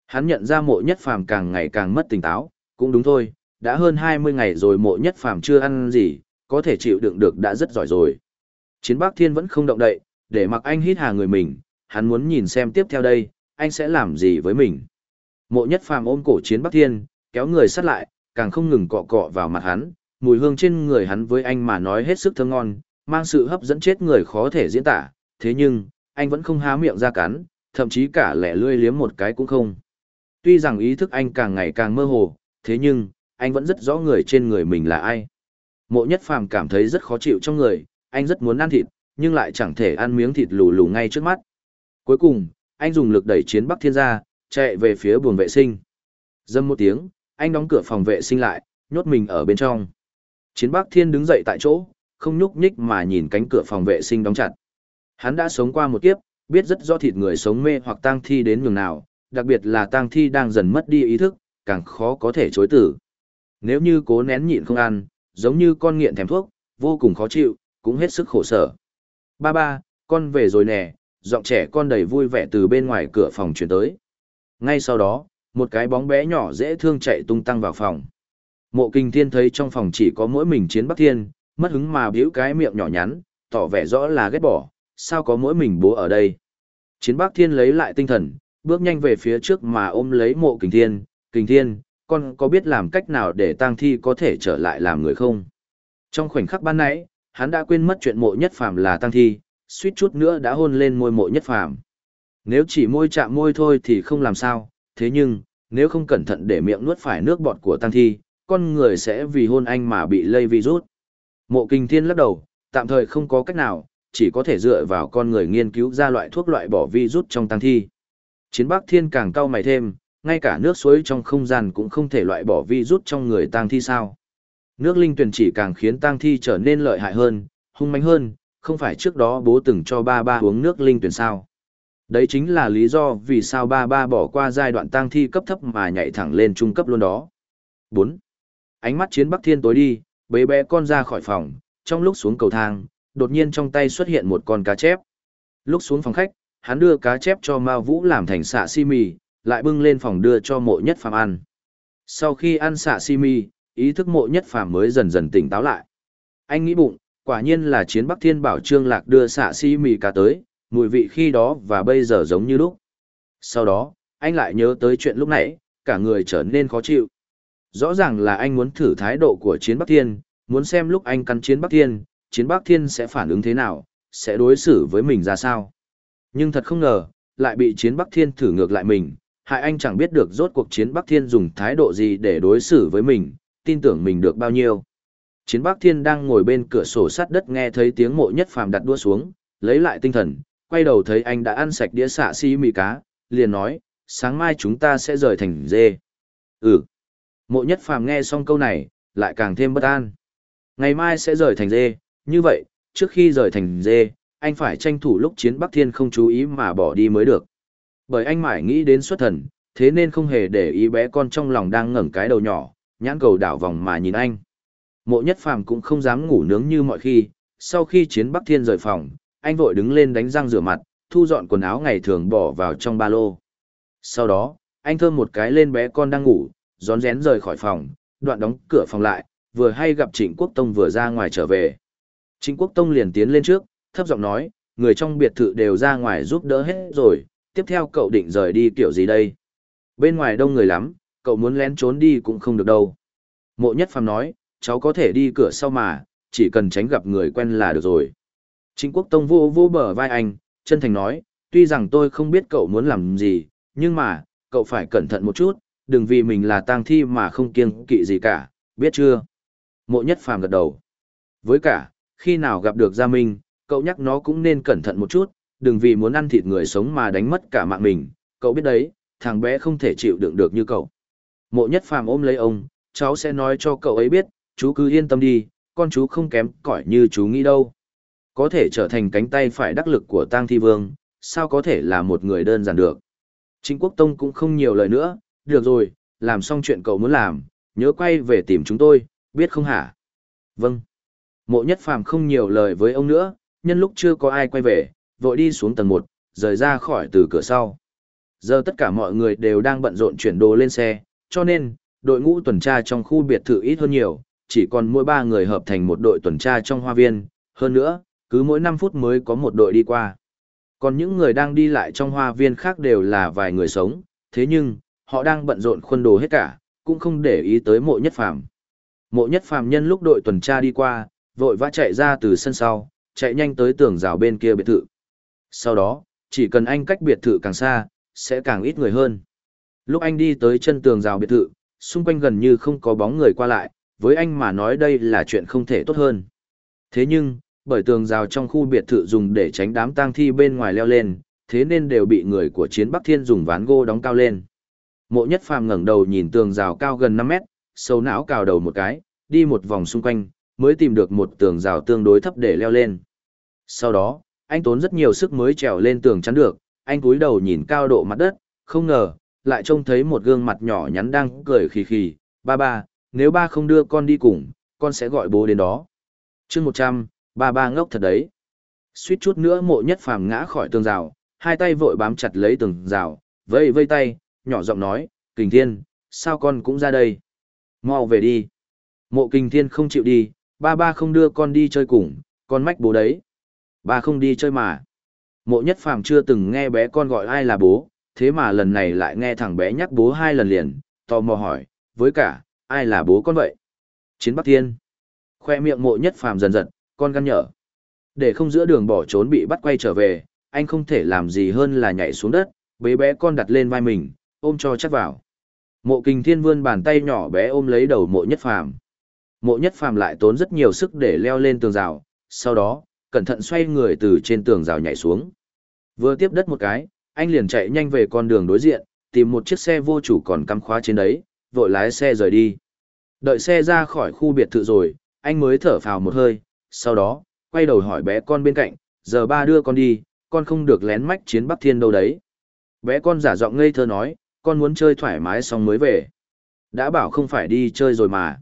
Speaker 1: Hắn nhận ra mộ nhất phàm càng ngày càng mất tỉnh táo, cũng đúng thôi, đã hơn 20 ngày rồi mộ nhất phàm chưa ăn gì, có thể chịu đựng được đã rất giỏi rồi. Chiến Bắc Thiên vẫn không động đậy, để mặc anh hít hà người mình, hắn muốn nhìn xem tiếp theo đây, anh sẽ làm gì với mình. Mộ nhất phàm ôm cổ chiến Bắc Thiên, kéo người sát lại, càng không ngừng cọ cọ vào mặt hắn, mùi hương trên người hắn với anh mà nói hết sức thơm ngon, mang sự hấp dẫn chết người khó thể diễn tả, thế nhưng, anh vẫn không há miệng ra cắn, thậm chí cả lẻ lươi liếm một cái cũng không. Tuy rằng ý thức anh càng ngày càng mơ hồ, thế nhưng, anh vẫn rất rõ người trên người mình là ai. Mộ nhất phàm cảm thấy rất khó chịu trong người, anh rất muốn ăn thịt, nhưng lại chẳng thể ăn miếng thịt lù lù ngay trước mắt. Cuối cùng, anh dùng lực đẩy chiến Bắc Thiên ra, chạy về phía buồng vệ sinh. Dâm một tiếng, anh đóng cửa phòng vệ sinh lại, nhốt mình ở bên trong. Chiến Bắc Thiên đứng dậy tại chỗ, không nhúc nhích mà nhìn cánh cửa phòng vệ sinh đóng chặt. Hắn đã sống qua một kiếp, biết rất rõ thịt người sống mê hoặc tang thi đến nhường nào, đặc biệt là tang thi đang dần mất đi ý thức, càng khó có thể chối tử. Nếu như cố nén nhịn không ăn, giống như con nghiện thèm thuốc, vô cùng khó chịu, cũng hết sức khổ sở. Ba ba, con về rồi nè, giọng trẻ con đầy vui vẻ từ bên ngoài cửa phòng chuyển tới. Ngay sau đó, một cái bóng bé nhỏ dễ thương chạy tung tăng vào phòng. Mộ kinh thiên thấy trong phòng chỉ có mỗi mình chiến bắc thiên, mất hứng mà biểu cái miệng nhỏ nhắn, tỏ vẻ rõ là ghét bỏ, sao có mỗi mình bố ở đây. Chiến bắc thiên lấy lại tinh thần, bước nhanh về phía trước mà ôm lấy mộ kinh thiên, kinh thiên, con có biết làm cách nào để tang thi có thể trở lại làm người không? Trong khoảnh khắc ban nãy, hắn đã quên mất chuyện mộ nhất phàm là tang thi, suýt chút nữa đã hôn lên môi mộ nhất phàm. Nếu chỉ môi chạm môi thôi thì không làm sao, thế nhưng, nếu không cẩn thận để miệng nuốt phải nước bọt của tăng thi, con người sẽ vì hôn anh mà bị lây virus. Mộ kinh thiên lắc đầu, tạm thời không có cách nào, chỉ có thể dựa vào con người nghiên cứu ra loại thuốc loại bỏ virus trong tăng thi. Chiến Bắc Thiên càng cau mày thêm, ngay cả nước suối trong không gian cũng không thể loại bỏ virus trong người tang thi sao. Nước linh tuyển chỉ càng khiến tang thi trở nên lợi hại hơn, hung mãnh hơn, không phải trước đó bố từng cho ba ba uống nước linh tuyển sao. Đấy chính là lý do vì sao ba ba bỏ qua giai đoạn tang thi cấp thấp mà nhảy thẳng lên trung cấp luôn đó. 4. Ánh mắt chiến Bắc Thiên tối đi, bế bé con ra khỏi phòng, trong lúc xuống cầu thang, đột nhiên trong tay xuất hiện một con cá chép. Lúc xuống phòng khách, hắn đưa cá chép cho Mao Vũ làm thành xạ si mì, lại bưng lên phòng đưa cho mộ nhất phàm ăn. Sau khi ăn xạ si mi, ý thức mộ nhất phàm mới dần dần tỉnh táo lại. Anh nghĩ bụng, quả nhiên là chiến Bắc Thiên Bảo Trương Lạc đưa xạ si mi cá tới, mùi vị khi đó và bây giờ giống như lúc. Sau đó, anh lại nhớ tới chuyện lúc nãy, cả người trở nên khó chịu. Rõ ràng là anh muốn thử thái độ của chiến Bắc Thiên, muốn xem lúc anh cắn chiến Bắc Thiên, chiến Bắc Thiên sẽ phản ứng thế nào, sẽ đối xử với mình ra sao. Nhưng thật không ngờ, lại bị chiến Bắc Thiên thử ngược lại mình, hại anh chẳng biết được rốt cuộc chiến Bắc Thiên dùng thái độ gì để đối xử với mình, tin tưởng mình được bao nhiêu. Chiến Bắc Thiên đang ngồi bên cửa sổ sát đất nghe thấy tiếng mộ nhất phàm đặt đua xuống, lấy lại tinh thần, quay đầu thấy anh đã ăn sạch đĩa xạ xi si mì cá, liền nói, sáng mai chúng ta sẽ rời thành dê. Ừ. Mộ nhất phàm nghe xong câu này, lại càng thêm bất an. Ngày mai sẽ rời thành dê, như vậy, trước khi rời thành dê, anh phải tranh thủ lúc chiến Bắc Thiên không chú ý mà bỏ đi mới được. Bởi anh mãi nghĩ đến xuất thần, thế nên không hề để ý bé con trong lòng đang ngẩng cái đầu nhỏ, nhãn cầu đảo vòng mà nhìn anh. Mộ nhất phàm cũng không dám ngủ nướng như mọi khi, sau khi chiến Bắc Thiên rời phòng, anh vội đứng lên đánh răng rửa mặt, thu dọn quần áo ngày thường bỏ vào trong ba lô. Sau đó, anh thơm một cái lên bé con đang ngủ, rón rén rời khỏi phòng, đoạn đóng cửa phòng lại, vừa hay gặp Trịnh Quốc Tông vừa ra ngoài trở về. Trịnh Quốc Tông liền tiến lên trước, thấp giọng nói, người trong biệt thự đều ra ngoài giúp đỡ hết rồi, tiếp theo cậu định rời đi kiểu gì đây? Bên ngoài đông người lắm, cậu muốn lén trốn đi cũng không được đâu. Mộ Nhất Phàm nói, cháu có thể đi cửa sau mà, chỉ cần tránh gặp người quen là được rồi. Chính Quốc Tông vô vô bờ vai anh, chân thành nói, tuy rằng tôi không biết cậu muốn làm gì, nhưng mà, cậu phải cẩn thận một chút, đừng vì mình là tang thi mà không kiêng kỵ gì cả, biết chưa? Mộ Nhất Phàm gật đầu. Với cả, khi nào gặp được Gia Minh, cậu nhắc nó cũng nên cẩn thận một chút, đừng vì muốn ăn thịt người sống mà đánh mất cả mạng mình, cậu biết đấy, thằng bé không thể chịu đựng được như cậu. Mộ Nhất Phàm ôm lấy ông, cháu sẽ nói cho cậu ấy biết, chú cứ yên tâm đi, con chú không kém cỏi như chú nghĩ đâu. Có thể trở thành cánh tay phải đắc lực của Tang Thi Vương, sao có thể là một người đơn giản được. Chính Quốc Tông cũng không nhiều lời nữa, được rồi, làm xong chuyện cậu muốn làm, nhớ quay về tìm chúng tôi, biết không hả? Vâng. Mộ nhất phàm không nhiều lời với ông nữa, nhân lúc chưa có ai quay về, vội đi xuống tầng 1, rời ra khỏi từ cửa sau. Giờ tất cả mọi người đều đang bận rộn chuyển đồ lên xe, cho nên, đội ngũ tuần tra trong khu biệt thự ít hơn nhiều, chỉ còn mỗi ba người hợp thành một đội tuần tra trong hoa viên, hơn nữa, cứ mỗi 5 phút mới có một đội đi qua. Còn những người đang đi lại trong hoa viên khác đều là vài người sống, thế nhưng, họ đang bận rộn khuôn đồ hết cả, cũng không để ý tới mộ nhất phàm. Mộ nhất phàm nhân lúc đội tuần tra đi qua, vội vã chạy ra từ sân sau, chạy nhanh tới tường rào bên kia biệt thự. Sau đó, chỉ cần anh cách biệt thự càng xa, sẽ càng ít người hơn. Lúc anh đi tới chân tường rào biệt thự, xung quanh gần như không có bóng người qua lại, với anh mà nói đây là chuyện không thể tốt hơn. Thế nhưng, bởi tường rào trong khu biệt thự dùng để tránh đám tang thi bên ngoài leo lên, thế nên đều bị người của chiến Bắc Thiên dùng ván gỗ đóng cao lên. Mộ Nhất Phàm ngẩng đầu nhìn tường rào cao gần 5 mét, sâu não cào đầu một cái, đi một vòng xung quanh, mới tìm được một tường rào tương đối thấp để leo lên. Sau đó, anh tốn rất nhiều sức mới trèo lên tường chắn được, anh cúi đầu nhìn cao độ mặt đất, không ngờ, lại trông thấy một gương mặt nhỏ nhắn đang cười khì khì, ba ba, nếu ba không đưa con đi cùng, con sẽ gọi bố đến đó. chương 100, ba ba ngốc thật đấy. Suýt chút nữa mộ nhất phàm ngã khỏi tường rào, hai tay vội bám chặt lấy tường rào, vây vây tay, nhỏ giọng nói, kình thiên, sao con cũng ra đây? Mau về đi. Mộ kình thiên không chịu đi, ba ba không đưa con đi chơi cùng, con mách bố đấy. Ba không đi chơi mà. Mộ nhất phàm chưa từng nghe bé con gọi ai là bố, thế mà lần này lại nghe thằng bé nhắc bố hai lần liền, tò mò hỏi, với cả, ai là bố con vậy? Chiến Bắc Thiên. Khoe miệng mộ nhất phàm dần dần, con gắn nhở. Để không giữa đường bỏ trốn bị bắt quay trở về, anh không thể làm gì hơn là nhảy xuống đất, bế bé con đặt lên vai mình, ôm cho chắc vào. Mộ Kình Thiên vươn bàn tay nhỏ bé ôm lấy đầu Mộ Nhất Phàm. Mộ Nhất Phàm lại tốn rất nhiều sức để leo lên tường rào, sau đó, cẩn thận xoay người từ trên tường rào nhảy xuống. Vừa tiếp đất một cái, anh liền chạy nhanh về con đường đối diện, tìm một chiếc xe vô chủ còn cắm khóa trên đấy, vội lái xe rời đi. Đợi xe ra khỏi khu biệt thự rồi, anh mới thở phào một hơi, sau đó, quay đầu hỏi bé con bên cạnh, giờ ba đưa con đi, con không được lén mách chiến Bắc Thiên đâu đấy. Bé con giả giọng ngây thơ nói, con muốn chơi thoải mái xong mới về. Đã bảo không phải đi chơi rồi mà.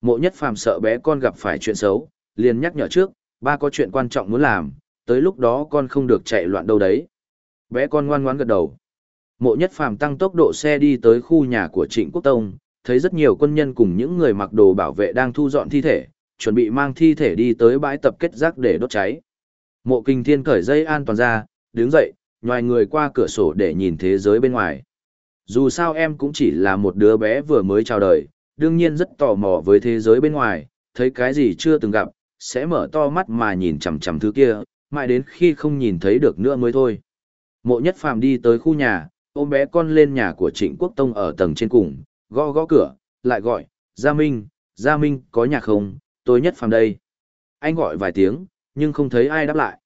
Speaker 1: Mộ nhất phàm sợ bé con gặp phải chuyện xấu, liền nhắc nhở trước, ba có chuyện quan trọng muốn làm, tới lúc đó con không được chạy loạn đâu đấy. Bé con ngoan ngoãn gật đầu. Mộ nhất phàm tăng tốc độ xe đi tới khu nhà của Trịnh Quốc Tông, thấy rất nhiều quân nhân cùng những người mặc đồ bảo vệ đang thu dọn thi thể, chuẩn bị mang thi thể đi tới bãi tập kết rác để đốt cháy. Mộ kinh thiên cởi dây an toàn ra, đứng dậy, nhòi người qua cửa sổ để nhìn thế giới bên ngoài. Dù sao em cũng chỉ là một đứa bé vừa mới chào đời, đương nhiên rất tò mò với thế giới bên ngoài, thấy cái gì chưa từng gặp, sẽ mở to mắt mà nhìn chằm chằm thứ kia, mãi đến khi không nhìn thấy được nữa mới thôi. Mộ nhất phàm đi tới khu nhà, ôm bé con lên nhà của Trịnh Quốc Tông ở tầng trên cùng, gõ gõ cửa, lại gọi, Gia Minh, Gia Minh, có nhà không, tôi nhất phàm đây. Anh gọi vài tiếng, nhưng không thấy ai đáp lại.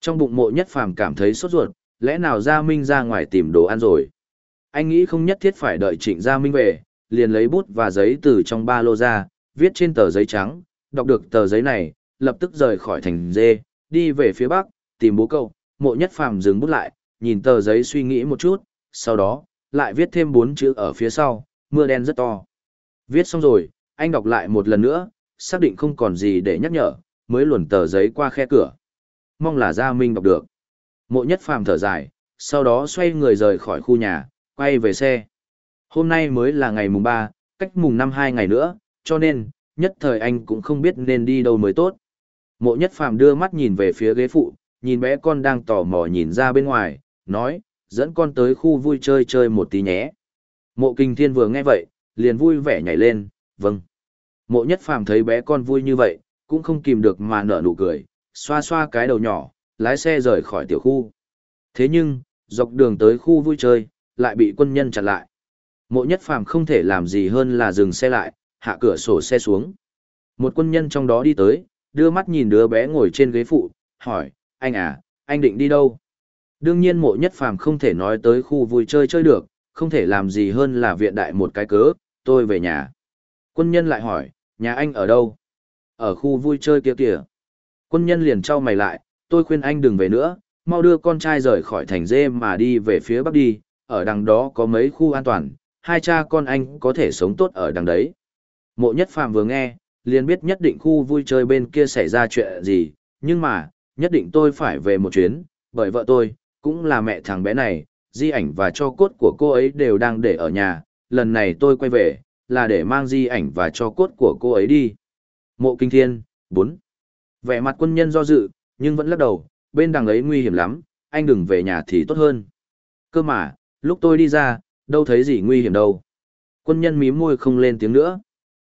Speaker 1: Trong bụng mộ nhất phàm cảm thấy sốt ruột, lẽ nào Gia Minh ra ngoài tìm đồ ăn rồi. Anh nghĩ không nhất thiết phải đợi Trịnh Gia Minh về, liền lấy bút và giấy từ trong ba lô ra, viết trên tờ giấy trắng, đọc được tờ giấy này, lập tức rời khỏi thành dê, đi về phía bắc, tìm bố cậu, mộ nhất phàm dừng bút lại, nhìn tờ giấy suy nghĩ một chút, sau đó, lại viết thêm bốn chữ ở phía sau, mưa đen rất to. Viết xong rồi, anh đọc lại một lần nữa, xác định không còn gì để nhắc nhở, mới luồn tờ giấy qua khe cửa. Mong là Gia Minh đọc được. Mộ nhất phàm thở dài, sau đó xoay người rời khỏi khu nhà, quay về xe. Hôm nay mới là ngày mùng 3, cách mùng 5 hai ngày nữa, cho nên, nhất thời anh cũng không biết nên đi đâu mới tốt. Mộ nhất phàm đưa mắt nhìn về phía ghế phụ, nhìn bé con đang tò mò nhìn ra bên ngoài, nói, dẫn con tới khu vui chơi chơi một tí nhé. Mộ kinh thiên vừa nghe vậy, liền vui vẻ nhảy lên, vâng. Mộ nhất phàm thấy bé con vui như vậy, cũng không kìm được mà nở nụ cười, xoa xoa cái đầu nhỏ, lái xe rời khỏi tiểu khu. Thế nhưng, dọc đường tới khu vui chơi, lại bị quân nhân chặn lại. Mộ nhất phàm không thể làm gì hơn là dừng xe lại, hạ cửa sổ xe xuống. Một quân nhân trong đó đi tới, đưa mắt nhìn đứa bé ngồi trên ghế phụ, hỏi, anh à, anh định đi đâu? Đương nhiên mộ nhất phàm không thể nói tới khu vui chơi chơi được, không thể làm gì hơn là viện đại một cái cớ, tôi về nhà. Quân nhân lại hỏi, nhà anh ở đâu? Ở khu vui chơi kia kìa. Quân nhân liền trao mày lại, tôi khuyên anh đừng về nữa, mau đưa con trai rời khỏi thành dê mà đi về phía bắc đi, ở đằng đó có mấy khu an toàn, hai cha con anh có thể sống tốt ở đằng đấy. Mộ nhất phàm vừa nghe, liền biết nhất định khu vui chơi bên kia xảy ra chuyện gì, nhưng mà, nhất định tôi phải về một chuyến, bởi vợ tôi, cũng là mẹ thằng bé này, di ảnh và cho cốt của cô ấy đều đang để ở nhà, lần này tôi quay về, là để mang di ảnh và cho cốt của cô ấy đi. Mộ Kinh Thiên, 4. Vẻ mặt quân nhân do dự, nhưng vẫn lắc đầu, bên đằng ấy nguy hiểm lắm, anh đừng về nhà thì tốt hơn. Cơ mà, lúc tôi đi ra, đâu thấy gì nguy hiểm đâu. Quân nhân mím môi không lên tiếng nữa.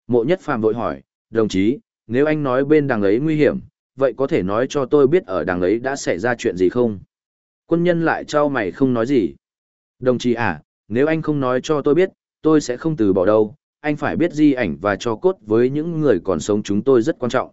Speaker 1: Mộ nhất phàm vội hỏi, đồng chí, nếu anh nói bên đằng ấy nguy hiểm, vậy có thể nói cho tôi biết ở đằng ấy đã xảy ra chuyện gì không? Quân nhân lại trao mày không nói gì. Đồng chí à, nếu anh không nói cho tôi biết, tôi sẽ không từ bỏ đâu, anh phải biết di ảnh và cho cốt với những người còn sống chúng tôi rất quan trọng.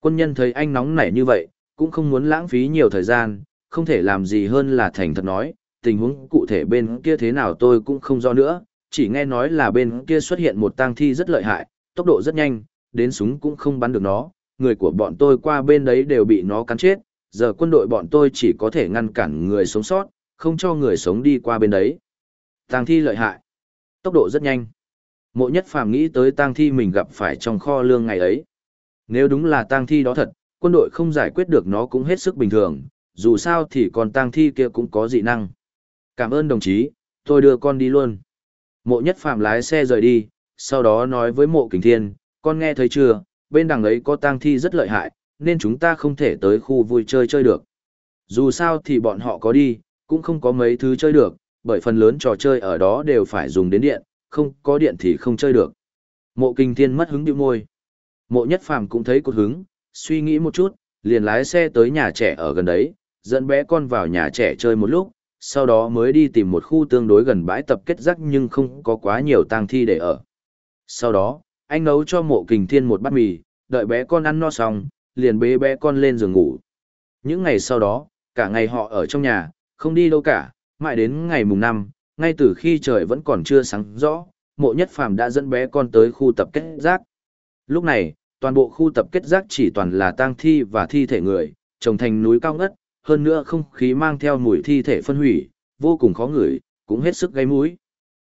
Speaker 1: Quân nhân thấy anh nóng nảy như vậy, cũng không muốn lãng phí nhiều thời gian, không thể làm gì hơn là thành thật nói, tình huống cụ thể bên kia thế nào tôi cũng không rõ nữa, chỉ nghe nói là bên kia xuất hiện một tang thi rất lợi hại, tốc độ rất nhanh, đến súng cũng không bắn được nó, người của bọn tôi qua bên đấy đều bị nó cắn chết, giờ quân đội bọn tôi chỉ có thể ngăn cản người sống sót, không cho người sống đi qua bên đấy. Tang thi lợi hại, tốc độ rất nhanh. Mộ nhất phàm nghĩ tới tang thi mình gặp phải trong kho lương ngày ấy. Nếu đúng là tang thi đó thật, quân đội không giải quyết được nó cũng hết sức bình thường, dù sao thì còn tang thi kia cũng có dị năng. Cảm ơn đồng chí, tôi đưa con đi luôn. Mộ nhất phàm lái xe rời đi, sau đó nói với mộ kình thiên, con nghe thấy chưa, bên đằng ấy có tang thi rất lợi hại, nên chúng ta không thể tới khu vui chơi chơi được. Dù sao thì bọn họ có đi, cũng không có mấy thứ chơi được, bởi phần lớn trò chơi ở đó đều phải dùng đến điện, không có điện thì không chơi được. Mộ kinh thiên mất hứng điệu môi. Mộ nhất phàm cũng thấy cột hứng, suy nghĩ một chút, liền lái xe tới nhà trẻ ở gần đấy, dẫn bé con vào nhà trẻ chơi một lúc, sau đó mới đi tìm một khu tương đối gần bãi tập kết rác nhưng không có quá nhiều tang thi để ở. Sau đó, anh nấu cho mộ kình thiên một bát mì, đợi bé con ăn no xong, liền bế bé con lên giường ngủ. Những ngày sau đó, cả ngày họ ở trong nhà, không đi đâu cả, mãi đến ngày mùng 5, ngay từ khi trời vẫn còn chưa sáng rõ, mộ nhất phàm đã dẫn bé con tới khu tập kết rác. Lúc này, toàn bộ khu tập kết rác chỉ toàn là tang thi và thi thể người, trồng thành núi cao ngất, hơn nữa không khí mang theo mùi thi thể phân hủy, vô cùng khó ngửi, cũng hết sức gây mũi.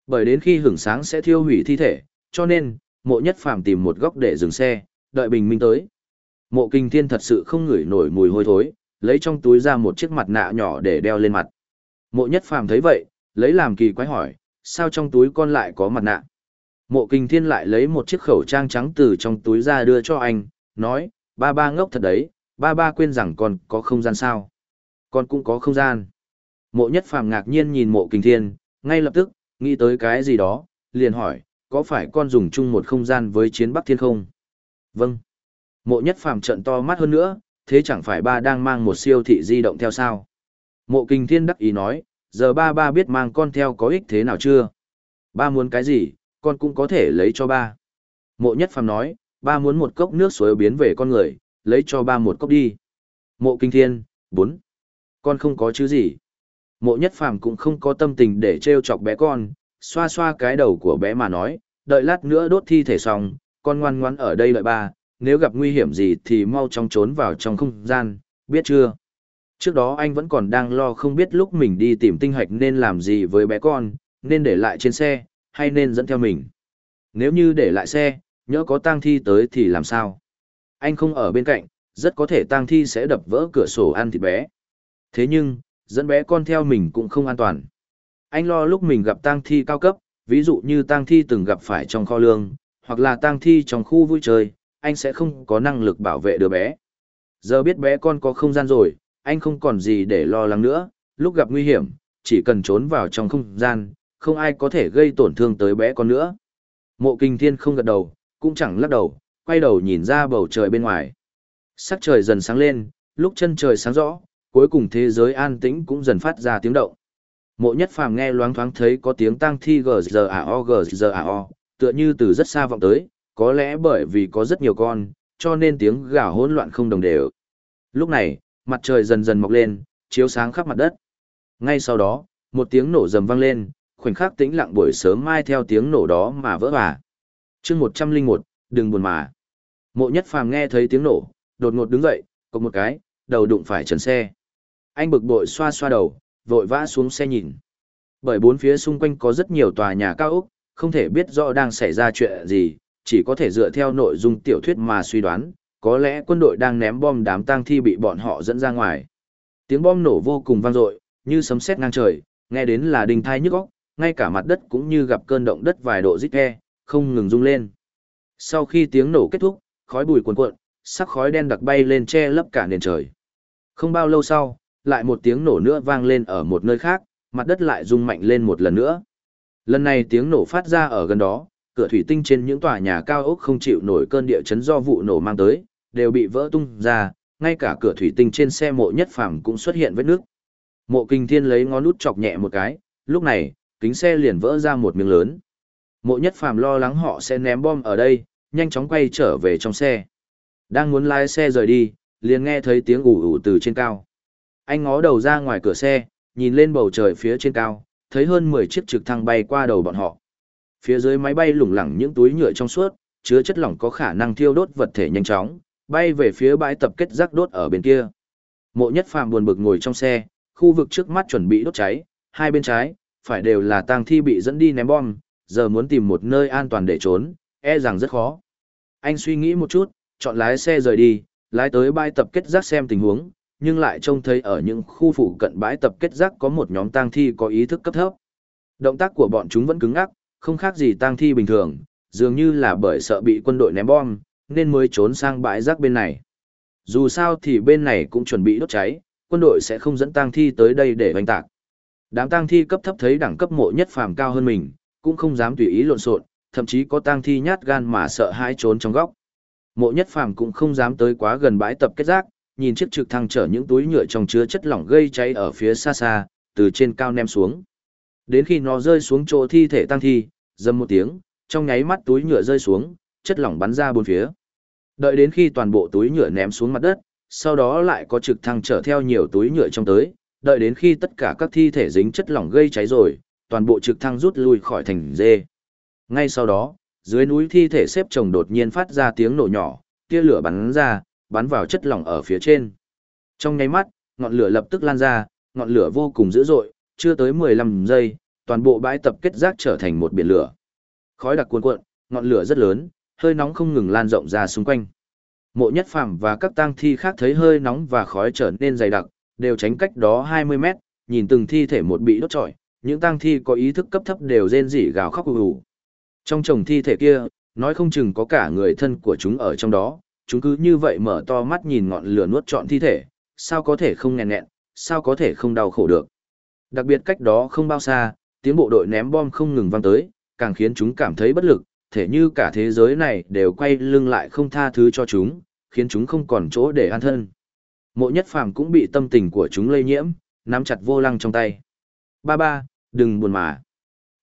Speaker 1: Bởi đến khi hưởng sáng sẽ thiêu hủy thi thể, cho nên, mộ nhất phàm tìm một góc để dừng xe, đợi bình minh tới. Mộ kinh thiên thật sự không ngửi nổi mùi hôi thối, lấy trong túi ra một chiếc mặt nạ nhỏ để đeo lên mặt. Mộ nhất phàm thấy vậy, lấy làm kỳ quái hỏi, sao trong túi con lại có mặt nạ? Mộ kinh thiên lại lấy một chiếc khẩu trang trắng từ trong túi ra đưa cho anh, nói, ba ba ngốc thật đấy, ba ba quên rằng con có không gian sao. Con cũng có không gian. Mộ nhất phàm ngạc nhiên nhìn mộ kinh thiên, ngay lập tức, nghĩ tới cái gì đó, liền hỏi, có phải con dùng chung một không gian với chiến bắc thiên không? Vâng. Mộ nhất phàm trận to mắt hơn nữa, thế chẳng phải ba đang mang một siêu thị di động theo sao? Mộ kinh thiên đắc ý nói, giờ ba ba biết mang con theo có ích thế nào chưa? Ba muốn cái gì, con cũng có thể lấy cho ba. Mộ nhất phàm nói, ba muốn một cốc nước suối biến về con người, lấy cho ba một cốc đi. Mộ kinh thiên, bốn. Con không có chứ gì. Mộ nhất phàm cũng không có tâm tình để treo chọc bé con, xoa xoa cái đầu của bé mà nói, đợi lát nữa đốt thi thể xong, con ngoan ngoãn ở đây đợi ba, nếu gặp nguy hiểm gì thì mau chóng trốn vào trong không gian, biết chưa? Trước đó anh vẫn còn đang lo không biết lúc mình đi tìm tinh hạch nên làm gì với bé con, nên để lại trên xe, hay nên dẫn theo mình. Nếu như để lại xe, nhỡ có tang thi tới thì làm sao? Anh không ở bên cạnh, rất có thể tang thi sẽ đập vỡ cửa sổ ăn thịt bé. Thế nhưng, dẫn bé con theo mình cũng không an toàn. Anh lo lúc mình gặp tang thi cao cấp, ví dụ như tang thi từng gặp phải trong kho lương, hoặc là tang thi trong khu vui chơi, anh sẽ không có năng lực bảo vệ đứa bé. Giờ biết bé con có không gian rồi, anh không còn gì để lo lắng nữa, lúc gặp nguy hiểm, chỉ cần trốn vào trong không gian, không ai có thể gây tổn thương tới bé con nữa. Mộ kinh thiên không gật đầu, cũng chẳng lắc đầu, quay đầu nhìn ra bầu trời bên ngoài. Sắc trời dần sáng lên, lúc chân trời sáng rõ, cuối cùng thế giới an tĩnh cũng dần phát ra tiếng động. Mộ nhất phàm nghe loáng thoáng thấy có tiếng tăng thi gzao à gzao, à tựa như từ rất xa vọng tới, có lẽ bởi vì có rất nhiều con, cho nên tiếng gào hỗn loạn không đồng đều. Lúc này, mặt trời dần dần mọc lên, chiếu sáng khắp mặt đất. Ngay sau đó, một tiếng nổ rầm vang lên, khoảnh khắc tĩnh lặng buổi sớm mai theo tiếng nổ đó mà vỡ vả. Chương 101, đừng buồn mà. Mộ Nhất Phàm nghe thấy tiếng nổ, đột ngột đứng dậy, cộc một cái, đầu đụng phải trần xe. Anh bực bội xoa xoa đầu, vội vã xuống xe nhìn. Bởi bốn phía xung quanh có rất nhiều tòa nhà cao ốc, không thể biết rõ đang xảy ra chuyện gì, chỉ có thể dựa theo nội dung tiểu thuyết mà suy đoán, có lẽ quân đội đang ném bom đám tang thi bị bọn họ dẫn ra ngoài. Tiếng bom nổ vô cùng vang dội, như sấm sét ngang trời, nghe đến là đình thai nhức óc, ngay cả mặt đất cũng như gặp cơn động đất vài độ rít e, không ngừng rung lên. Sau khi tiếng nổ kết thúc, khói bụi cuồn cuộn, sắc khói đen đặc bay lên che lấp cả nền trời. Không bao lâu sau, lại một tiếng nổ nữa vang lên ở một nơi khác, mặt đất lại rung mạnh lên một lần nữa. Lần này tiếng nổ phát ra ở gần đó, cửa thủy tinh trên những tòa nhà cao ốc không chịu nổi cơn địa chấn do vụ nổ mang tới, đều bị vỡ tung ra, ngay cả cửa thủy tinh trên xe mộ nhất phàm cũng xuất hiện vết nước. Mộ kinh thiên lấy ngón út chọc nhẹ một cái, lúc này, kính xe liền vỡ ra một miếng lớn. Mộ nhất phàm lo lắng họ sẽ ném bom ở đây, nhanh chóng quay trở về trong xe. Đang muốn lái xe rời đi, liền nghe thấy tiếng ủ ủ từ trên cao. Anh ngó đầu ra ngoài cửa xe, nhìn lên bầu trời phía trên cao, thấy hơn 10 chiếc trực thăng bay qua đầu bọn họ. Phía dưới máy bay lủng lẳng những túi nhựa trong suốt, chứa chất lỏng có khả năng thiêu đốt vật thể nhanh chóng, bay về phía bãi tập kết rác đốt ở bên kia. Mộ Nhất Phàm buồn bực ngồi trong xe, khu vực trước mắt chuẩn bị đốt cháy, hai bên trái, phải đều là tang thi bị dẫn đi ném bom, giờ muốn tìm một nơi an toàn để trốn, e rằng rất khó. Anh suy nghĩ một chút, chọn lái xe rời đi, lái tới bãi tập kết rác xem tình huống, nhưng lại trông thấy ở những khu phụ cận bãi tập kết rác có một nhóm tang thi có ý thức cấp thấp. Động tác của bọn chúng vẫn cứng ngắc, không khác gì tang thi bình thường, dường như là bởi sợ bị quân đội ném bom, nên mới trốn sang bãi rác bên này. Dù sao thì bên này cũng chuẩn bị đốt cháy, quân đội sẽ không dẫn tang thi tới đây để hoành tạc. Đám tang thi cấp thấp thấy đẳng cấp mộ nhất phàm cao hơn mình, cũng không dám tùy ý lộn xộn, thậm chí có tang thi nhát gan mà sợ hãi trốn trong góc. Mộ nhất phàm cũng không dám tới quá gần bãi tập kết rác, nhìn chiếc trực thăng chở những túi nhựa trong chứa chất lỏng gây cháy ở phía xa xa, từ trên cao ném xuống. Đến khi nó rơi xuống chỗ thi thể tăng thi, dầm một tiếng, trong nháy mắt túi nhựa rơi xuống, chất lỏng bắn ra bốn phía. Đợi đến khi toàn bộ túi nhựa ném xuống mặt đất, sau đó lại có trực thăng chở theo nhiều túi nhựa trong tới, đợi đến khi tất cả các thi thể dính chất lỏng gây cháy rồi, toàn bộ trực thăng rút lui khỏi thành dê. Ngay sau đó, dưới núi thi thể xếp chồng đột nhiên phát ra tiếng nổ nhỏ, tia lửa bắn ra, bắn vào chất lỏng ở phía trên. Trong nháy mắt, ngọn lửa lập tức lan ra, ngọn lửa vô cùng dữ dội, chưa tới 15 giây, toàn bộ bãi tập kết rác trở thành một biển lửa. Khói đặc cuồn cuộn, ngọn lửa rất lớn, hơi nóng không ngừng lan rộng ra xung quanh. Mộ Nhất Phàm và các tang thi khác thấy hơi nóng và khói trở nên dày đặc, đều tránh cách đó 20 mét, nhìn từng thi thể một bị đốt trọi, những tang thi có ý thức cấp thấp đều rên rỉ gào khóc ù ù. Trong chồng thi thể kia, nói không chừng có cả người thân của chúng ở trong đó, chúng cứ như vậy mở to mắt nhìn ngọn lửa nuốt trọn thi thể, sao có thể không nghẹn nghẹn, sao có thể không đau khổ được. Đặc biệt cách đó không bao xa, tiếng bộ đội ném bom không ngừng vang tới, càng khiến chúng cảm thấy bất lực, thể như cả thế giới này đều quay lưng lại không tha thứ cho chúng, khiến chúng không còn chỗ để an thân. Mộ nhất phàm cũng bị tâm tình của chúng lây nhiễm, nắm chặt vô lăng trong tay. Ba ba, đừng buồn mà.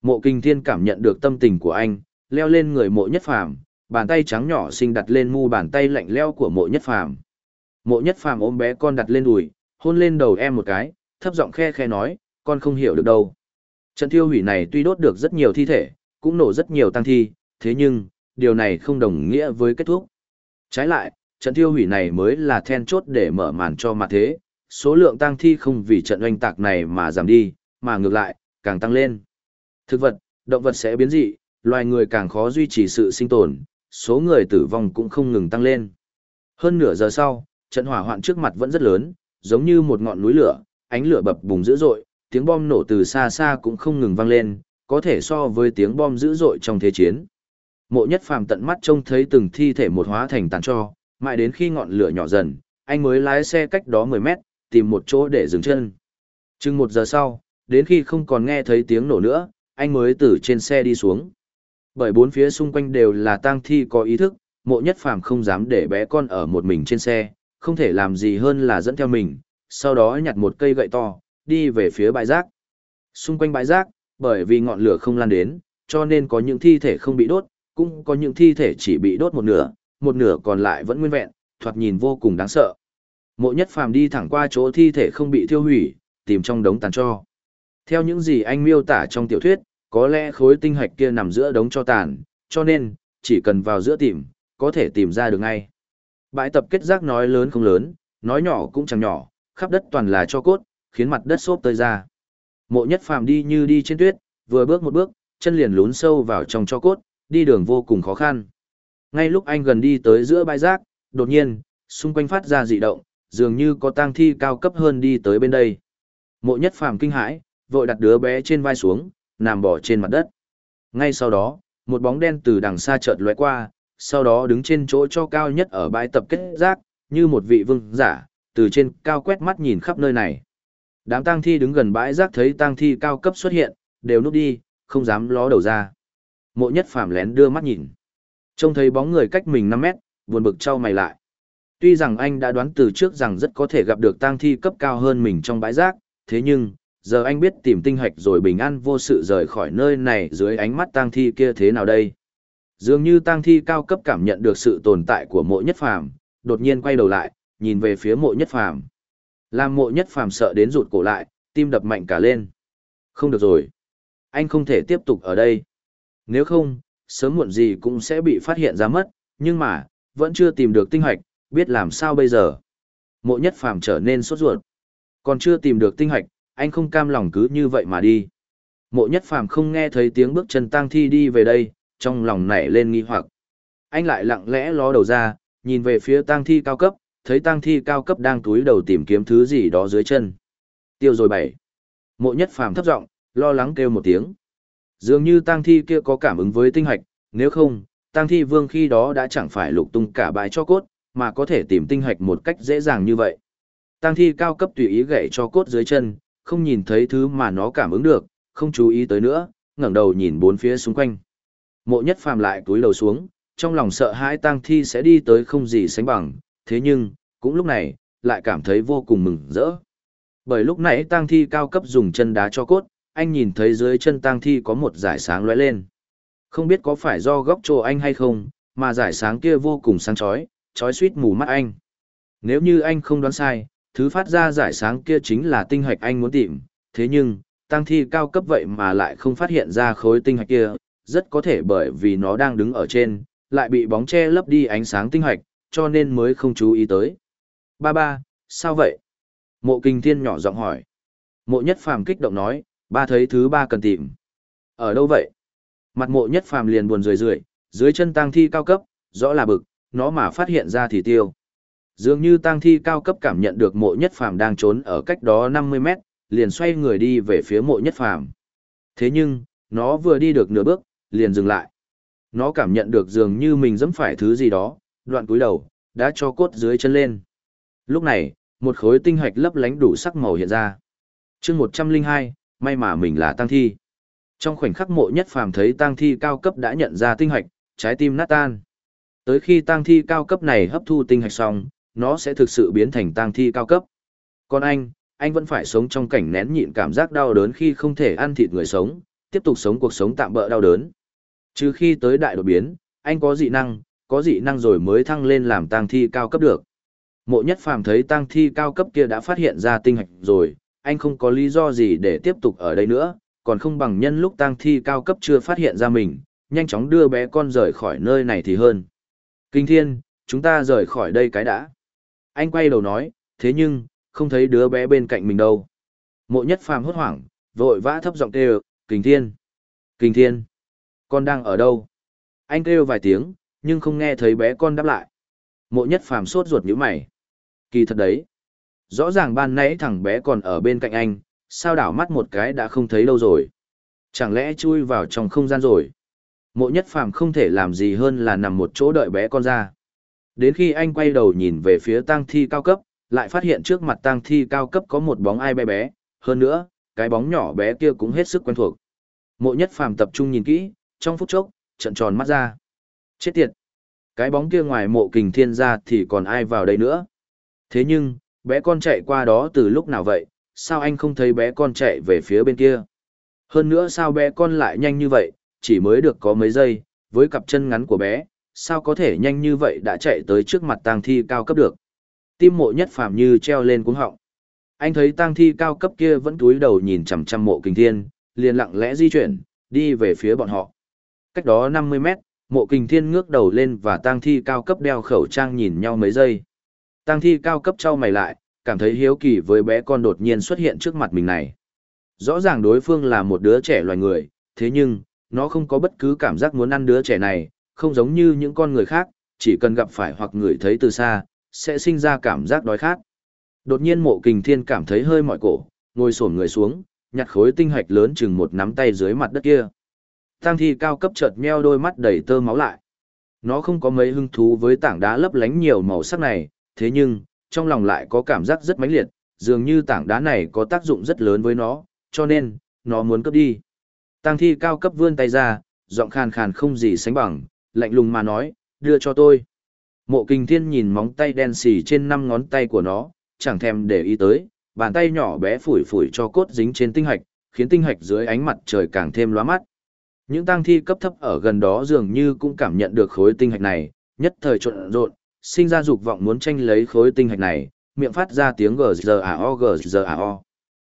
Speaker 1: Mộ kinh thiên cảm nhận được tâm tình của anh, leo lên người mộ nhất phàm, bàn tay trắng nhỏ xinh đặt lên mu bàn tay lạnh leo của mộ nhất phàm. Mộ nhất phàm ôm bé con đặt lên đùi, hôn lên đầu em một cái, thấp giọng khe khe nói, con không hiểu được đâu. Trận thiêu hủy này tuy đốt được rất nhiều thi thể, cũng nổ rất nhiều tăng thi, thế nhưng, điều này không đồng nghĩa với kết thúc. Trái lại, trận thiêu hủy này mới là then chốt để mở màn cho mặt thế, số lượng tăng thi không vì trận oanh tạc này mà giảm đi, mà ngược lại, càng tăng lên. Thực vật, động vật sẽ biến dị, loài người càng khó duy trì sự sinh tồn, số người tử vong cũng không ngừng tăng lên. Hơn nửa giờ sau, trận hỏa hoạn trước mặt vẫn rất lớn, giống như một ngọn núi lửa, ánh lửa bập bùng dữ dội, tiếng bom nổ từ xa xa cũng không ngừng vang lên, có thể so với tiếng bom dữ dội trong thế chiến. Mộ nhất phàm tận mắt trông thấy từng thi thể một hóa thành tàn cho, mãi đến khi ngọn lửa nhỏ dần, anh mới lái xe cách đó 10 mét, tìm một chỗ để dừng chân. Chừng một giờ sau, đến khi không còn nghe thấy tiếng nổ nữa, anh mới từ trên xe đi xuống. Bởi bốn phía xung quanh đều là tang thi có ý thức, mộ nhất phàm không dám để bé con ở một mình trên xe, không thể làm gì hơn là dẫn theo mình, sau đó nhặt một cây gậy to, đi về phía bãi rác. Xung quanh bãi rác, bởi vì ngọn lửa không lan đến, cho nên có những thi thể không bị đốt, cũng có những thi thể chỉ bị đốt một nửa, một nửa còn lại vẫn nguyên vẹn, thoạt nhìn vô cùng đáng sợ. Mộ nhất phàm đi thẳng qua chỗ thi thể không bị thiêu hủy, tìm trong đống tàn cho. Theo những gì anh miêu tả trong tiểu thuyết, có lẽ khối tinh hạch kia nằm giữa đống cho tàn, cho nên, chỉ cần vào giữa tìm, có thể tìm ra được ngay. Bãi tập kết rác nói lớn không lớn, nói nhỏ cũng chẳng nhỏ, khắp đất toàn là cho cốt, khiến mặt đất xốp tơi ra. Mộ nhất phàm đi như đi trên tuyết, vừa bước một bước, chân liền lún sâu vào trong cho cốt, đi đường vô cùng khó khăn. Ngay lúc anh gần đi tới giữa bãi rác, đột nhiên, xung quanh phát ra dị động, dường như có tang thi cao cấp hơn đi tới bên đây. Mộ nhất phàm kinh hãi, vội đặt đứa bé trên vai xuống, nằm bò trên mặt đất. Ngay sau đó, một bóng đen từ đằng xa chợt lóe qua, sau đó đứng trên chỗ cho cao nhất ở bãi tập kết rác, như một vị vương giả, từ trên cao quét mắt nhìn khắp nơi này. Đám tang thi đứng gần bãi rác thấy tang thi cao cấp xuất hiện, đều núp đi, không dám ló đầu ra. Mộ nhất phàm lén đưa mắt nhìn. Trông thấy bóng người cách mình 5 mét, buồn bực trao mày lại. Tuy rằng anh đã đoán từ trước rằng rất có thể gặp được tang thi cấp cao hơn mình trong bãi rác, thế nhưng, giờ anh biết tìm tinh hạch rồi bình an vô sự rời khỏi nơi này dưới ánh mắt tang thi kia thế nào đây. Dường như tang thi cao cấp cảm nhận được sự tồn tại của mộ nhất phàm, đột nhiên quay đầu lại, nhìn về phía mộ nhất phàm. Làm mộ nhất phàm sợ đến rụt cổ lại, tim đập mạnh cả lên. Không được rồi. Anh không thể tiếp tục ở đây. Nếu không, sớm muộn gì cũng sẽ bị phát hiện ra mất, nhưng mà, vẫn chưa tìm được tinh hạch biết làm sao bây giờ. Mộ nhất phàm trở nên sốt ruột. Còn chưa tìm được tinh hạch anh không cam lòng cứ như vậy mà đi. Mộ nhất phàm không nghe thấy tiếng bước chân tang thi đi về đây, trong lòng nảy lên nghi hoặc. Anh lại lặng lẽ ló đầu ra, nhìn về phía tang thi cao cấp, thấy tang thi cao cấp đang túi đầu tìm kiếm thứ gì đó dưới chân. Tiêu rồi bảy. Mộ nhất phàm thấp giọng, lo lắng kêu một tiếng. Dường như tang thi kia có cảm ứng với tinh hạch, nếu không, tang thi vương khi đó đã chẳng phải lục tung cả bãi cho cốt, mà có thể tìm tinh hạch một cách dễ dàng như vậy. Tang thi cao cấp tùy ý gậy cho cốt dưới chân, không nhìn thấy thứ mà nó cảm ứng được, không chú ý tới nữa, ngẩng đầu nhìn bốn phía xung quanh. Mộ nhất phàm lại túi đầu xuống, trong lòng sợ hãi tang thi sẽ đi tới không gì sánh bằng, thế nhưng, cũng lúc này, lại cảm thấy vô cùng mừng rỡ. Bởi lúc nãy tang thi cao cấp dùng chân đá cho cốt, anh nhìn thấy dưới chân tang thi có một giải sáng lóe lên. Không biết có phải do góc chỗ anh hay không, mà giải sáng kia vô cùng sáng chói, chói suýt mù mắt anh. Nếu như anh không đoán sai, thứ phát ra giải sáng kia chính là tinh hạch anh muốn tìm, thế nhưng, tăng thi cao cấp vậy mà lại không phát hiện ra khối tinh hạch kia, rất có thể bởi vì nó đang đứng ở trên, lại bị bóng che lấp đi ánh sáng tinh hạch, cho nên mới không chú ý tới. Ba ba, sao vậy? Mộ kinh thiên nhỏ giọng hỏi. Mộ nhất phàm kích động nói, ba thấy thứ ba cần tìm. Ở đâu vậy? Mặt mộ nhất phàm liền buồn rười rượi, dưới chân tang thi cao cấp, rõ là bực, nó mà phát hiện ra thì tiêu. Dường như tang thi cao cấp cảm nhận được mộ nhất phàm đang trốn ở cách đó 50 mét, liền xoay người đi về phía mộ nhất phàm. Thế nhưng, nó vừa đi được nửa bước, liền dừng lại. Nó cảm nhận được dường như mình dẫm phải thứ gì đó, đoạn cúi đầu, đã cho cốt dưới chân lên. Lúc này, một khối tinh hạch lấp lánh đủ sắc màu hiện ra. chương 102, may mà mình là tang thi. Trong khoảnh khắc mộ nhất phàm thấy tang thi cao cấp đã nhận ra tinh hạch, trái tim nát tan. Tới khi tang thi cao cấp này hấp thu tinh hạch xong, nó sẽ thực sự biến thành tang thi cao cấp. Còn anh, anh vẫn phải sống trong cảnh nén nhịn cảm giác đau đớn khi không thể ăn thịt người sống, tiếp tục sống cuộc sống tạm bỡ đau đớn. Trừ khi tới đại đột biến, anh có dị năng, có dị năng rồi mới thăng lên làm tang thi cao cấp được. Mộ nhất phàm thấy tang thi cao cấp kia đã phát hiện ra tinh hạch rồi, anh không có lý do gì để tiếp tục ở đây nữa, còn không bằng nhân lúc tang thi cao cấp chưa phát hiện ra mình, nhanh chóng đưa bé con rời khỏi nơi này thì hơn. Kinh thiên, chúng ta rời khỏi đây cái đã. Anh quay đầu nói, thế nhưng, không thấy đứa bé bên cạnh mình đâu. Mộ nhất phàm hốt hoảng, vội vã thấp giọng kêu, Kình thiên, Kình thiên, con đang ở đâu? Anh kêu vài tiếng, nhưng không nghe thấy bé con đáp lại. Mộ nhất phàm sốt ruột như mày. Kỳ thật đấy. Rõ ràng ban nãy thằng bé còn ở bên cạnh anh, sao đảo mắt một cái đã không thấy đâu rồi. Chẳng lẽ chui vào trong không gian rồi. Mộ nhất phàm không thể làm gì hơn là nằm một chỗ đợi bé con ra. Đến khi anh quay đầu nhìn về phía tang thi cao cấp, lại phát hiện trước mặt tang thi cao cấp có một bóng ai bé bé, hơn nữa, cái bóng nhỏ bé kia cũng hết sức quen thuộc. Mộ nhất phàm tập trung nhìn kỹ, trong phút chốc, trận tròn mắt ra. Chết tiệt! Cái bóng kia ngoài mộ kình thiên ra thì còn ai vào đây nữa? Thế nhưng, bé con chạy qua đó từ lúc nào vậy, sao anh không thấy bé con chạy về phía bên kia? Hơn nữa sao bé con lại nhanh như vậy, chỉ mới được có mấy giây, với cặp chân ngắn của bé, sao có thể nhanh như vậy đã chạy tới trước mặt tang thi cao cấp được. Tim mộ nhất phàm như treo lên cuống họng. Anh thấy tang thi cao cấp kia vẫn túi đầu nhìn chằm chằm mộ kình thiên, liền lặng lẽ di chuyển, đi về phía bọn họ. Cách đó 50 mét, mộ kình thiên ngước đầu lên và tang thi cao cấp đeo khẩu trang nhìn nhau mấy giây. Tang thi cao cấp trao mày lại, cảm thấy hiếu kỳ với bé con đột nhiên xuất hiện trước mặt mình này. Rõ ràng đối phương là một đứa trẻ loài người, thế nhưng, nó không có bất cứ cảm giác muốn ăn đứa trẻ này, không giống như những con người khác, chỉ cần gặp phải hoặc người thấy từ xa, sẽ sinh ra cảm giác đói khát. Đột nhiên mộ kình thiên cảm thấy hơi mỏi cổ, ngồi sổn người xuống, nhặt khối tinh hạch lớn chừng một nắm tay dưới mặt đất kia. Tăng thi cao cấp chợt meo đôi mắt đầy tơ máu lại. Nó không có mấy hứng thú với tảng đá lấp lánh nhiều màu sắc này, thế nhưng, trong lòng lại có cảm giác rất mãnh liệt, dường như tảng đá này có tác dụng rất lớn với nó, cho nên, nó muốn cướp đi. Tăng thi cao cấp vươn tay ra, giọng khàn khàn không gì sánh bằng, lạnh lùng mà nói, đưa cho tôi. Mộ kinh thiên nhìn móng tay đen xì trên năm ngón tay của nó, chẳng thèm để ý tới, bàn tay nhỏ bé phủi phủi cho cốt dính trên tinh hạch, khiến tinh hạch dưới ánh mặt trời càng thêm lóa mắt. Những tang thi cấp thấp ở gần đó dường như cũng cảm nhận được khối tinh hạch này, nhất thời trộn rộn, sinh ra dục vọng muốn tranh lấy khối tinh hạch này, miệng phát ra tiếng gzao à gzao. À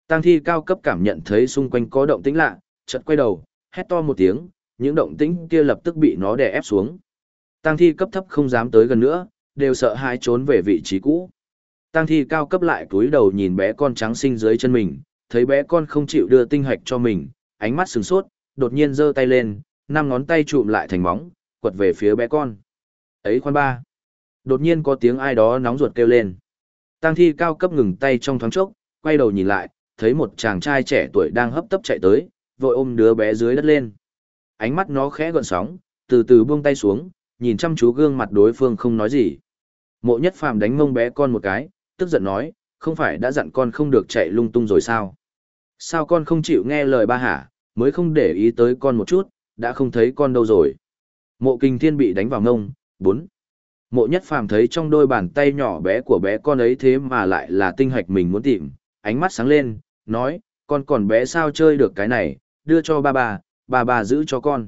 Speaker 1: tang thi cao cấp cảm nhận thấy xung quanh có động tĩnh lạ, chợt quay đầu, hét to một tiếng, những động tĩnh kia lập tức bị nó đè ép xuống. Tang thi cấp thấp không dám tới gần nữa, đều sợ hãi trốn về vị trí cũ. Tang thi cao cấp lại cúi đầu nhìn bé con trắng sinh dưới chân mình, thấy bé con không chịu đưa tinh hạch cho mình, ánh mắt sừng sốt, đột nhiên giơ tay lên, năm ngón tay chụm lại thành móng, quật về phía bé con. Ấy khoan ba. Đột nhiên có tiếng ai đó nóng ruột kêu lên. Tang thi cao cấp ngừng tay trong thoáng chốc, quay đầu nhìn lại, thấy một chàng trai trẻ tuổi đang hấp tấp chạy tới, vội ôm đứa bé dưới đất lên. Ánh mắt nó khẽ gợn sóng, từ từ buông tay xuống, nhìn chăm chú gương mặt đối phương không nói gì. Mộ nhất phàm đánh mông bé con một cái, tức giận nói, không phải đã dặn con không được chạy lung tung rồi sao? Sao con không chịu nghe lời ba hả, mới không để ý tới con một chút, đã không thấy con đâu rồi. Mộ kinh thiên bị đánh vào mông, bốn. Mộ nhất phàm thấy trong đôi bàn tay nhỏ bé của bé con ấy thế mà lại là tinh hạch mình muốn tìm, ánh mắt sáng lên, nói, con còn bé sao chơi được cái này, đưa cho ba bà, ba bà giữ cho con.